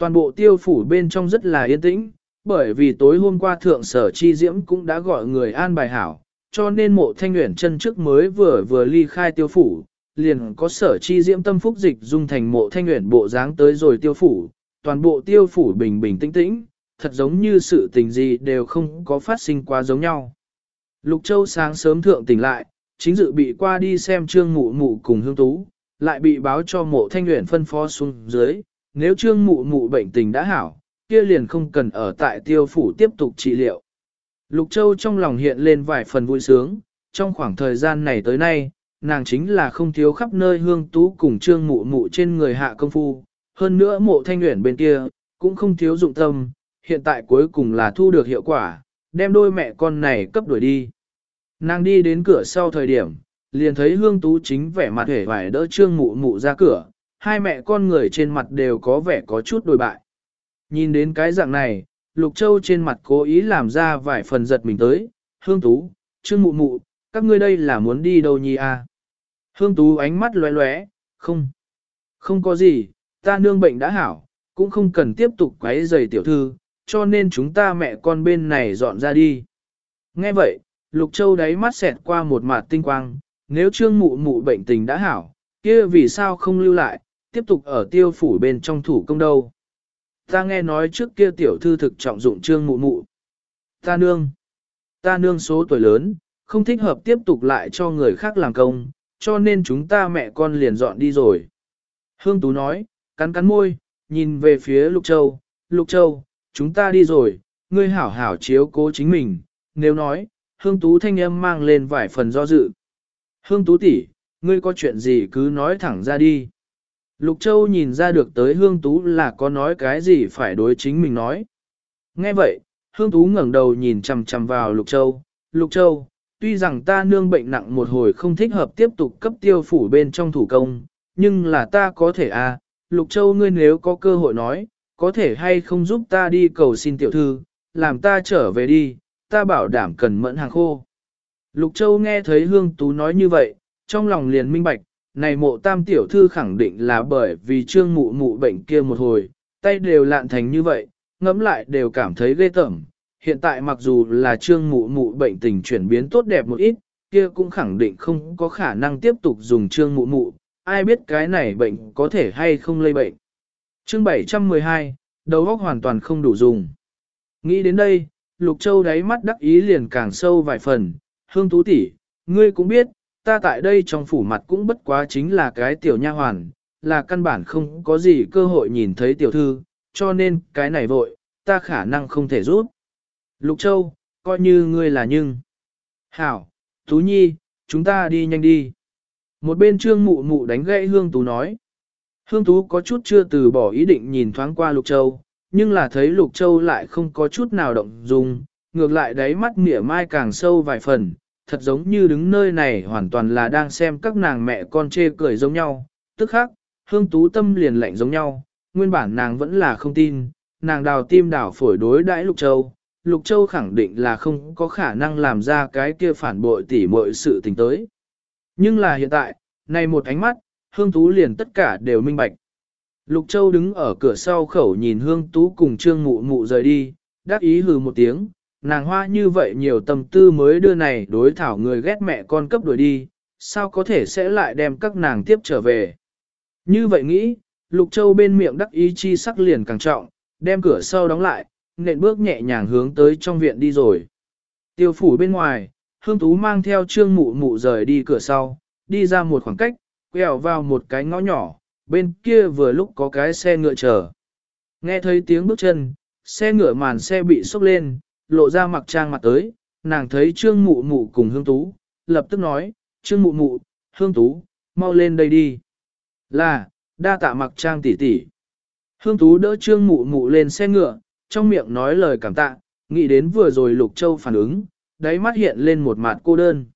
Toàn bộ tiêu phủ bên trong rất là yên tĩnh, bởi vì tối hôm qua thượng sở chi diễm cũng đã gọi người an bài hảo, cho nên mộ thanh nguyện chân trước mới vừa vừa ly khai tiêu phủ, liền có sở chi diễm tâm phúc dịch dung thành mộ thanh nguyện bộ dáng tới rồi tiêu phủ, toàn bộ tiêu phủ bình bình tĩnh tĩnh, thật giống như sự tình gì đều không có phát sinh quá giống nhau. Lục Châu sáng sớm thượng tỉnh lại, chính dự bị qua đi xem trương mụ mụ cùng hương tú, lại bị báo cho mộ thanh nguyện phân phó xuống dưới, nếu trương mụ mụ bệnh tình đã hảo, kia liền không cần ở tại tiêu phủ tiếp tục trị liệu. Lục Châu trong lòng hiện lên vài phần vui sướng, trong khoảng thời gian này tới nay, nàng chính là không thiếu khắp nơi hương tú cùng trương mụ mụ trên người hạ công phu, hơn nữa mộ thanh nguyện bên kia, cũng không thiếu dụng tâm, hiện tại cuối cùng là thu được hiệu quả, đem đôi mẹ con này cấp đuổi đi. Nàng đi đến cửa sau thời điểm, liền thấy hương tú chính vẻ mặt hể vải đỡ trương mụ mụ ra cửa, hai mẹ con người trên mặt đều có vẻ có chút đồi bại. Nhìn đến cái dạng này, Lục Châu trên mặt cố ý làm ra vài phần giật mình tới, hương tú, trương mụ mụ, các ngươi đây là muốn đi đâu nhi à? Hương tú ánh mắt lóe lóe, không, không có gì, ta nương bệnh đã hảo, cũng không cần tiếp tục quấy rầy tiểu thư, cho nên chúng ta mẹ con bên này dọn ra đi. Nghe vậy, Lục Châu đáy mắt xẹt qua một mặt tinh quang, nếu trương mụ mụ bệnh tình đã hảo, kia vì sao không lưu lại, tiếp tục ở tiêu phủ bên trong thủ công đâu. Ta nghe nói trước kia tiểu thư thực trọng dụng trương mụ mụ. Ta nương. Ta nương số tuổi lớn, không thích hợp tiếp tục lại cho người khác làm công, cho nên chúng ta mẹ con liền dọn đi rồi. Hương Tú nói, cắn cắn môi, nhìn về phía Lục Châu, Lục Châu, chúng ta đi rồi, ngươi hảo hảo chiếu cố chính mình, nếu nói, Hương Tú thanh âm mang lên vài phần do dự. Hương Tú tỷ, ngươi có chuyện gì cứ nói thẳng ra đi. Lục Châu nhìn ra được tới Hương Tú là có nói cái gì phải đối chính mình nói. Nghe vậy, Hương Tú ngẩng đầu nhìn chằm chằm vào Lục Châu. Lục Châu, tuy rằng ta nương bệnh nặng một hồi không thích hợp tiếp tục cấp tiêu phủ bên trong thủ công, nhưng là ta có thể à, Lục Châu ngươi nếu có cơ hội nói, có thể hay không giúp ta đi cầu xin tiểu thư, làm ta trở về đi, ta bảo đảm cần mẫn hàng khô. Lục Châu nghe thấy Hương Tú nói như vậy, trong lòng liền minh bạch, này mộ tam tiểu thư khẳng định là bởi vì trương mụ mụ bệnh kia một hồi, tay đều lạn thành như vậy, ngẫm lại đều cảm thấy ghê tởm. Hiện tại mặc dù là trương mụ mụ bệnh tình chuyển biến tốt đẹp một ít, kia cũng khẳng định không có khả năng tiếp tục dùng trương mụ mụ, ai biết cái này bệnh có thể hay không lây bệnh. Chương 712, đầu óc hoàn toàn không đủ dùng. Nghĩ đến đây, Lục Châu đáy mắt đắc ý liền càng sâu vài phần, hương tú tỷ, ngươi cũng biết, ta tại đây trong phủ mặt cũng bất quá chính là cái tiểu nha hoàn, là căn bản không có gì cơ hội nhìn thấy tiểu thư, cho nên cái này vội, ta khả năng không thể giúp. Lục Châu, coi như ngươi là nhưng. Hảo, Tú Nhi, chúng ta đi nhanh đi. Một bên trương mụ mụ đánh gãy Hương Tú nói. Hương Tú có chút chưa từ bỏ ý định nhìn thoáng qua Lục Châu, nhưng là thấy Lục Châu lại không có chút nào động dung, ngược lại đáy mắt mỉa mai càng sâu vài phần, thật giống như đứng nơi này hoàn toàn là đang xem các nàng mẹ con chê cười giống nhau. Tức khác, Hương Tú tâm liền lạnh giống nhau, nguyên bản nàng vẫn là không tin, nàng đào tim đảo phổi đối đãi Lục Châu. Lục Châu khẳng định là không có khả năng làm ra cái kia phản bội tỉ mọi sự tình tới. Nhưng là hiện tại, này một ánh mắt, Hương Tú liền tất cả đều minh bạch. Lục Châu đứng ở cửa sau khẩu nhìn Hương Tú cùng Trương Mụ Mụ rời đi, đáp ý hừ một tiếng, nàng hoa như vậy nhiều tâm tư mới đưa này đối thảo người ghét mẹ con cấp đuổi đi, sao có thể sẽ lại đem các nàng tiếp trở về. Như vậy nghĩ, Lục Châu bên miệng đắc ý chi sắc liền càng trọng, đem cửa sau đóng lại, nện bước nhẹ nhàng hướng tới trong viện đi rồi. Tiêu phủ bên ngoài, Hương Tú mang theo trương mụ mụ rời đi cửa sau, đi ra một khoảng cách, quẹo vào một cái ngõ nhỏ, bên kia vừa lúc có cái xe ngựa chờ. Nghe thấy tiếng bước chân, xe ngựa màn xe bị sốc lên, lộ ra mặc trang mặt tới, nàng thấy trương mụ mụ cùng hương tú, lập tức nói, trương mụ mụ, hương tú, mau lên đây đi. Là, đa tạ mặc trang tỷ tỷ. Hương tú đỡ trương mụ mụ lên xe ngựa, trong miệng nói lời cảm tạ, nghĩ đến vừa rồi lục châu phản ứng, đáy mắt hiện lên một mặt cô đơn.